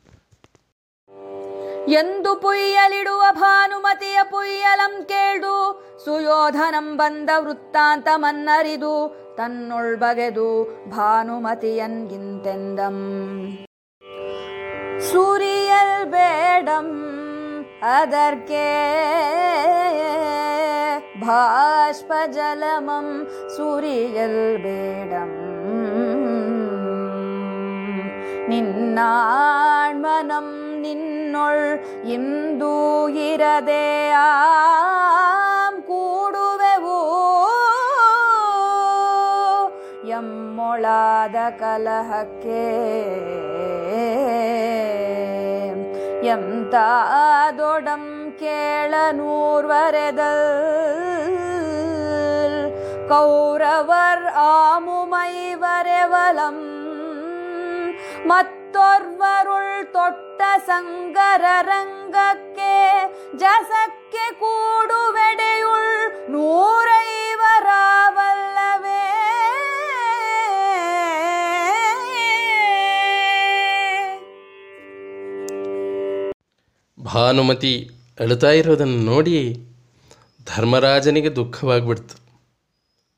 ಎಂದು ಪುಯ್ಯಲಿಡುವ ಭಾನುಮತಿಯ ಪುಯ್ಯಲಂ ಕೇಳು ಸುಯೋಧನಂ ಬಂದ ವೃತ್ತಾಂತ ಮನ್ನರಿದು, ತನ್ನೊಳ್ಬಗೆದು ಭಾನುಮತಿಯನ್ಗಿಂತೆಂದಂ. ಸೂರಿಯಲ್ ಬೇಡಂ ಅದರ್ಕೆ ಬಾಷ್ಪಜಲಮಂ ಸೂರಿಯಲ್ ಬೇಡಂ ನಿನ್ನಾಣ್ಮನಂ ನಿನ್ನೊಳ್ ಇಂದು ಇರದೆ ಆಂ ಕೂಡುವೆವು ಎಮ್ಮೊಳಾದ ಕಲಹಕ್ಕೆ ಎಂತಾದೊಡಂ ಕೇಳನೂರ್ವರೆದಲ್ ಕೌರವರ್ ಆಮುಮೈವರೆವಲಂ ಮತ್ತೊರ್ವರುಳ್ ತೊಟ್ಟ ಸಂಗರ ರಂಗಕ್ಕೆ ಜಸಕ್ಕೆ ಕೂಡುವೆಡೆಯುಳ್ ನೂರೈವರಾವಲ್ಲವೇ ಭಾನುಮತಿ ಅಳುತ್ತಾ ಇರೋದನ್ನು ನೋಡಿ ಧರ್ಮರಾಜನಿಗೆ ದುಃಖವಾಗ್ಬಿಡ್ತು.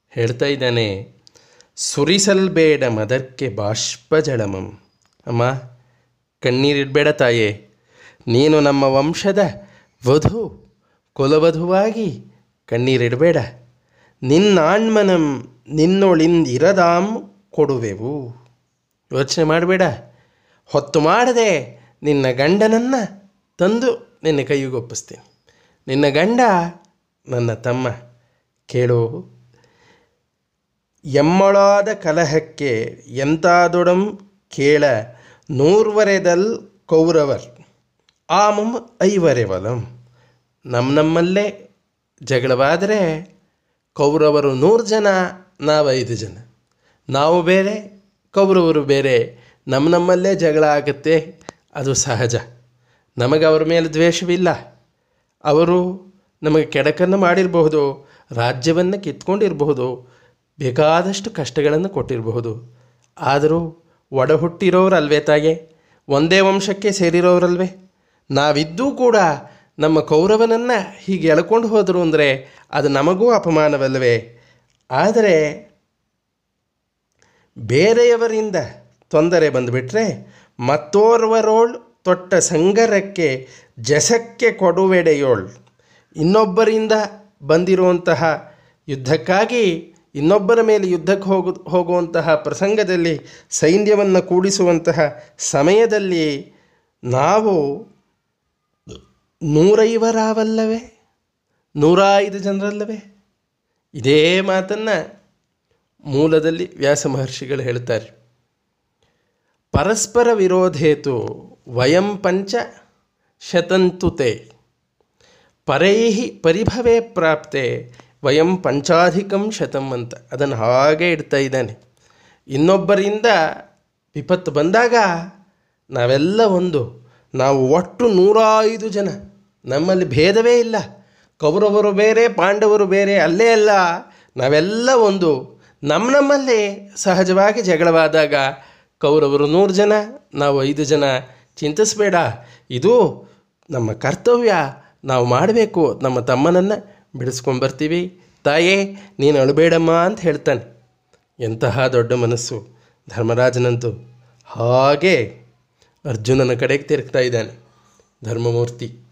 ಹೇಳ್ತಾ ಇದ್ದಾನೆ, ಸುರಿಸಲ್ಬೇಡ ಮದಕ್ಕೆ ಬಾಷ್ಪ ಜಳಮಂ ಅಮ್ಮ ಕಣ್ಣೀರಿಡಬೇಡ ತಾಯೆ. ನೀನು ನಮ್ಮ ವಂಶದ ವಧು, ಕುಲವಧುವಾಗಿ ಕಣ್ಣೀರಿಡಬೇಡ ನಿನ್ನಾಣ್ಮನಂ ನಿನ್ನೊಳಿಂದಿರದಾಂ ಕೊಡುವೆವು. ಯೋಚನೆ ಮಾಡಬೇಡ. ಹೊತ್ತು ಮಾಡದೆ ನಿನ್ನ ಗಂಡನನ್ನು ತಂದು ನಿನ್ನ ಕೈಗೊಪ್ಪಿಸ್ತೀನಿ ನಿನ್ನ ಗಂಡ ನನ್ನ ತಮ್ಮ. ಕೇಳು. ಎಮ್ಮಳಾದ ಕಲಹಕ್ಕೆ ಎಂತಾದೊಡಂ ಕೇಳ. ನೂರ್ವರೆದಲ್ ಕೌರವರ್. ಆಮಂ ಐವರೆವಲಂ. ನಮ್ಮ ನಮ್ಮಲ್ಲೇ ಜಗಳವಾದರೆ ಕೌರವರು ನೂರು ಜನ, ನಾವು ಐದು ಜನ. ನಾವು ಬೇರೆ, ಕೌರವರು ಬೇರೆ. ನಮ್ಮ ನಮ್ಮಲ್ಲೇ ಜಗಳ ಆಗುತ್ತೆ. ಅದು ಸಹಜ. ನಮಗೆ ಅವರ ಮೇಲೆ ದ್ವೇಷವಿಲ್ಲ. ಅವರು ನಮಗೆ ಕೆಡಕನ್ನು ಮಾಡಿರಬಹುದು, ರಾಜ್ಯವನ್ನು ಕಿತ್ಕೊಂಡಿರಬಹುದು, ಬೇಕಾದಷ್ಟು ಕಷ್ಟಗಳನ್ನು ಕೊಟ್ಟಿರಬಹುದು. ಆದರೂ ಒಡ ಹುಟ್ಟಿರೋರಲ್ವೇ ತಾಗೆ ಒಂದೇ ವಂಶಕ್ಕೆ ಸೇರಿರೋರಲ್ವೇ? ನಾವಿದ್ದೂ ಕೂಡ ನಮ್ಮ ಕೌರವನನ್ನು ಹೀಗೆ ಎಳ್ಕೊಂಡು ಹೋದರು ಅಂದರೆ ಅದು ನಮಗೂ ಅಪಮಾನವಲ್ಲವೇ? ಆದರೆ ಬೇರೆಯವರಿಂದ ತೊಂದರೆ ಬಂದುಬಿಟ್ರೆ ಮತ್ತೋರ್ವರೋಳ್ ತೊಟ್ಟ ಸಂಗರಕ್ಕೆ ಜಸಕ್ಕೆ ಕೊಡುವೆಡೆಯೋಳ್. ಇನ್ನೊಬ್ಬರಿಂದ ಬಂದಿರುವಂತಹ ಯುದ್ಧಕ್ಕಾಗಿ ಇನ್ನೊಬ್ಬರ ಮೇಲೆ ಯುದ್ಧಕ್ಕೆ ಹೋಗು, ಹೋಗುವಂತಹ ಪ್ರಸಂಗದಲ್ಲಿ ಸೈನ್ಯವನ್ನು ಕೂಡಿಸುವಂತಹ ಸಮಯದಲ್ಲಿ ನಾವು ನೂರೈವರಾವಲ್ಲವೇ? ನೂರ ಐದು ಜನರಲ್ಲವೇ? ಇದೇ ಮಾತನ್ನು ಮೂಲದಲ್ಲಿ ವ್ಯಾಸ ಮಹರ್ಷಿಗಳು ಹೇಳ್ತಾರೆ ಪರಸ್ಪರ ವಿರೋಧೇತು ವಯಂ ಪಂಚ ಶತಂತುತೆ. ಪರೈಹಿ ಪರಿಭವೇ ಪ್ರಾಪ್ತೆ, ವಯಂ ಪಂಚಾಧಿಕಂ ಶತಂ ಅಂತ. ಅದನ್ನು ಹಾಗೆ ಇಡ್ತಾ ಇದ್ದಾನೆ. ಇನ್ನೊಬ್ಬರಿಂದ ವಿಪತ್ತು ಬಂದಾಗ ನಾವೆಲ್ಲ ಒಂದು, ನಾವು ಒಟ್ಟು ನೂರ ಐದು ಜನ. ನಮ್ಮಲ್ಲಿ ಭೇದವೇ ಇಲ್ಲ. ಕೌರವರು ಬೇರೆ, ಪಾಂಡವರು ಬೇರೆ, ಅಲ್ಲೇ ಅಲ್ಲ. ನಾವೆಲ್ಲ ಒಂದು ನಮ್ಮ ನಮ್ಮಲ್ಲೇ ಸಹಜವಾಗಿ ಜಗಳವಾದಾಗ ಕೌರವರು ನೂರು ಜನ, ನಾವು ಐದು ಜನ. ಚಿಂತಿಸಬೇಡ. ಇದು ನಮ್ಮ ಕರ್ತವ್ಯ. ನಾವು ಮಾಡಬೇಕು. ನಮ್ಮ ತಮ್ಮನನ್ನು ಬಿಡಿಸ್ಕೊಂಬರ್ತೀವಿ. ತಾಯೇ, ನೀನು ಅಳಬೇಡಮ್ಮ ಅಂತ ಹೇಳ್ತಾನೆ. ಎಂತಹ ದೊಡ್ಡ ಮನಸ್ಸು. ಧರ್ಮರಾಜನಂತೂ ಹಾಗೆ ಅರ್ಜುನನ ಕಡೆಗೆ ತಿರುಗ್ತಾ ಇದ್ದಾನೆ. ಧರ್ಮಮೂರ್ತಿ.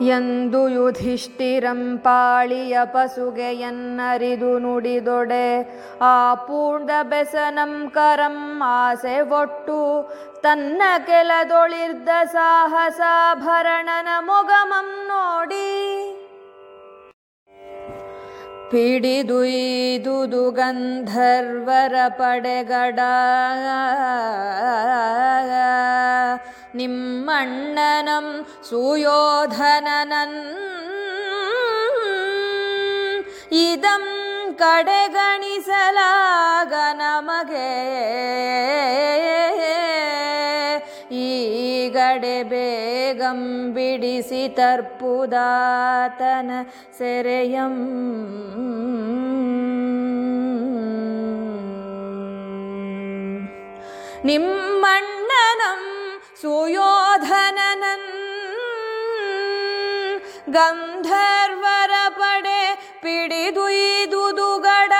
ಎಂದು ಯುಧಿಷ್ಠಿರಂ ಪಾಳಿಯ ಪಸುಗೆಯನ್ನರಿದು ನುಡಿದೊಡೆ. ಆ ಪೂರ್ಣ ಬೆಸನಂ ಕರಂ ಆಸೆ ಒಟ್ಟು. ತನ್ನ ಕೆಲದೊಳಿರ್ದ ಸಾಹಸಾಭರಣನ ಮೊಗಮಂ ನೋಡಿ. ಪಿಡಿದುಯ್ದುದು ಗಂಧರ್ವರ ಪಡೆಗಡ ನಿಮ್ಮಣ್ಣನಂ ಸುಯೋಧನನನ್ ಇದಂ ಕಡೆಗಣಿಸಲಾಗ ನಮಗೆ ಈಗಡೆ ಬೇಗಂ ಬಿಡಿಸಿ ತರ್ಪುದಾತನ ಸೆರೆಯಂ. ನಿಮ್ಮಣ್ಣನಂ ಸುಯೋಧನನನ್. ಗಂಧರ್ವರ ಪಡೆ ಪಿಡಿ ದುಯ್ದುದುಗಡ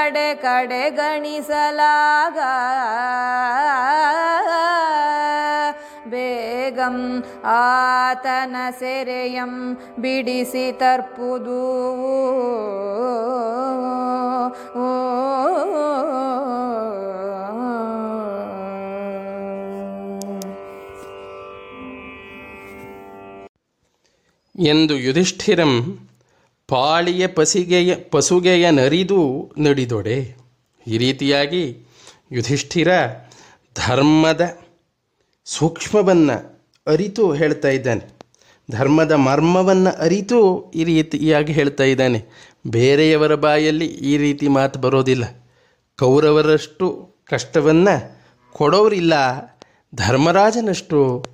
ನಮಗೀಗಡೆ ಕಡೆ ಗಣಿಸಲಾಗ. ಬೇಗಂ ಆತನ ಸೆರೆಯಂ ಬಿಡಿಸಿ ತರ್ಪುದು. ಎಂದು ಯುಧಿಷ್ಠಿರಂ ಪಾಳಿಯ ಪಸಿಗೆಯ ಪಸುಗೆಯ ನರಿದು ನಡಿದೊಡೆ. ಈ ರೀತಿಯಾಗಿ ಯುಧಿಷ್ಠಿರ ಧರ್ಮದ ಸೂಕ್ಷ್ಮವನ್ನು ಅರಿತು ಹೇಳ್ತಾ ಇದ್ದಾನೆ. ಧರ್ಮದ ಮರ್ಮವನ್ನು ಅರಿತು ಈ ರೀತಿಯಾಗಿ ಹೇಳ್ತಾ ಇದ್ದಾನೆ. ಬೇರೆಯವರ ಬಾಯಲ್ಲಿ ಈ ರೀತಿ ಮಾತು ಬರೋದಿಲ್ಲ. ಕೌರವರಷ್ಟು ಕಷ್ಟವನ್ನು ಕೊಡೋರಿಲ್ಲ ಧರ್ಮರಾಜನಷ್ಟು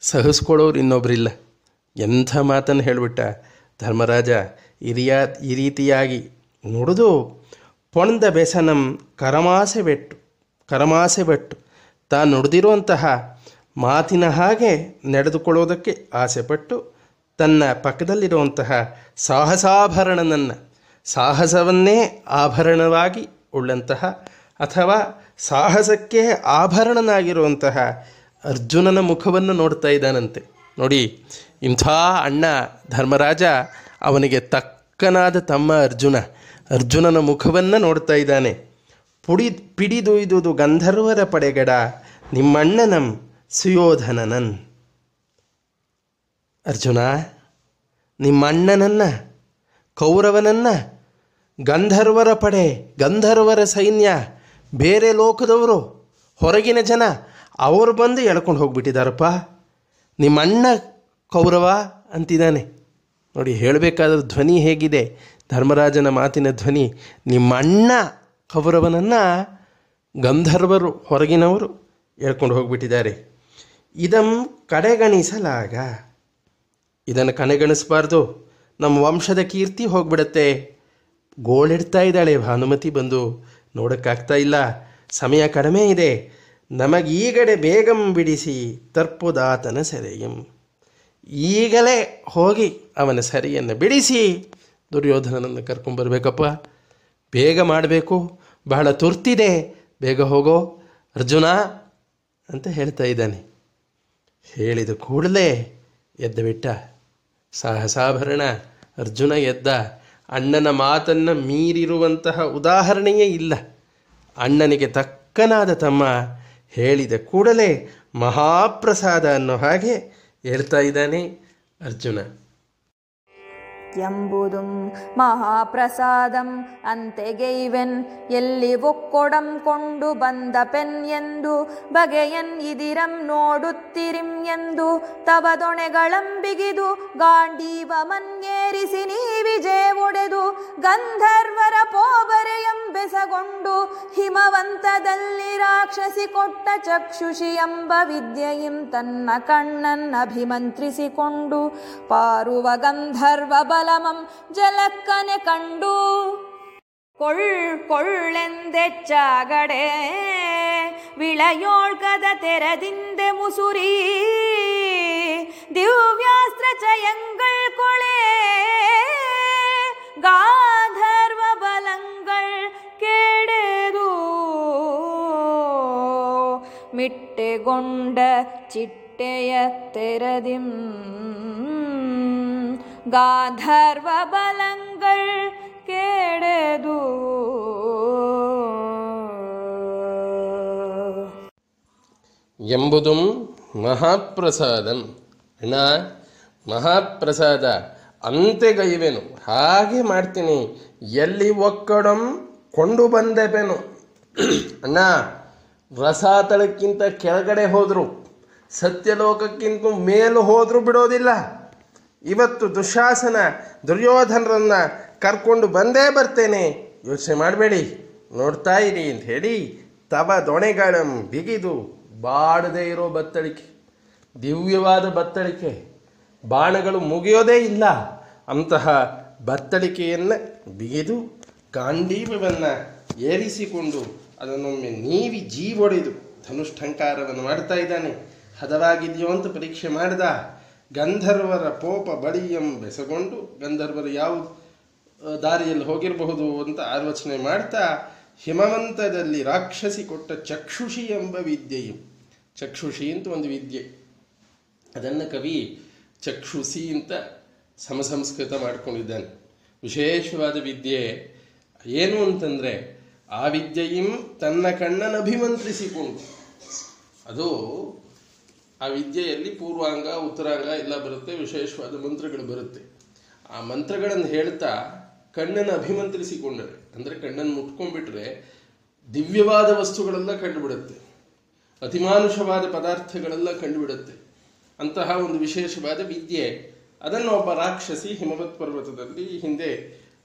ಸಹಿಸ್ಕೊಳ್ಳೋರು ಇನ್ನೊಬ್ಬರಿಲ್ಲ ಎಂಥ ಮಾತನ್ನು ಹೇಳಿಬಿಟ್ಟ ಧರ್ಮರಾಜ? ಹಿರಿಯ ಈ ರೀತಿಯಾಗಿ ನುಡಿದು ಪೊಣ್ದ ಬೆಸನಂ ಕರಮಾಸೆ ಬೆಟ್ಟು ಕರಮಾಸೆ ಬೆಟ್ಟು. ತಾನು ನುಡಿದಿರುವಂತಹ ಮಾತಿನ ಹಾಗೆ ನಡೆದುಕೊಳ್ಳೋದಕ್ಕೆ ಆಸೆಪಟ್ಟು ತನ್ನ ಪಕ್ಕದಲ್ಲಿರುವಂತಹ ಸಾಹಸಾಭರಣನನ್ನು, ಸಾಹಸವನ್ನೇ ಆಭರಣವಾಗಿ ಉಳ್ಳಂತಹ ಅಥವಾ ಸಾಹಸಕ್ಕೆ ಆಭರಣನಾಗಿರುವಂತಹ ಅರ್ಜುನನ ಮುಖವನ್ನು ನೋಡ್ತಾ ಇದ್ದಾನಂತೆ. ನೋಡಿ, ಇಂಥ ಅಣ್ಣ ಧರ್ಮರಾಜ ಅವನಿಗೆ ತಕ್ಕನಾದ ತಮ್ಮ ಅರ್ಜುನ, ಅರ್ಜುನನ ಮುಖವನ್ನು ನೋಡ್ತಾ ಇದ್ದಾನೆ. ಪುಡಿ, ಪಿಡಿದುಯ್ದುದು ಗಂಧರ್ವರ ಪಡೆಗಡ, ನಿಮ್ಮಣ್ಣನಂ ಸುಯೋಧನನನ್. ಅರ್ಜುನ, ನಿಮ್ಮಣ್ಣನನ್ನ, ಕೌರವನನ್ನ, ಗಂಧರ್ವರ ಪಡೆ, ಗಂಧರ್ವರ ಸೈನ್ಯ, ಬೇರೆ ಲೋಕದವರು, ಹೊರಗಿನ ಜನ, ಅವರು ಬಂದು ಎಳ್ಕೊಂಡು ಹೋಗ್ಬಿಟ್ಟಿದ್ದಾರಪ್ಪ. ನಿಮ್ಮಣ್ಣ ಕೌರವ ಅಂತಿದ್ದಾನೆ. ನೋಡಿ, ಹೇಳಬೇಕಾದ ಧ್ವನಿ ಹೇಗಿದೆ? ಧರ್ಮರಾಜನ ಮಾತಿನ ಧ್ವನಿ ನಿಮ್ಮಣ್ಣ ಕೌರವನನ್ನು ಗಂಧರ್ವರು ಹೊರಗಿನವರು ಹೇಳ್ಕೊಂಡು ಹೋಗ್ಬಿಟ್ಟಿದ್ದಾರೆ. ಇದಂ ಕಡೆಗಣಿಸಲಾಗ. ಇದನ್ನು ಕಡೆಗಣಿಸಬಾರ್ದು ನಮ್ಮ ವಂಶದ ಕೀರ್ತಿ ಹೋಗ್ಬಿಡತ್ತೆ. ಗೋಳಿಡ್ತಾ ಇದ್ದಾಳೆ, ಭಾನುಮತಿ ಬಂದು. ನೋಡೋಕ್ಕಾಗ್ತಾ ಇಲ್ಲ. ಸಮಯ ಕಡಿಮೆ ಇದೆ. ನಮಗೀಗಡೆ ಬೇಗಂ ಬಿಡಿಸಿ, ತರ್ಪುದಾತನ ಸೆರೆಯಂ. ಈಗಲೇ ಹೋಗಿ ಅವನ ಸರಿಯನ್ನು ಬಿಡಿಸಿ ದುರ್ಯೋಧನನನ್ನು ಕರ್ಕೊಂಬರ್ಬೇಕಪ್ಪ ಬೇಗ ಮಾಡಬೇಕು. ಬಹಳ ತುರ್ತಿದೆ. ಬೇಗ ಹೋಗೋ. ಅರ್ಜುನ ಅಂತ ಹೇಳ್ತಾ ಇದ್ದಾನೆ. ಹೇಳಿದ ಕೂಡಲೇ ಎದ್ದ ಬಿಟ್ಟ. ಸಾಹಸಾಭರಣ ಅರ್ಜುನ ಎದ್ದ. ಅಣ್ಣನ ಮಾತನ್ನು ಮೀರಿರುವಂತಹ ಉದಾಹರಣೆಯೇ ಇಲ್ಲ. ಅಣ್ಣನಿಗೆ ತಕ್ಕನಾದ ತಮ್ಮ ಹೇಳಿದ ಕೂಡಲೇ ಮಹಾಪ್ರಸಾದ ಅನ್ನೋ ಹಾಗೆ ಹೇಳ್ತಾ ಇದ್ದಾನೆ ಅರ್ಜುನ. ಎಂಬುದುಂ ಮಹಾಪ್ರಸಾದಂ. ಅಂತೆಗೈವೆನ್ ಎಲ್ಲಿ ಒಕ್ಕೊಡಂ ಕೊಂಡು ಬಂದ ಪೆನ್ ಎಂದು, ಬಗೆಯನ್ ಇದಿರಂ ನೋಡುತ್ತಿರಿಂ ಎಂದು, ತವ ದೊಣೆಗಳಂ ಬಿಗಿದು ಗಾಂಡೀವ ಮನ್ಯೇರಿಸಿ ನೀ ವಿಜಯ ಒಡೆದು, ಗಂಧರ್ವರ ಪೋಬರೆಯಂ ಬೆಸಗೊಂಡು, ಹಿಮವಂತದಲ್ಲಿ ರಾಕ್ಷಸಿ ಕೊಟ್ಟ ಚಕ್ಷುಷಿ ಎಂಬ ವಿದ್ಯೆಯಿಂ ತನ್ನ ಕಣ್ಣನ್ನಭಿಮಂತ್ರಿಸಿಕೊಂಡು ಪಾರುವ ಗಂಧರ್ವ ಬಲಮಂ ಜಲಕ್ಕನೆ ಕಂಡು ಕೊಳ್ಳ್ ಕೊಳ್ಳೆಂದೆಚ್ಚಾಗಡೆ ವಿಳಯೋಳ್ಕದ ತೆರದಿಂದೆ ಮುಸುರಿ ದಿವ್ಯಾಸ್ತ್ರ ಚಯಂಗಳ್ ಕೊಳೆ ಗಾಧರ್ವ ಬಲಂಗಳ್ ಕೆಡೆದು ಮಿಟ್ಟೆಗೊಂಡ ಚಿಟ್ಟೆಯ ತೆರದಿಂ ಗಾಂಧರ್ವ ಬಲಂಗಳ್ ಕೇಡೆದು. ಎಂಬುದು ಮಹಾಪ್ರಸಾದಂ. ಅಣ್ಣ, ಮಹಾಪ್ರಸಾದ ಅಂತೆಗೈವೆನು ಹಾಗೆ ಮಾಡ್ತೀನಿ. ಎಲ್ಲಿ ಒಕ್ಕಡಂ ಕೊಂಡು ಬಂದೆಪೆನು. ಅಣ್ಣ, ರಸಾತಳಕ್ಕಿಂತ ಕೆಳಗಡೆ ಹೋದರು. ಸತ್ಯಲೋಕಕ್ಕಿಂತ ಮೇಲು ಹೋದರೂ ಬಿಡೋದಿಲ್ಲ. ಇವತ್ತು ದುಶಾಸನ ದುರ್ಯೋಧನರನ್ನ ಕರ್ಕೊಂಡು ಬಂದೇ ಬರ್ತೇನೆ. ಯೋಚನೆ ಮಾಡಬೇಡಿ. ನೋಡ್ತಾ ಇರಿ ಅಂತ ಹೇಳಿ ತವ ದೊಣೆಗಳ ಬಿಗಿದು ಬಾಡದೇ ಇರೋ ಬತ್ತಳಿಕೆ. ದಿವ್ಯವಾದ ಬತ್ತಳಿಕೆ. ಬಾಣಗಳು ಮುಗಿಯೋದೇ ಇಲ್ಲ. ಅಂತಹ ಬತ್ತಳಿಕೆಯನ್ನು ಬಿಗಿದು ಗಾಂಡೀವವನ್ನು ಏರಿಸಿಕೊಂಡು ಅದನ್ನೊಮ್ಮೆ ನೀವಿ ಜೀವೊಡೆದು ಧನುಷ್ಠಂಕಾರವನ್ನು ಮಾಡ್ತಾ ಇದ್ದಾನೆ. ಹದವಾಗಿದೆಯೋ ಅಂತ ಪರೀಕ್ಷೆ ಮಾಡ್ದ. ಗಂಧರ್ವರ ಪೋಪ ಬಳಿಯಂ ಬೆಸಗೊಂಡು ಗಂಧರ್ವರು ಯಾವ ದಾರಿಯಲ್ಲಿ ಹೋಗಿರಬಹುದು ಅಂತ ಆಲೋಚನೆ ಮಾಡ್ತಾ ಹಿಮವಂತದಲ್ಲಿ ರಾಕ್ಷಸಿ ಕೊಟ್ಟ ಚಕ್ಷುಷಿ ಎಂಬ ವಿದ್ಯೆಯು, ಚಕ್ಷುಷಿ ಅಂತ ಒಂದು ವಿದ್ಯೆ. ಅದನ್ನು ಕವಿ ಚಕ್ಷುಷಿ ಅಂತ ಸಮಸಂಸ್ಕೃತ ಮಾಡಿಕೊಂಡಿದ್ದಾನೆ. ವಿಶೇಷವಾದ ವಿದ್ಯೆ ಏನು ಅಂತಂದರೆ, ಆ ವಿದ್ಯೆಯು ತನ್ನ ಕಣ್ಣನ್ನು ಅಭಿಮಂತ್ರಿಸಿಕೊಂಡು, ಅದು ಆ ವಿದ್ಯೆಯಲ್ಲಿ ಪೂರ್ವಾಂಗ, ಉತ್ತರಾಂಗ ಎಲ್ಲ ಬರುತ್ತೆ, ವಿಶೇಷವಾದ ಮಂತ್ರಗಳು ಬರುತ್ತೆ. ಆ ಮಂತ್ರಗಳನ್ನು ಹೇಳ್ತಾ ಕಣ್ಣನ್ನು ಅಭಿಮಂತ್ರಿಸಿಕೊಂಡರೆ, ಅಂದರೆ ಕಣ್ಣನ್ನು ಮುಟ್ಕೊಂಡ್ಬಿಟ್ರೆ ದಿವ್ಯವಾದ ವಸ್ತುಗಳೆಲ್ಲ ಕಂಡುಬಿಡುತ್ತೆ. ಅತಿಮಾನುಷವಾದ ಪದಾರ್ಥಗಳೆಲ್ಲ ಕಂಡುಬಿಡುತ್ತೆ. ಅಂತಹ ಒಂದು ವಿಶೇಷವಾದ ವಿದ್ಯೆ ಅದನ್ನು ಒಬ್ಬ ರಾಕ್ಷಸಿ ಹಿಮವತ್ ಪರ್ವತದಲ್ಲಿ ಹಿಂದೆ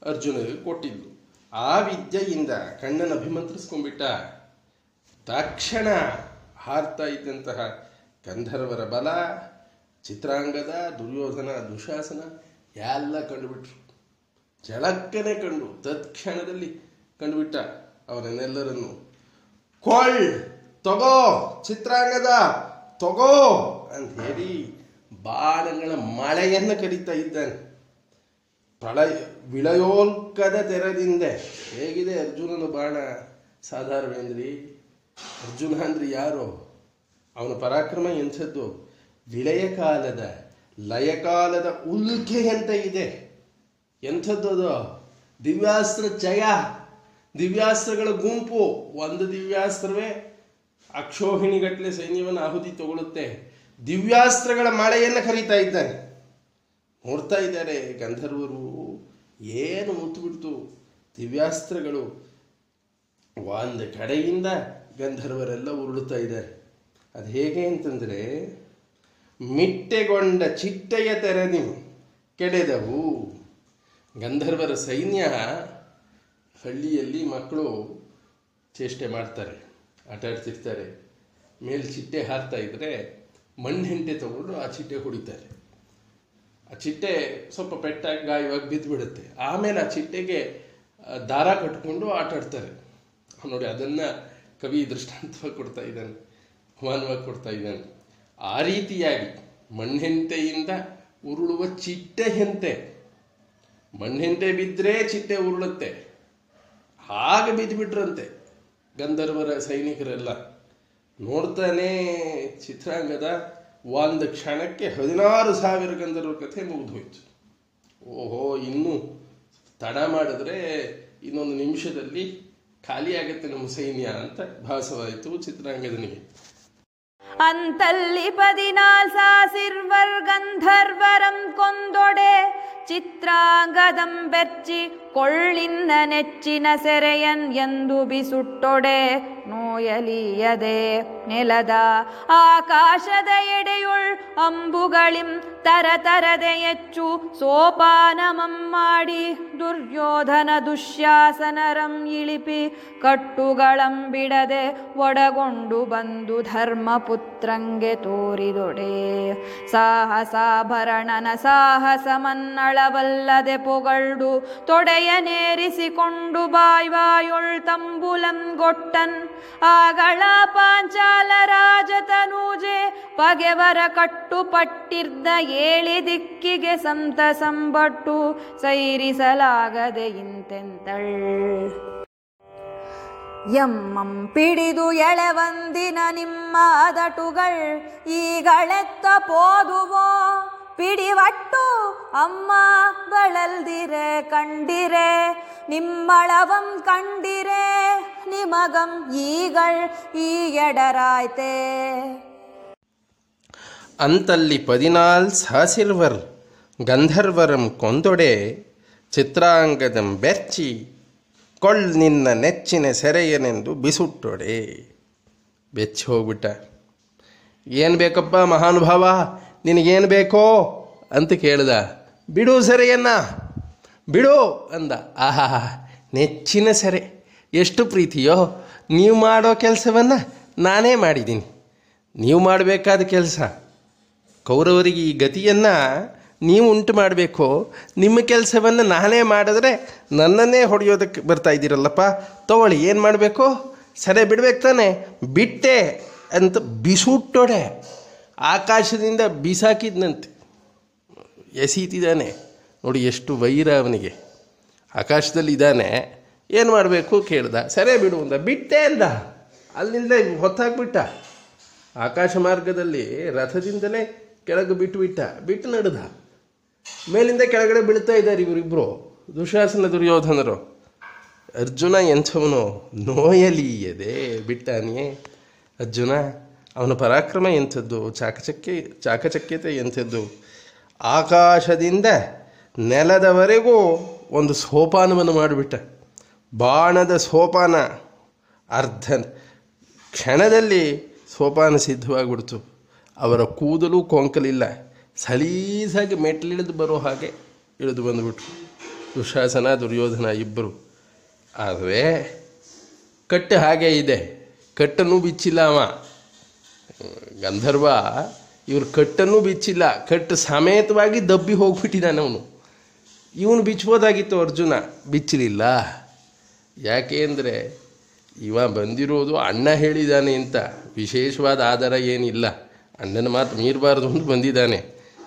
ಅರ್ಜುನಿಗೆ ಕೊಟ್ಟಿದ್ಲು ಆ ವಿದ್ಯೆಯಿಂದ ಕಣ್ಣನ್ನು ಅಭಿಮಂತ್ರಿಸ್ಕೊಂಡ್ಬಿಟ್ಟ, ತಕ್ಷಣ ಹಾರ್ತಾ ಇದ್ದಂತಹ ಗಂಧರ್ವರ ಬಲ, ಚಿತ್ರಾಂಗದ, ದುರ್ಯೋಧನ, ದುಶಾಸನ, ಎಲ್ಲ ಕಂಡುಬಿಟ್ರು. ಜಳಕ್ಕನೆ ಕಂಡು, ತತ್ಕ್ಷಣದಲ್ಲಿ ಕಂಡುಬಿಟ್ಟ ಅವರನ್ನೆಲ್ಲರನ್ನು. ಕೋಳ್, ತಗೋ, ಚಿತ್ರಾಂಗದ, ತಗೋ ಅಂತ ಹೇಳಿ ಬಾಣಗಳ ಮಳೆಯನ್ನು ಕರೀತಾ ಇದ್ದಾನೆ. ಪ್ರಳಯ, ವಿಳಯೋಲ್ಕದ ತೆರದಿಂದ ಹೇಗಿದೆ ಅರ್ಜುನನ ಬಾಣ ಸಾಧಾರಣವೇಂದ್ರಿ ಅರ್ಜುನ ಅಂದ್ರೆ ಯಾರು? ಅವನ ಪರಾಕ್ರಮ ಎಂಥದ್ದು? ವಿಳಯ ಕಾಲದ ಲಯಕಾಲದ ಉಲ್ಕೆಯಂತ ಇದೆ. ಎಂಥದ್ದು ಅದು? ದಿವ್ಯಾಸ್ತ್ರ ಜಯ ದಿವ್ಯಾಸ್ತ್ರಗಳ ಗುಂಪು. ಒಂದು ದಿವ್ಯಾಸ್ತ್ರವೇ ಅಕ್ಷೋಹಿಣಿಗಟ್ಟಲೆ ಸೈನ್ಯವನ್ನು ಆಹುತಿ ತಗೊಳ್ಳುತ್ತೆ. ದಿವ್ಯಾಸ್ತ್ರಗಳ ಮಳೆಯನ್ನು ಕರೀತಾ ಇದ್ದಾನೆ. ನೋಡ್ತಾ ಇದ್ದಾರೆ ಗಂಧರ್ವರು. ಏನು ಮುತ್ತುಬಿಡ್ತು ದಿವ್ಯಾಸ್ತ್ರಗಳು ಒಂದು ಕಡೆಯಿಂದ ಗಂಧರ್ವರೆಲ್ಲ ಉರುಳುತ್ತಾ ಇದ್ದಾರೆ. ಅದು ಹೇಗೆ ಅಂತಂದರೆ, ಮಿಟ್ಟೆಗೊಂಡ ಚಿಟ್ಟೆಯ ತೆರನಿ ಕೆಡೆದವು. ಗಂಧರ್ವರ ಸೈನ್ಯ ಹಳ್ಳಿಯಲ್ಲಿ ಮಕ್ಕಳು ಚೇಷ್ಟೆ ಮಾಡ್ತಾರೆ, ಆಟ ಆಡ್ತಿರ್ತಾರೆ. ಮೇಲೆ ಚಿಟ್ಟೆ ಹಾರ್ತಾ ಇದ್ದರೆ ಮಣ್ಣೆಂಟೆ ತಗೊಂಡು ಆ ಚಿಟ್ಟೆ ಹೊಡಿತಾರೆ ಆ ಚಿಟ್ಟೆ ಸ್ವಲ್ಪ ಪೆಟ್ಟಾಗಿ ಗಾಯವಾಗಿ ಬಿದ್ದುಬಿಡುತ್ತೆ ಆಮೇಲೆ ಆ ಚಿಟ್ಟೆಗೆ ದಾರ ಕಟ್ಕೊಂಡು ಆಟಾಡ್ತಾರೆ. ನೋಡಿ, ಅದನ್ನು ಕವಿ ದೃಷ್ಟಾಂತವಾಗಿ ಕೊಡ್ತಾ ಇದ್ದಾನೆ. ಮಾನವಾಗಿ ಕೊಡ್ತಾ ಇದ್ದಾನೆ. ಆ ರೀತಿಯಾಗಿ ಮಣ್ಣೆಂತೆಯಿಂದ ಉರುಳುವ ಚಿಟ್ಟೆ ಹೆಂತೆ. ಮಣ್ಣೆಂತೆ ಬಿದ್ದರೆ ಚಿಟ್ಟೆ ಉರುಳುತ್ತೆ. ಹಾಗೆ ಬಿದ್ದುಬಿಟ್ರಂತೆ ಗಂಧರ್ವರ ಸೈನಿಕರೆಲ್ಲ. ನೋಡ್ತಾನೆ ಚಿತ್ರಾಂಗದ ಒಂದು ಕ್ಷಣಕ್ಕೆ ಹದಿನಾರು ಸಾವಿರ ಗಂಧರ್ವ ಕಥೆ ಮುಗಿದು ಹೋಯ್ತು ಓಹೋ, ಇನ್ನು ತಡ ಮಾಡಿದ್ರೆ ಇನ್ನೊಂದು ನಿಮಿಷದಲ್ಲಿ ಖಾಲಿ ಆಗುತ್ತೆ ನಮ್ಮ ಸೈನ್ಯ ಅಂತ ಭಾಸವಾಯಿತು ಚಿತ್ರಾಂಗದನಿಗೆ. ಅಂತಲ್ಲಿ ಪದಿನಾಲ್ ಸಾಸಿರ್ವರ್ ಗಂಧರ್ವರಂ ಕೊಂದೊಡೆ ಚಿತ್ರಾಂಗದಂ ಬೆಚ್ಚಿ ಕೊಳ್ಳಿನ್ನ ನೆಚ್ಚಿನ ಸೆರೆಯನ್ ಎಂದು ಬಿಸುಟ್ಟೊಡೆ ನೋಯಲಿಯದೆ ನೆಲದ ಆಕಾಶದ ಎಡೆಯುಳ್ ಅಂಬುಗಳಿಂ സോപാനമം ಹೆಚ್ಚು ಸೋಪಾನಮಂ ಮಾಡಿ ದುರ್ಯೋಧನ ದುಶ್ಯಾಸನರಂ ಇಳಿಪಿ ಕಟ್ಟುಗಳಂ ಬಿಡದೆ ಒಡಗೊಂಡು ಬಂದು ಧರ್ಮಪುತ್ರಂಗೆ ತೋರಿದೊಡೆ. ಸಾಹಸಾಭರಣನ ಸಾಹಸಮನ್ನಳವಲ್ಲದೆ ಪೊಗಳ್ಡು ತೊಡೆಯನೇರಿಸಿಕೊಂಡು ಬಾಯ್ವಾಯೊಳ್ ತಂಬುಲಂ ಗೊಟ್ಟನ್ ಆಗಳ ಪಾಂಚಾಲ ರಾಜತನೂಜೆ ಪಗೆವರ ಕಟ್ಟುಪಟ್ಟಿರ್ದ ಏಳಿ ದಿಕ್ಕಿಗೆ ಸಂತಸಂಬಟ್ಟು ಸೈರಿಸಲಾಗದೆ ಇಂತೆಂತಳ್. ಎಮ್ಮಂ ಪಿಡಿದು ಎಳೆವಂದಿನ ನಿಮ್ಮ ಅದಟುಗಳ್ ಈಗಳೆತ್ತ ಪೋದುವೋ ಪಿಡಿವಟ್ಟು ಅಮ್ಮ ಬಳಲ್ದಿರೆ ಕಂಡಿರೆ, ನಿಮ್ಮಳವಂ ಕಂಡಿರೆ, ನಿಮಗಂ ಈಗಳ್ ಈ ಎಡರಾಯ್ತೆ. ಅಂತಲ್ಲಿ ಪದಿನಾಲ್ ಸಹಸಿರ್ವರ್ ಗಂಧರ್ವರಂ ಕೊಂದೊಡೆ, ಚಿತ್ರಾಂಗದಂ ಬೆರ್ಚಿ ಕೊಳ್ ನಿನ್ನ ನೆಚ್ಚಿನ ಸೆರೆಯನೆಂದು ಬಿಸುಟ್ಟೊಡೆ. ಬೆಚ್ಚಿ ಹೋಗ್ಬಿಟ್ಟ. ಏನು ಬೇಕಪ್ಪ ಮಹಾನುಭಾವ? ನಿನಗೇನು ಬೇಕೋ? ಅಂತ ಕೇಳಿದ. ಬಿಡು ಸೆರೆಯನ್ನ. ಬಿಡು ಅಂದ. ಆಹಾ ನೆಚ್ಚಿನ ಸೆರೆ. ಎಷ್ಟು ಪ್ರೀತಿಯೋ. ನೀವು ಮಾಡೋ ಕೆಲಸವನ್ನು ನಾನೇ ಮಾಡಿದ್ದೀನಿ. ನೀವು ಮಾಡಬೇಕಾದ ಕೆಲಸ. ಕೌರವರಿಗೆ ಈ ಗತಿಯನ್ನು ನೀವು ಉಂಟು ಮಾಡಬೇಕು. ನಿಮ್ಮ ಕೆಲಸವನ್ನು ನಾನೇ ಮಾಡಿದ್ರೆ ನನ್ನನ್ನೇ ಹೊಡೆಯೋದಕ್ಕೆ ಬರ್ತಾ ಇದ್ದೀರಲ್ಲಪ್ಪ. ತಗೊಳ್ಳಿ ಏನು ಮಾಡಬೇಕು? ಸರಿ ಬಿಡ್ಬೇಕು ತಾನೆ. ಬಿಟ್ಟೆ ಅಂತ ಬಿಸುಟ್ಟೊಡೆ. ಆಕಾಶದಿಂದ ಬಿಸಾಕಿದ್ನಂತೆ. ಎಸೀತಿದ್ದಾನೆ. ನೋಡಿ ಎಷ್ಟು ವೈರ ಅವನಿಗೆ. ಆಕಾಶದಲ್ಲಿ ಇದ್ದಾನೆ ಏನು ಮಾಡಬೇಕು ಕೇಳ್ದ. ಸರಿ ಬಿಡು ಅಂದ. ಬಿಟ್ಟೆ ಅಂದ. ಅಲ್ಲಿಂದ ಹೊತ್ತಾಗ್ಬಿಟ್ಟ. ಆಕಾಶ ಮಾರ್ಗದಲ್ಲಿ ರಥದಿಂದಲೇ ಕೆಳಗೆ ಬಿಟ್ಟು ಬಿಟ್ಟ. ಬಿಟ್ಟು ನಡೆದ. ಮೇಲಿಂದ ಕೆಳಗಡೆ ಬೀಳ್ತಾ ಇದ್ದಾರೆ ಇವರಿಬ್ಬರು ದುಶಾಸನ ದುರ್ಯೋಧನರು. ಅರ್ಜುನ ಎಂಥವನು? ನೋಯಲೀಯದೆ. ಬಿಟ್ಟಾನಿಯೇ. ಅರ್ಜುನ ಅವನ ಪರಾಕ್ರಮ ಎಂಥದ್ದು, ಚಾಕಚಕ್ಯ, ಚಾಕಚಕ್ಯತೆ ಎಂಥದ್ದು, ಆಕಾಶದಿಂದ ನೆಲದವರೆಗೂ ಒಂದು ಸೋಪಾನವನ್ನು ಮಾಡಿಬಿಟ್ಟ. ಬಾಣದ ಸೋಪಾನ, ಅರ್ಧ ಕ್ಷಣದಲ್ಲಿ ಸೋಪಾನ ಸಿದ್ಧವಾಗಿಬಿಡ್ತು. ಅವರ ಕೂದಲು ಕೊಂಕಲಿಲ್ಲ. ಸಲೀಸಾಗಿ ಮೆಟ್ಲಿಳಿದು ಬರೋ ಹಾಗೆ ಇಳಿದು ಬಂದುಬಿಟ್ರು. ದುಶಾಸನ, ದುರ್ಯೋಧನ ಇಬ್ಬರು. ಆದರೆ ಕಟ್ಟು ಹಾಗೆ ಇದೆ. ಕಟ್ಟನ್ನು ಬಿಚ್ಚಿಲ್ಲ ಅವ. ಗಂಧರ್ವ ಇವ್ರ ಕಟ್ಟನ್ನು ಬಿಚ್ಚಿಲ್ಲ, ಕಟ್ಟು ಸಮೇತವಾಗಿ ದಬ್ಬಿ ಹೋಗ್ಬಿಟ್ಟಿದ್ದಾನೆ ಅವನು. ಇವನು ಬಿಚ್ಬೋದಾಗಿತ್ತು ಅರ್ಜುನ, ಬಿಚ್ಚಲಿಲ್ಲ. ಯಾಕೆ ಅಂದರೆ ಇವ ಬಂದಿರೋದು ಅಣ್ಣ ಹೇಳಿದ್ದಾನೆ ಅಂತ, ವಿಶೇಷವಾದ ಆಧಾರ ಏನಿಲ್ಲ. ಅಣ್ಣನ ಮಾತು ಮೀರಬಾರ್ದು ಅಂತ ಬಂದಿದ್ದಾನೆ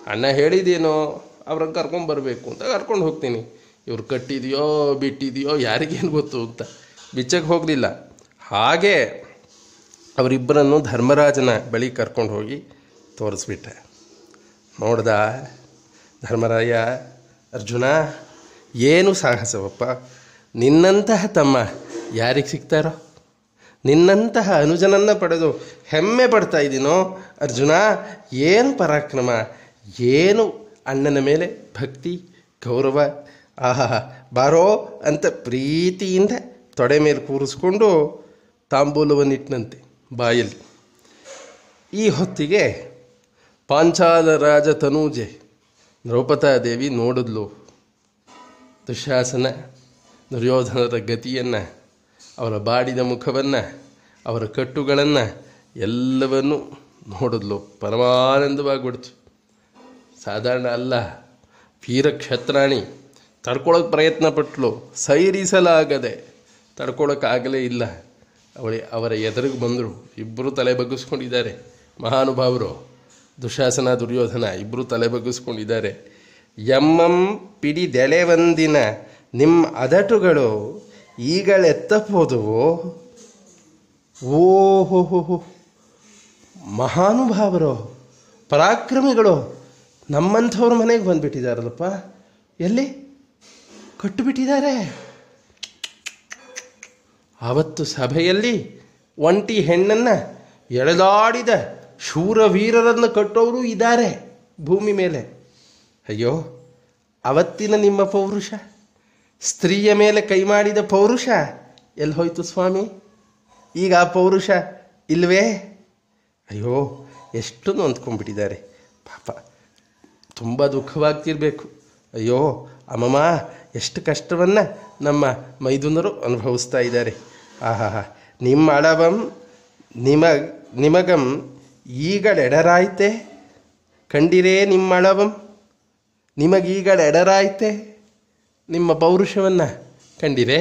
ಅಣ್ಣ ಹೇಳಿದೇನೋ, ಅವ್ರನ್ನ ಕರ್ಕೊಂಬರ್ಬೇಕು ಅಂತ ಕರ್ಕೊಂಡು ಹೋಗ್ತೀನಿ. ಇವ್ರು ಕಟ್ಟಿದೆಯೋ, ಬಿಟ್ಟಿದೆಯೋ, ಯಾರಿಗೇನು ಗೊತ್ತು ಅಂತ. ಬಿಚ್ಚಕ್ಕೆ ಹೋಗಲಿಲ್ಲ. ಹಾಗೆ ಅವರಿಬ್ಬರನ್ನು ಧರ್ಮರಾಜನ ಬಳಿ ಕರ್ಕೊಂಡು ಹೋಗಿ ತೋರಿಸ್ಬಿಟ್ಟೆ ನೋಡ್ದ ಧರ್ಮರಾಯ, ಅರ್ಜುನ, ಏನು ಸಾಹಸವಪ್ಪ, ನಿನ್ನಂತಹ ತಮ್ಮ ಯಾರಿಗೆ ಸಿಗ್ತಾರೋ? ನಿನ್ನಂತಹ ಅನುಜನನ್ನು ಪಡೆದು ಹೆಮ್ಮೆ ಪಡ್ತಾ ಇದ್ದೀನೋ ಅರ್ಜುನ? ಏನು ಪರಾಕ್ರಮ, ಏನು ಅಣ್ಣನ ಮೇಲೆ ಭಕ್ತಿ, ಗೌರವ? ಆಹಾ, ಬಾರೋ ಅಂತ ಪ್ರೀತಿಯಿಂದ ತೊಡೆ ಮೇಲೆ ಕೂರಿಸ್ಕೊಂಡು ತಾಂಬೂಲವನ್ನಿಟ್ಟನಂತೆ ಬಾಯಲ್ಲಿ. ಈ ಹೊತ್ತಿಗೆ ಪಾಂಚಾಲ ರಾಜ ತನೂಜೆ ದ್ರೌಪದಾದೇವಿ ನೋಡಿದ್ಲು. ದುಶಾಸನ, ದುರ್ಯೋಧನರ ಗತಿಯನ್ನು, ಅವರ ಬಾಡಿದ ಮುಖವನ್ನು, ಅವರ ಕಟ್ಟುಗಳನ್ನು ಎಲ್ಲವನ್ನೂ ನೋಡಿದ್ಲು. ಪರಮಾನಂದವಾಗಿಬಿಡ್ತು ಸಾಧಾರಣ ಅಲ್ಲ, ವೀರಕ್ಷತ್ರಾಣಿ ತಡ್ಕೊಳ್ಳೋಕೆ ಪ್ರಯತ್ನ ಪಟ್ಲು ಸೈರಿಸಲಾಗದೆ ತಡ್ಕೊಳ್ಳೋಕ್ಕಾಗಲೇ ಇಲ್ಲ. ಅವಳಿ ಅವರ ಎದುರಿಗೆ ಬಂದರು. ಇಬ್ಬರು ತಲೆ ಬಗ್ಗಿಸ್ಕೊಂಡಿದ್ದಾರೆ. ಮಹಾನುಭಾವರು, ದುಶಾಸನ ದುರ್ಯೋಧನ ಇಬ್ಬರು ತಲೆ ಬಗ್ಗಿಸ್ಕೊಂಡಿದ್ದಾರೆ. ಎಮ್ಮಂ ಒಂದಿನ ನಿಮ್ಮ ಅದಟುಗಳು ಈಗಳೆತ್ತಬೋದುವೋ ಓಹೋ ಮಹಾನುಭಾವರು, ಪರಾಕ್ರಮಿಗಳು ನಮ್ಮಂಥವ್ರ ಮನೆಗೆ ಬಂದುಬಿಟ್ಟಿದ್ದಾರಲ್ಲಪ್ಪ. ಎಲ್ಲಿ? ಕಟ್ಟುಬಿಟ್ಟಿದ್ದಾರೆ. ಆವತ್ತು ಸಭೆಯಲ್ಲಿ ಒಂಟಿ ಹೆಣ್ಣನ್ನು ಎಳೆದಾಡಿದ ಶೂರವೀರರನ್ನು ಕಟ್ಟೋರು ಇದ್ದಾರೆ ಭೂಮಿ ಮೇಲೆ. ಅಯ್ಯೋ, ಅವತ್ತಿನ ನಿಮ್ಮ ಪೌರುಷ? ಸ್ತ್ರೀಯ ಮೇಲೆ ಕೈ ಮಾಡಿದ ಪೌರುಷ ಎಲ್ಲಿ ಹೋಯ್ತು ಸ್ವಾಮಿ? ಈಗ ಆ ಪೌರುಷ ಇಲ್ವೇ? ಅಯ್ಯೋ ಎಷ್ಟು ನೊಂದ್ಕೊಂಡ್ಬಿಟ್ಟಿದ್ದಾರೆ ಪಾಪ, ತುಂಬ ದುಃಖವಾಗ್ತಿರ್ಬೇಕು. ಅಯ್ಯೋ, ಅಮ್ಮಮ್ಮ, ಎಷ್ಟು ಕಷ್ಟವನ್ನು ನಮ್ಮ ಮೈದುನರು ಅನುಭವಿಸ್ತಾ ಇದ್ದಾರೆ. ಆಹಾ ನಿಮ್ಮ ಅಳವಂ ನಿಮ, ನಿಮಗಂ ಈಗಳೆಡರಾಯ್ತೆ? ಕಂಡಿರೇ ನಿಮ್ಮ ಅಳವಂ ನಿಮಗೀಗಳೆಡರಾಯ್ತೆ? ನಿಮ್ಮ ಪೌರುಷವನ್ನು ಕಂಡಿರೇ?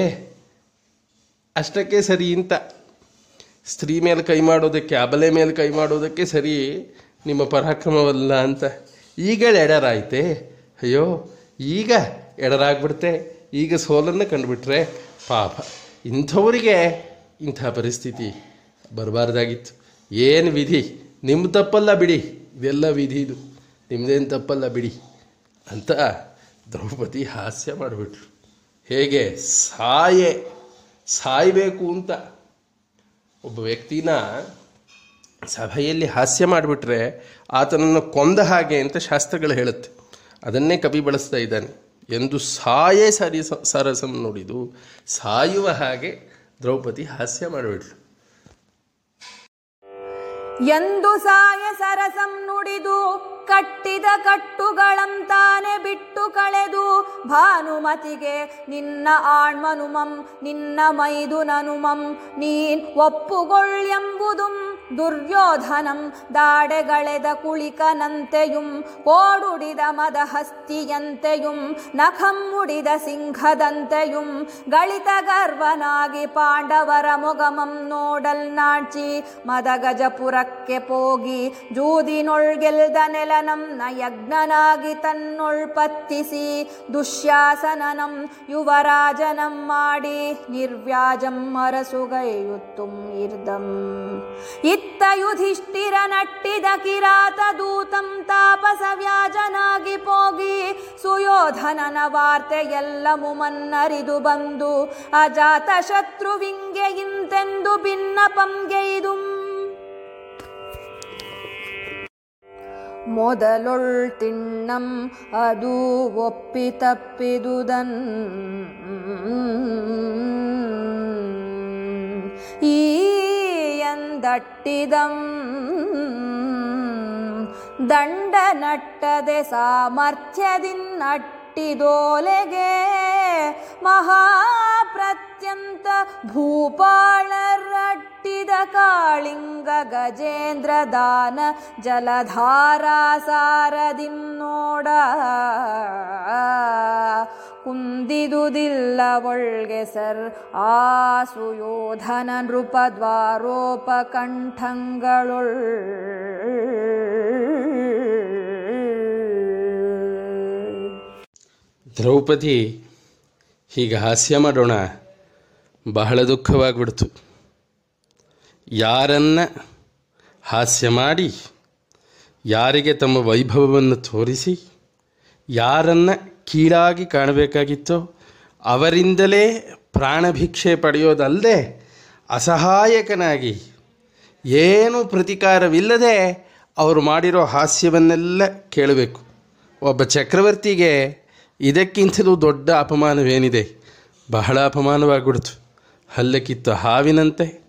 ಅಷ್ಟಕ್ಕೆ ಸರಿ ಅಂತ ಸ್ತ್ರೀ ಮೇಲೆ ಕೈ ಮಾಡೋದಕ್ಕೆ, ಅಬಲೆ ಮೇಲೆ ಕೈ ಮಾಡೋದಕ್ಕೆ ಸರಿ ನಿಮ್ಮ ಪರಾಕ್ರಮವಲ್ಲ ಅಂತ. ಈಗ ಎಡರಾಯ್ತೆ ಅಯ್ಯೋ, ಈಗ ಎಡರಾಗ್ಬಿಡ್ತೆ. ಈಗ ಸೋಲನ್ನು ಕಂಡುಬಿಟ್ರೆ ಪಾಪ. ಇಂಥವರಿಗೆ ಇಂಥ ಪರಿಸ್ಥಿತಿ ಬರಬಾರ್ದಾಗಿತ್ತು. ಏನು ವಿಧಿ? ನಿಮ್ಮ ತಪ್ಪಲ್ಲ ಬಿಡಿ. ಇದೆಲ್ಲ ವಿಧಿ ಇದು. ನಿಮ್ಮದೇನು ತಪ್ಪಲ್ಲ ಬಿಡಿ ಅಂತ ದ್ರೌಪದಿ ಹಾಸ್ಯ ಮಾಡಿಬಿಟ್ರು. ಹೇಗೆ? ಸಾಯೆ. ಸಾಯಬೇಕು ಅಂತ. ಒಬ್ಬ ವ್ಯಕ್ತಿನ ಸಭೆಯಲ್ಲಿ ಹಾಸ್ಯ ಮಾಡಿಬಿಟ್ರೆ ಆತನನ್ನು ಕೊಂದ ಹಾಗೆ ಅಂತ ಶಾಸ್ತ್ರಗಳು ಹೇಳುತ್ತೆ. ಅದನ್ನೇ ಕವಿ ಬಳಸ್ತಾ ಇದ್ದಾನೆ. ಎಂದು ಸಾಯೇ ಸರಿ ಸರಸಂ ನುಡಿದು ಸಾಯುವ ಹಾಗೆ ದ್ರೌಪದಿ ಹಾಸ್ಯ ಮಾಡಿಬಿಟ್ಲು. ಎಂದು ಸಾಯ ಸರಸಂ ನುಡಿದು ಕಟ್ಟಿದ ಕಟ್ಟುಗಳಂತಾನೆ ಬಿಟ್ಟು ಕಳೆದು, ಭಾನುಮತಿಗೆ ನಿನ್ನ ಆಣ್ಮನುಮಂ, ನಿನ್ನ ಮೈದುನನುಮಂ, ನೀನ್ ಒಪ್ಪುಗೊಳ್ಳೆಂಬುದುಂ ದುರ್ಯೋಧನಂ ದಾಡೆಗಳೆದ ಕುಳಿಕನಂತೆಯುಂ ಕೋಡುಡಿದ ಮದಹಸ್ತಿಯಂತೆಯುಂ ನಖಂ ಮುಡಿದ ಸಿಂಹದಂತೆಯುಂ, ಗಳಿತ ಗರ್ವನಾಗಿ ಪಾಂಡವರ ಮೊಗಮಂ ನೋಡಲ್ ನಾಡ್ಚಿ, ಮದಗಜಪುರಕ್ಕೆ ಪೋಗಿ ಜೂದಿನೊಳ್ಗೆಲ್ದ ನೆಲನಂ ನಯಜ್ಞನಾಗಿ ತನ್ನೊಳ್ ಪತ್ತಿಸಿ, ದುಶ್ಯಾಸನನಂ ಯುವರಾಜನಂ ಮಾಡಿ, ನಿರ್ವ್ಯಾಜಂ ಅರಸುಗೈಯುತ್ತುಂ ಇರ್ದಂ. ಇತ್ತ ಯುಧಿಷ್ಠಿರ ನಟ್ಟಿದ ಕಿರಾತ ದೂತಂ ತಾಪಸ ವ್ಯಾಜನಾಗಿ ಪೋಗಿ ಸುಯೋಧನನ ವಾರ್ತೆ ಎಲ್ಲ ಮುಮನ್ನರಿದು ಬಂದು, ಅಜಾತ ಶತ್ರು ವಿಂಗೆ ಇಂತೆಂದು ಭಿನ್ನಪಂಗೆಯ್ದುಂ ಮೊದಲೊಳ್ ತಿಣ್ಣಂ ಅದು ಒಪ್ಪಿ ತಪ್ಪಿದುದನ್ ಈ ಎಂದಟ್ಟಿದಂ ದಂಡ ನಟ್ಟದೆ ಸಾಮರ್ಥ್ಯದಿನ್ನಟ್ಟಿದೋಲೆಗೆ ಮಹಾಪ್ರತ್ಯಂತ ಭೂಪಾಳರಟ್ಟಿದ ಕಾಳಿಂಗ ಗಜೇಂದ್ರ ದಾನ ಜಲಧಾರಾ ಸಾರದಿನ್ನೋಡ. ಕುಂದಿದುದಿಲ್ಲ ಒಳ್ಗೆ ಸರ್ ಆ ಸುಯೋಧನ ನೃಪ ದ್ವಾರೋಪ ಕಂಠಂಗಳೊಳ್ ದ್ರೌಪದಿ ಹೀಗೆ ಹಾಸ್ಯ ಮಾಡೋಣ ಬಹಳ ದುಃಖವಾಗ್ಬಿಡ್ತು. ಯಾರನ್ನ ಹಾಸ್ಯ ಮಾಡಿ, ಯಾರಿಗೆ ತಮ್ಮ ವೈಭವವನ್ನು ತೋರಿಸಿ, ಯಾರನ್ನ ಕೀಳಾಗಿ ಕಾಣಬೇಕಾಗಿತ್ತೋ ಅವರಿಂದಲೇ ಪ್ರಾಣಭಿಕ್ಷೆ ಪಡೆಯೋದಲ್ಲದೆ ಅಸಹಾಯಕನಾಗಿ ಏನು ಪ್ರತಿಕಾರವಿಲ್ಲದೆ ಅವರು ಮಾಡಿರೋ ಹಾಸ್ಯವನ್ನೆಲ್ಲ ಕೇಳಬೇಕು. ಒಬ್ಬ ಚಕ್ರವರ್ತಿಗೆ ಇದಕ್ಕಿಂತಲೂ ದೊಡ್ಡ ಅಪಮಾನವೇನಿದೆ? ಬಹಳ ಅಪಮಾನವಾಗಿಬಿಡ್ತು. ಹಲ್ಲಕ್ಕಿತ್ತ ಹಾವಿನಂತೆ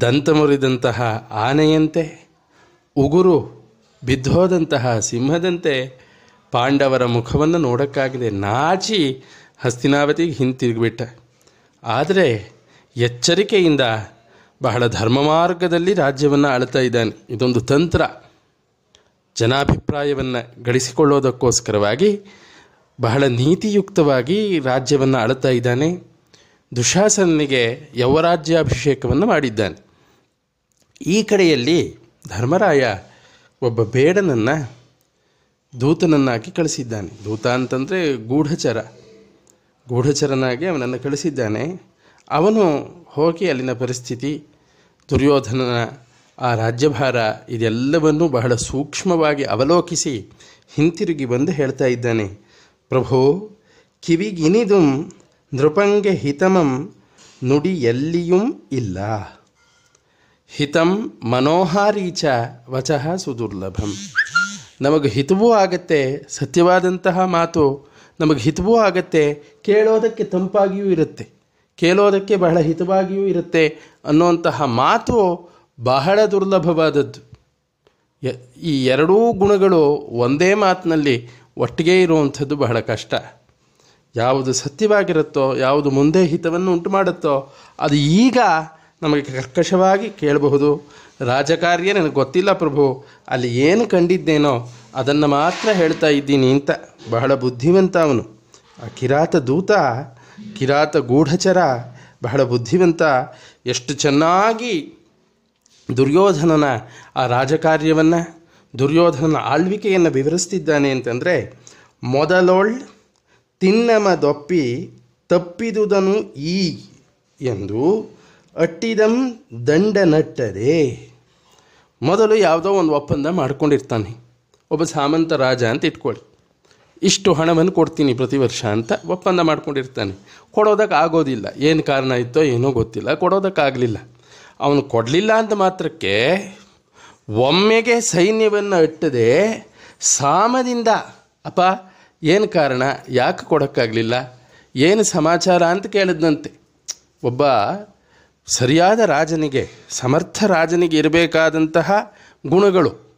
ದಂತ ಮುರಿದಂತಹ ಆನೆಯಂತೆ, ಉಗುರು ಬಿದ್ದೋದಂತಹ ಸಿಂಹದಂತೆ ಪಾಂಡವರ ಮುಖವನ್ನು ನೋಡೋಕ್ಕಾಗದೆ ನಾಚಿ ಹಸ್ತಿನಾವತಿಗೆ ಹಿಂತಿರುಗಿಬಿಟ್ಟ. ಆದರೆ ಎಚ್ಚರಿಕೆಯಿಂದ ಬಹಳ ಧರ್ಮ ಮಾರ್ಗದಲ್ಲಿ ರಾಜ್ಯವನ್ನು ಆಳ್ತಾ ಇದ್ದಾನೆ. ಇದೊಂದು ತಂತ್ರ. ಜನಾಭಿಪ್ರಾಯವನ್ನು ಗಳಿಸಿಕೊಳ್ಳೋದಕ್ಕೋಸ್ಕರವಾಗಿ ಬಹಳ ನೀತಿಯುಕ್ತವಾಗಿ ರಾಜ್ಯವನ್ನು ಆಳ್ತಾ ಇದ್ದಾನೆ. ದುಶಾಸನಿಗೆ ಯವರಾಜ್ಯಾಭಿಷೇಕವನ್ನು ಮಾಡಿದ್ದಾನೆ. ಈ ಕಡೆಯಲ್ಲಿ ಧರ್ಮರಾಯ ಒಬ್ಬ ಬೇಡನನ್ನು ದೂತನನ್ನಾಗಿ ಕಳಿಸಿದ್ದಾನೆ. ದೂತ ಅಂತಂದರೆ ಗೂಢಚರ. ಗೂಢಚರನಾಗಿ ಅವನನ್ನು ಕಳಿಸಿದ್ದಾನೆ. ಅವನು ಹೋಗಿ ಅಲ್ಲಿನ ಪರಿಸ್ಥಿತಿ, ದುರ್ಯೋಧನನ ಆ ರಾಜ್ಯಭಾರ ಇದೆಲ್ಲವನ್ನೂ ಬಹಳ ಸೂಕ್ಷ್ಮವಾಗಿ ಅವಲೋಕಿಸಿ ಹಿಂತಿರುಗಿ ಬಂದು ಹೇಳ್ತಾ ಇದ್ದಾನೆ. ಪ್ರಭೋ, ಕಿವಿಗಿನಿದುಂ ನೃಪಂಗೆ ಹಿತಮಂ ನುಡಿ ಎಲ್ಲಿಯೂ ಇಲ್ಲ. ಹಿತಂ ಮನೋಹಾರೀಚ ವಚಃ ಸುದುರ್ಲಭಂ. ನಮಗೆ ಹಿತವೂ ಆಗತ್ತೆ ಸತ್ಯವಾದಂತಹ ಮಾತು, ನಮಗೆ ಹಿತವೂ ಆಗತ್ತೆ ಕೇಳೋದಕ್ಕೆ ತಂಪಾಗಿಯೂ ಇರುತ್ತೆ. ಕೇಳೋದಕ್ಕೆ ಬಹಳ ಹಿತವಾಗಿಯೂ ಇರುತ್ತೆ ಅನ್ನುವಂತಹ ಮಾತು ಬಹಳ ದುರ್ಲಭವಾದದ್ದು. ಈ ಎರಡೂ ಗುಣಗಳು ಒಂದೇ ಮಾತಿನಲ್ಲಿ ಒಟ್ಟಿಗೆ ಇರುವಂಥದ್ದು ಬಹಳ ಕಷ್ಟ. ಯಾವುದು ಸತ್ಯವಾಗಿರುತ್ತೋ, ಯಾವುದು ಮುಂದೆ ಹಿತವನ್ನು ಉಂಟು ಮಾಡುತ್ತೋ ಅದು ಈಗ ನಮಗೆ ಕರ್ಕಶವಾಗಿ ಕೇಳಬಹುದು. ರಾಜಕಾರ್ಯ ನನಗೆ ಗೊತ್ತಿಲ್ಲ ಪ್ರಭು, ಅಲ್ಲಿ ಏನು ಕಂಡಿದ್ದೇನೋ ಅದನ್ನು ಮಾತ್ರ ಹೇಳ್ತಾ ಇದ್ದೀನಿ ಅಂತ. ಬಹಳ ಬುದ್ಧಿವಂತ ಅವನು. ಆ ಕಿರಾತ ದೂತ, ಕಿರಾತ ಗೂಢಚರ, ಬಹಳ ಬುದ್ಧಿವಂತ. ಎಷ್ಟು ಚೆನ್ನಾಗಿ ದುರ್ಯೋಧನನ ಆ ರಾಜಕಾರ್ಯವನ್ನು ದುರ್ಯೋಧನನ ಆಳ್ವಿಕೆಯನ್ನು ವಿವರಿಸ್ತಿದ್ದಾನೆ ಅಂತಂದರೆ, ಮೊದಲೊಳ್ ತಿನ್ನಮದೊಪ್ಪಿ ತಪ್ಪಿದುದನು ಈ ಎಂದು ಅಟ್ಟಿದಂ ದಂಡ ನಟ್ಟದೆ ಮೊದಲು ಯಾವುದೋ ಒಂದು ಒಪ್ಪಂದ ಮಾಡ್ಕೊಂಡಿರ್ತಾನೆ. ಒಬ್ಬ ಸಾಮಂತ ರಾಜ ಅಂತ ಇಟ್ಕೊಳ್ಳಿ. ಇಷ್ಟು ಹಣವನ್ನು ಕೊಡ್ತೀನಿ ಪ್ರತಿ ವರ್ಷ ಅಂತ ಒಪ್ಪಂದ ಮಾಡ್ಕೊಂಡಿರ್ತಾನೆ. ಕೊಡೋದಕ್ಕೆ ಆಗೋದಿಲ್ಲ. ಏನು ಕಾರಣ ಇತ್ತೋ ಏನೋ ಗೊತ್ತಿಲ್ಲ. ಕೊಡೋದಕ್ಕಾಗಲಿಲ್ಲ ಅವನು ಕೊಡಲಿಲ್ಲ ಅಂತ ಮಾತ್ರಕ್ಕೆ ಒಮ್ಮೆಗೆ ಸೈನ್ಯವನ್ನು ಇಟ್ಟದೆ ಸಾಮದಿಂದ, ಅಪ್ಪ, ಏನು ಕಾರಣ? ಯಾಕೆ ಕೊಡೋಕ್ಕಾಗಲಿಲ್ಲ? ಏನು ಸಮಾಚಾರ ಅಂತ ಕೇಳಿದ್ನಂತೆ. ಒಬ್ಬ ಸರಿಯಾದ ರಾಜನಿಗೆ, ಸಮರ್ಥ ರಾಜನಿಗೆ ಇರಬೇಕಾದಂತಹ ಗುಣಗಳು.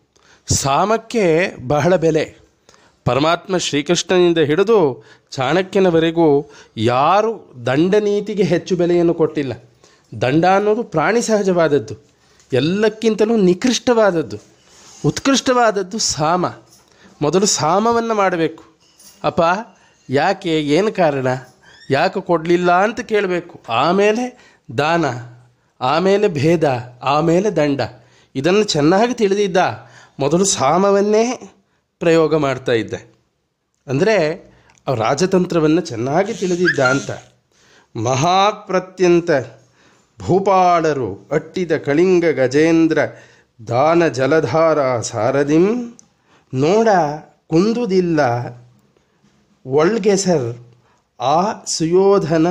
ಸಾಮಕ್ಕೆ ಬಹಳ ಬೆಲೆ. ಪರಮಾತ್ಮ ಶ್ರೀಕೃಷ್ಣನಿಂದ ಹಿಡಿದು ಚಾಣಕ್ಯನವರೆಗೂ ಯಾರು ದಂಡ ನೀತಿಗೆ ಹೆಚ್ಚು ಬೆಲೆಯನ್ನು ಕೊಟ್ಟಿಲ್ಲ. ದಂಡ ಅನ್ನೋದು ಪ್ರಾಣಿ ಸಹಜವಾದದ್ದು. ಎಲ್ಲಕ್ಕಿಂತಲೂ ನಿಕೃಷ್ಟವಾದದ್ದು, ಉತ್ಕೃಷ್ಟವಾದದ್ದು ಸಾಮ. ಮೊದಲು ಸಾಮವನ್ನು ಮಾಡಬೇಕು. ಅಪ್ಪ, ಯಾಕೆ, ಏನು ಕಾರಣ? ಯಾಕೆ ಕೊಡಲಿಲ್ಲ ಅಂತ ಕೇಳಬೇಕು. ಆಮೇಲೆ ದಾನ, ಆಮೇಲೆ ಭೇದ, ಆಮೇಲೆ ದಂಡ. ಇದನ್ನು ಚೆನ್ನಾಗಿ ತಿಳಿದಿದ್ದ ಮೊದಲು ಸಾಮವನ್ನೇ ಪ್ರಯೋಗ ಮಾಡ್ತಾ ಇದ್ದೆ. ಅಂದರೆ ರಾಜತಂತ್ರವನ್ನು ಚೆನ್ನಾಗಿ ತಿಳಿದಿದ್ದ ಅಂತ. ಮಹಾಪ್ರತ್ಯಂತ ಭೂಪಾಳರು ಅಟ್ಟಿದ ಕಳಿಂಗ ಗಜೇಂದ್ರ ದಾನ ಜಲಧಾರ ಸಾರದಿಂ. ನೋಡ, ಕುಂದುದಿಲ್ಲ ಒಳ್ಗೆಸರ್ ಆ ಸುಯೋಧನ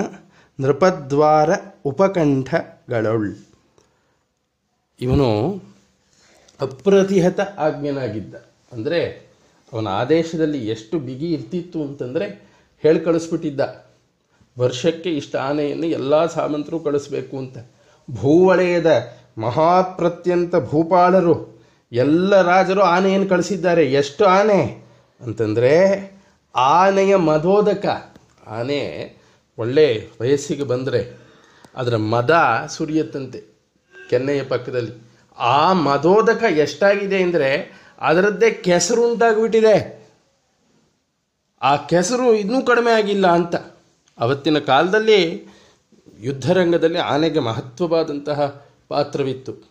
ನೃಪದ್ವಾರ ಉಪಕಂಠಗಳೊಳ್ ಇವನು ಅಪ್ರತಿಹತ ಆಜ್ಞನಾಗಿದ್ದ. ಅಂದರೆ ಅವನ ಆದೇಶದಲ್ಲಿ ಎಷ್ಟು ಬಿಗಿ ಇರ್ತಿತ್ತು ಅಂತಂದರೆ ಹೇಳಿ ಕಳಿಸ್ಬಿಟ್ಟಿದ್ದ ವರ್ಷಕ್ಕೆ ಇಷ್ಟು ಆನೆಯನ್ನು ಎಲ್ಲ ಸಾಮಂತರು ಕಳಿಸ್ಬೇಕು ಅಂತ. ಭೂವಳೆಯದ ಮಹಾಪ್ರತ್ಯಂತ ಭೂಪಾಲರು, ಎಲ್ಲ ರಾಜರು ಆನೆಯನ್ನು ಕಳಿಸಿದ್ದಾರೆ. ಎಷ್ಟು ಆನೆ? ಅಂತಂದರೆ ಆನೆಯ ಮದೋದಕ ಆನೆ ಒಳ್ಳೆ ವಯಸ್ಸಿಗೆ ಬಂದರೆ ಅದರ ಮದ ಸುರಿಯತ್ತಂತೆ ಕೆನ್ನೆಯ ಪಕ್ಕದಲ್ಲಿ. ಆ ಮದೋದಕ ಎಷ್ಟಾಗಿದೆ ಅಂದರೆ ಅದರದ್ದೇ ಕೆಸರು ಉಂಟಾಗ್ಬಿಟ್ಟಿದೆ. ಆ ಕೆಸರು ಇನ್ನೂ ಕಡಿಮೆ ಆಗಿಲ್ಲ ಅಂತ. ಅವತ್ತಿನ ಕಾಲದಲ್ಲಿ ಯುದ್ಧರಂಗದಲ್ಲಿ ಆನೆಗೆ ಮಹತ್ವವಾದಂತಹ ಪಾತ್ರವಿತ್ತು.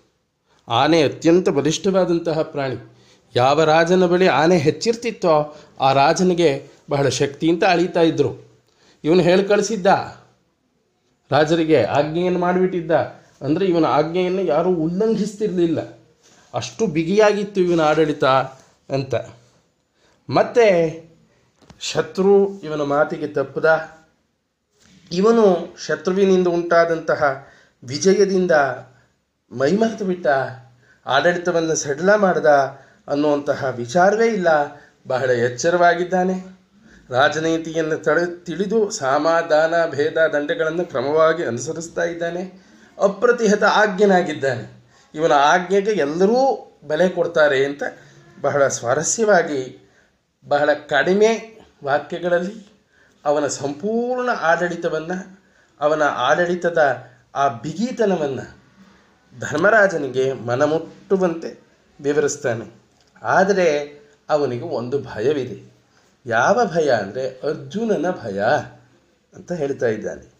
ಆನೆ ಅತ್ಯಂತ ಬಲಿಷ್ಠವಾದಂತಹ ಪ್ರಾಣಿ. ಯಾವ ರಾಜನ ಬಳಿ ಆನೆ ಹೆಚ್ಚಿರ್ತಿತ್ತೋ ಆ ರಾಜನಿಗೆ ಬಹಳ ಶಕ್ತಿ ಅಂತ ಅಳೀತಾ ಇದ್ದರು ಇವನು ಹೇಳಿ ಕಳಿಸಿದ್ದ ರಾಜರಿಗೆ ಆಜ್ಞೆಯನ್ನು ಮಾಡಿಬಿಟ್ಟಿದ್ದ. ಅಂದರೆ ಇವನ ಆಜ್ಞೆಯನ್ನು ಯಾರೂ ಉಲ್ಲಂಘಿಸ್ತಿರಲಿಲ್ಲ. ಅಷ್ಟು ಬಿಗಿಯಾಗಿತ್ತು ಇವನ ಆಡಳಿತ ಅಂತ. ಮತ್ತೆ ಶತ್ರು ಇವನ ಮಾತಿಗೆ ತಪ್ಪದ. ಇವನು ಶತ್ರುವಿನಿಂದ ಉಂಟಾದಂತಹ ವಿಜಯದಿಂದ ಮೈಮರೆತು ಬಿಟ್ಟ ಆಡಳಿತವನ್ನು ಸಡಿಲ ಮಾಡ್ದ ಅನ್ನುವಂತಹ ವಿಚಾರವೇ ಇಲ್ಲ. ಬಹಳ ಎಚ್ಚರವಾಗಿದ್ದಾನೆ. ರಾಜನೀತಿಯನ್ನು ತಡೆ ತಿಳಿದು ಸಮಾಧಾನ, ಭೇದ, ದಂಡಗಳನ್ನು ಕ್ರಮವಾಗಿ ಅನುಸರಿಸ್ತಾ ಇದ್ದಾನೆ. ಅಪ್ರತಿಹತ ಆಜ್ಞನಾಗಿದ್ದಾನೆ. ಇವನ ಆಜ್ಞೆಗೆ ಎಲ್ಲರೂ ಬೆಲೆ ಕೊಡ್ತಾರೆ ಅಂತ ಬಹಳ ಸ್ವಾರಸ್ಯವಾಗಿ, ಬಹಳ ಕಡಿಮೆ ವಾಕ್ಯಗಳಲ್ಲಿ ಅವನ ಸಂಪೂರ್ಣ ಆಡಳಿತವನ್ನು, ಅವನ ಆಡಳಿತದ ಆ ಬಿಗಿತನವನ್ನು ಧರ್ಮರಾಜನಿಗೆ ಮನಮುಟ್ಟುವಂತೆ ವಿವರಿಸ್ತಾನೆ. ಆದರೆ ಅವನಿಗೆ ಒಂದು ಭಯವಿದೆ. ಯಾವ ಭಯ ಅಂದರೆ ಅರ್ಜುನನ ಭಯ ಅಂತ ಹೇಳ್ತಾ ಇದ್ದಾನೆ.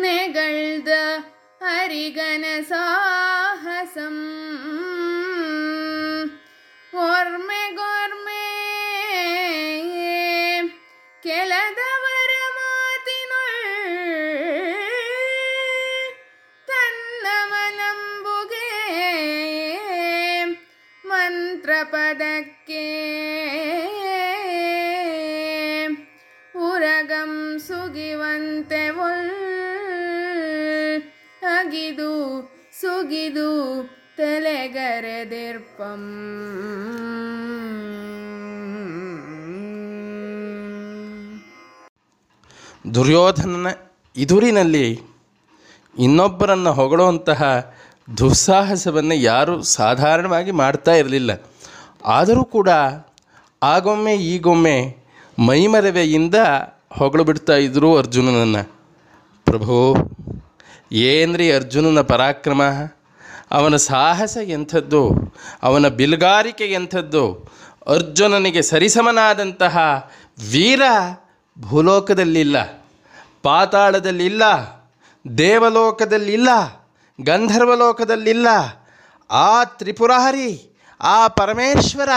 ನೆಗಳ್ದ ಹರಿಗನ ಸಾಹಸಂ ಕೆಲದವರ ಮಾತಿನುಳ್ ತನ್ನ ಮನಂಬುಗೆ ಮಂತ್ರಪದಕ್ಕೆ ಉರಗಂ ಸುಗಿವಂತೆ ಅಗಿದು ಸುಗಿದು ತಲೆಗರೆದಿರ್ಪಂ. ದುರ್ಯೋಧನನ ಇದುರಿನಲ್ಲಿ ಇನ್ನೊಬ್ಬರನ್ನು ಹೊಗಳುವಂತಹ ದುಸ್ಸಾಹಸವನ್ನು ಯಾರೂ ಸಾಧಾರಣವಾಗಿ ಮಾಡ್ತಾ ಇರಲಿಲ್ಲ. ಆದರೂ ಕೂಡ ಆಗೊಮ್ಮೆ ಈಗೊಮ್ಮೆ ಮೈಮರವೆಯಿಂದ ಹೊಗಳು ಬಿಡ್ತಾ ಇದ್ದರು ಅರ್ಜುನನನ್ನು. ಪ್ರಭು ಏನ್ರಿ ಅರ್ಜುನನ ಪರಾಕ್ರಮ? ಅವನ ಸಾಹಸ ಎಂಥದ್ದು? ಅವನ ಬಿಲ್ಗಾರಿಕೆ ಎಂಥದ್ದು? ಅರ್ಜುನನಿಗೆ ಸರಿಸಮನಾದಂತಹ ವೀರ ಭೂಲೋಕದಲ್ಲಿಲ್ಲ, ಪಾತಾಳದಲ್ಲಿಲ್ಲ, ದೇವಲೋಕದಲ್ಲಿಲ್ಲ, ಗಂಧರ್ವಲೋಕದಲ್ಲಿಲ್ಲ. ಆ ತ್ರಿಪುರಹರಿ ಆ ಪರಮೇಶ್ವರ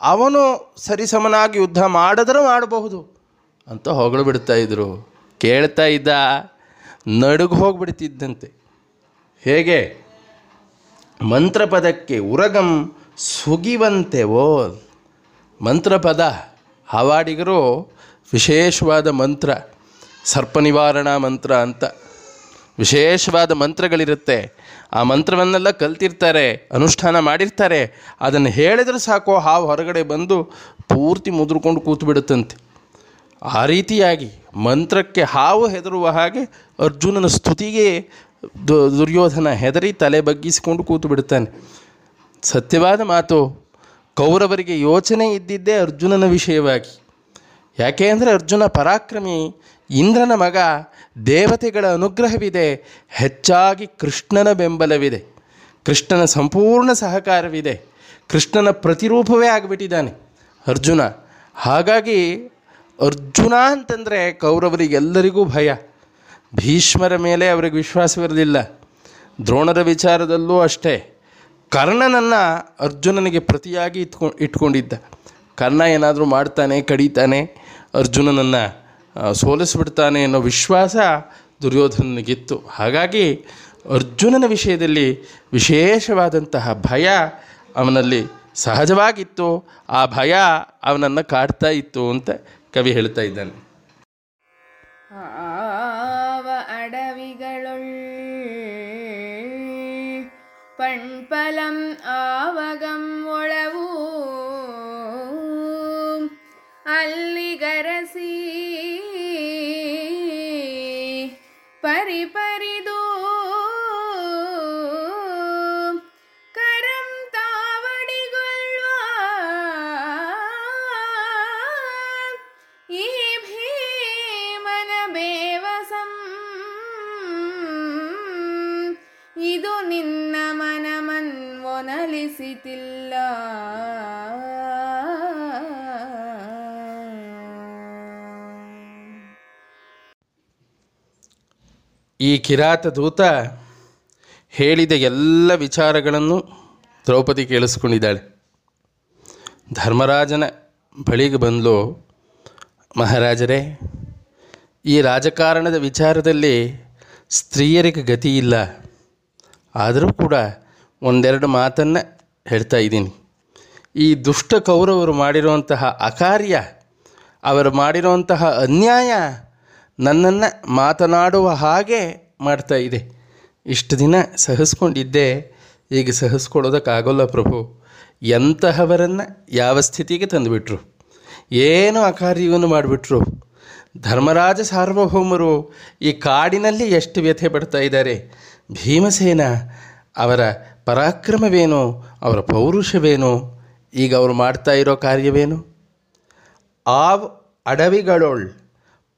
ಅವನು ಸರಿಸಮನಾಗಿ ಯುದ್ಧ ಮಾಡಿದರೂ ಮಾಡಬಹುದು ಅಂತ ಹೊಗಳು ಬಿಡ್ತಾ ಇದ್ರು. ಕೇಳ್ತಾ ಇದ್ದ, ನಡುಗು ಹೋಗ್ಬಿಡ್ತಿದ್ದಂತೆ. ಹೇಗೆ? ಮಂತ್ರಪದಕ್ಕೆ ಉರಗಂ ಸುಗಿವಂತೆ ಓ ಮಂತ್ರಪದ, ಹಾವಾಡಿಗರು ವಿಶೇಷವಾದ ಮಂತ್ರ, ಸರ್ಪ ನಿವಾರಣಾ ಮಂತ್ರ ಅಂತ ವಿಶೇಷವಾದ ಮಂತ್ರಗಳಿರುತ್ತೆ. ಆ ಮಂತ್ರವನ್ನೆಲ್ಲ ಕಲ್ತಿರ್ತಾರೆ, ಅನುಷ್ಠಾನ ಮಾಡಿರ್ತಾರೆ. ಅದನ್ನು ಹೇಳಿದ್ರೆ ಸಾಕು ಹಾವು ಹೊರಗಡೆ ಬಂದು ಪೂರ್ತಿ ಮುದ್ರಕೊಂಡು ಕೂತು ಬಿಡುತ್ತಂತೆ ಆ ರೀತಿಯಾಗಿ ಮಂತ್ರಕ್ಕೆ ಹಾವು ಹೆದರುವ ಹಾಗೆ ಅರ್ಜುನನ ಸ್ತುತಿಗೆ ದುರ್ಯೋಧನ ಹೆದರಿ ತಲೆ ಬಗ್ಗಿಸಿಕೊಂಡು ಕೂತು ಬಿಡುತ್ತಾನೆ ಸತ್ಯವಾದ ಮಾತು, ಕೌರವರಿಗೆ ಯೋಚನೆ ಇದ್ದಿದ್ದೇ ಅರ್ಜುನನ ವಿಷಯವಾಗಿ. ಯಾಕೆ ಅಂದರೆ ಅರ್ಜುನ ಪರಾಕ್ರಮಿ ಇಂದ್ರನ ಮಗ ದೇವತೆಗಳ ಅನುಗ್ರಹವಿದೆ, ಹೆಚ್ಚಾಗಿ ಕೃಷ್ಣನ ಬೆಂಬಲವಿದೆ. ಕೃಷ್ಣನ ಸಂಪೂರ್ಣ ಸಹಕಾರವಿದೆ. ಕೃಷ್ಣನ ಪ್ರತಿರೂಪವೇ ಆಗಿಬಿಟ್ಟಿದ್ದಾನೆ. ಅರ್ಜುನ, ಹಾಗಾಗಿ ಅರ್ಜುನ ಅಂತಂದರೆ ಕೌರವರಿಗೆಲ್ಲರಿಗೂ ಭಯ. ಭೀಷ್ಮರ ಮೇಲೆ ಅವರಿಗೆ ವಿಶ್ವಾಸವಿರಲಿಲ್ಲ ದ್ರೋಣರ ವಿಚಾರದಲ್ಲೂ ಅಷ್ಟೇ. ಕರ್ಣನನ್ನು ಅರ್ಜುನನಿಗೆ ಪ್ರತಿಯಾಗಿ ಇಟ್ಕೊ ಇಟ್ಕೊಂಡಿದ್ದ. ಕರ್ಣ ಏನಾದರೂ ಮಾಡ್ತಾನೆ, ಕಡಿತಾನೆ ಅರ್ಜುನನನ್ನು ಆ, ಸೋಲಿಸ್ಬಿಡ್ತಾನೆ ಅನ್ನೋ ವಿಶ್ವಾಸ ದುರ್ಯೋಧನನಿಗಿತ್ತು ಹಾಗಾಗಿ ಅರ್ಜುನನ ವಿಷಯದಲ್ಲಿ ವಿಶೇಷವಾದಂತಹ ಭಯ ಅವನಲ್ಲಿ ಸಹಜವಾಗಿತ್ತು ಆ ಭಯ ಅವನನ್ನು ಕಾಡ್ತಾ ಇತ್ತು ಅಂತ ಕವಿ ಹೇಳ್ತಾ ಇದ್ದಾನೆ ஆவ அடவிகளுள் பண்பலம் ஆவகம் ஒளவு ಅಲ್ಲಿಗರಸಿ ಪರಿಪರಿದು ಕರಂ ಈ ಬೇವಸಂ. ಇದು ನಿನ್ನ ಮನಮನ್ವೊನಲಿಸಿತಿಲ್ಲ. ಈ ಕಿರಾತ ದೂತ ಹೇಳಿದ ಎಲ್ಲ ವಿಚಾರಗಳನ್ನು ದ್ರೌಪದಿ ಕೇಳಿಸ್ಕೊಂಡಿದ್ದಾಳೆ. ಧರ್ಮರಾಜನ ಬಳಿಗೆ ಬಂದಲು. ಮಹಾರಾಜರೇ, ಈ ರಾಜಕಾರಣದ ವಿಚಾರದಲ್ಲಿ ಸ್ತ್ರೀಯರಿಗೆ ಗತಿ ಇಲ್ಲ. ಆದರೂ ಕೂಡ ಒಂದೆರಡು ಮಾತನ್ನು ಹೇಳ್ತಾ ಇದ್ದೀನಿ. ಈ ದುಷ್ಟ ಕೌರವರು ಮಾಡಿರುವಂತಹ ಅಕಾರ್ಯ, ಅವರು ಮಾಡಿರುವಂತಹ ಅನ್ಯಾಯ ನನ್ನನ್ನು ಮಾತನಾಡುವ ಹಾಗೆ ಮಾಡ್ತಾ ಇದೆ. ಇಷ್ಟು ದಿನ ಸಹಿಸ್ಕೊಂಡಿದ್ದೆ. ಈಗ ಸಹಿಸ್ಕೊಳ್ಳೋದಕ್ಕಾಗೋಲ್ಲ ಪ್ರಭು. ಎಂತಹವರನ್ನು ಯಾವ ಸ್ಥಿತಿಗೆ ತಂದುಬಿಟ್ರು? ಏನು ಅಕಾರ್ಯವನ್ನು ಮಾಡಿಬಿಟ್ರು? ಧರ್ಮರಾಜ ಸಾರ್ವಭೌಮರು ಈ ಕಾಡಿನಲ್ಲಿ ಎಷ್ಟು ವ್ಯಥೆ ಪಡ್ತಾ ಇದ್ದಾರೆ? ಭೀಮಸೇನ ಅವರ ಪರಾಕ್ರಮವೇನು? ಅವರ ಪೌರುಷವೇನು? ಈಗ ಅವರು ಮಾಡ್ತಾ ಇರೋ ಕಾರ್ಯವೇನು? ಆವ್ ಅಡವಿಗಳೊಳ್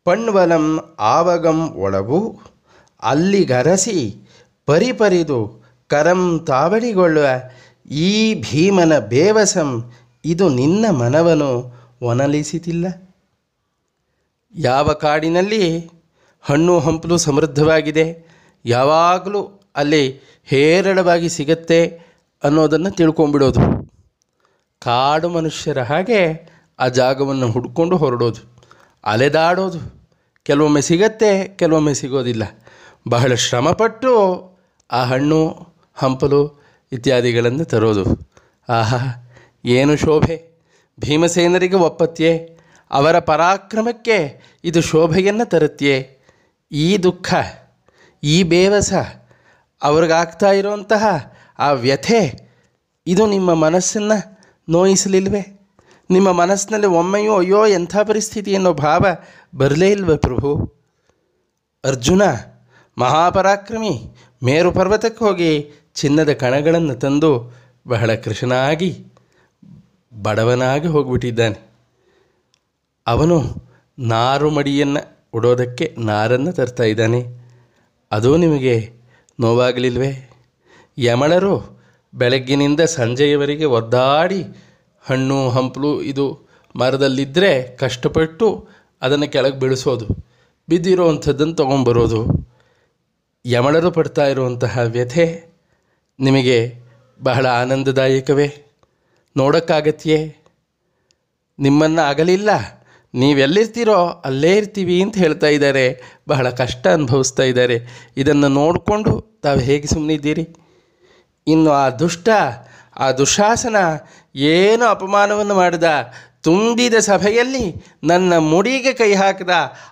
ಪಣ್ವಲಂ ಆವಗಂ ಒಳವು ಅಲ್ಲಿಗರಸಿ ಪರಿಪರಿದು ಕರಂ ತಾವಡಿಗೊಳ್ಳುವ ಈ ಭೀಮನ ಬೇವಸಂ ಇದು ನಿನ್ನ ಮನವನು ಒನಲಿಸಿತಿಲ್ಲ. ಯಾವ ಕಾಡಿನಲ್ಲಿ ಹಣ್ಣು ಹಂಪಲು ಸಮೃದ್ಧವಾಗಿದೆ, ಯಾವಾಗಲೂ ಅಲ್ಲಿ ಹೇರಳವಾಗಿ ಸಿಗತ್ತೆ ಅನ್ನೋದನ್ನು ತಿಳ್ಕೊಂಬಿಡೋದು ಕಾಡು ಮನುಷ್ಯರ ಹಾಗೆ ಆ ಜಾಗವನ್ನು ಹುಡ್ಕೊಂಡು ಹೊರಡೋದು. ಅಲೆದಾಡೋದು. ಕೆಲವೊಮ್ಮೆ ಸಿಗತ್ತೆ, ಕೆಲವೊಮ್ಮೆ ಸಿಗೋದಿಲ್ಲ. ಬಹಳ ಶ್ರಮಪಟ್ಟು ಆ ಹಣ್ಣು, ಹಂಪಲು ಇತ್ಯಾದಿಗಳನ್ನು ತರೋದು. ಆಹಾ, ಏನು ಶೋಭೆ. ಭೀಮಸೇನರಿಗೆ ಒಪ್ಪತ್ಯೆ. ಅವರ ಪರಾಕ್ರಮಕ್ಕೆ ಇದು ಶೋಭೆಯನ್ನು ತರುತ್ತೆ ಈ ದುಃಖ, ಈ ಬೇವಸ ಅವ್ರಿಗಾಗ್ತಾ ಇರುವಂತಹ ಆ ವ್ಯಥೆ, ಇದು ನಿಮ್ಮ ಮನಸ್ಸನ್ನು ನೋಯಿಸಲಿಲ್ವೇ? ನಿಮ್ಮ ಮನಸ್ಸಿನಲ್ಲಿ ಒಮ್ಮೆಯೂ ಅಯ್ಯೋ ಎಂಥ ಪರಿಸ್ಥಿತಿ ಅನ್ನೋ ಭಾವ ಬರಲೇ ಇಲ್ವ ಪ್ರಭು? ಅರ್ಜುನ, ಮಹಾಪರಾಕ್ರಮಿ, ಮೇರು ಪರ್ವತಕ್ಕೆ ಹೋಗಿ ಚಿನ್ನದ ಕಣಗಳನ್ನು ತಂದು ಬಹಳ ಕೃಷನಾಗಿ ಬಡವನಾಗಿ ಹೋಗಿಬಿಟ್ಟಿದ್ದಾನೆ. ಅವನು ನಾರು ಮಡಿಯನ್ನು ಉಡೋದಕ್ಕೆ ನಾರನ್ನು ತರ್ತಾ ಇದ್ದಾನೆ. ಅದು ನಿಮಗೆ ನೋವಾಗಲಿಲ್ವೇ? ಯಮಳರು ಬೆಳಗ್ಗಿನಿಂದ ಸಂಜೆಯವರೆಗೆ ಒದ್ದಾಡಿ ಹಣ್ಣು, ಹಂಪಲು ಇದು ಮರದಲ್ಲಿದ್ದರೆ ಕಷ್ಟಪಟ್ಟು ಅದನ್ನು ಕೆಳಗೆ ಬೆಳೆಸೋದು. ಬಿದ್ದಿರೋ ಅಂಥದ್ದನ್ನು ತೊಗೊಂಬರೋದು ಯಮಳರು ಪಡ್ತಾ ಇರುವಂತಹ ವ್ಯಥೆ ನಿಮಗೆ ಬಹಳ ಆನಂದದಾಯಕವೇ. ನೋಡೋಕ್ಕಾಗತ್ತೆಯೇ ನಿಮ್ಮನ್ನು ಆಗಲಿಲ್ಲ. ನೀವೆಲ್ಲಿರ್ತೀರೋ ಅಲ್ಲೇ ಇರ್ತೀವಿ ಅಂತ ಹೇಳ್ತಾ ಇದ್ದಾರೆ. ಬಹಳ ಕಷ್ಟ ಅನುಭವಿಸ್ತಾ ಇದ್ದಾರೆ. ಇದನ್ನು ನೋಡಿಕೊಂಡು ತಾವು ಹೇಗೆ ಸುಮ್ಮನಿದ್ದೀರಿ ಇನ್ನು ಆ ದುಷ್ಟ, ಆ ದುಶಾಸನ ಏನು ಅಪಮಾನವನ್ನು ಮಾಡಿದ? ತುಂಬಿದ ಸಭೆಯಲ್ಲಿ ನನ್ನ ಮುಡಿಗೆ ಕೈ ಹಾಕಿದ.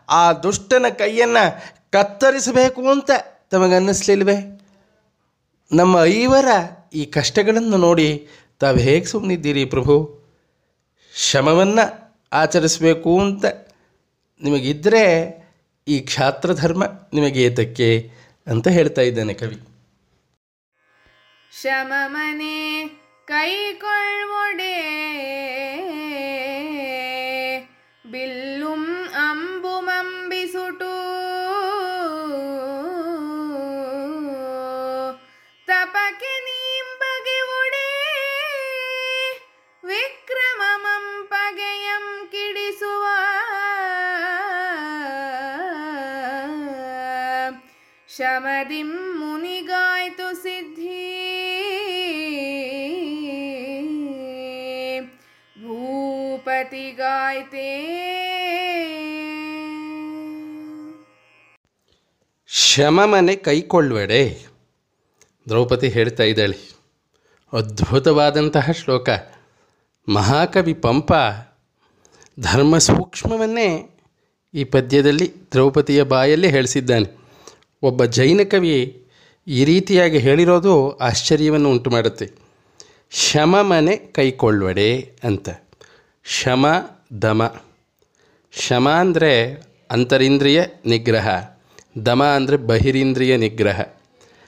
ಆ ದುಷ್ಟನ ಕೈಯನ್ನು ಕತ್ತರಿಸಬೇಕು ಅಂತ ತಮಗನ್ನಿಸ್ಲಿಲ್ವೇ? ನಮ್ಮ ಐವರ ಈ ಕಷ್ಟಗಳನ್ನು ನೋಡಿ ತಾವು ಹೇಗೆ ಸುಮ್ಮನಿದ್ದೀರಿ ಪ್ರಭು? ಶಮವನ್ನು ಆಚರಿಸಬೇಕು ಅಂತ ನಿಮಗಿದ್ದರೆ ಈ ಕ್ಷಾತ್ರಧರ್ಮ ನಿಮಗೆ ಏತಕ್ಕೆ ಅಂತ ಹೇಳ್ತಾ ಇದ್ದಾನೆ ಕವಿ. ಶಮಮನೆ கைகொள்வுடே ಭೂಪತಿಗಾಯ್ತೇ ಶಮಮನೆ ಕೈಕೊಳ್ಳುವೆಡೆ. ದ್ರೌಪದಿ ಹೇಳ್ತಾ ಇದ್ದಾಳೆ, ಅದ್ಭುತವಾದಂತಹ ಶ್ಲೋಕ. ಮಹಾಕವಿ ಪಂಪ ಧರ್ಮ ಸೂಕ್ಷ್ಮವನ್ನೇ ಈ ಪದ್ಯದಲ್ಲಿ ದ್ರೌಪದಿಯ ಬಾಯಲ್ಲಿ ಹೇಳಿಸಿದ್ದಾನೆ. ಒಬ್ಬ ಜೈನ ಕವಿ ಈ ರೀತಿಯಾಗಿ ಹೇಳಿರೋದು ಆಶ್ಚರ್ಯವನ್ನು ಉಂಟು ಮಾಡುತ್ತೆ ಶಮ ಮನೆ ಕೈಕೊಳ್ಳುವಡೆ ಅಂತ. ಶಮ, ದಮ. ಶಮ ಅಂದರೆ ಅಂತರಿಂದ್ರಿಯ ನಿಗ್ರಹ. ದಮ ಅಂದರೆ ಬಹಿರೀಂದ್ರಿಯ ನಿಗ್ರಹ.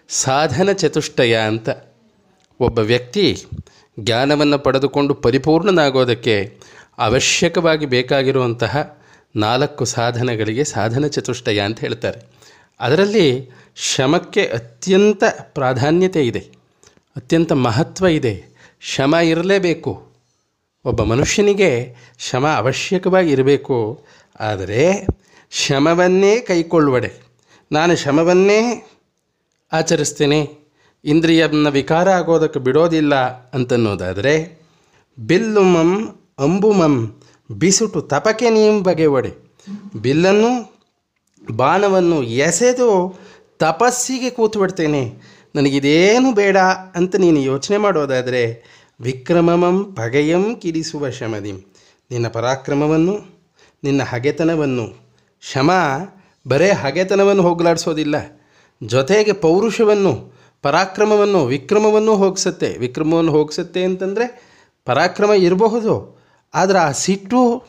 ಸಾಧನ ಚತುಷ್ಟಯ ಅಂತ. ಒಬ್ಬ ವ್ಯಕ್ತಿ ಜ್ಞಾನವನ್ನು ಪಡೆದುಕೊಂಡು ಪರಿಪೂರ್ಣನಾಗೋದಕ್ಕೆ ಅವಶ್ಯಕವಾಗಿ ಬೇಕಾಗಿರುವಂತಹ ನಾಲ್ಕು ಸಾಧನಗಳಿಗೆ ಸಾಧನ ಚತುಷ್ಟಯ ಅಂತ ಹೇಳ್ತಾರೆ. ಅದರಲ್ಲಿ ಶಮಕ್ಕೆ ಅತ್ಯಂತ ಪ್ರಾಧಾನ್ಯತೆ ಇದೆ. ಅತ್ಯಂತ ಮಹತ್ವ ಇದೆ. ಶಮ ಇರಲೇಬೇಕು. ಒಬ್ಬ ಮನುಷ್ಯನಿಗೆ ಶ್ರಮ ಅವಶ್ಯಕವಾಗಿ ಇರಬೇಕು. ಆದರೆ ಶ್ರಮವನ್ನೇ ಕೈಕೊಳ್ಳುವಡೆ. ನಾನು ಶ್ರಮವನ್ನೇ ಆಚರಿಸ್ತೇನೆ. ಇಂದ್ರಿಯನ್ನ ವಿಕಾರ ಆಗೋದಕ್ಕೆ ಬಿಡೋದಿಲ್ಲ ಅಂತನ್ನೋದಾದರೆ, ಬಿಲ್ಲುಮಂ ಅಂಬುಮಂ ಬಿಸುಟು ತಪಕೆ ನೀಂ ಬಗೆವಡೆ. ಬಿಲ್ಲನ್ನು, ಬಾಣವನ್ನು ಎಸೆದು ತಪಸ್ಸಿಗೆ ಕೂತು ಬಿಡ್ತೇನೆ ನನಗಿದೇನು ಬೇಡ ಅಂತ ನೀನು ಯೋಚನೆ ಮಾಡೋದಾದರೆ ವಿಕ್ರಮಮಂ ಪಗೆಯಂ ಕಿರಿಸುವ ಶಮದಿಂ. ನಿನ್ನ ಪರಾಕ್ರಮವನ್ನು, ನಿನ್ನ ಹಗೆತನವನ್ನು, ಶಮ ಬರೇ ಹಗೆತನವನ್ನು ಹೋಗಲಾಡಿಸೋದಿಲ್ಲ. ಜೊತೆಗೆ ಪೌರುಷವನ್ನು, ಪರಾಕ್ರಮವನ್ನು, ವಿಕ್ರಮವನ್ನು ಹೋಗಿಸುತ್ತೆ. ವಿಕ್ರಮವನ್ನು ಹೋಗಿಸುತ್ತೆ ಅಂತಂದರೆ ಪರಾಕ್ರಮ ಇರಬಹುದು. ಆದರೆ ಆ ಸಿಟ್ಟು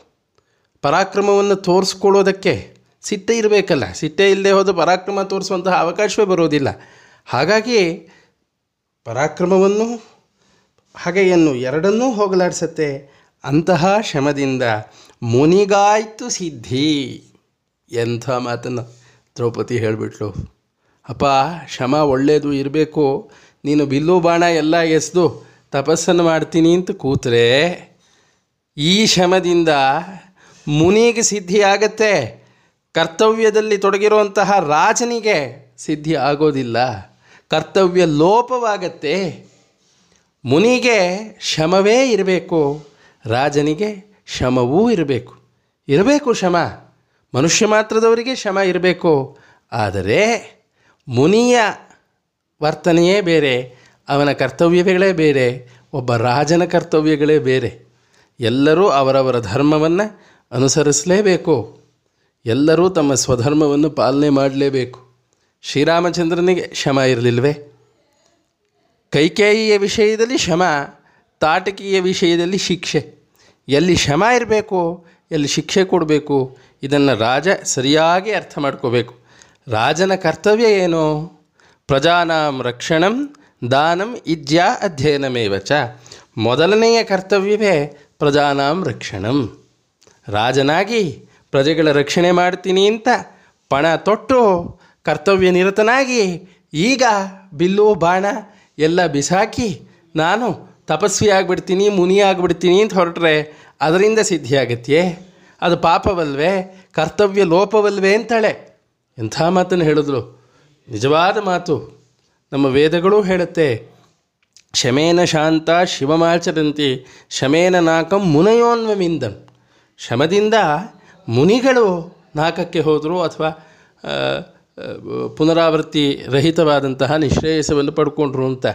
ಪರಾಕ್ರಮವನ್ನು ತೋರಿಸ್ಕೊಳ್ಳೋದಕ್ಕೆ ಸಿಟ್ಟೆ ಇರಬೇಕಲ್ಲ. ಸಿಟ್ಟೆ ಇಲ್ಲದೆ ಹೋದ ಪರಾಕ್ರಮ ತೋರಿಸುವಂತಹ ಅವಕಾಶವೇ ಬರೋದಿಲ್ಲ. ಹಾಗಾಗಿ ಪರಾಕ್ರಮವನ್ನು ಹಗೆಯನ್ನು ಎರಡನ್ನೂ ಹೋಗಲಾಡಿಸುತ್ತೆ. ಅಂತಹ ಶಮದಿಂದ ಮುನಿಗಾಯ್ತು ಸಿದ್ಧಿ ಎಂಥ ಮಾತನ್ನು ದ್ರೌಪದಿ ಹೇಳಿಬಿಟ್ಲು. ಅಪ್ಪ ಶಮ ಒಳ್ಳೆಯದು ಇರಬೇಕು. ನೀನು ಬಿಲ್ಲು ಬಾಣ ಎಲ್ಲ ಎಸೆದು ತಪಸ್ಸನ್ನು ಮಾಡ್ತೀನಿ ಅಂತ ಕೂತ್ರೆ ಈ ಶಮದಿಂದ ಮುನಿಗೆ ಸಿದ್ಧಿ ಆಗತ್ತೆ. ಕರ್ತವ್ಯದಲ್ಲಿ ತೊಡಗಿರುವಂತಹ ರಾಜನಿಗೆ ಸಿದ್ಧಿ ಆಗೋದಿಲ್ಲ. ಕರ್ತವ್ಯ ಲೋಪವಾಗತ್ತೆ. ಮುನಿಗೆ ಶಮವೇ ಇರಬೇಕು, ರಾಜನಿಗೆ ಶಮವೂ ಇರಬೇಕು. ಇರಬೇಕು ಶಮ ಮನುಷ್ಯ ಮಾತ್ರದವರಿಗೆ ಶಮ ಇರಬೇಕು. ಆದರೆ ಮುನಿಯ ವರ್ತನೆಯೇ ಬೇರೆ, ಅವನ ಕರ್ತವ್ಯಗಳೇ ಬೇರೆ, ಒಬ್ಬ ರಾಜನ ಕರ್ತವ್ಯಗಳೇ ಬೇರೆ. ಎಲ್ಲರೂ ಅವರವರ ಧರ್ಮವನ್ನು ಅನುಸರಿಸಲೇಬೇಕು. ಎಲ್ಲರೂ ತಮ್ಮ ಸ್ವಧರ್ಮವನ್ನು ಪಾಲನೆ ಮಾಡಲೇಬೇಕು. ಶ್ರೀರಾಮಚಂದ್ರನಿಗೆ ಶಮ ಇರಲಿಲ್ವೇ? ಕೈಕೇಯಿಯ ವಿಷಯದಲ್ಲಿ ಶಮ, ತಾಟಕೀಯ ವಿಷಯದಲ್ಲಿ ಶಿಕ್ಷೆ. ಎಲ್ಲಿ ಶಮ ಇರಬೇಕು, ಎಲ್ಲಿ ಶಿಕ್ಷೆ ಕೊಡಬೇಕು, ಇದನ್ನು ರಾಜ ಸರಿಯಾಗಿ ಅರ್ಥ ಮಾಡ್ಕೋಬೇಕು. ರಾಜನ ಕರ್ತವ್ಯ ಏನು? ಪ್ರಜಾನಾಂ ರಕ್ಷಣಂ ದಾನಂ ಇದ್ಯಾ ಚ ಮೊದಲನೆಯ ಕರ್ತವ್ಯವೇ ಪ್ರಜಾನಾಂ ರಕ್ಷಣಂ. ರಾಜನಾಗಿ ಪ್ರಜೆಗಳ ರಕ್ಷಣೆ ಮಾಡ್ತೀನಿ ಅಂತ ಪಣ ತೊಟ್ಟು ಕರ್ತವ್ಯ ನಿರತನಾಗಿ ಈಗ ಬಿಲ್ಲು ಬಾಣ ಎಲ್ಲ ಬಿಸಾಕಿ ನಾನು ತಪಸ್ವಿ ಆಗಿಬಿಡ್ತೀನಿ, ಮುನಿ ಆಗಿಬಿಡ್ತೀನಿ ಅಂತ ಹೊರಟ್ರೆ ಅದರಿಂದ ಸಿದ್ಧಿಯಾಗತ್ತೆ ಅದು ಪಾಪವಲ್ವೇ? ಕರ್ತವ್ಯ ಲೋಪವಲ್ವೇ ಅಂತಾಳೆ. ಎಂಥ ಮಾತನ್ನು ಹೇಳಿದ್ರು ನಿಜವಾದ ಮಾತು. ನಮ್ಮ ವೇದಗಳೂ ಹೇಳುತ್ತೆ, ಶಮೇನ ಶಾಂತ ಶಿವಮಾಚರಂತಿ, ಶಮೇನ ನಾಕಂ ಮುನಯೋನ್ವಮಿಂದಂ. ಶಮದಿಂದ ಮುನಿಗಳು ನಾಕಕ್ಕೆ ಹೋದರು ಅಥವಾ ಪುನರಾವರ್ತಿ ರಹಿತವಾದಂತಹ ನಿಶ್ರೇಯಸವನ್ನು ಪಡ್ಕೊಂಡ್ರು ಅಂತ.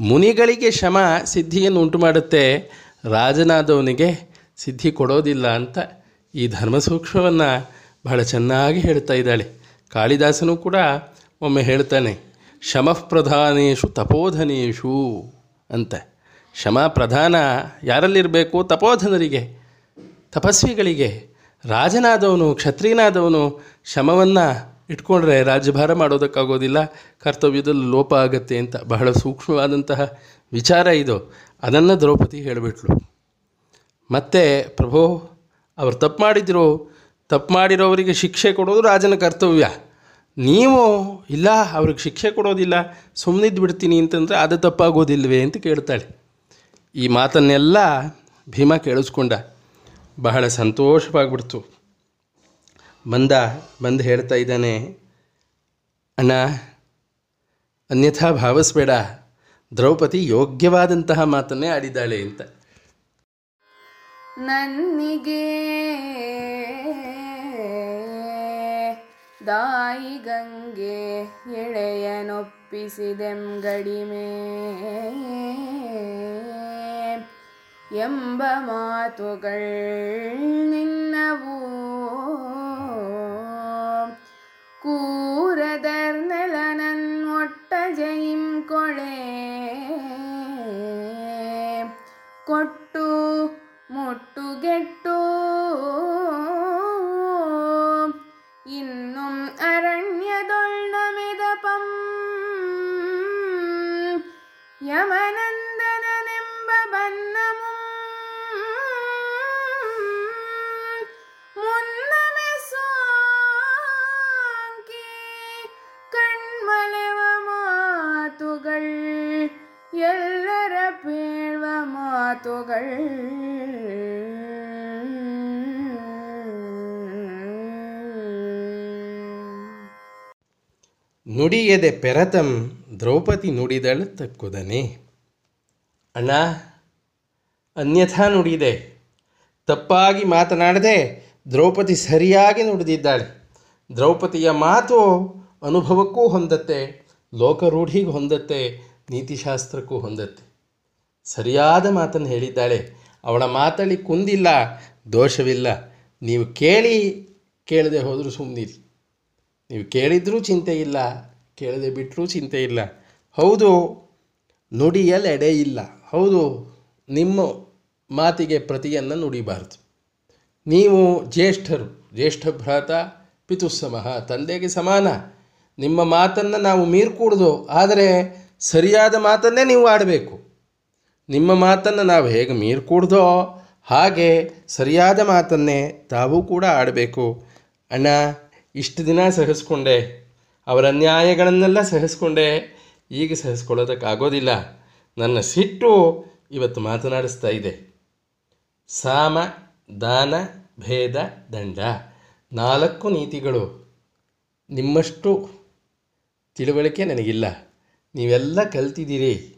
ಮುನಿಗಳಿಗೆ ಶಮ ಸಿದ್ಧಿಯನ್ನು ಉಂಟು ಮಾಡುತ್ತೆ ರಾಜನಾದವನಿಗೆ ಸಿದ್ಧಿ ಕೊಡೋದಿಲ್ಲ ಅಂತ ಈ ಧರ್ಮಸೂಕ್ಷ್ಮವನ್ನು ಬಹಳ ಚೆನ್ನಾಗಿ ಹೇಳ್ತಾ ಇದ್ದಾಳೆ. ಕಾಳಿದಾಸನು ಕೂಡ ಒಮ್ಮೆ ಹೇಳ್ತಾನೆ ಶಮಃ ಪ್ರಧಾನೇಶು ತಪೋಧನೇಶು ಅಂತ. ಶಮ ಪ್ರಧಾನ ಯಾರಲ್ಲಿರಬೇಕು? ತಪೋಧನರಿಗೆ, ತಪಸ್ವಿಗಳಿಗೆ. ರಾಜನಾದವನು, ಕ್ಷತ್ರಿಯನಾದವನು ಶಮವನ್ನು ಇಟ್ಕೊಂಡ್ರೆ ರಾಜ್ಯಭಾರ ಮಾಡೋದಕ್ಕಾಗೋದಿಲ್ಲ, ಕರ್ತವ್ಯದಲ್ಲಿ ಲೋಪ ಆಗತ್ತೆ ಅಂತ ಬಹಳ ಸೂಕ್ಷ್ಮವಾದಂತಹ ವಿಚಾರ ಇದು. ಅದನ್ನು ದ್ರೌಪದಿ ಹೇಳಿಬಿಟ್ಲು. ಮತ್ತು ಪ್ರಭೋ, ಅವರು ತಪ್ಪು ಮಾಡಿದ್ರು. ತಪ್ಪು ಮಾಡಿರೋವರಿಗೆ ಶಿಕ್ಷೆ ಕೊಡೋದು ರಾಜನ ಕರ್ತವ್ಯ. ನೀವು, ಇಲ್ಲ, ಅವ್ರಿಗೆ ಶಿಕ್ಷೆ ಕೊಡೋದಿಲ್ಲ ಸುಮ್ಮನಿದ್ದು ಬಿಡ್ತೀನಿ ಅಂತಂದರೆ ಅದು ತಪ್ಪಾಗೋದಿಲ್ವೇ ಅಂತ ಕೇಳ್ತಾಳೆ. ಈ ಮಾತನ್ನೆಲ್ಲ ಭೀಮ ಕೇಳಿಸ್ಕೊಂಡ. ಬಹಳ ಸಂತೋಷವಾಗಿಬಿಡ್ತು. ಬಂದ ಬಂದು ಹೇಳ್ತಾ ಇದ್ದಾನೆ, ಅಣ್ಣ, ಅನ್ಯಥಾ ಭಾವಿಸ್ಬೇಡ. ದ್ರೌಪದಿ ಯೋಗ್ಯವಾದಂತಹ ಮಾತನ್ನೇ ಆಡಿದ್ದಾಳೆ ಅಂತ. ನನ್ನಿಗೆ ದಾಯಿ ಗಂಗೆ ಎಳೆಯನೊಪ್ಪಿಸಿದೆಂ ಗಡಿಮೆ. എമ്പ മാതുകൾ ಮಾತುಗಳು ನಿನ್ನವು ഒട്ട ജയിം കൊളേ. കൊട്ടു മുട്ടുകെട്ടു ഇന്നും അരണ്യതൊള്ളമിതപം. യമനൻ ಮಾತುಗಳ್ ನುಡಿಯದೆ ಪೆರತಂ ದ್ರೌಪದಿ ನುಡಿದಳು ತಕ್ಕುದನೆ ಅಣ್ಣ ಅನ್ಯಥಾ ನುಡಿದೆ ತಪ್ಪಾಗಿ ಮಾತನಾಡದೆ ದ್ರೌಪದಿ ಸರಿಯಾಗಿ ನುಡಿದಿದ್ದಾಳೆ ದ್ರೌಪದಿಯ ಮಾತು ಅನುಭವಕ್ಕೂ ಹೊಂದತ್ತೆ ಲೋಕರೂಢಿಗೂ ಹೊಂದತ್ತೆ ನೀತಿಶಾಸ್ತ್ರಕ್ಕೂ ಹೊಂದತ್ತೆ ಸರಿಯಾದ ಮಾತನ್ನು ಹೇಳಿದ್ದಾಳೆ. ಅವಳ ಮಾತಲ್ಲಿ ಕುಂದಿಲ್ಲ, ದೋಷವಿಲ್ಲ. ನೀವು ಕೇಳಿ, ಕೇಳದೆ ಹೋದರೂ ಸುಮ್ಮನಿರಿ ನೀವು ಕೇಳಿದ್ರೂ ಚಿಂತೆ ಇಲ್ಲ, ಕೇಳದೆ ಬಿಟ್ಟರೂ ಚಿಂತೆ ಇಲ್ಲ. ಹೌದು ನುಡಿಯಲ್ಲಿ ಎಡೆ ಇಲ್ಲ. ಹೌದು, ನಿಮ್ಮ ಮಾತಿಗೆ ಪ್ರತಿಯನ್ನು ನುಡಿಬಾರದು. ನೀವು ಜ್ಯೇಷ್ಠರು, ಜ್ಯೇಷ್ಠ ಭ್ರಾತ ಪಿತುಸ್ಸಮಃ ತಂದೆಗೆ ಸಮಾನ. ನಿಮ್ಮ ಮಾತನ್ನು ನಾವು ಮೀರ್ಕೂಡ್ದು, ಆದರೆ ಸರಿಯಾದ ಮಾತನ್ನೇ ನೀವು ಆಡಬೇಕು. ನಿಮ್ಮ ಮಾತನ್ನು ನಾವು ಹೇಗೆ ಮೀರ್ಕೂಡ್ದೋ ಹಾಗೆ ಸರಿಯಾದ ಮಾತನ್ನೇ ತಾವೂ ಕೂಡ ಆಡಬೇಕು. ಅಣ್ಣ, ಇಷ್ಟು ದಿನ ಸಹಿಸ್ಕೊಂಡೆ. ಅವರ ಅನ್ಯಾಯಗಳನ್ನೆಲ್ಲ ಸಹಿಸ್ಕೊಂಡೆ. ಈಗ ಸಹಿಸ್ಕೊಳ್ಳೋದಕ್ಕಾಗೋದಿಲ್ಲ. ನನ್ನ ಸಿಟ್ಟು ಇವತ್ತು ಮಾತನಾಡಿಸ್ತಾ ಇದೆ. ಸಾಮ, ದಾನ, ಭೇದ, ದಂಡ ನಾಲ್ಕು ನೀತಿಗಳು. ನಿಮ್ಮಷ್ಟು ತಿಳುವಳಿಕೆ ನನಗಿಲ್ಲ. ನೀವೆಲ್ಲ ಕಲ್ತಿದ್ದೀರಿ.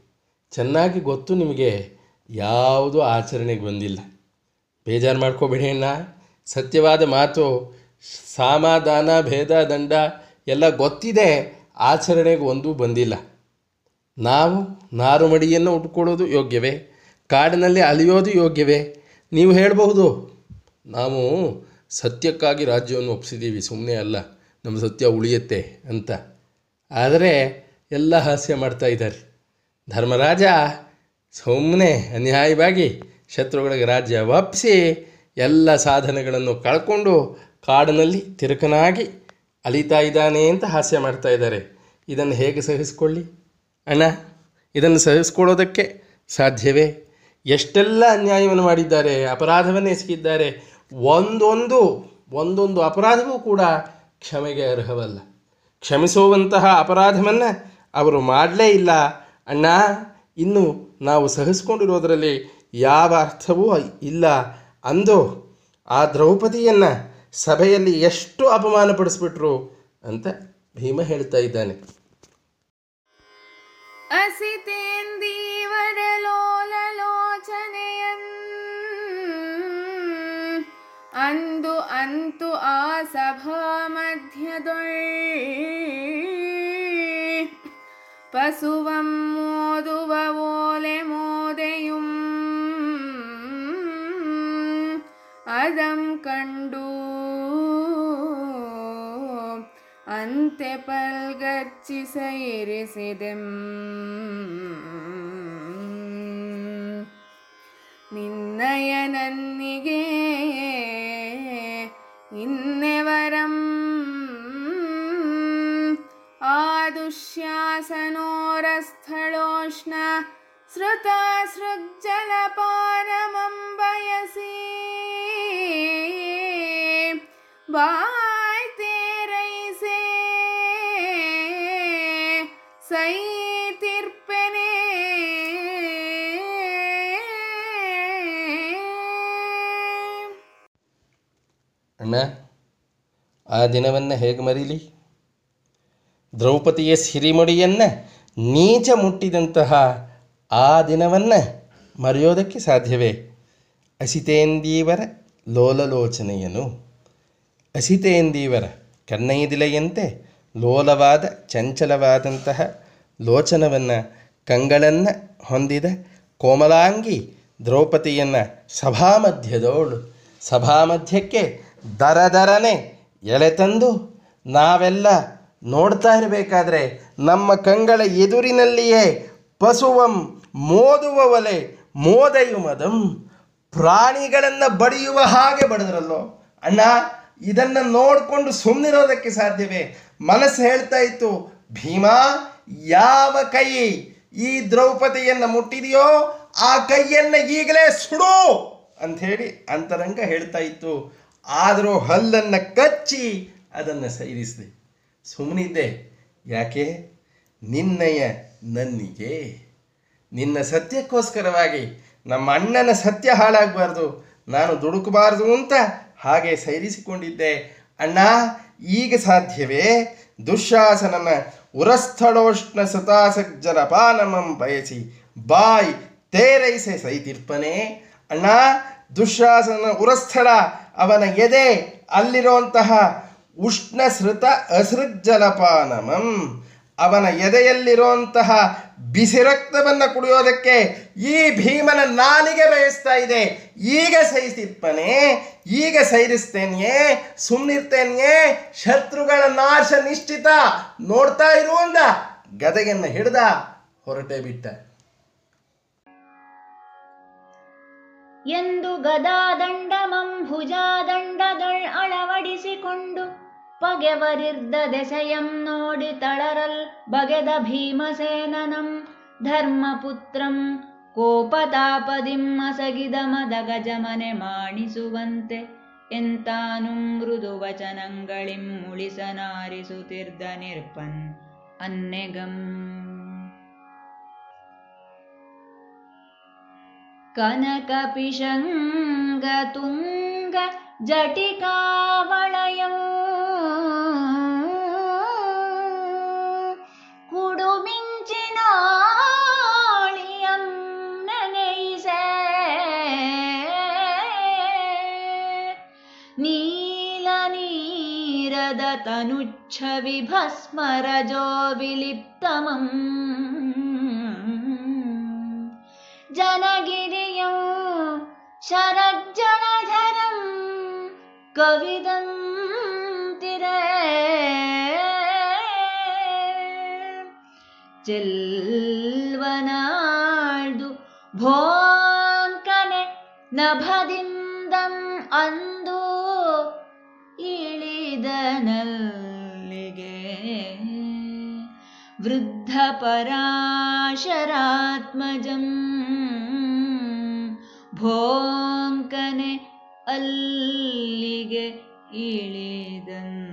ಚೆನ್ನಾಗಿ ಗೊತ್ತು ನಿಮಗೆ, ಯಾವುದೂ ಆಚರಣೆಗೆ ಬಂದಿಲ್ಲ. ಬೇಜಾರು ಮಾಡ್ಕೋಬೇಡಿ ಅಣ್ಣ. ಸತ್ಯವಾದ ಮಾತು, ಸಮಾಧಾನ, ಭೇದ, ದಂಡ ಎಲ್ಲ ಗೊತ್ತಿದೆ, ಆಚರಣೆಗೆ ಒಂದೂ ಬಂದಿಲ್ಲ. ನಾವು ನಾರುಮಡಿಯನ್ನು ಉಟ್ಕೊಳ್ಳೋದು ಯೋಗ್ಯವೇ? ಕಾಡಿನಲ್ಲಿ ಅಲಿಯೋದು ಯೋಗ್ಯವೇ? ನೀವು ಹೇಳಬಹುದು, ನಾವು ಸತ್ಯಕ್ಕಾಗಿ ರಾಜ್ಯವನ್ನು ಒಪ್ಪಿಸಿದ್ದೀವಿ ಸುಮ್ಮನೆ ಅಲ್ಲ, ನಮ್ಮ ಸತ್ಯ ಉಳಿಯುತ್ತೆ ಅಂತ. ಆದರೆ ಎಲ್ಲ ಹಾಸ್ಯ ಮಾಡ್ತಾ ಇದ್ದಾರೆ. ಧರ್ಮರಾಜ ಸುಮ್ಮನೆ ಅನ್ಯಾಯವಾಗಿ ಶತ್ರುಗಳಿಗೆ ರಾಜ್ಯ ಒಪ್ಪಿಸಿ ಎಲ್ಲ ಸಾಧನೆಗಳನ್ನು ಕಳ್ಕೊಂಡು ಕಾಡಿನಲ್ಲಿ ತಿರುಕನಾಗಿ ಅಲಿತಾ ಇದ್ದಾನೆ ಅಂತ ಹಾಸ್ಯ ಮಾಡ್ತಾ ಇದ್ದಾರೆ. ಇದನ್ನು ಹೇಗೆ ಸಹಿಸ್ಕೊಳ್ಳಿ? ಅಣ್ಣ, ಇದನ್ನು ಸಹಿಸ್ಕೊಳ್ಳೋದಕ್ಕೆ ಸಾಧ್ಯವೇ? ಎಷ್ಟೆಲ್ಲ ಅನ್ಯಾಯವನ್ನು ಮಾಡಿದ್ದಾರೆ, ಅಪರಾಧವನ್ನು ಎಸಗಿದ್ದಾರೆ, ಒಂದೊಂದು ಒಂದೊಂದು ಅಪರಾಧವೂ ಕೂಡ ಕ್ಷಮೆಗೆ ಅರ್ಹವಲ್ಲ. ಕ್ಷಮಿಸುವಂತಹ ಅಪರಾಧವನ್ನು ಅವರು ಮಾಡಲೇ ಇಲ್ಲ. ಅಣ್ಣ, ಇನ್ನು ನಾವು ಸಹಿಸ್ಕೊಂಡಿರೋದರಲ್ಲಿ ಯಾವ ಅರ್ಥವೂ ಇಲ್ಲ ಅಂದು. ಆ ದ್ರೌಪದಿಯನ್ನು ಸಭೆಯಲ್ಲಿ ಎಷ್ಟು ಅಪಮಾನಪಡಿಸ್ಬಿಟ್ರು ಅಂತ ಭೀಮ ಹೇಳ್ತಾ ಇದ್ದಾನೆ. ಅಂದು ಅಂತು ಆ ಸಭಾ ಮಧ್ಯದೊಳ್ ಪಸುವಂ ಮೋದುವ ಓಲೆ ಮೋದೆಯುಂ ಅದಂ ಕಂಡು ಅಂತೆ ಪಲ್ಗಚ್ಚಿ ಸೈರಿಸಿದೆಂ ನಿನ್ನಯ ನನ್ನಿಗೆ ಇನ್ನೆವರಂ ಆ ದುಶ್ಯಾಸನೋರಸ್ಥಳೋಷ್ಣ ಸೃತ ಸೃಜ್ಜಲಪಾನಮಂ ಬಯಸಿ ಬಾಯ್ ತೇರೈಸೆ ಸೈ ತಿರ್ಪೆನೆ ಅಣ್ಣ ಆ ದಿನವನ್ನು ಹೇಗೆ ಮರೀಲಿ ದ್ರೌಪದಿಯ ಸಿರಿಮುಡಿಯನ್ನು ನೀಚ ಮುಟ್ಟಿದಂತಹ ಆ ದಿನವನ್ನು ಮರೆಯೋದಕ್ಕೆ ಸಾಧ್ಯವೇ? ಅಸಿತೇಂದೀವರ ಲೋಲಲೋಚನೆಯನು. ಅಸಿತೇಂದೀವರ ಕನ್ನೈದಿಲೆಯಂತೆ ಲೋಲವಾದ ಚಂಚಲವಾದಂತಹ ಲೋಚನವನ್ನು ಕಂಗಳನ್ನು ಹೊಂದಿದ ಕೋಮಲಾಂಗಿ ದ್ರೌಪದಿಯನ್ನು ಸಭಾಮಧ್ಯದವಳು ಸಭಾಮಧ್ಯಕ್ಕೆ ದರ ದರನೆ ಎಳೆ ತಂದು ನಾವೆಲ್ಲ ನೋಡ್ತಾ ಇರಬೇಕಾದ್ರೆ ನಮ್ಮ ಕಂಗಳ ಎದುರಿನಲ್ಲಿಯೇ ಪಶುವಂ ಮೋದುವ ಒಲೆ ಮೋದಯು ಮದಂ ಪ್ರಾಣಿಗಳನ್ನು ಬಡಿಯುವ ಹಾಗೆ ಬಡದ್ರಲ್ಲೋ. ಅಣ್ಣ, ಇದನ್ನು ನೋಡಿಕೊಂಡು ಸುಮ್ಮನಿರೋದಕ್ಕೆ ಸಾಧ್ಯವೇ? ಮನಸ್ಸು ಹೇಳ್ತಾ ಇತ್ತು, ಭೀಮಾ, ಯಾವ ಕೈ ಈ ದ್ರೌಪದಿಯನ್ನು ಮುಟ್ಟಿದೆಯೋ ಆ ಕೈಯನ್ನು ಈಗಲೇ ಸುಡು ಅಂಥೇಳಿ ಅಂತರಂಗ ಹೇಳ್ತಾ ಇತ್ತು. ಆದರೂ ಹಲ್ಲನ್ನು ಕಚ್ಚಿ ಅದನ್ನು ಸೈರಿಸಿದೆ. ಸುಮ್ಮನಿದ್ದೆ ಯಾಕೆ? ನಿನ್ನಯ ನನ್ನಿಗೆ. ನಿನ್ನ ಸತ್ಯಕ್ಕೋಸ್ಕರವಾಗಿ ನಮ್ಮ ಅಣ್ಣನ ಸತ್ಯ ಹಾಳಾಗಬಾರ್ದು. ನಾನು ದುಡುಕಬಾರ್ದು ಅಂತ ಹಾಗೆ ಸೈರಿಸಿಕೊಂಡಿದ್ದೆ. ಅಣ್ಣ, ಈಗ ಸಾಧ್ಯವೇ? ದುಶ್ಯಾಸನನ ಉರಸ್ಥಳೋಷ್ಣ ಸತಾಸಜ್ಜನ ಪಾನಮಂ ಬಯಸಿ ಬಾಯ್ ತೇರೈಸೆ ಸೈತಿರ್ಪನೆ. ಅಣ್ಣ ದುಶ್ಯಾಸನ ಉರಸ್ಥಳ ಅವನ ಎದೆ ಅಲ್ಲಿರುವಂತಹ ಉಷ್ಣ ಸೃತ ಅಸೃಜ್ಜಲಪಾನಮಂ. ಅವನ ಎದೆಯಲ್ಲಿರುವಂತಹ ಬಿಸಿ ರಕ್ತವನ್ನು ಕುಡಿಯೋದಕ್ಕೆ ಈ ಭೀಮನ ನಾಲಿಗೆ ಬಯಸ್ತಾ ಇದೆ. ಈಗ ಸಹಿಸಿಪ್ಪನೆ ಈಗ ಸೈರಿಸ್ತೇನೆಯೇ ಸುಮ್ಮನಿರ್ತೇನೆಯೇ ಶತ್ರುಗಳ ನಾಶ ನಿಶ್ಚಿತ. ನೋಡ್ತಾ ಇರುವಂದ ಗದೆಯನ್ನು ಹಿಡ್ದ, ಹೊರಟೇ ಬಿಟ್ಟ. ಎಂದು ಗದಾದಂಡಮಂ ಭುಜಾದಂಡದಳ್ ಅಳವಡಿಸಿಕೊಂಡು ಪಗೆವರಿರ್ದ ದೆಸೆಯಂ ನೋಡಿ ತಳರಲ್ ಬಗೆದ ಭೀಮಸೇನನಂ ಧರ್ಮಪುತ್ರಂ ಕೋಪತಾಪದಿಂ ಮಸಗಿದ ಮದ ಗಜಮನೆ ಮಾಣಿಸುವಂತೆ ಎಂತಾನು ಮೃದು ವಚನಗಳಿಂ ಮುಳಿಸನಾರಿಸುತ್ತಿರ್ದ ನಿರ್ಪನ್ ಅನ್ನೆಗಂ. कनकपिशङ्गतुङ्गजटिकामलय कुडुमिञ्चिना नैष नीलनीरदतनुच्छविभस्मरजो विलिप्तमम्। ತನುಚ್ಛವಿ ಭಸ್ಮರಜೋ ವಿಲಿಪ್ತಮಂ ಜನಗಿರಿಯಂ ಶರಜ್ಜಳಧರಂ ಕವಿದಂತಿರೆ ಚೆಲ್ವನಾಳ್ದು ಭೋಂಕನೆ ನಭದಿಂದಂ ಅಂದು ಇಳಿದನಲ್ಲಿಗೆ ವೃದ್ಧ ಪರಾಶರಾತ್ಮಜಂ ಭೋಂಕನೆ ಅಲ್ಲಿಗೆ ಇಳಿದನ್.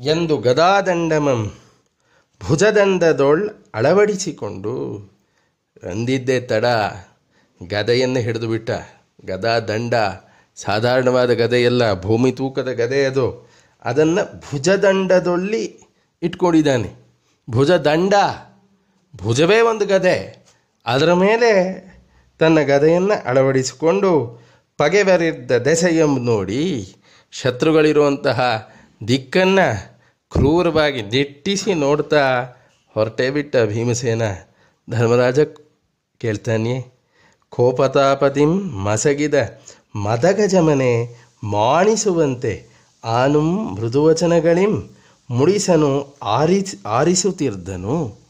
ಎಂದು ಗದಾದಂಡಮಂ ಭುಜದಂಡದೊಳ್ ಅಳವಡಿಸಿಕೊಂಡು ಅಂದಿದ್ದೇ ತಡ ಗದೆಯನ್ನು ಹಿಡಿದು ಬಿಟ್ಟ. ಗದಾ ದಂಡ ಸಾಧಾರಣವಾದ ಗದೆಯಲ್ಲ, ಭೂಮಿ ತೂಕದ ಗದೆ ಅದು. ಅದನ್ನು ಭುಜದಂಡದೊಳ್ಳಿ ಇಟ್ಕೊಂಡಿದ್ದಾನೆ. ಭುಜದಂಡ ಭುಜವೇ ಒಂದು ಗದೆ. ಅದರ ಮೇಲೆ ತನ್ನ ಗದೆಯನ್ನು ಅಳವಡಿಸಿಕೊಂಡು ಪಗೆಬರಿದ್ದ ದೆಸೆಯಂ ನೋಡಿ ಶತ್ರುಗಳಿರುವಂತಹ ದಿಕ್ಕನ್ನು ಕ್ರೂರವಾಗಿ ದಿಟ್ಟಿಸಿ ನೋಡ್ತಾ ಹೊರಟೇ ಬಿಟ್ಟ ಭೀಮಸೇನ, ಧರ್ಮರಾಜ, ಕೇಳ್ತಾನೆ. ಕೋಪತಾಪತಿಂ ಮಸಗಿದ ಮದಗಜಮನೆ ಮಾಣಿಸುವಂತೆ ಆನುಂ ಮೃದುವಚನಗಳಿಂ ಮುಡಿಸನು, ಆರಿಸ್ ಆರಿಸುತ್ತಿರ್ದನು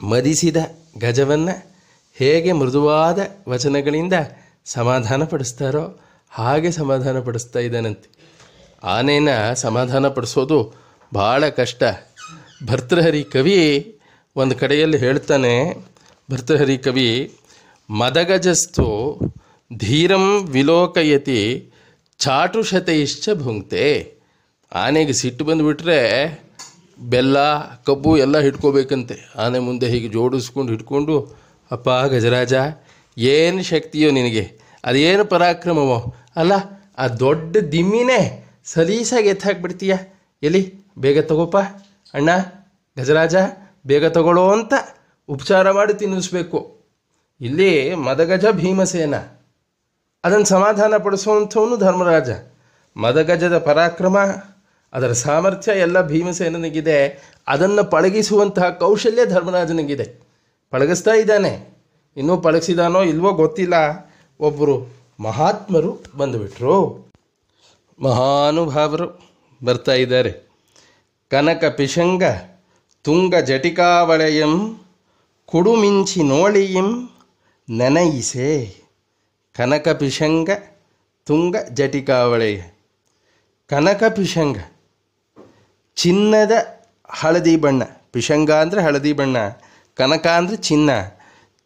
ಮದಿಸಿದ ಗಜವನ್ನು ಹೇಗೆ ಮೃದುವಾದ ವಚನಗಳಿಂದ ಸಮಾಧಾನ ಪಡಿಸ್ತಾರೋ ಹಾಗೆ ಸಮಾಧಾನ ಪಡಿಸ್ತಾ ಇದ್ದಾನಂತೆ. ಆನೆನ ಸಮಾಧಾನ ಪಡಿಸೋದು ಭಾಳ ಕಷ್ಟ. ಭರ್ತೃಹರಿ ಕವಿ ಒಂದು ಕಡೆಯಲ್ಲಿ ಹೇಳ್ತಾನೆ, ಭರ್ತೃಹರಿ ಕವಿ ಮದಗಜಸ್ತು ಧೀರಂ ವಿಲೋಕಯತಿ ಚಾಟುಷತೈಶ್ಚ ಭುಂಕ್ತೆ. ಆನೆಗೆ ಸಿಟ್ಟು ಬಂದುಬಿಟ್ರೆ ಬೆಲ್ಲ, ಕಬ್ಬು ಎಲ್ಲ ಹಿಡ್ಕೋಬೇಕಂತೆ. ಆನೆ ಮುಂದೆ ಹೀಗೆ ಜೋಡಿಸ್ಕೊಂಡು ಹಿಡ್ಕೊಂಡು, ಅಪ್ಪ ಗಜರಾಜ, ಏನು ಶಕ್ತಿಯೋ ನಿನಗೆ? ಅದೇನು ಪರಾಕ್ರಮವೋ? ಅಲ್ಲ, ಆ ದೊಡ್ಡ ದಿಮ್ಮಿನೇ ಸಲೀಸಾಗಿ ಎತ್ತಾಕ್ಬಿಡ್ತೀಯ ಎಲ್ಲಿ ಬೇಗ ತಗೋಪ ಅಣ್ಣ, ಗಜರಾಜ, ಬೇಗ ತಗೊಳ್ಳೋ ಅಂತ ಉಪಚಾರ ಮಾಡಿ ತಿನ್ನಿಸ್ಬೇಕು. ಇಲ್ಲಿ ಮದಗಜ ಭೀಮಸೇನ. ಅದನ್ನು ಸಮಾಧಾನ ಪಡಿಸುವಂಥವನು ಧರ್ಮರಾಜ. ಮದಗಜದ ಪರಾಕ್ರಮ ಅದರ ಸಾಮರ್ಥ್ಯ ಎಲ್ಲ ಭೀಮಸೇನನಿಗಿದೆ. ಅದನ್ನು ಪಳಗಿಸುವಂತಹ ಕೌಶಲ್ಯ ಧರ್ಮರಾಜನಿಗಿದೆ. ಪಳಗಿಸ್ತಾ ಇದ್ದಾನೆ. ಇನ್ನೂ ಪಳಗಿಸಿದಾನೋ ಇಲ್ವೋ ಗೊತ್ತಿಲ್ಲ. ಒಬ್ಬರು ಮಹಾತ್ಮರು ಬಂದುಬಿಟ್ರು. ಮಹಾನುಭಾವರು ಬರ್ತಾ ಇದ್ದಾರೆ. ಕನಕ ಪಿಶಂಗ, ತುಂಗ ಜಟಿಕಾವಳಯಂ, ಕುಡುಮಿಂಚಿ ನೋಳಿಯಂ, ನೆನಯಿಸೆ. ಕನಕ ಪಿಶಂಗ, ತುಂಗ ಜಟಿಕಾವಳೆಯ. ಕನಕ ಪಿಶಂಗ ಚಿನ್ನದ ಹಳದಿ ಬಣ್ಣ, ಪಿಶಂಗ ಅಂದರೆ ಹಳದಿ ಬಣ್ಣ, ಕನಕ ಅಂದರೆ ಚಿನ್ನ,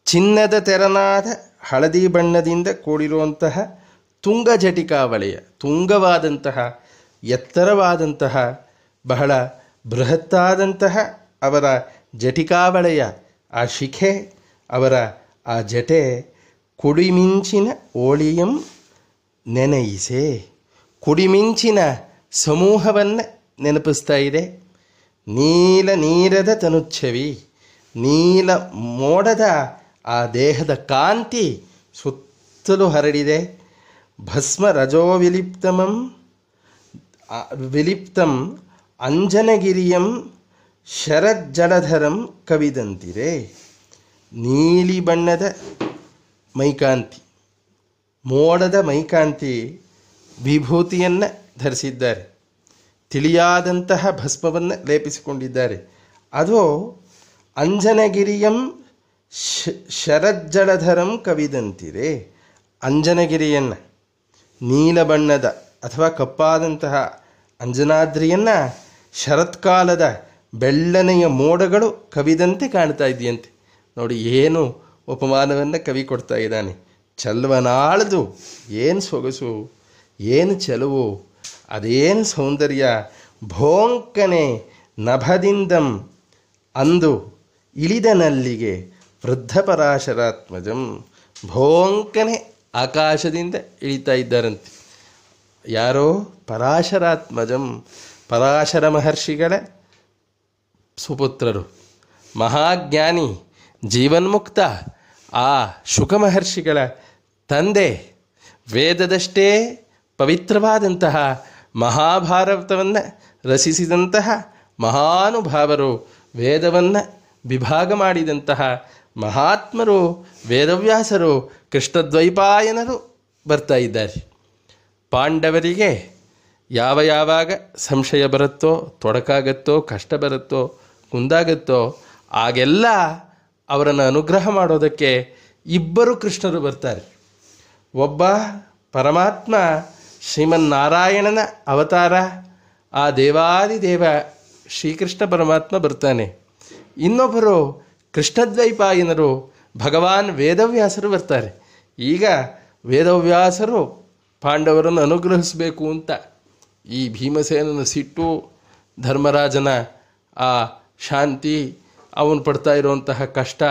ಚಿನ್ನದ ತೆರನಾದ ಹಳದಿ ಬಣ್ಣದಿಂದ ಕೂಡಿರುವಂತಹ ತುಂಗ ಜಟಿಕಾವಳೆಯ, ತುಂಗವಾದಂತಹ, ಎತ್ತರವಾದಂತಹ, ಬಹಳ ಬೃಹತ್ತಾದಂತಹ ಅವರ ಜಟಿಕಾವಳೆಯ ಆ ಶಿಖೆ, ಅವರ ಆ ಜಟೆ, ಕುಡಿಮಿಂಚಿನ ಓಳಿಯಂ ನೆನಯಿಸೆ. ಕುಡಿಮಿಂಚಿನ ಸಮೂಹವನ್ನು ನೆನಪಿಸ್ತಾ ಇದೆ ನೀಲ ನೀರದ ತನುಚ್ಛವಿ ನೀಲ ಮೋಡದ ಆ ದೇಹದ ಕಾಂತಿ ಸುತ್ತಲೂ ಹರಡಿದೆ. ಭಸ್ಮ ರಜೋ ವಿಲಿಪ್ತಮಂ ವಿಲಿಪ್ತಂ ಅಂಜನಗಿರಿಯಂ ಶರಜ್ಜಲಧರಂ ಕವಿದಂತಿರೆ. ನೀಲಿ ಬಣ್ಣದ ಮೈಕಾಂತಿ, ಮೋಡದ ಮೈಕಾಂತಿ ವಿಭೂತಿಯನ್ನು ಧರಿಸಿದ್ದಾರೆ. ತಿಳಿಯಾದಂತಹ ಭಸ್ಮವನ್ನು ಲೇಪಿಸಿಕೊಂಡಿದ್ದಾರೆ. ಅದು ಅಂಜನಗಿರಿಯಂ ಶ, ಶರಜ್ಜಲಧರಂ ಕವಿದಂತಿದೆ. ಅಂಜನಗಿರಿಯನ್ನು, ನೀಲ ಬಣ್ಣದ ಅಥವಾ ಕಪ್ಪಾದಂತಹ ಅಂಜನಾದ್ರಿಯನ್ನು ಶರತ್ಕಾಲದ ಬೆಳ್ಳನೆಯ ಮೋಡಗಳು ಕವಿದಂತೆ ಕಾಣ್ತಾ ಇದೆಯಂತೆ. ನೋಡಿ, ಏನು ಉಪಮಾನವನ್ನು ಕವಿ ಕೊಡ್ತಾ ಇದ್ದಾನೆ. ಚಲ್ವನಾಳದು, ಏನು ಸೊಗಸು, ಏನು ಚೆಲುವು ಅದೇನು ಸೌಂದರ್ಯ? ಭೋಂಕನೆ ನಭದಿಂದಂ ಅಂದು ಇಳಿದನಲ್ಲಿಗೆ ವೃದ್ಧ ಪರಾಶರಾತ್ಮಜಂ ಭೋಂಕನೆ ಆಕಾಶದಿಂದ ಇಳಿತಾ ಇದ್ದಾರಂತೆ. ಯಾರೋ? ಪರಾಶರಾತ್ಮಜಂ. ಪರಾಶರ ಮಹರ್ಷಿಗಳ? ಸುಪುತ್ರರು. ಮಹಾಜ್ಞಾನಿ, ಜೀವನ್ಮುಕ್ತ, ಆ ಶುಕ ಮಹರ್ಷಿಗಳ ತಂದೆ, ವೇದದಷ್ಟೇ ಪವಿತ್ರವಾದಂತಹ ಮಹಾಭಾರತವನ್ನು ರಚಿಸಿದಂತಹ ಮಹಾನುಭಾವರು ವೇದವನ್ನು ವಿಭಾಗ ಮಾಡಿದಂತಹ ಮಹಾತ್ಮರು, ವೇದವ್ಯಾಸರು, ಕೃಷ್ಣದ್ವೈಪಾಯನರು ಬರ್ತಾ ಇದ್ದಾರೆ. ಪಾಂಡವರಿಗೆ ಯಾವ ಯಾವಾಗ ಸಂಶಯ ಬರುತ್ತೋ, ತೊಡಕಾಗತ್ತೋ, ಕಷ್ಟ ಬರುತ್ತೋ, ಕುಂದಾಗತ್ತೋ, ಆಗೆಲ್ಲ ಅವರನ್ನು ಅನುಗ್ರಹ ಮಾಡೋದಕ್ಕೆ ಇಬ್ಬರು ಕೃಷ್ಣರು ಬರ್ತಾರೆ. ಒಬ್ಬ ಪರಮಾತ್ಮ ಶ್ರೀಮನ್ನಾರಾಯಣನ ಅವತಾರ. ಆ ದೇವಾದಿದೇವ ಶ್ರೀಕೃಷ್ಣ ಪರಮಾತ್ಮ ಬರ್ತಾನೆ. ಇನ್ನೊಬ್ಬರು ಕೃಷ್ಣದ್ವೈಪಾಯನರು ಭಗವಾನ್ ವೇದವ್ಯಾಸರು ಬರ್ತಾರೆ. ಈಗ ವೇದವ್ಯಾಸರು ಪಾಂಡವರನ್ನು ಅನುಗ್ರಹಿಸಬೇಕು ಅಂತ ಈ ಭೀಮಸೇನನ ಸಿಟ್ಟು ಧರ್ಮರಾಜನ ಆ ಶಾಂತಿ, ಅವನು ಪಡ್ತಾ ಇರುವಂತಹ ಕಷ್ಟ,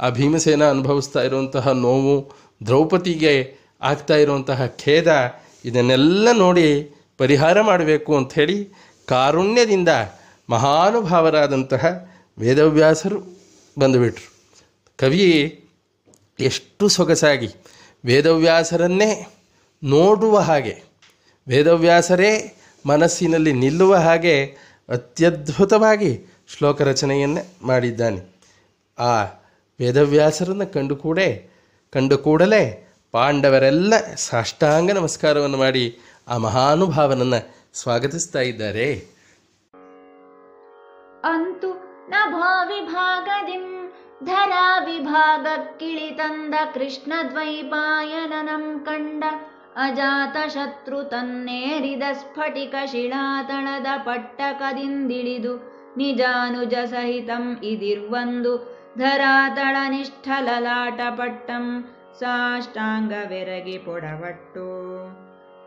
ಆ ಭೀಮಸೇನ ಅನುಭವಿಸ್ತಾ ಇರುವಂತಹ ನೋವು, ದ್ರೌಪದಿಗೆ ಆಗ್ತಾ ಇರುವಂತಹ ಖೇದ ಇದನ್ನೆಲ್ಲ ನೋಡಿ ಪರಿಹಾರ ಮಾಡಬೇಕು ಅಂಥೇಳಿ ಕಾರುಣ್ಯದಿಂದ ಮಹಾನುಭಾವರಾದಂತಹ ವೇದವ್ಯಾಸರು ಬಂದುಬಿಟ್ರು. ಕವಿ ಎಷ್ಟು ಸೊಗಸಾಗಿ ವೇದವ್ಯಾಸರನ್ನೇ ನೋಡುವ ಹಾಗೆ, ವೇದವ್ಯಾಸರೇ ಮನಸ್ಸಿನಲ್ಲಿ ನಿಲ್ಲುವ ಹಾಗೆ ಅತ್ಯದ್ಭುತವಾಗಿ ಶ್ಲೋಕ ರಚನೆಯನ್ನು ಮಾಡಿದ್ದಾನೆ. ಆ ವೇದವ್ಯಾಸರನ್ನು ಕಂಡು ಕೂಡೇ, ಕಂಡು ಕೂಡಲೇ ಪಾಂಡವರೆಲ್ಲ ಸಾಷ್ಟಾಂಗ ನಮಸ್ಕಾರವನ್ನು ಮಾಡಿ ಆ ಮಹಾನುಭಾವನನ್ನ ಸ್ವಾಗತಿಸ್ತಾ ಇದ್ದಾರೆ. ಅಂತು ನಭಾವಿಭಾಗದಿಂ ಧರಾ ವಿಭಾಗಕ್ಕಿಳಿತಂದ ಕೃಷ್ಣ ದ್ವೈಪಾಯನನಂ ಕಂಡ ಅಜಾತ ಶತ್ರು ತನ್ನೇರಿದ ಸ್ಫಟಿಕ ಶಿಳಾತಳದ ಪಟ್ಟಕದಿಂದಿಳಿದು ನಿಜಾನುಜ ಸಹಿತಂ ಇದಿರ್ವಂದು ಧರಾತಳ ನಿಷ್ಠಲಲಾಟ ಪಟ್ಟಂ ಸಾಷ್ಟಾಂಗವೆರಗಿ ಪೊಡವಟ್ಟು.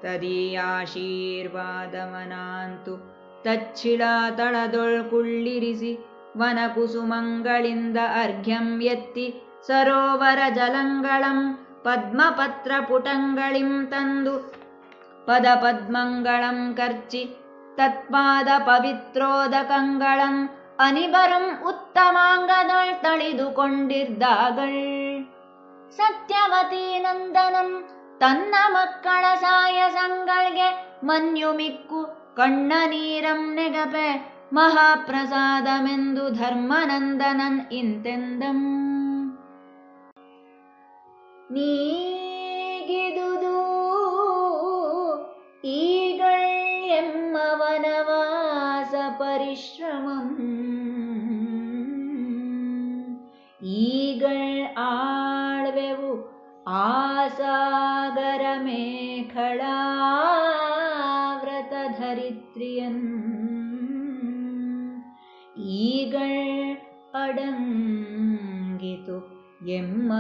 ತದೀಯಾಶೀರ್ವಾದವನಾಂತು ತಚ್ಛಿಳಾತಳದೊಳ್ಕುಳ್ಳಿರಿಸಿ ವನಕುಸುಮಂಗಳಿಂದ ಅರ್ಘ್ಯಂ ಎತ್ತಿ ಸರೋವರ ಜಲಂಗಳಂ ಪದ್ಮಪತ್ರ ಪುಟಂಗಳಿಂ ತಂದು ಪದಪದ್ಮಂಗಳಂ ಕರ್ಚಿ ತತ್ಪಾದ ಪವಿತ್ರೋದಕಂಗಳಂ ಅನಿಬರಂ ಉತ್ತಮಾಂಗದಳ್ ತಳಿದುಕೊಂಡಿದ್ದಾಗಳ್ ಸತ್ಯವತಿ ನಂದನಂ ತನ್ನ ಮಕ್ಕಳ ಸಾಯ ಸಂಗಳಿಗೆ ಮನ್ಯು ಮನ್ಯುಮಿಕ್ಕು ಕಣ್ಣ ನೀರಂ ನೆಗಪೆ. ಮಹಾಪ್ರಸಾದಮೆಂದು ಧರ್ಮನಂದನನ್ ಇಂತೆಂದಂ. ನೀಗಿದುದು ಈಗಳೆಮ್ಮವನವಾಸ ಪರಿಶ್ರಮಂ. ಈಗಳ್ ಆಳ್ವೆವು ಆಸಾಗರ ಮೇಖಳಾ ವ್ರತ ಧರಿತ್ರಿಯನ್ ಈಗಳ್ ಅಡಂಗಿತು ಎಮ್ಮ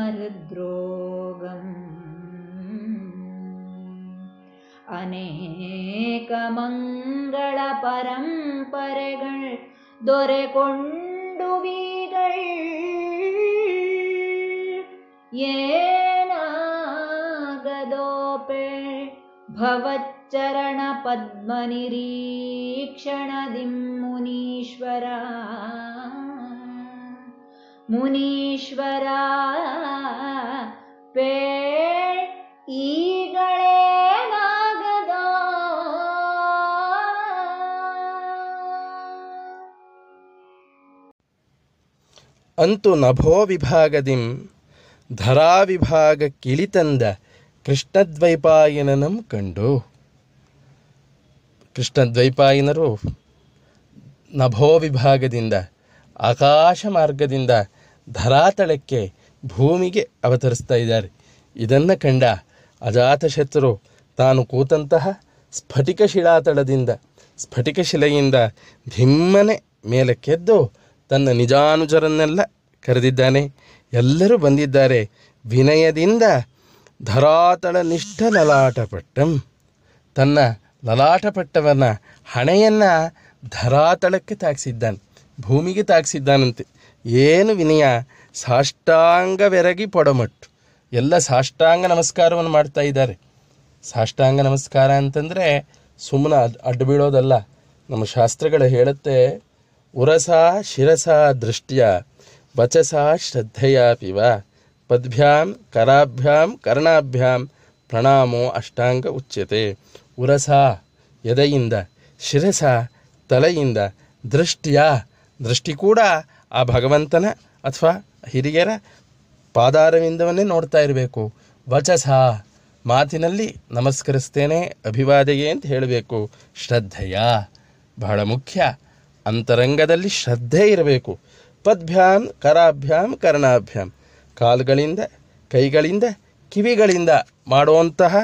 ಏನಾಗದೋಪೆ ಭವಚ್ಚರಣ ಪದ್ಮನಿರೀಕ್ಷಣದಿಂ ಮುನೀಶ್ವರ ಮುನೀಶ್ವರ ಪೇ ಈಗಳೇನಾಗದೋ ಅಂತು ನಭೋ ವಿಭಾಗದಿಂ ಧರಾವಿಭಾಗ ಕಿಳಿತಂದ ಕೃಷ್ಣದ್ವೈಪಾಯನನಂ ಕಂಡು. ಕೃಷ್ಣದ್ವೈಪಾಯನರು ನಭೋ ವಿಭಾಗದಿಂದ ಆಕಾಶ ಮಾರ್ಗದಿಂದ ಧರಾತಳಕ್ಕೆ ಭೂಮಿಗೆ ಅವತರಿಸ್ತಾ ಇದ್ದಾರೆ. ಇದನ್ನು ಕಂಡ ಅಜಾತಶತ್ರು ತಾನು ಕೂತಂತಹ ಸ್ಫಟಿಕ ಶಿಲಾತಳದಿಂದ, ಸ್ಫಟಿಕ ಶಿಲೆಯಿಂದ ಧಿಮ್ಮನೆ ಮೇಲಕ್ಕೆದ್ದು ತನ್ನ ನಿಜಾನುಜರನ್ನೆಲ್ಲ ಕರೆದಿದ್ದಾನೆ. ಎಲ್ಲರೂ ಬಂದಿದ್ದಾರೆ. ವಿನಯದಿಂದ ಧರಾತಳ ನಿಷ್ಠ ಲಲಾಟಪಟ್ಟಂ. ತನ್ನ ಲಲಾಟಪಟ್ಟವನ್ನು ಹಣೆಯನ್ನು ಧರಾತಳಕ್ಕೆ ತಾಗಿಸಿದ್ದಾನೆ ಭೂಮಿಗೆ ತಾಗಿಸಿದ್ದಾನಂತೆ ಏನು ವಿನಯ ಸಾಷ್ಟಾಂಗವೆರಗಿ ಪೊಡಮಟ್ಟು. ಎಲ್ಲ ಸಾಷ್ಟಾಂಗ ನಮಸ್ಕಾರವನ್ನು ಮಾಡ್ತಾ ಇದ್ದಾರೆ. ಸಾಷ್ಟಾಂಗ ನಮಸ್ಕಾರ ಅಂತಂದರೆ ಸುಮ್ಮನೆ ಅಡ್ ನಮ್ಮ ಶಾಸ್ತ್ರಗಳು ಹೇಳುತ್ತೆ, ಉರಸ ಶಿರಸ ದೃಷ್ಟಿಯ ವಚಸ ಶ್ರದ್ಧೆಯ ಪಿವ ಪದ್ಭ್ಯಾಂ ಕರಾಭ್ಯಾಂ ಕರ್ಣಾಭ್ಯಾಂ ಪ್ರಣಾಮೋ ಅಷ್ಟಾಂಗ ಉಚ್ಯತೆ. ಉರಸ ಎದೆಯಿಂದ, ಶಿರಸ ತಲೆಯಿಂದ, ದೃಷ್ಟಿಯ ದೃಷ್ಟಿ ಕೂಡ ಆ ಭಗವಂತನ ಅಥವಾ ಹಿರಿಯರ ಪಾದಾರವಿಂದವನ್ನೇ ನೋಡ್ತಾ ಇರಬೇಕು. ವಚಸ ಮಾತಿನಲ್ಲಿ ನಮಸ್ಕರಿಸ್ತೇನೆ ಅಭಿವಾದೆಯೇ ಅಂತ ಹೇಳಬೇಕು. ಶ್ರದ್ಧೆಯ ಬಹಳ ಮುಖ್ಯ. ಅಂತರಂಗದಲ್ಲಿ ಶ್ರದ್ಧೆ ಇರಬೇಕು. ಪದ್ಭ್ಯಾಂ ಕರಾಭ್ಯಾಂ, ಕರ್ಣಾಭ್ಯಾಂ. ಕಾಲುಗಳಿಂದ, ಕೈಗಳಿಂದ, ಕಿವಿಗಳಿಂದ ಮಾಡುವಂತಹ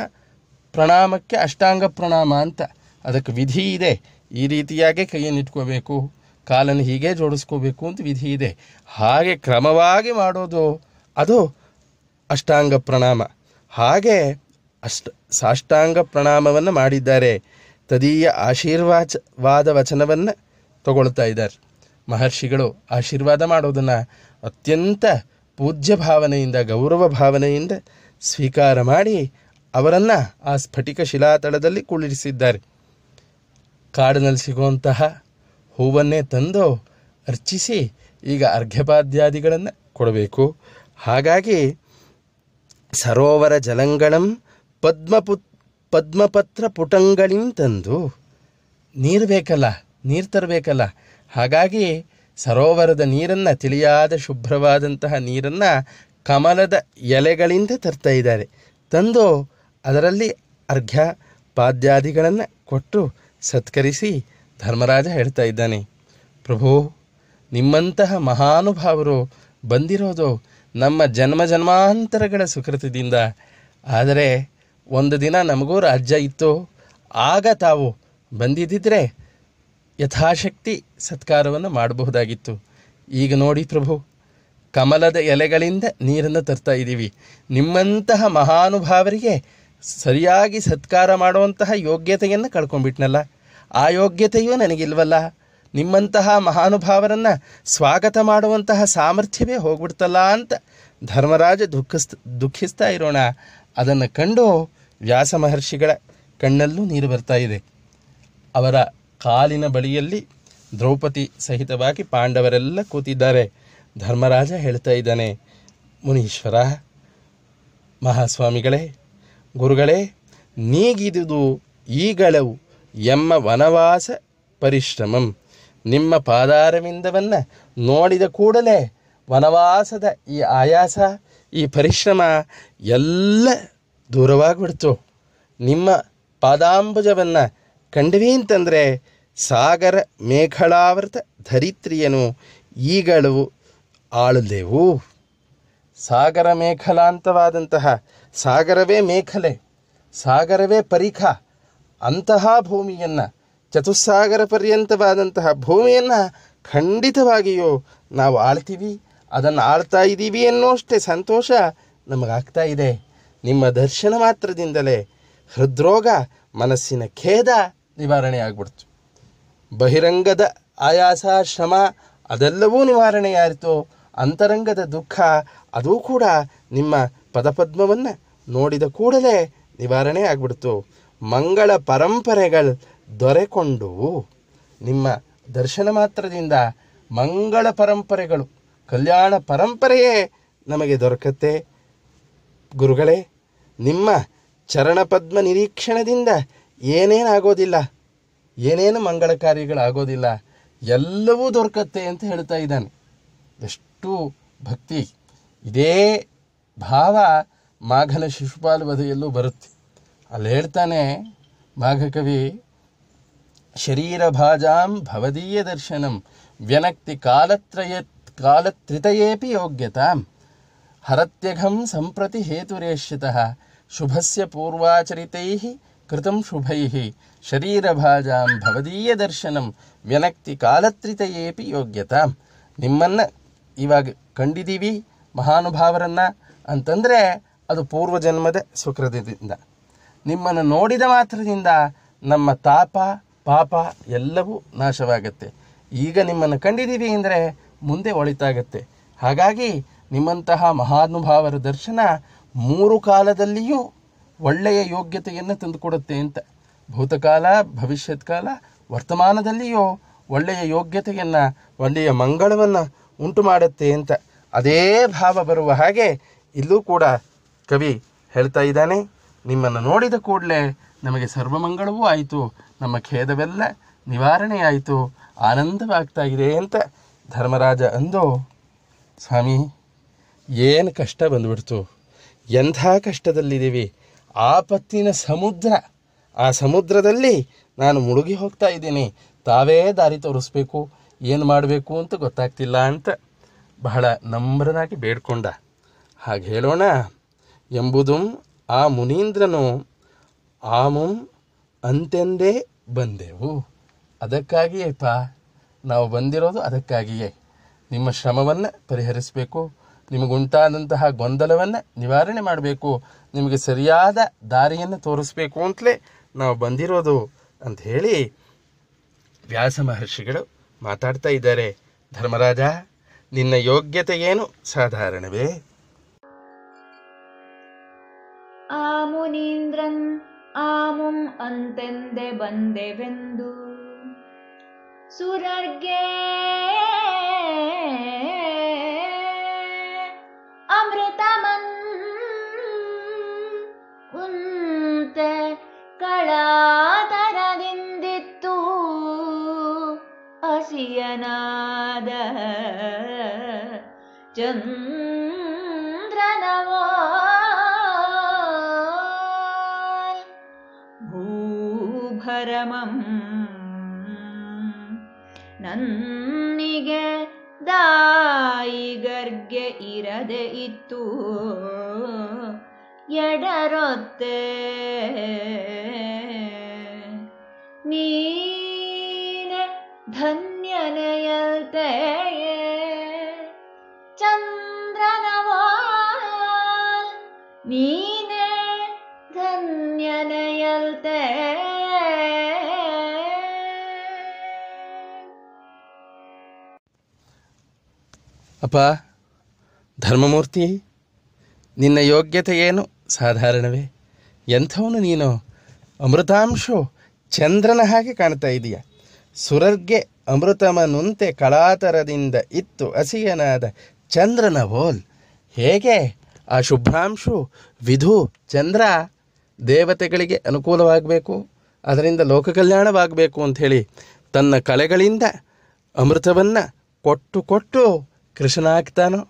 ಪ್ರಣಾಮಕ್ಕೆ ಅಷ್ಟಾಂಗ ಪ್ರಣಾಮ ಅಂತ. ಅದಕ್ಕೆ ವಿಧಿ ಇದೆ. ಈ ರೀತಿಯಾಗಿ ಕೈಯನ್ನು ಇಟ್ಕೋಬೇಕು. ಕಾಲನ್ನು ಹೀಗೆ ಜೋಡಿಸ್ಕೋಬೇಕು ಅಂತ ವಿಧಿ ಇದೆ. ಹಾಗೆ ಕ್ರಮವಾಗಿ ಮಾಡೋದು, ಅದು ಅಷ್ಟಾಂಗ ಪ್ರಣಾಮ. ಹಾಗೆ ಅಷ್ಟ, ಸಾಷ್ಟಾಂಗ ಪ್ರಣಾಮವನ್ನು ಮಾಡಿದ್ದಾರೆ. ತದೀಯ ಆಶೀರ್ವಾಚ, ವಾದ ವಚನವನ್ನು ತಗೊಳ್ತಾ ಇದ್ದಾರೆ. ಮಹರ್ಷಿಗಳು ಆಶೀರ್ವಾದ ಮಾಡೋದನ್ನು ಅತ್ಯಂತ ಪೂಜ್ಯ ಭಾವನೆಯಿಂದ, ಗೌರವ ಭಾವನೆಯಿಂದ ಸ್ವೀಕಾರ ಮಾಡಿ ಅವರನ್ನು ಆ ಸ್ಫಟಿಕ ಶಿಲಾತಳದಲ್ಲಿ ಕುಳ್ಳಿರಿಸಿದ್ದಾರೆ ಕಾಡಿನಲ್ಲಿ ಸಿಗುವಂತಹ ಹೂವನ್ನೇ ತಂದು ಅರ್ಚಿಸಿ ಈಗ ಅರ್ಘ್ಯಪಾದ್ಯಾದಿಗಳನ್ನು ಕೊಡಬೇಕು. ಹಾಗಾಗಿ ಸರೋವರ ಜಲಂಗಳಂ ಪದ್ಮಪು ಪದ್ಮಪತ್ರ ಪುಟಂಗಳಿಂ ತಂದು ನೀರು ಬೇಕಲ್ಲ ನೀರು ತರಬೇಕಲ್ಲ ಹಾಗಾಗಿ ಸರೋವರದ ನೀರನ್ನು, ತಿಳಿಯಾದ ಶುಭ್ರವಾದಂತಹ ನೀರನ್ನು ಕಮಲದ ಎಲೆಗಳಿಂದ ತರ್ತಾ ಇದ್ದಾರೆ. ತಂದು ಅದರಲ್ಲಿ ಅರ್ಘ್ಯ ಪಾದ್ಯಾದಿಗಳನ್ನು ಕೊಟ್ಟು ಸತ್ಕರಿಸಿ ಧರ್ಮರಾಜ ಹೇಳ್ತಾ ಇದ್ದಾನೆ, ಪ್ರಭು, ನಿಮ್ಮಂತಹ ಮಹಾನುಭಾವರು ಬಂದಿರೋದು ನಮ್ಮ ಜನ್ಮ ಜನ್ಮಾಂತರಗಳ ಸುಕೃತದಿಂದ. ಆದರೆ ಒಂದು ದಿನ ನಮಗೂ ರಾಜ್ಯ ಇತ್ತು. ಆಗ ತಾವು ಬಂದಿದ್ದಿದ್ರೆ ಯಥಾಶಕ್ತಿ ಸತ್ಕಾರವನ್ನು ಮಾಡಬಹುದಾಗಿತ್ತು. ಈಗ ನೋಡಿ ಪ್ರಭು, ಕಮಲದ ಎಲೆಗಳಿಂದ ನೀರನ್ನು ತರ್ತಾ ಇದ್ದೀವಿ. ನಿಮ್ಮಂತಹ ಮಹಾನುಭಾವರಿಗೆ ಸರಿಯಾಗಿ ಸತ್ಕಾರ ಮಾಡುವಂತಹ ಯೋಗ್ಯತೆಯನ್ನು ಕಳ್ಕೊಂಡ್ಬಿಟ್ನಲ್ಲ. ಆ ಯೋಗ್ಯತೆಯೂ ನನಗಿಲ್ವಲ್ಲ. ನಿಮ್ಮಂತಹ ಮಹಾನುಭಾವರನ್ನು ಸ್ವಾಗತ ಮಾಡುವಂತಹ ಸಾಮರ್ಥ್ಯವೇ ಹೋಗ್ಬಿಡ್ತಲ್ಲ ಅಂತ ಧರ್ಮರಾಜ ದುಃಖಿಸ್ ದುಃಖಿಸ್ತಾ ಇರೋಣ. ಅದನ್ನು ಕಂಡು ವ್ಯಾಸ ಮಹರ್ಷಿಗಳ ಕಣ್ಣಲ್ಲೂ ನೀರು ಬರ್ತಾ ಇದೆ. ಅವರ ಕಾಲಿನ ಬಳಿಯಲ್ಲಿ ದ್ರೌಪದಿ ಸಹಿತವಾಗಿ ಪಾಂಡವರೆಲ್ಲ ಕೂತಿದ್ದಾರೆ. ಧರ್ಮರಾಜ ಹೇಳ್ತಾ ಇದ್ದಾನೆ, ಮುನೀಶ್ವರ, ಮಹಾಸ್ವಾಮಿಗಳೇ, ಗುರುಗಳೇ, ನೀಗಿದುದು ಈಗಳವು ಎಮ್ಮ ವನವಾಸ ಪರಿಶ್ರಮಂ. ನಿಮ್ಮ ಪಾದಾರವಿಂದವನ್ನು ನೋಡಿದ ಕೂಡಲೇ ವನವಾಸದ ಈ ಆಯಾಸ, ಈ ಪರಿಶ್ರಮ ಎಲ್ಲ ದೂರವಾಗಿಬಿಡ್ತು. ನಿಮ್ಮ ಪಾದಾಂಬುಜವನ್ನು ಕಂಡ್ವಿ ಅಂತಂದರೆ ಸಾಗರ ಮೇಘಳಾವೃತ ಧರಿತ್ರಿಯನು ಈಗಳು ಆಳಲೆವು ಸಾಗರ ಮೇಖಲಾಂತವಾದಂತಹ ಸಾಗರವೇ ಮೇಖಲೆ ಸಾಗರವೇ ಪರಿಖ, ಅಂತಹ ಭೂಮಿಯನ್ನು, ಚತುಸ್ಸಾಗರ ಪರ್ಯಂತವಾದಂತಹ ಭೂಮಿಯನ್ನು ಖಂಡಿತವಾಗಿಯೂ ನಾವು ಆಳ್ತೀವಿ, ಅದನ್ನು ಆಳ್ತಾ ಇದ್ದೀವಿ ಅನ್ನೋಷ್ಟೇ ಸಂತೋಷ ನಮಗಾಗ್ತಾ ಇದೆ. ನಿಮ್ಮ ದರ್ಶನ ಮಾತ್ರದಿಂದಲೇ ಹೃದ್ರೋಗ, ಮನಸ್ಸಿನ ಖೇದ ನಿವಾರಣೆ ಆಗ್ಬಿಡ್ತು ಬಹಿರಂಗದ ಆಯಾಸ, ಶ್ರಮ ಅದೆಲ್ಲವೂ ನಿವಾರಣೆಯಾಯಿತು. ಅಂತರಂಗದ ದುಃಖ ಅದೂ ಕೂಡ ನಿಮ್ಮ ಪದಪದ್ಮವನ್ನು ನೋಡಿದ ಕೂಡಲೇ ನಿವಾರಣೆ ಆಗ್ಬಿಡ್ತು ಮಂಗಳ ಪರಂಪರೆಗಳು ದೊರೆಕೊಂಡು ನಿಮ್ಮ ದರ್ಶನ ಮಾತ್ರದಿಂದ ಮಂಗಳ ಪರಂಪರೆಗಳು, ಕಲ್ಯಾಣ ಪರಂಪರೆಯೇ ನಮಗೆ ದೊರಕತ್ತೆ. ಗುರುಗಳೇ, ನಿಮ್ಮ ಚರಣಪದ್ಮ ನಿರೀಕ್ಷಣದಿಂದ ಏನೇನಾಗೋದಿಲ್ಲ, ಏನೇನು ಮಂಗಳ ಕಾರ್ಯಗಳಾಗೋದಿಲ್ಲ ಎಲ್ಲವೂ ದೊರಕತ್ತೆ ಅಂತ ಹೇಳ್ತಾ ಇದ್ದಾನೆ. ಎಷ್ಟು ಭಕ್ತಿ. ಇದೇ ಭಾವ ಮಾಘನ ಶಿಶುಪಾಲ ವಧೆಯಲ್ಲೂ ಬರುತ್ತೆ. ಅಲ್ಲಿ ಹೇಳ್ತಾನೆ, ಮಾಘಕವಿ, ಶರೀರ ಭಾಜಾಂ ಭವದೀಯ ದರ್ಶನಂ, ವ್ಯನಕ್ತಿ ಕಾಲತ್ರಯ ಕಾಲತ್ರಿತಯೇಪಿ ಯೋಗ್ಯತಾಂ, ಹರತ್ಯಘಂ ಸಂಪ್ರತಿ ಹೇತುರೇಷ್ಯತಃ ಶುಭಸ್ಯ ಪೂರ್ವಾಚರಿತೈಃ ಕೃತಂ ಶುಭೈಹಿ ಶರೀರಭಾಜಾಂ ಭವದೀಯ ದರ್ಶನಂ ವ್ಯನಕ್ತಿ ಕಾಲತ್ರಿತೆಯೇಪಿ ಯೋಗ್ಯತಾಂ ನಿಮ್ಮನ್ನು ಇವಾಗ ಕಂಡಿದ್ದೀವಿ ಮಹಾನುಭಾವರನ್ನು ಅಂತಂದರೆ ಅದು ಪೂರ್ವಜನ್ಮದ ಸುಕೃತದಿಂದ ನಿಮ್ಮನ್ನು ನೋಡಿದ ಮಾತ್ರದಿಂದ ನಮ್ಮ ತಾಪ, ಪಾಪ ಎಲ್ಲವೂ ನಾಶವಾಗುತ್ತೆ। ಈಗ ನಿಮ್ಮನ್ನು ಕಂಡಿದ್ದೀವಿ ಅಂದರೆ ಮುಂದೆ ಒಳಿತಾಗತ್ತೆ। ಹಾಗಾಗಿ ನಿಮ್ಮಂತಹ ಮಹಾನುಭಾವರ ದರ್ಶನ ಮೂರು ಕಾಲದಲ್ಲಿಯೂ ಒಳ್ಳೆಯ ಯೋಗ್ಯತೆಯನ್ನು ತಂದುಕೊಡುತ್ತೆ ಅಂತ. ಭೂತಕಾಲ, ಭವಿಷ್ಯತ್ ಕಾಲ, ವರ್ತಮಾನದಲ್ಲಿಯೂ ಒಳ್ಳೆಯ ಯೋಗ್ಯತೆಯನ್ನು, ಒಳ್ಳೆಯ ಮಂಗಳವನ್ನು ಉಂಟು ಮಾಡುತ್ತೆ ಅಂತ. ಅದೇ ಭಾವ ಬರುವ ಹಾಗೆ ಇಲ್ಲೂ ಕೂಡ ಕವಿ ಹೇಳ್ತಾ ಇದ್ದಾನೆ, ನಿಮ್ಮನ್ನು ನೋಡಿದ ಕೂಡಲೇ ನಮಗೆ ಸರ್ವಮಂಗಳವೂ ಆಯಿತು, ನಮ್ಮ ಖೇದವೆಲ್ಲ ನಿವಾರಣೆಯಾಯಿತು ಆನಂದವಾಗ್ತಾ ಇದೆ ಅಂತ ಧರ್ಮರಾಜ ಅಂದು, ಸ್ವಾಮಿ, ಏನು ಕಷ್ಟ ಬಂದುಬಿಡ್ತು? ಎಂಥ ಕಷ್ಟದಲ್ಲಿದ್ದೀವಿ? ಆಪತ್ತಿನ ಸಮುದ್ರ, ಆ ಸಮುದ್ರದಲ್ಲಿ ನಾನು ಮುಳುಗಿ ಹೋಗ್ತಾ ಇದ್ದೀನಿ. ತಾವೇ ದಾರಿ ತೋರಿಸ್ಬೇಕು, ಏನು ಮಾಡಬೇಕು ಅಂತ ಗೊತ್ತಾಗ್ತಿಲ್ಲ ಅಂತ ಬಹಳ ನಮ್ರನಾಗಿ ಬೇಡ್ಕೊಂಡ. ಹಾಗೆ ಹೇಳೋಣ, ಎಂಬುದು ಆ ಮುನೀಂದ್ರನು ಆಮುಂ ಅಂತೆಂದೇ ಬಂದೆವು. ಅದಕ್ಕಾಗಿಯೇಪ್ಪ, ನಾವು ಬಂದಿರೋದು ಅದಕ್ಕಾಗಿಯೇ. ನಿಮ್ಮ ಶ್ರಮವನ್ನು ಪರಿಹರಿಸಬೇಕು. ನಿಮಗುಂಟಾದಂತಹ ಗೊಂದಲವನ್ನು ನಿವಾರಣೆ ಮಾಡಬೇಕು. ನಿಮಗೆ ಸರಿಯಾದ ದಾರಿಯನ್ನು ತೋರಿಸ್ಬೇಕು ಅಂತಲೇ ನಾವು ಬಂದಿರೋದು ಅಂತ ಹೇಳಿ ವ್ಯಾಸ ಮಹರ್ಷಿಗಳು ಮಾತಾಡ್ತಾ ಇದ್ದಾರೆ. ಧರ್ಮರಾಜ, ನಿನ್ನ ಯೋಗ್ಯತೆ ಏನು? ಸಾಧಾರಣವೇ? ಆ ಮುನೀಂದ್ರನ್ ಆಮುಂ ಅಂತೆಂದೆ ಬಂದೆವೆಂದು. ಸುರರ್ಗೆ ಕಳಾತರದಿಂದಿತ್ತು ಹಸಿಯನಾದ ಚಂದ್ರನವೋ ಭೂಭರಮಂ ನನ್ನಿಗೆ ದಾಯಿಗರ್ಗೆ ಇರದೆ ಇತ್ತು. ಎಡರೊತ್ತೆ ನೀನೆ ಧನ್ಯನೆಯಲ್ತೆ ಚಂದ್ರನವಾ ನೀನೆ ಧನ್ಯನೆಯಲ್ತೆ ಅಪ್ಪ ಧರ್ಮಮೂರ್ತಿ ನಿನ್ನ ಯೋಗ್ಯತೆ ಏನು? ಸಾಧಾರಣವೇ ಎಂಥವನು ನೀನು? ಅಮೃತಾಂಶು ಚಂದ್ರನ ಹಾಗೆ ಕಾಣ್ತಾ ಇದೆಯಾ. ಸುರರ್ಗೆ ಅಮೃತಮನುಂತೆ ಕಲಾತರದಿಂದ ಇತ್ತು ಅಸಿಯನಾದ ಚಂದ್ರನ ಹೋಲ್. ಹೇಗೆ? ಆ ಶುಭ್ರಾಂಶು, ವಿಧು, ಚಂದ್ರ ದೇವತೆಗಳಿಗೆ ಅನುಕೂಲವಾಗಬೇಕು, ಅದರಿಂದ ಲೋಕ ಕಲ್ಯಾಣವಾಗಬೇಕು ಅಂಥೇಳಿ ತನ್ನ ಕಲೆಗಳಿಂದ ಅಮೃತವನ್ನು ಕೊಟ್ಟು ಕೊಟ್ಟು ಕೃಷ್ಣನಾಗ್ತಾನೋ,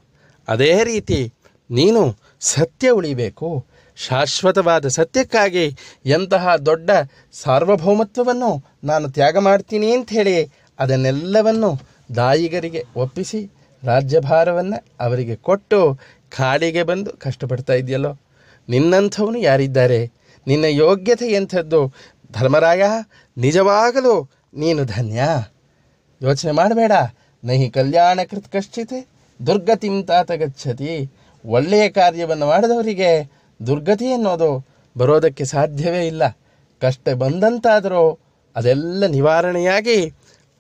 ಅದೇ ರೀತಿ ನೀನು ಸತ್ಯ ಉಳಿಬೇಕು ಶಾಶ್ವತವಾದ ಸತ್ಯಕ್ಕಾಗಿ ಎಂತಹ ದೊಡ್ಡ ಸಾರ್ವಭೌಮತ್ವವನ್ನು ನಾನು ತ್ಯಾಗ ಮಾಡ್ತೀನಿ ಹೇಳಿ ಅದನ್ನೆಲ್ಲವನ್ನು ದಾಯಿಗರಿಗೆ ಒಪ್ಪಿಸಿ ರಾಜ್ಯಭಾರವನ್ನು ಅವರಿಗೆ ಕೊಟ್ಟು ಕಾಡಿಗೆ ಬಂದು ಕಷ್ಟಪಡ್ತಾ ಇದೆಯಲ್ಲೋ? ನಿನ್ನಂಥವನು ಯಾರಿದ್ದಾರೆ? ನಿನ್ನ ಯೋಗ್ಯತೆ ಎಂಥದ್ದು? ಧರ್ಮರಾಯ, ನಿಜವಾಗಲೂ ನೀನು ಧನ್ಯ. ಯೋಚನೆ ಮಾಡಬೇಡ. ನಹಿ ಕಲ್ಯಾಣ ಕೃತ್ ಕಶ್ಚಿತ್ ದುರ್ಗತಿಂ ತಾತ ಗಚ್ಚತಿ ಒಳ್ಳೆಯ ಕಾರ್ಯವನ್ನು ಮಾಡಿದವರಿಗೆ ದುರ್ಗತಿ ಅನ್ನೋದು ಬರೋದಕ್ಕೆ ಸಾಧ್ಯವೇ ಇಲ್ಲ. ಕಷ್ಟ ಬಂದಂತಾದರೂ ಅದೆಲ್ಲ ನಿವಾರಣೆಯಾಗಿ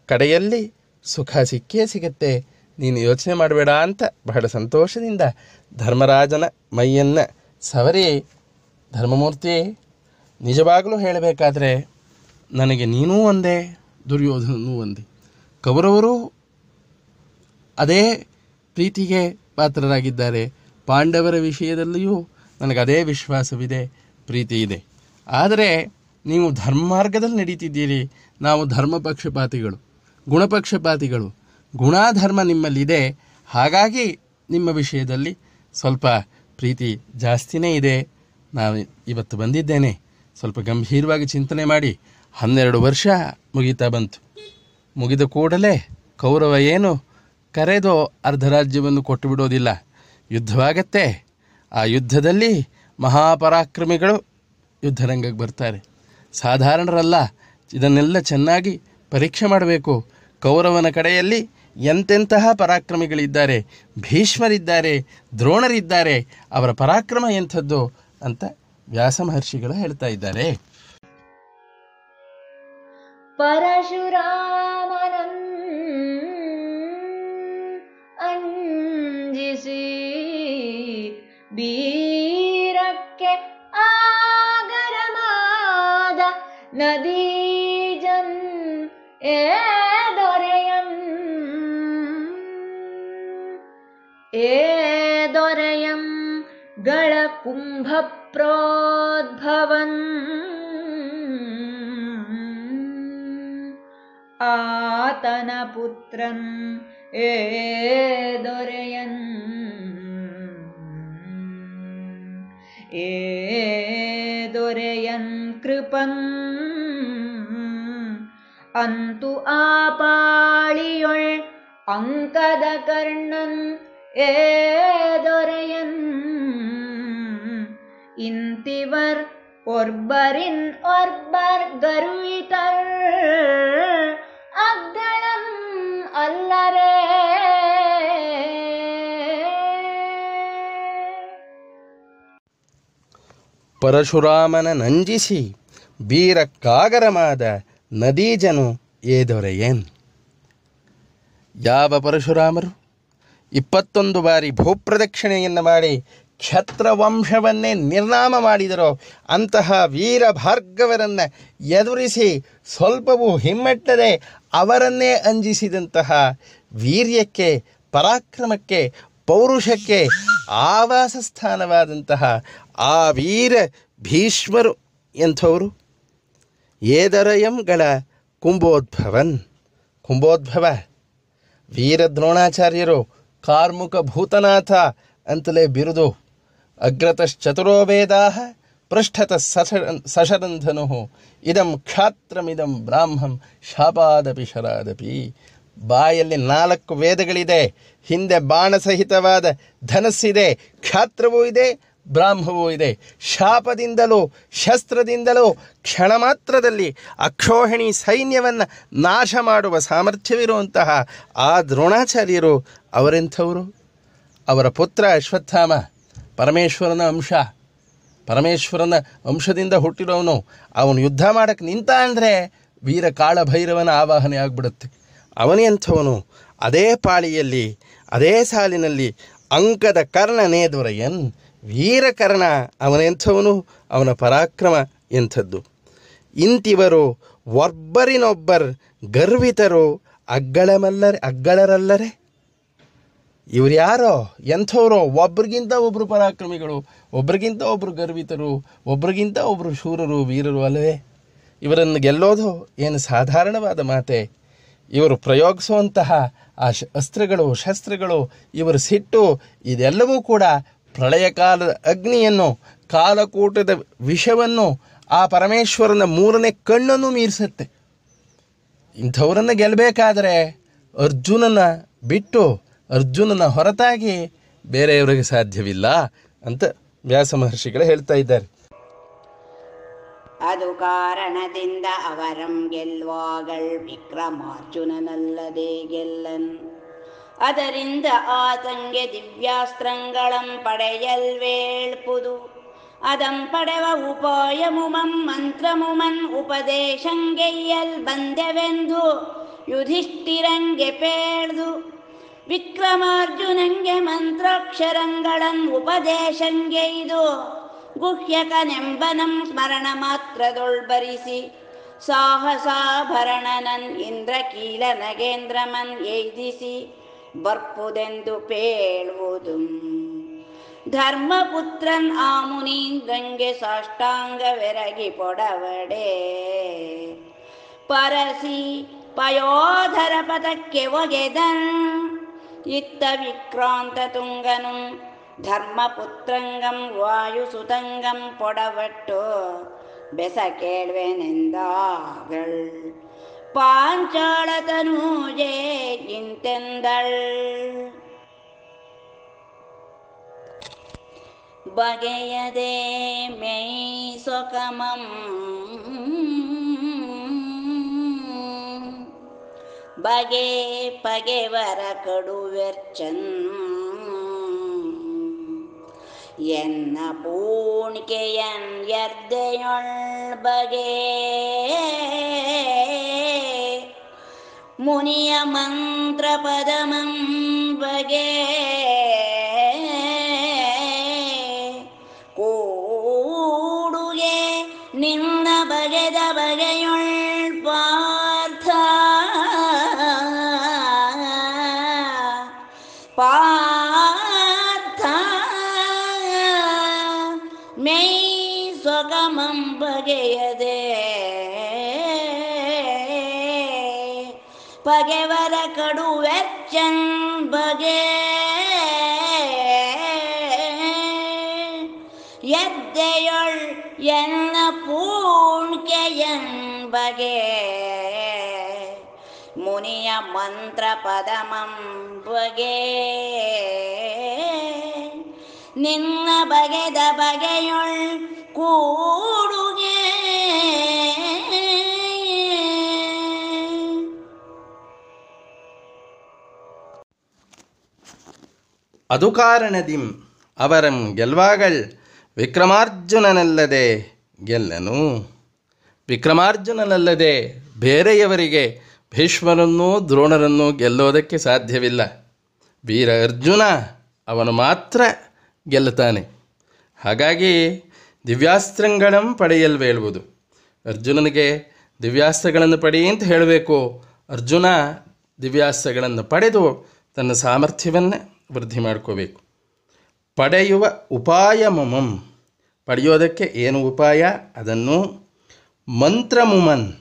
ಕಡೆಯಲ್ಲಿ ಸುಖ ಸಿಕ್ಕೇ ಸಿಗುತ್ತೆ. ನೀನು ಯೋಚನೆ ಮಾಡಬೇಡ ಅಂತ ಬಹಳ ಸಂತೋಷದಿಂದ ಧರ್ಮರಾಜನ ಮೈಯನ್ನು ಸವರಿ ಧರ್ಮಮೂರ್ತಿ ನಿಜವಾಗಲೂ ಹೇಳಬೇಕಾದ್ರೆ, ನನಗೆ ನೀನೂ ಒಂದೇ, ದುರ್ಯೋಧನನೂ ಒಂದೇ. ಕೌರವರು ಅದೇ ಪ್ರೀತಿಗೆ ಪಾತ್ರರಾಗಿದ್ದಾರೆ. ಪಾಂಡವರ ವಿಷಯದಲ್ಲಿಯೂ ನನಗೆ ಅದೇ ವಿಶ್ವಾಸವಿದೆ, ಪ್ರೀತಿ ಇದೆ. ಆದರೆ ನೀವು ಧರ್ಮಾರ್ಗದಲ್ಲಿ ನಡೀತಿದ್ದೀರಿ. ನಾವು ಧರ್ಮ ಪಕ್ಷಪಾತಿಗಳು ಗುಣಪಕ್ಷಪಾತಿಗಳು, ಗುಣಾಧರ್ಮ ನಿಮ್ಮಲ್ಲಿದೆ. ಹಾಗಾಗಿ ನಿಮ್ಮ ವಿಷಯದಲ್ಲಿ ಸ್ವಲ್ಪ ಪ್ರೀತಿ ಜಾಸ್ತಿನೇ ಇದೆ. ನಾನು ಇವತ್ತು ಬಂದಿದ್ದೇನೆ. ಸ್ವಲ್ಪ ಗಂಭೀರವಾಗಿ ಚಿಂತನೆ ಮಾಡಿ. ಹನ್ನೆರಡು ವರ್ಷ ಮುಗೀತಾ ಬಂತು. ಮುಗಿದ ಕೂಡಲೇ ಕೌರವ ಏನು ಕರೆದೋ ಅರ್ಧ ರಾಜ್ಯವನ್ನು ಕೊಟ್ಟು ಬಿಡೋದಿಲ್ಲ. ಯುದ್ಧವಾಗತ್ತೆ. ಆ ಯುದ್ಧದಲ್ಲಿ ಮಹಾಪರಾಕ್ರಮಿಗಳು ಯುದ್ಧರಂಗಕ್ಕೆ ಬರ್ತಾರೆ. ಸಾಧಾರಣರಲ್ಲ, ಇದನ್ನೆಲ್ಲ ಚೆನ್ನಾಗಿ ಪರೀಕ್ಷೆ ಮಾಡಬೇಕು. ಕೌರವನ ಕಡೆಯಲ್ಲಿ ಎಂತೆಂತಹ ಪರಾಕ್ರಮಿಗಳಿದ್ದಾರೆ, ಭೀಷ್ಮರಿದ್ದಾರೆ, ದ್ರೋಣರಿದ್ದಾರೆ, ಅವರ ಪರಾಕ್ರಮ ಎಂಥದ್ದು ಅಂತ ವ್ಯಾಸ ಮಹರ್ಷಿಗಳು ಹೇಳ್ತಾ ಇದ್ದಾರೆ. ಪರಶುರಾಮನಂ ಬೀರಕ್ಕೆ ಆಗರಮಾದ ನದೀಜನ್ ಏ ದೊರೆಯಂ ಏ ದೊರೆಯಂ ಗಳ ಕುಂಭ ಪ್ರೋದ್ಭವನ್ ಆತನ ಪುತ್ರನ್ ಏ ದೊರೆಯನ್ ಏ ದೊರೆಯನ್ ಕೃಪನ್ ಅಂತು ಆ ಪಾಳಿಯೊಳ್ ಅಂಕದ ಪರಶುರಾಮನ ನಂಜಿಸಿ ಬೀರಕ್ಕಾಗರಮಾದ ನದೀಜನು ಏದೊರೆಯೇನ್ ಯಾವ ಪರಶುರಾಮರು? ಇಪ್ಪತ್ತೊಂದು ಬಾರಿ ಭೂಪ್ರದಕ್ಷಿಣೆಯನ್ನು ಮಾಡಿ ಕ್ಷತ್ರವಂಶವನ್ನೇ ನಿರ್ನಾಮ ಮಾಡಿದರೋ, ಅಂತಹ ವೀರ ಭಾರ್ಗವರನ್ನು ಎದುರಿಸಿ ಸ್ವಲ್ಪವೂ ಹಿಮ್ಮೆಟ್ಟದೆ ಅವರನ್ನೇ ಅಂಜಿಸಿದಂತಹ ವೀರ್ಯಕ್ಕೆ, ಪರಾಕ್ರಮಕ್ಕೆ, ಪೌರುಷಕ್ಕೆ ಆವಾಸ ಸ್ಥಾನವಾದಂತಹ ಆ ವೀರ ಭೀಷ್ಮರು ಎಂಥವರು? ಏದರಯಂಗಳ ಕುಂಭೋದ್ಭವನ್. ಕುಂಭೋದ್ಭವ. ವೀರ ದ್ರೋಣಾಚಾರ್ಯರು ಕಾರ್ಮುಕ ಭೂತನಾಥ ಅಂತಲೇ ಬಿರುದು. ಅಗ್ರತಶ್ಚತುರೋ ವೇದಾ ಪೃಷ್ಠತ ಸಶ ಸಶರಂಧನು. ಇದಂ ಕ್ಷಾತ್ರಮಿದಂ ಬ್ರಾಹ್ಮಂ ಶಾಪಾದಪಿ ಶರಾದಪಿ ಬಾಯಲ್ಲಿ ನಾಲ್ಕು ವೇದಗಳಿದೆ. ಹಿಂದೆ ಬಾಣಸಹಿತವಾದ ಧನಸ್ಸಿದೆ. ಕ್ಷಾತ್ರವೂ ಇದೆ. ಬ್ರಾಹ್ಮವೂ ಇದೆ. ಶಾಪದಿಂದಲೋ, ಶಸ್ತ್ರದಿಂದಲೋ ಕ್ಷಣ ಮಾತ್ರದಲ್ಲಿ ಅಕ್ಷೋಹಿಣಿ ಸೈನ್ಯವನ್ನು ನಾಶ ಮಾಡುವ ಸಾಮರ್ಥ್ಯವಿರುವಂತಹ ಆ ದ್ರೋಣಾಚಾರ್ಯರು ಅವರೆಂಥವರು? ಅವರ ಪುತ್ರ ಅಶ್ವತ್ಥಾಮ, ಪರಮೇಶ್ವರನ ಅಂಶ. ಪರಮೇಶ್ವರನ ಅಂಶದಿಂದ ಹುಟ್ಟಿರೋನು ಅವನು ಯುದ್ಧ ಮಾಡಕ್ಕೆ ನಿಂತ ಅಂದರೆ ವೀರ ಕಾಳಭೈರವನ ಆವಾಹನೆ ಆಗಿಬಿಡುತ್ತೆ. ಅವನೆಂಥವನು ಅದೇ ಪಾಳಿಯಲ್ಲಿ, ಅದೇ ಸಾಲಿನಲ್ಲಿ ಅಂಕದ ಕರ್ಣನೇ ದೊರೆಯನ್ ವೀರಕರ್ಣ ಅವನೆಂಥವನು? ಅವನ ಪರಾಕ್ರಮ ಎಂಥದ್ದು? ಇಂತಿವರು ಒಬ್ಬರಿನೊಬ್ಬರ್ ಗರ್ವಿತರು ಅಗ್ಗಳಮಲ್ಲರೆ, ಅಗ್ಗಳರಲ್ಲರೆ? ಇವ್ರು ಯಾರೋ? ಎಂಥವರೋ? ಒಬ್ರಿಗಿಂತ ಒಬ್ಬರು ಪರಾಕ್ರಮಿಗಳು, ಒಬ್ರಿಗಿಂತ ಒಬ್ಬರು ಗರ್ವಿತರು, ಒಬ್ರಿಗಿಂತ ಒಬ್ಬರು ಶೂರರು, ವೀರರು ಅಲ್ಲವೇ? ಇವರನ್ನು ಗೆಲ್ಲೋದು ಏನು ಸಾಧಾರಣವಾದ ಮಾತೆ? ಇವರು ಪ್ರಯೋಗಿಸುವಂತಹ ಆ ಶ ಅಸ್ತ್ರಗಳು ಶಸ್ತ್ರಗಳು ಇವರು ಸಿಟ್ಟು, ಇದೆಲ್ಲವೂ ಕೂಡ ಪ್ರಳಯ ಕಾಲದ ಅಗ್ನಿಯನ್ನು, ಕಾಲಕೂಟದ ವಿಷವನ್ನು ಆ ಪರಮೇಶ್ವರನ ಮೂರನೇ ಕಣ್ಣನ್ನು ಮೀರಿಸುತ್ತೆ. ಇಂಥವರನ್ನು ಗೆಲ್ಲಬೇಕಾದ್ರೆ ಅರ್ಜುನನ ಬಿಟ್ಟು ಅರ್ಜುನನ ಹೊರತಾಗಿ ಬೇರೆಯವರಿಗೆ ಸಾಧ್ಯವಿಲ್ಲ ಅಂತ ವ್ಯಾಸ ಮಹರ್ಷಿಗಳು ಹೇಳ್ತಾ ಇದ್ದಾರೆ. ಅದು ಕಾರಣದಿಂದ ಅವರಂ ಗೆಲ್ವಾಗಳ್ ವಿಕ್ರಮಾರ್ಜುನನಲ್ಲದೆ ಗೆಲ್ಲನ್. ಅದರಿಂದ ಆತಂಗೆ ದಿವ್ಯಾಸ್ತ್ರಗಳಂ ಪಡೆಯಲ್ವೇಳ್ಪುದು. ಅದಂ ಪಡೆವ ಉಪಾಯಮುಮಂ ಮಂತ್ರಮುಮನ್ ಉಪದೇಶಂಗೆಯ್ಯಲ್ ಬಂದೆವೆಂದು ಯುಧಿಷ್ಠಿರಂಗೆ ಪೇಳ್ದು ವಿಕ್ರಮಾರ್ಜುನಂಗೆ ಮಂತ್ರಾಕ್ಷರಂಗಳಂ ಉಪದೇಶಂಗೆಯ್ದು ಗುಹ್ಯಕನೆಂಬನಂ ಸ್ಮರಣ ಮಾತ್ರದೊಳ್ಬರಿಸಿ ಸಾಹಸಾಭರಣನನ್ ಇಂದ್ರಕೀಲ ನಗೇಂದ್ರಮನ್ ಏಯ್ದಿಸಿ ಬರ್ಪುದೆಂದು ಪೇಳುವುದು. ಧರ್ಮಪುತ್ರನ್ ಆ ಮುನೀಂದ್ರಂಗೆ ಸಾಷ್ಟಾಂಗವೆರಗಿ ಪೊಡವಡೆ. ಪರಸಿ ಪಯೋಧರ ಪದಕ್ಕೆ ಒಗೆದನ್. ಇತ್ತ ವಿಕ್ರಾಂತ ತುಂಗನು ಧರ್ಮಪುತ್ರಂಗಂ ವಾಯುಸುತಂಗಂ ಪೊಡವಟ್ಟು. ಬೆಸ ಕೇಳ್ವೆನೆಂದಾಗಳ್ ಪಾಂಚಾಳತನೂಜೆ ಇಂತೆಂದಳ್ ಬಗೆಯದೆ ಮೈ ಸೊಕಮಂ ಬಗೆ ಪಗೆವರ ಕಡುವೆರ್ಚನ್ ಎನ್ನ ಪೂಣಿಕೆಯನ್ ಎರ್ದೆಯೊಳ್ ಬಗೆ ಮುನಿಯ ಮಂತ್ರ ಕಡುವೆಚ್ಚನ್ ಬಗೆ. ಎದ್ದೆಯೊಳ್ ಎನ್ನ ಪೂಣ್ಕೆಯನ್ ಬಗೆ. ಮುನಿಯ ಮಂತ್ರ ಪದಮಂ ಬಗೆ. ನಿನ್ನ ಬಗೆದ ಬಗೆಯೊಳ್ ಕೂಡುಗೆ. ಅದು ಕಾರಣದಿಂ ಅವರಂ ಗೆಲ್ವಾಗಳ್ ವಿಕ್ರಮಾರ್ಜುನನಲ್ಲದೆ ಗೆಲ್ಲನು. ವಿಕ್ರಮಾರ್ಜುನನಲ್ಲದೆ ಬೇರೆಯವರಿಗೆ ಭೀಷ್ಮರನ್ನೂ ದ್ರೋಣರನ್ನೂ ಗೆಲ್ಲೋದಕ್ಕೆ ಸಾಧ್ಯವಿಲ್ಲ. ವೀರ ಅರ್ಜುನ ಅವನು ಮಾತ್ರ ಗೆಲ್ಲುತ್ತಾನೆ. ಹಾಗಾಗಿ ದಿವ್ಯಾಸ್ತ್ರಗಳಂ ಪಡೆಯಲ್ವೇಳುವುದು ಅರ್ಜುನನಿಗೆ ದಿವ್ಯಾಸ್ತ್ರಗಳನ್ನು ಪಡೆಯಿ ಅಂತ ಹೇಳಬೇಕು. ಅರ್ಜುನ ದಿವ್ಯಾಸ್ತ್ರಗಳನ್ನು ಪಡೆದು ತನ್ನ ಸಾಮರ್ಥ್ಯವನ್ನು ವೃದ್ಧಿ ಮಾಡ್ಕೋಬೇಕು. ಪಡೆಯುವ ಉಪಾಯ ಮುಮಂ. ಪಡೆಯೋದಕ್ಕೆ ಏನು ಉಪಾಯ? ಅದನ್ನು ಮಂತ್ರಮುಮನ್.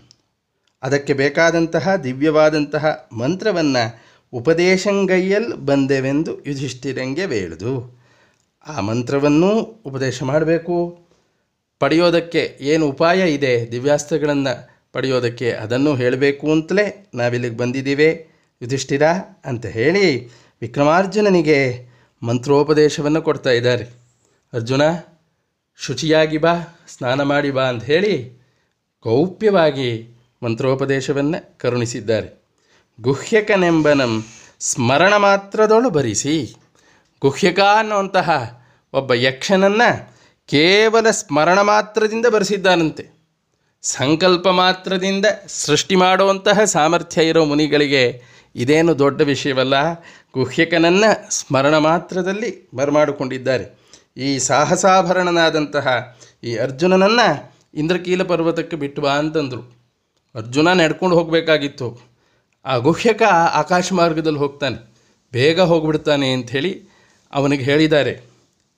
ಅದಕ್ಕೆ ಬೇಕಾದಂತಹ ದಿವ್ಯವಾದಂತಹ ಮಂತ್ರವನ್ನು ಉಪದೇಶಂಗೈಯಲ್ ಬಂದೆವೆಂದು ಯುಧಿಷ್ಠಿರಂಗೆ ಹೇಳಿದು ಆ ಮಂತ್ರವನ್ನು ಉಪದೇಶ ಮಾಡಬೇಕು. ಪಡೆಯೋದಕ್ಕೆ ಏನು ಉಪಾಯ ಇದೆ? ದಿವ್ಯಾಸ್ತ್ರಗಳನ್ನು ಪಡೆಯೋದಕ್ಕೆ ಅದನ್ನು ಹೇಳಬೇಕು ಅಂತಲೇ ನಾವಿಲ್ಲಿಗೆ ಬಂದಿದ್ದೀವಿ. ಯುಧಿಷ್ಠಿರ, ಅಂತ ಹೇಳಿ ವಿಕ್ರಮಾರ್ಜುನನಿಗೆ ಮಂತ್ರೋಪದೇಶವನ್ನು ಕೊಡ್ತಾ ಇದ್ದಾರೆ. ಅರ್ಜುನ, ಶುಚಿಯಾಗಿ ಬಾ, ಸ್ನಾನ ಮಾಡಿ ಬಾ ಅಂತ ಹೇಳಿ ಗೌಪ್ಯವಾಗಿ ಮಂತ್ರೋಪದೇಶವನ್ನು ಕರುಣಿಸಿದ್ದಾರೆ. ಗುಹ್ಯಕನೆಂಬನಂ ಸ್ಮರಣ ಮಾತ್ರದೊಳು ಭರಿಸಿ, ಗುಹ್ಯಕ ಅನ್ನುವಂತಹ ಒಬ್ಬ ಯಕ್ಷನನ್ನು ಕೇವಲ ಸ್ಮರಣ ಮಾತ್ರದಿಂದ ಬರೆಸಿದ್ದಾನಂತೆ. ಸಂಕಲ್ಪ ಮಾತ್ರದಿಂದ ಸೃಷ್ಟಿ ಮಾಡುವಂತಹ ಸಾಮರ್ಥ್ಯ ಇರೋ ಮುನಿಗಳಿಗೆ ಇದೇನು ದೊಡ್ಡ ವಿಷಯವಲ್ಲ, ಗುಹ್ಯಕನನ್ನು ಸ್ಮರಣ ಮಾತ್ರದಲ್ಲಿ ಬರಮಾಡಿಕೊಂಡಿದ್ದಾರೆ. ಈ ಸಾಹಸಾಭರಣನಾದಂತಹ ಈ ಅರ್ಜುನನನ್ನು ಇಂದ್ರಕೀಲ ಪರ್ವತಕ್ಕೆ ಬಿಟ್ಟು ಬಾ ಅಂತಂದರು. ಅರ್ಜುನ ನಡ್ಕೊಂಡು ಹೋಗಬೇಕಾಗಿತ್ತು. ಆ ಗುಹ್ಯಕ ಆಕಾಶ ಮಾರ್ಗದಲ್ಲಿ ಹೋಗ್ತಾನೆ. ಬೇಗ ಹೋಗ್ಬಿಡ್ತಾನೆ ಅಂಥೇಳಿ ಅವನಿಗೆ ಹೇಳಿದ್ದಾರೆ.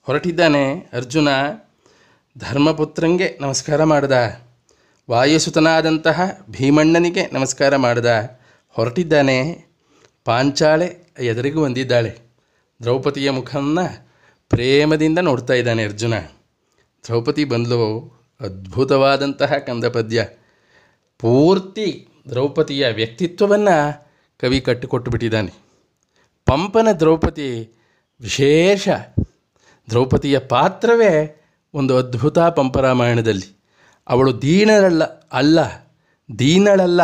ಹೊರಟಿದ್ದಾನೆ, ಅರ್ಜುನ, ಧರ್ಮಪುತ್ರಂಗೆ ನಮಸ್ಕಾರ ಮಾಡ್ದ. ವಾಯುಸುತನಾದಂತಹ ಭೀಮಣ್ಣನಿಗೆ ನಮಸ್ಕಾರ ಮಾಡ್ದ. ಹೊರಟಿದ್ದಾನೆ ಪಾಂಚಾಳೆ ಎದುರಿಗೂ ಬಂದಿದ್ದಾಳೆ. ದ್ರೌಪದಿಯ ಮುಖವನ್ನು ಪ್ರೇಮದಿಂದ ನೋಡ್ತಾ ಇದ್ದಾನೆ ಅರ್ಜುನ. ದ್ರೌಪದಿ ಬಂದಲು. ಅದ್ಭುತವಾದಂತಹ ಕಂದಪದ್ಯ. ಪೂರ್ತಿ ದ್ರೌಪದಿಯ ವ್ಯಕ್ತಿತ್ವವನ್ನು ಕವಿ ಕಟ್ಟಿಕೊಟ್ಟು ಬಿಟ್ಟಿದ್ದಾನೆ ಪಂಪನ ದ್ರೌಪದಿ ವಿಶೇಷ. ದ್ರೌಪದಿಯ ಪಾತ್ರವೇ ಒಂದು ಅದ್ಭುತ ಪಂಪರಾಮಾಯಣದಲ್ಲಿ. ಅವಳು ದೀನರಲ್ಲ ಅಲ್ಲ, ದೀನಳಲ್ಲ.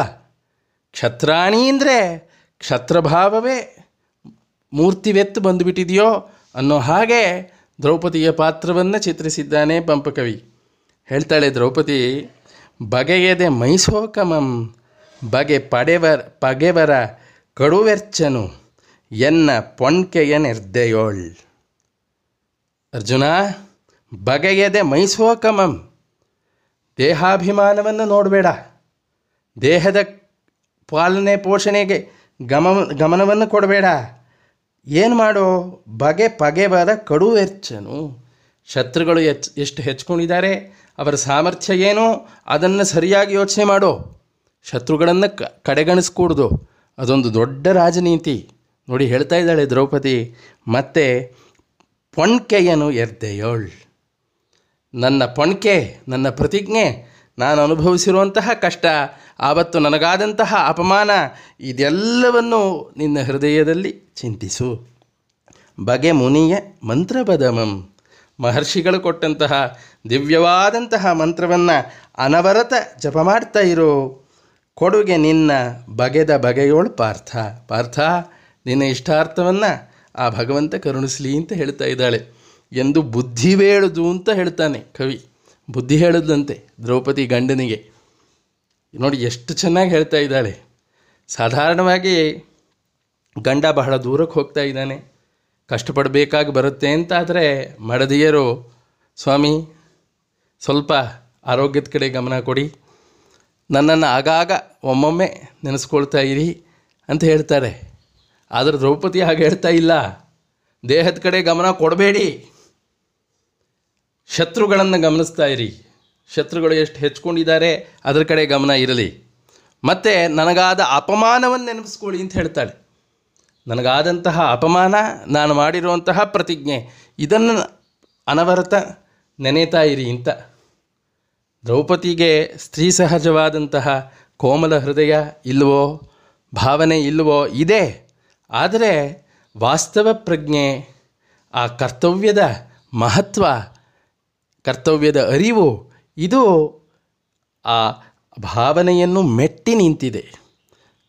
ಕ್ಷತ್ರಾಣಿ ಅಂದರೆ ಕ್ಷತ್ರಭಾವವೇ ಮೂರ್ತಿವೆತ್ತು ಬಂದುಬಿಟ್ಟಿದೆಯೋ ಅನ್ನೋ ಹಾಗೆ ದ್ರೌಪದಿಯ ಪಾತ್ರವನ್ನು ಚಿತ್ರಿಸಿದ್ದಾನೆ ಪಂಪಕವಿ. ಹೇಳ್ತಾಳೆ ದ್ರೌಪದಿ, ಬಗೆಯದೆ ಮೈಸೋಕಮಂ, ಬಗೆ ಪಡೆವರ, ಪಗೆವರ ಕಡುವೆರ್ಚನು, ಎನ್ನ ಪೊಣ್ಕೆಯ ನಿರ್ದಯೋಳ್. ಅರ್ಜುನ, ಬಗೆಯದೆ ಮೈಸೋಕಮಂ, ದೇಹಾಭಿಮಾನವನ್ನು ನೋಡಬೇಡ. ದೇಹದ ಪಾಲನೆ ಪೋಷಣೆಗೆ ಗಮ ಗಮನವನ್ನು ಕೊಡಬೇಡ. ಏನು ಮಾಡೋ? ಬಗೆ ಪಗೆ ಬಾದ ಕಡು ವೆಚ್ಚನು ಶತ್ರುಗಳು ಎಚ್, ಎಷ್ಟು ಹೆಚ್ಕೊಂಡಿದ್ದಾರೆ? ಅವರ ಸಾಮರ್ಥ್ಯ ಏನು? ಅದನ್ನು ಸರಿಯಾಗಿ ಯೋಚನೆ ಮಾಡೋ. ಶತ್ರುಗಳನ್ನು ಕ, ಕಡೆಗಣಿಸ್ಕೂಡ್ದು. ಅದೊಂದು ದೊಡ್ಡ ರಾಜನೀತಿ. ನೋಡಿ, ಹೇಳ್ತಾ ಇದ್ದಾಳೆ ದ್ರೌಪದಿ, ಮತ್ತೆ ಪೊಣ್ಕೆಯನು ಎರ್ದೆಯೋಳ್. ನನ್ನ ಪೊಣ್ಕೆ, ನನ್ನ ಪ್ರತಿಜ್ಞೆ, ನಾನು ಅನುಭವಿಸಿರುವಂತಹ ಕಷ್ಟ ಆವತ್ತು ನನಗಾದಂತಹ ಅಪಮಾನ ಇದೆಲ್ಲವನ್ನು ನಿನ್ನ ಹೃದಯದಲ್ಲಿ ಚಿಂತಿಸು. ಬಗೆ ಮುನಿಯ ಮಂತ್ರಪದಮಂ ಮಹರ್ಷಿಗಳು ಕೊಟ್ಟಂತಹ ದಿವ್ಯವಾದಂತಹ ಮಂತ್ರವನ್ನು ಅನವರತ ಜಪ ಮಾಡ್ತಾ ಇರೋ. ಕೊಡುಗೆ ನಿನ್ನ ಬಗೆದ ಬಗೆಯೋಳು ಪಾರ್ಥ. ಪಾರ್ಥ, ನಿನ್ನ ಇಷ್ಟಾರ್ಥವನ್ನು ಆ ಭಗವಂತ ಕರುಣಿಸಲಿ ಅಂತ ಹೇಳ್ತಾ ಇದ್ದಾಳೆ. ಎಂದು ಬುದ್ಧಿ ಬೇಳುದು ಅಂತ ಹೇಳ್ತಾನೆ ಕವಿ. ಬುದ್ಧಿ ಹೇಳದಂತೆ ದ್ರೌಪದಿ ಗಂಡನಿಗೆ. ನೋಡಿ ಎಷ್ಟು ಚೆನ್ನಾಗಿ ಹೇಳ್ತಾ ಇದ್ದಾಳೆ. ಸಾಧಾರಣವಾಗಿ ಗಂಡ ಬಹಳ ದೂರಕ್ಕೆ ಹೋಗ್ತಾ ಇದ್ದಾನೆ. ಕಷ್ಟಪಡಬೇಕಾಗಿ ಬರುತ್ತೆ ಅಂತಾದರೆ ಮಡದಿಯರು, ಸ್ವಾಮಿ, ಸ್ವಲ್ಪ ಆರೋಗ್ಯದ ಕಡೆ ಗಮನ ಕೊಡಿ. ನನ್ನನ್ನು ಆಗಾಗ ಒಮ್ಮೊಮ್ಮೆ ನೆನೆಸ್ಕೊಳ್ತಾ ಇರಿ ಅಂತ ಹೇಳ್ತಾರೆ. ಆದರೆ ದ್ರೌಪದಿ ಹಾಗೆ ಹೇಳ್ತಾ ಇಲ್ಲ. ದೇಹದ ಕಡೆ ಗಮನ ಕೊಡಬೇಡಿ. ಶತ್ರುಗಳನ್ನು ಗಮನಿಸ್ತಾ ಇರಿ. ಶತ್ರುಗಳು ಎಷ್ಟು ಹೆಚ್ಕೊಂಡಿದ್ದಾರೆ, ಅದರ ಕಡೆ ಗಮನ ಇರಲಿ. ಮತ್ತು ನನಗಾದ ಅಪಮಾನವನ್ನು ನೆನಪಿಸ್ಕೊಳ್ಳಿ ಅಂತ ಹೇಳ್ತಾಳೆ. ನನಗಾದಂತಹ ಅಪಮಾನ, ನಾನು ಮಾಡಿರುವಂತಹ ಪ್ರತಿಜ್ಞೆ, ಇದನ್ನು ಅನವರತ ನೆನೆತಾ ಇರಿ ಅಂತ. ದ್ರೌಪದಿಗೆ ಸ್ತ್ರೀ ಸಹಜವಾದಂತಹ ಕೋಮಲ ಹೃದಯ ಇಲ್ವೋ ಭಾವನೆ ಇಲ್ವೋ ಇದೆ. ಆದರೆ ವಾಸ್ತವ ಪ್ರಜ್ಞೆ, ಆ ಕರ್ತವ್ಯದ ಮಹತ್ವ, ಕರ್ತವ್ಯದ ಅರಿವು ಇದು ಆ ಭಾವನೆಯನ್ನು ಮೆಟ್ಟಿ ನಿಂತಿದೆ.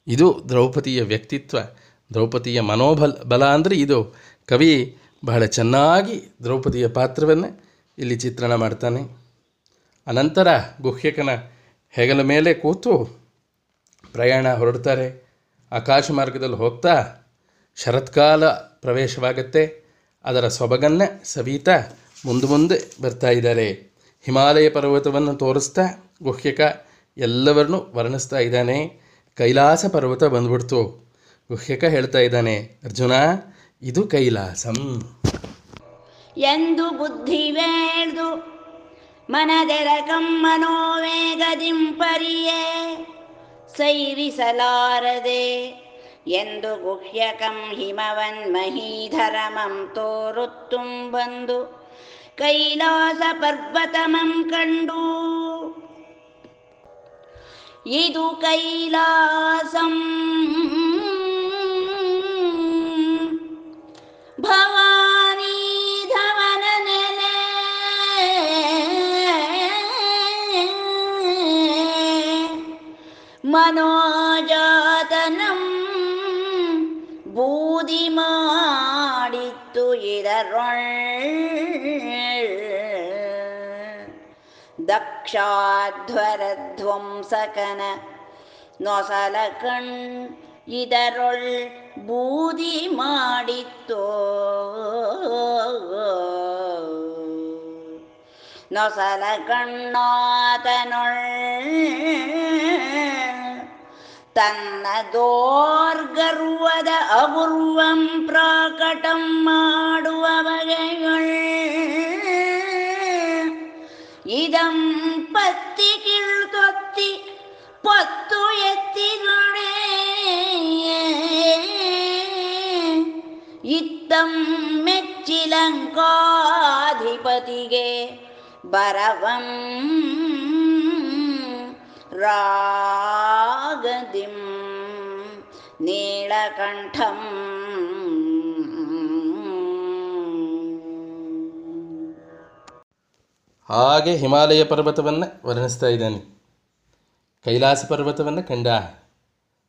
ಇದು ದ್ರೌಪದಿಯ ವ್ಯಕ್ತಿತ್ವ, ದ್ರೌಪದಿಯ ಮನೋಬಲ, ಬಲ ಅಂದರೆ ಇದು ಕವಿ ಬಹಳ ಚೆನ್ನಾಗಿ ದ್ರೌಪದಿಯ ಪಾತ್ರವನ್ನು ಇಲ್ಲಿ ಚಿತ್ರಣ ಮಾಡ್ತಾನೆ. ಅನಂತರ ಗುಹ್ಯಕನ ಹೆಗಲ ಮೇಲೆ ಕೂತು ಪ್ರಯಾಣ ಹೊರಡ್ತಾರೆ. ಆಕಾಶ ಮಾರ್ಗದಲ್ಲಿ ಹೋಗ್ತಾ ಶರತ್ಕಾಲ ಪ್ರವೇಶವಾಗುತ್ತೆ. ಅದರ ಸೊಬಗನ್ನು ಸವಿತಾ ಮುಂದೆ ಮುಂದೆ ಬರ್ತಾ ಇದ್ದಾರೆ. ಹಿಮಾಲಯ ಪರ್ವತವನ್ನು ತೋರಿಸ್ತಾ ಗುಹ್ಯಕ ಎಲ್ಲವರನ್ನು ವರ್ಣಿಸ್ತಾ ಇದ್ದಾನೆ. ಕೈಲಾಸ ಪರ್ವತ ಬಂದ್ಬಿಡ್ತು. ಗುಹ್ಯಕ ಹೇಳ್ತಾ ಇದ್ದಾನೆ, ಅರ್ಜುನ, ಇದು ಕೈಲಾಸಂ. ಎಂದು ಬುದ್ಧಿವೇಳ್ದು ಮನದೆರ ಕಮ್ಮನೋವೇಗದಿಂಪರಿಯೇ ಸೈರಿಸಲಾರದೆ. ಎಂದು ಗುಹ್ಯಕಂ ಹಿಮವನ್ ಮಹೀಧರಮಂ ತೋರುತ್ತುಂ ಬಂದು ಕೈಲಾಸ ಪರ್ವತಮಂ ಕಂಡು ಇದು ಕೈಲಾಸಂ ಭವಾನಿ ಧವನ ನೆಲೆ ಮನೋಜಾತನಂ ಬೂದಿ ಮಾಡಿತ್ತು ಇದರೊಳ್ ದಕ್ಷಾಧ್ವರಧ್ವಂಸಕನ ನೊಸಲ ಕಣ್ ಇದರೊಳ್ ಬೂದಿ ಮಾಡಿತ್ತೋ ನೊಸಲ ಕಣ್ಣಾತನೊಳ್ ತನ್ನ ದೋರ್ಗರ್ವದ ಅಪೂರ್ವಂ ಪ್ರಾಕಟಂ ಮಾಡುವ ಬಗೆಯೊಳ್ ಇದಂ ಪತ್ತಿ ಕಿಳ್ತೊತ್ತಿ ಹಾಗೆ ಹಿಮಾಲಯ ಪರ್ವತವನ್ನು ವರ್ಣಿಸ್ತಾ ಇದ್ದಾನೆ. ಕೈಲಾಸ ಪರ್ವತವನ್ನು ಕಂಡ.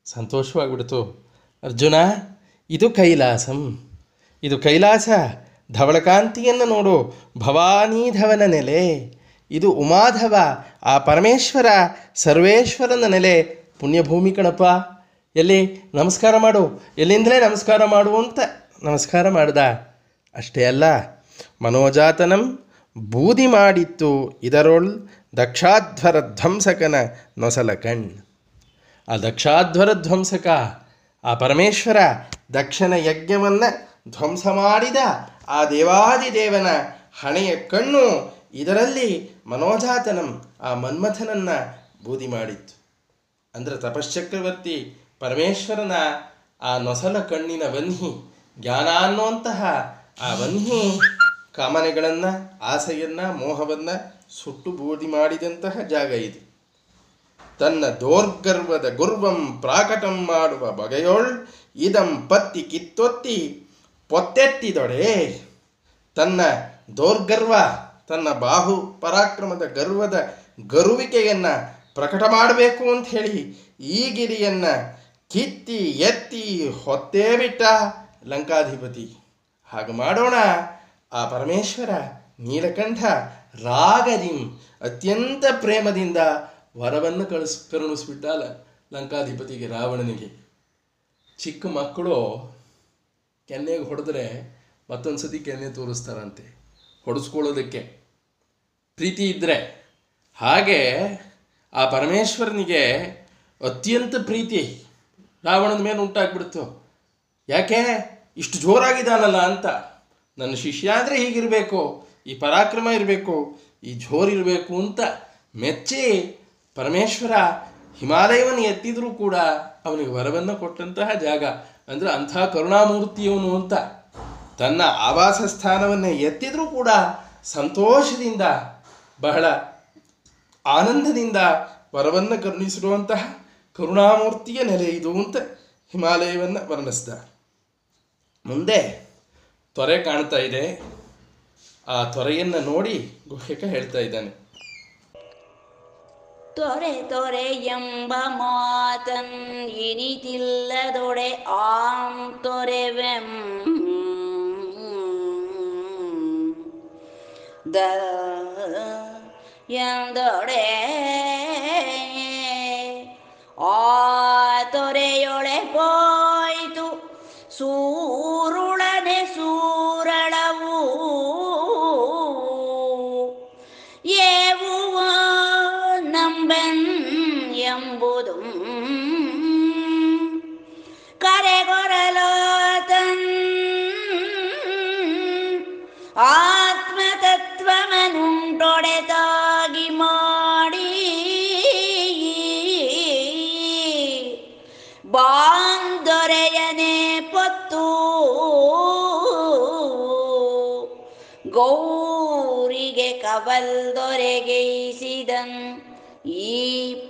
ಸಂತೋಷವಾಗಿಬಿಡ್ತು. ಅರ್ಜುನ, ಇದು ಕೈಲಾಸಂ. ಇದು ಕೈಲಾಸ, ಧವಳಕಾಂತಿಯನ್ನು ನೋಡು. ಭವಾನೀಧವನ ನೆಲೆ. ಇದು ಉಮಾಧವ, ಆ ಪರಮೇಶ್ವರ, ಸರ್ವೇಶ್ವರನ ನೆಲೆ. ಪುಣ್ಯಭೂಮಿ ಕಣಪ್ಪ. ಎಲ್ಲಿ? ನಮಸ್ಕಾರ ಮಾಡು. ಎಲ್ಲಿಂದಲೇ ನಮಸ್ಕಾರ ಮಾಡು ಅಂತ ನಮಸ್ಕಾರ ಮಾಡ್ದ. ಅಷ್ಟೇ ಅಲ್ಲ, ಮನೋಜಾತನಂ ಬೂದಿ ಮಾಡಿತ್ತು, ಇದರೊಳ್ ದಕ್ಷಾಧ್ವರ ಧ್ವಂಸಕನ ನೊಸಲ ಕಣ್. ಆ ದಕ್ಷಾಧ್ವರ ಧ್ವಂಸಕ, ಆ ಪರಮೇಶ್ವರ ದಕ್ಷನ ಯಜ್ಞವನ್ನ ಧ್ವಂಸ ಮಾಡಿದ ಆ ದೇವಾದಿದೇವನ ಹಣೆಯ ಕಣ್ಣು ಇದರಲ್ಲಿ ಮನೋಜಾತನಂ, ಆ ಮನ್ಮಥನನ್ನ ಬೂದಿ ಮಾಡಿತ್ತು. ಅಂದರೆ ತಪಶ್ಚಕ್ರವರ್ತಿ ಪರಮೇಶ್ವರನ ಆ ನೊಸಲ ಕಣ್ಣಿನ ವನ್ಹಿ, ಜ್ಞಾನ ಅನ್ನುವಂತಹ ಆ ವನ್ಹಿ ಕಾಮನೆಗಳನ್ನು, ಆಸೆಯನ್ನು, ಮೋಹವನ್ನು ಸುಟ್ಟು ಬೂದಿ ಮಾಡಿದಂತಹ ಜಾಗ ಇದು. ತನ್ನ ದೋರ್ಗರ್ವದ ಗುರ್ವಂ ಪ್ರಾಕಟಂ ಮಾಡುವ ಬಗೆಯೋಳ್ ಇದಂ ಪತ್ತಿ ಕಿತ್ತೊತ್ತಿ ಪೊತ್ತೆತ್ತಿದೊಡೆ ತನ್ನ ದೋರ್ಗರ್ವ, ತನ್ನ ಬಾಹು ಪರಾಕ್ರಮದ ಗರ್ವದ ಗರುವಿಕೆಯನ್ನು ಪ್ರಕಟ ಮಾಡಬೇಕು ಅಂತ ಹೇಳಿ ಈ ಗಿರಿಯನ್ನು ಕಿತ್ತಿ ಎತ್ತಿ ಹೊತ್ತೇ ಬಿಟ್ಟ ಲಂಕಾಧಿಪತಿ. ಹಾಗೆ ಮಾಡೋಣ. ಆ ಪರಮೇಶ್ವರ ನೀಲಕಂಠ ರಾಗದಿಂ ಅತ್ಯಂತ ಪ್ರೇಮದಿಂದ ವರವನ್ನು ಕಳಿಸ್, ಕರುಣಿಸ್ಬಿಟ್ಟಾಲ ಲಂಕಾಧಿಪತಿಗೆ ರಾವಣನಿಗೆ. ಚಿಕ್ಕ ಮಕ್ಕಳು ಕೆನ್ನೆಗೆ ಹೊಡೆದ್ರೆ ಮತ್ತೊಂದು ಸತಿ ಕೆನ್ನೆ ತೋರಿಸ್ತಾರಂತೆ. ಹೊಡೆಸ್ಕೊಳ್ಳೋದಕ್ಕೆ ಪ್ರೀತಿ ಇದ್ದರೆ ಹಾಗೆ ಆ ಪರಮೇಶ್ವರನಿಗೆ ಅತ್ಯಂತ ಪ್ರೀತಿ ರಾವಣನ ಮೇಲೆ ಉಂಟಾಗ್ಬಿಡ್ತು. ಯಾಕೆ? ಇಷ್ಟು ಜೋರಾಗಿದ್ದಾನಲ್ಲ ಅಂತ. ನನ್ನ ಶಿಷ್ಯ ಅಂದರೆ ಹೀಗಿರಬೇಕು, ಈ ಪರಾಕ್ರಮ ಇರಬೇಕು, ಈ ಜೋರಿರಬೇಕು ಅಂತ ಮೆಚ್ಚಿ ಪರಮೇಶ್ವರ ಹಿಮಾಲಯವನ್ನು ಎತ್ತಿದರೂ ಕೂಡ ಅವನಿಗೆ ವರವನ್ನು ಕೊಟ್ಟಂತಹ ಜಾಗ. ಅಂದರೆ ಅಂಥ ಕರುಣಾಮೂರ್ತಿಯವನು ಅಂತ. ತನ್ನ ಆವಾಸ ಸ್ಥಾನವನ್ನು ಎತ್ತಿದರೂ ಕೂಡ ಸಂತೋಷದಿಂದ, ಬಹಳ ಆನಂದದಿಂದ ವರವನ್ನು ಕರುಣಿಸಿರುವಂತಹ ಕರುಣಾಮೂರ್ತಿಯ ನೆಲೆ ಇದು ಅಂತ ಹಿಮಾಲಯವನ್ನು ವರ್ಣಿಸ್ದ. ಮುಂದೆ ತೊರೆ ಕಾಣ್ತಾ ಇದೆ. ಆ ತೊರೆಯನ್ನು ನೋಡಿ ಗುಹ್ಯಕ ಹೇಳ್ತಾ ಇದ್ದಾನೆ. ತೊರೆ ತೊರೆ ಎಂಬ ಮಾತನ್ ಇನಿತಿಲ್ಲದೊಡೆ ಆಂ ತೊರೆವೆಂ. ದ ಎಂದೊಡೆ ಆ ತೊರೆಯೊಳೆ ಪೋಯಿತು ಸೂರುಳನೆ ಆತ್ಮತತ್ವಮನುಂಟೊಡೆತಾಗಿ ಮಾಡಿ ಬಾಂದೊರೆಯನೆ ಪತ್ತು ಗೌರಿಗೆ ಕವಲ್ದೊರೆಗೈಸಿದನ್ ಈ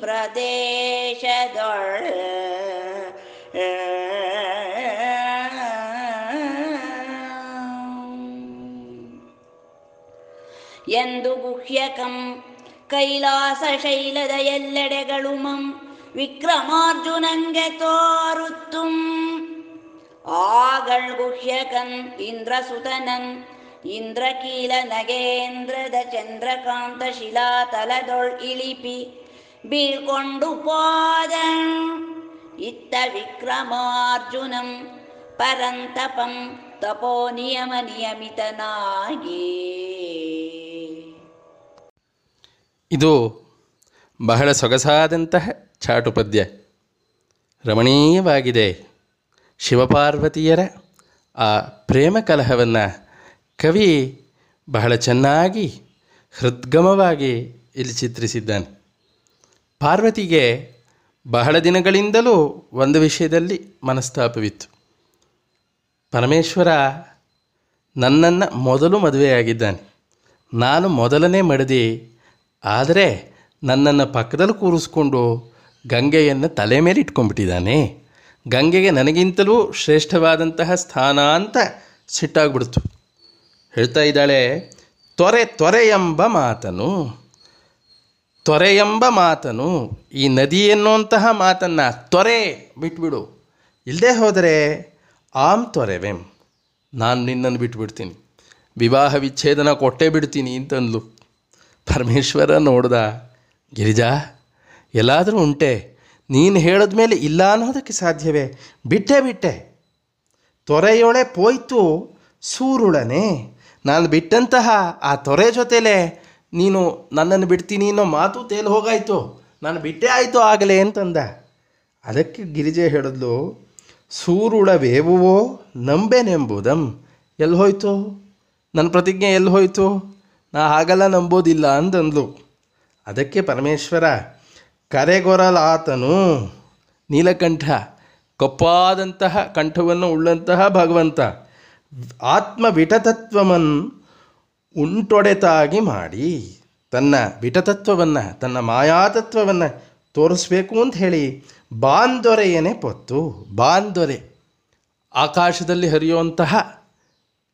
ಪ್ರದೇಶದೊಳ ಎಂದು ಗುಹ್ಯಕಂ. ಕೈಲಾಸ ಶೈಲದ ಎಲ್ಲೆಡೆಗಳು ಮಂ ವಿಕ್ರಮಾರ್ಜುನಂಗೆ ತೋರುತ್ತುಂ. ಆಗಳ್ ಗುಹ್ಯಕಂ ಇಂದ್ರಸುತನಂ. ಇಂದ್ರಕೀಲ ನಗೇಂದ್ರದ ಚಂದ್ರಕಾಂತ ಶಿಲಾತಲದೊಳ್ ಇಳಿಪಿ. ಬೀಳ್ಕೊಂಡು ಪಾದ. ಇತ್ತ ವಿಕ್ರಮಾರ್ಜುನಂ. ಪರಂತಪಂ ತಪೋ ನಿಯಮ ನಿಯಮಿತನಾಗಿ. ಇದು ಬಹಳ ಸೊಗಸಾದಂತಹ ಚಾಟು ಪದ್ಯ ರಮಣೀಯವಾಗಿದೆ. ಶಿವಪಾರ್ವತಿಯರ ಆ ಪ್ರೇಮ ಕಲಹವನ್ನು ಕವಿ ಬಹಳ ಚೆನ್ನಾಗಿ, ಹೃದ್ಗಮವಾಗಿ ಇಲ್ಲಿ ಚಿತ್ರಿಸಿದ್ದಾನೆ. ಪಾರ್ವತಿಗೆ ಬಹಳ ದಿನಗಳಿಂದಲೂ ಒಂದು ವಿಷಯದಲ್ಲಿ ಮನಸ್ತಾಪವಿತ್ತು. ಪರಮೇಶ್ವರ ನನ್ನನ್ನು ಮೊದಲು ಮದುವೆಯಾಗಿದ್ದಾನೆ. ನಾನು ಮೊದಲನೇ ಮಡದಿ ಆದರೆ ನನ್ನನ್ನು ಪಕ್ಕದಲ್ಲಿ ಕೂರಿಸ್ಕೊಂಡು ಗಂಗೆಯನ್ನು ತಲೆ ಮೇಲೆ ಇಟ್ಕೊಂಡ್ಬಿಟ್ಟಿದ್ದಾನೆ. ಗಂಗೆಗೆ ನನಗಿಂತಲೂ ಶ್ರೇಷ್ಠವಾದಂತಹ ಸ್ಥಾನ ಅಂತ ಸಿಟ್ಟಾಗ್ಬಿಡ್ತು. ಹೇಳ್ತಾ ಇದ್ದಾಳೆ ತೊರೆ ತೊರೆ ಎಂಬ ಮಾತನು ತೊರೆ ಎಂಬ ಮಾತನು, ಈ ನದಿ ಎನ್ನುವಂತಹ ಮಾತನ್ನು ತೊರೆ ಬಿಟ್ಬಿಡು. ಇಲ್ಲದೆ ಹೋದರೆ ಆಮ್ ತೊರೆವೆಂ ನಾನು ನಿನ್ನನ್ನು ಬಿಟ್ಬಿಡ್ತೀನಿ. ವಿವಾಹ ವಿಚ್ಛೇದನ ಕೊಟ್ಟೇ ಬಿಡ್ತೀನಿ ಅಂತಂದ್ಲು. ಪರಮೇಶ್ವರ ನೋಡ್ದ, ಗಿರಿಜಾ, ಎಲ್ಲಾದರೂ ಉಂಟೆ, ನೀನು ಹೇಳಿದ ಮೇಲೆ ಇಲ್ಲ ಅನ್ನೋದಕ್ಕೆ ಸಾಧ್ಯವೇ? ಬಿಟ್ಟೆ ಬಿಟ್ಟೆ. ತೊರೆಯೊಳೆ ಪೋಯ್ತು ಸೂರುಳನೆ. ನಾನು ಬಿಟ್ಟಂತಹ ಆ ತೊರೆ ಜೊತೆಲೆ ನೀನು ನನ್ನನ್ನು ಬಿಡ್ತೀನಿ ಅನ್ನೋ ಮಾತು ತೇಲಿ ಹೋಗಾಯ್ತು. ನಾನು ಬಿಟ್ಟೇ ಆಯಿತು ಆಗಲೇ ಅಂತಂದ. ಅದಕ್ಕೆ ಗಿರಿಜೆ ಹೇಳಿದ್ಲು, ಸೂರುಳ ವೇವುವೋ ನಂಬೆನೆಂಬುದಂ. ಎಲ್ಲಿ ಹೋಯ್ತು? ನನ್ನ ಪ್ರತಿಜ್ಞೆ ಎಲ್ಲಿ ಹೋಯ್ತು? ನಾ ಹಾಗೆಲ್ಲ ನಂಬೋದಿಲ್ಲ ಅಂತಂದ್ಲು ಅದಕ್ಕೆ ಪರಮೇಶ್ವರ ಕರೆಗೊರಲಾತನು ನೀಲಕಂಠ, ಕಪ್ಪಾದಂತಹ ಕಂಠವನ್ನು ಉಳ್ಳಂತಹ ಭಗವಂತ, ಆತ್ಮ ವಿಟತತ್ವಮನ್ ಉಂಟೊಡೆತಾಗಿ ಮಾಡಿ, ತನ್ನ ವಿಟತತ್ವವನ್ನು, ತನ್ನ ಮಾಯಾತತ್ವವನ್ನು ತೋರಿಸ್ಬೇಕು ಅಂತ ಹೇಳಿ ಬಾಂದೊರೆಯನೇ ಪೊತ್ತು. ಬಾಂದೊರೆ, ಆಕಾಶದಲ್ಲಿ ಹರಿಯುವಂತಹ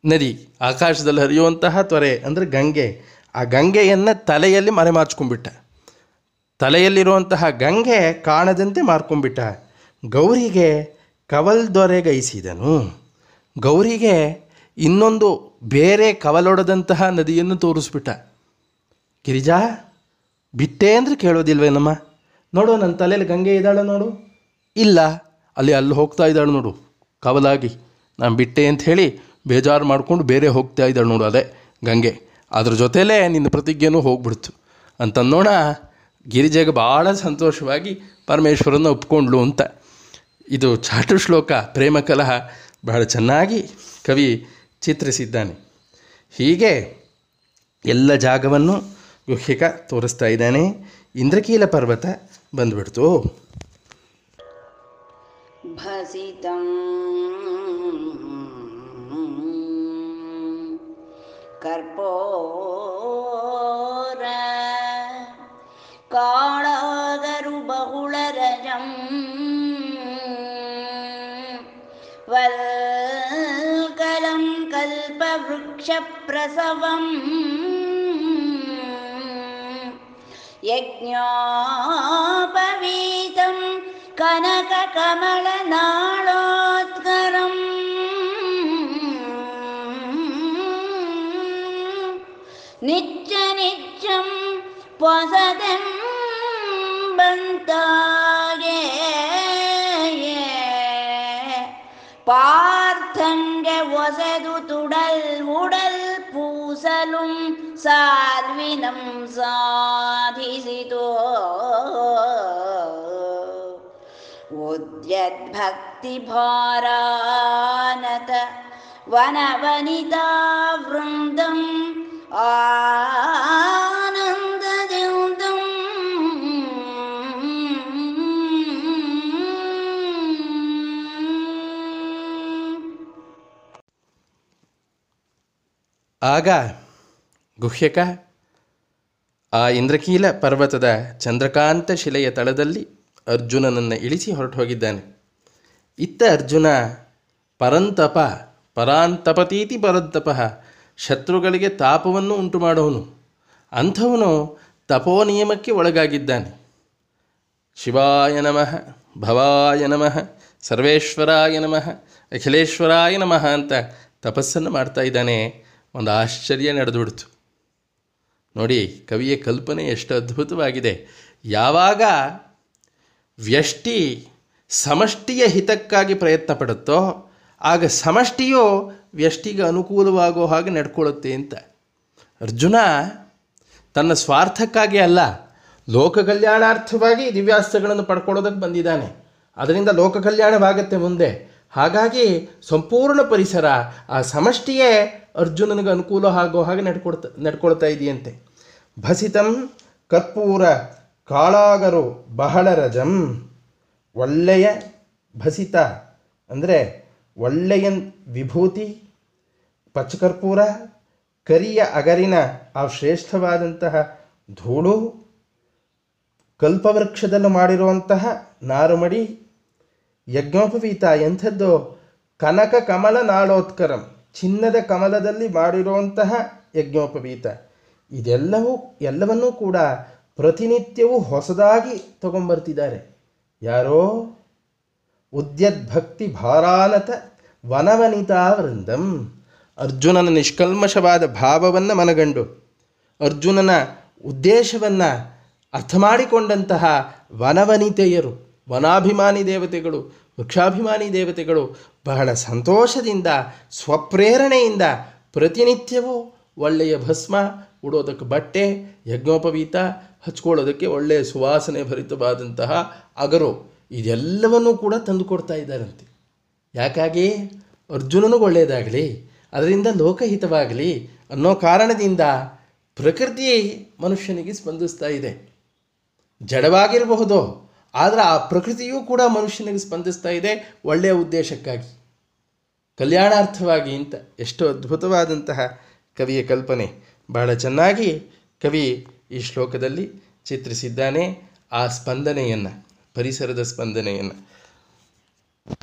ನದಿ, ಆಕಾಶದಲ್ಲಿ ಹರಿಯುವಂತಹ ತ್ವರೆ, ಅಂದರೆ ಗಂಗೆ. ಆ ಗಂಗೆಯನ್ನು ತಲೆಯಲ್ಲಿ ಮರೆಮಾಚ್ಕೊಂಡ್ಬಿಟ್ಟ. ತಲೆಯಲ್ಲಿರುವಂತಹ ಗಂಗೆ ಕಾಣದಂತೆ ಮಾರ್ಕೊಂಡ್ಬಿಟ್ಟ. ಗೌರಿಗೆ ಕವಲ್ದೊರೆಗೈಸಿದನು ಗೌರಿಗೆ ಇನ್ನೊಂದು ಬೇರೆ ಕವಲೊಡೆದಂತಹ ನದಿಯನ್ನು ತೋರಿಸ್ಬಿಟ್ಟ. ಗಿರಿಜಾ, ಬಿಟ್ಟೆ ಅಂದರೆ ಕೇಳೋದಿಲ್ವೇನಮ್ಮ ನೋಡು ನನ್ನ ತಲೆಯಲ್ಲಿ ಗಂಗೆ ಇದ್ದಾಳೆ ನೋಡು. ಇಲ್ಲ, ಅಲ್ಲಿ ಅಲ್ಲಿ ಹೋಗ್ತಾ ಇದ್ದಾಳೆ ನೋಡು. ಕವಲಾಗಿ. ನಾನು ಬಿಟ್ಟೆ ಅಂತ ಹೇಳಿ ಬೇಜಾರು ಮಾಡಿಕೊಂಡು ಬೇರೆ ಹೋಗ್ತಾ ಇದ್ದಾಳೆ ನೋಡು ಅದೇ ಗಂಗೆ. ಅದ್ರ ಜೊತೆಲೇ ನಿನ್ನ ಪ್ರತಿಜ್ಞೆನೂ ಹೋಗ್ಬಿಡ್ತು. ಅಂತಂದೋಣ ಗಿರಿಜೆಗೆ ಭಾಳ ಸಂತೋಷವಾಗಿ ಪರಮೇಶ್ವರನ ಒಪ್ಕೊಂಡ್ಲು ಅಂತ. ಇದು ಚಾಟು ಶ್ಲೋಕ, ಪ್ರೇಮ ಕಲಹ, ಬಹಳ ಚೆನ್ನಾಗಿ ಕವಿ ಚಿತ್ರಿಸಿದ್ದಾನೆ. ಹೀಗೆ ಎಲ್ಲ ಜಾಗವನ್ನು ಗುಹ್ಯಕ ತೋರಿಸ್ತಾ ಇದ್ದಾನೆ. ಇಂದ್ರಕೀಲ ಪರ್ವತ ಬಂದ್ಬಿಡ್ತು. कर्पोर। काळागरुबहुळरजम् वल्कलं कल्पवृक्षप्रसवम्। यज्ञोपवीतं कनककमलनाळोत्करम् நிச்ச நிச்சம் பொசதெம்பந்தாயே பார்த்தங்க ஒசது துடல் உடல் பூசலும் சால்வினம் சாதிசிதோ. उद्यद्भक्तिभारानत वनवनिता वृन्दम् ಆಗ ಗುಹ್ಯಕ ಆ ಇಂದ್ರಕೀಲ ಪರ್ವತದ ಚಂದ್ರಕಾಂತ ಶಿಲೆಯ ತಳದಲ್ಲಿ ಅರ್ಜುನನನ್ನು ಇಳಿಸಿ ಹೊರಟು ಹೋಗಿದ್ದಾನೆ ಇತ್ತ ಅರ್ಜುನ ಪರಂತಪ ಪರಾಂತಪತೀತಿ ಪರಂತಪ ಶತ್ರುಗಳಿಗೆ ತಾಪವನ್ನು ಉಂಟು ಮಾಡೋನು ಅಂಥವನು ತಪೋ ನಿಯಮಕ್ಕೆ ಒಳಗಾಗಿದ್ದಾನೆ. ಶಿವಾಯ ನಮಃ, ಭವಾಯ ನಮಃ, ಸರ್ವೇಶ್ವರಾಯ ನಮಃ, ಅಖಿಲೇಶ್ವರಾಯ ನಮಃ ಅಂತ ತಪಸ್ಸನ್ನು ಮಾಡ್ತಾ ಇದ್ದಾನೆ. ಒಂದು ಆಶ್ಚರ್ಯ ನಡೆದುಬಿಡ್ತು. ನೋಡಿ, ಕವಿಯ ಕಲ್ಪನೆ ಎಷ್ಟು ಅದ್ಭುತವಾಗಿದೆ. ಯಾವಾಗ ವ್ಯಷ್ಟಿ ಸಮಷ್ಟಿಯ ಹಿತಕ್ಕಾಗಿ ಪ್ರಯತ್ನ ಪಡುತ್ತೋ ಆಗ ಸಮಷ್ಟಿಯು ವ್ಯಷ್ಟಿಗೆ ಅನುಕೂಲವಾಗೋ ಹಾಗೆ ನಡ್ಕೊಳ್ಳುತ್ತೆ ಅಂತ. ಅರ್ಜುನ ತನ್ನ ಸ್ವಾರ್ಥಕ್ಕಾಗಿ ಅಲ್ಲ, ಲೋಕ ಕಲ್ಯಾಣಾರ್ಥವಾಗಿ ದಿವ್ಯಾಸ್ತ್ರಗಳನ್ನು ಪಡ್ಕೊಳ್ಳೋದಕ್ಕೆ ಬಂದಿದ್ದಾನೆ. ಅದರಿಂದ ಲೋಕ ಕಲ್ಯಾಣವಾಗುತ್ತೆ ಮುಂದೆ. ಹಾಗಾಗಿ ಸಂಪೂರ್ಣ ಪರಿಸರ, ಆ ಸಮಷ್ಟಿಯೇ ಅರ್ಜುನನಿಗೆ ಅನುಕೂಲ ಆಗೋ ಹಾಗೆ ನಡ್ಕೊಡ್ತಾ ನಡ್ಕೊಳ್ತಾ ಇದೆಯಂತೆ. ಭಸಿತಂ ಕರ್ಪೂರ ಕಾಳಾಗರು ಬಹಳ ರಜಂ ಒಳ್ಳೆಯ ಭಸಿತ ಅಂದರೆ ಒಳ್ಳೆಯ ವಿಭೂತಿ ಪಚ್ಚಕರ್ಪೂರ ಕರಿಯ ಅಗರಿನ, ಆ ಶ್ರೇಷ್ಠವಾದಂತಹ ಧೂಳು, ಕಲ್ಪವೃಕ್ಷದಲ್ಲಿ ಮಾಡಿರುವಂತಹ ನಾರುಮಡಿ, ಯಜ್ಞೋಪವೀತ ಎಂಥದ್ದು ಕನಕ ಕಮಲ ನಾಳೋತ್ಕರಂ, ಚಿನ್ನದ ಕಮಲದಲ್ಲಿ ಮಾಡಿರುವಂತಹ ಯಜ್ಞೋಪವೀತ. ಇದೆಲ್ಲವೂ, ಎಲ್ಲವನ್ನೂ ಕೂಡ ಪ್ರತಿನಿತ್ಯವೂ ಹೊಸದಾಗಿ ತಗೊಂಬರ್ತಿದ್ದಾರೆ. ಯಾರೋ? ಉದ್ಯದ್ಭಕ್ತಿ ಭಾರಾನತ ವನವನಿತಾ ವೃಂದಂ. ಅರ್ಜುನನ ನಿಷ್ಕಲ್ಮಶವಾದ ಭಾವವನ್ನು ಮನಗಂಡು ಅರ್ಜುನನ ಉದ್ದೇಶವನ್ನು ಅರ್ಥ ಮಾಡಿಕೊಂಡಂತಹ ವನವನಿತೆಯರು, ವನಾಭಿಮಾನಿ ದೇವತೆಗಳು, ವೃಕ್ಷಾಭಿಮಾನಿ ದೇವತೆಗಳು ಬಹಳ ಸಂತೋಷದಿಂದ, ಸ್ವಪ್ರೇರಣೆಯಿಂದ ಪ್ರತಿನಿತ್ಯವೂ ಒಳ್ಳೆಯ ಭಸ್ಮ ಉಡೋದಕ್ಕೆ ಬಟ್ಟೆ, ಯಜ್ಞೋಪವೀತ, ಹಚ್ಕೊಳ್ಳೋದಕ್ಕೆ ಒಳ್ಳೆಯ ಸುವಾಸನೆ ಭರಿತವಾದಂತಹ ಅಗರು ಇದೆಲ್ಲವನ್ನೂ ಕೂಡ ತಂದುಕೊಡ್ತಾ ಇದ್ದಾರಂತೆ. ಯಾಕಾಗಿ? ಅರ್ಜುನನಿಗೆ ಒಳ್ಳೆಯದಾಗಲಿ. ಅದರಿಂದ ಲೋಕಹಿತವಾಗಲಿ ಅನ್ನೋ ಕಾರಣದಿಂದ ಪ್ರಕೃತಿ ಮನುಷ್ಯನಿಗೆ ಸ್ಪಂದಿಸ್ತಾ ಇದೆ. ಜಡವಾಗಿರಬಹುದು, ಆದರೆ ಆ ಪ್ರಕೃತಿಯೂ ಕೂಡ ಮನುಷ್ಯನಿಗೆ ಸ್ಪಂದಿಸ್ತಾ ಇದೆ ಒಳ್ಳೆಯ ಉದ್ದೇಶಕ್ಕಾಗಿ. ಕಲ್ಯಾಣಾರ್ಥವಾಗಿ ಅಂತ ಎಷ್ಟು ಅದ್ಭುತವಾದಂತಹ ಕವಿಯ ಕಲ್ಪನೆ ಬಹಳ ಚೆನ್ನಾಗಿ ಕವಿ ಈ ಶ್ಲೋಕದಲ್ಲಿ ಚಿತ್ರಿಸಿದ್ದಾನೆ. ಆ ಸ್ಪಂದನೆಯನ್ನು, ಪರಿಸರದ ಸ್ಪಂದನೆಯನ್ನು.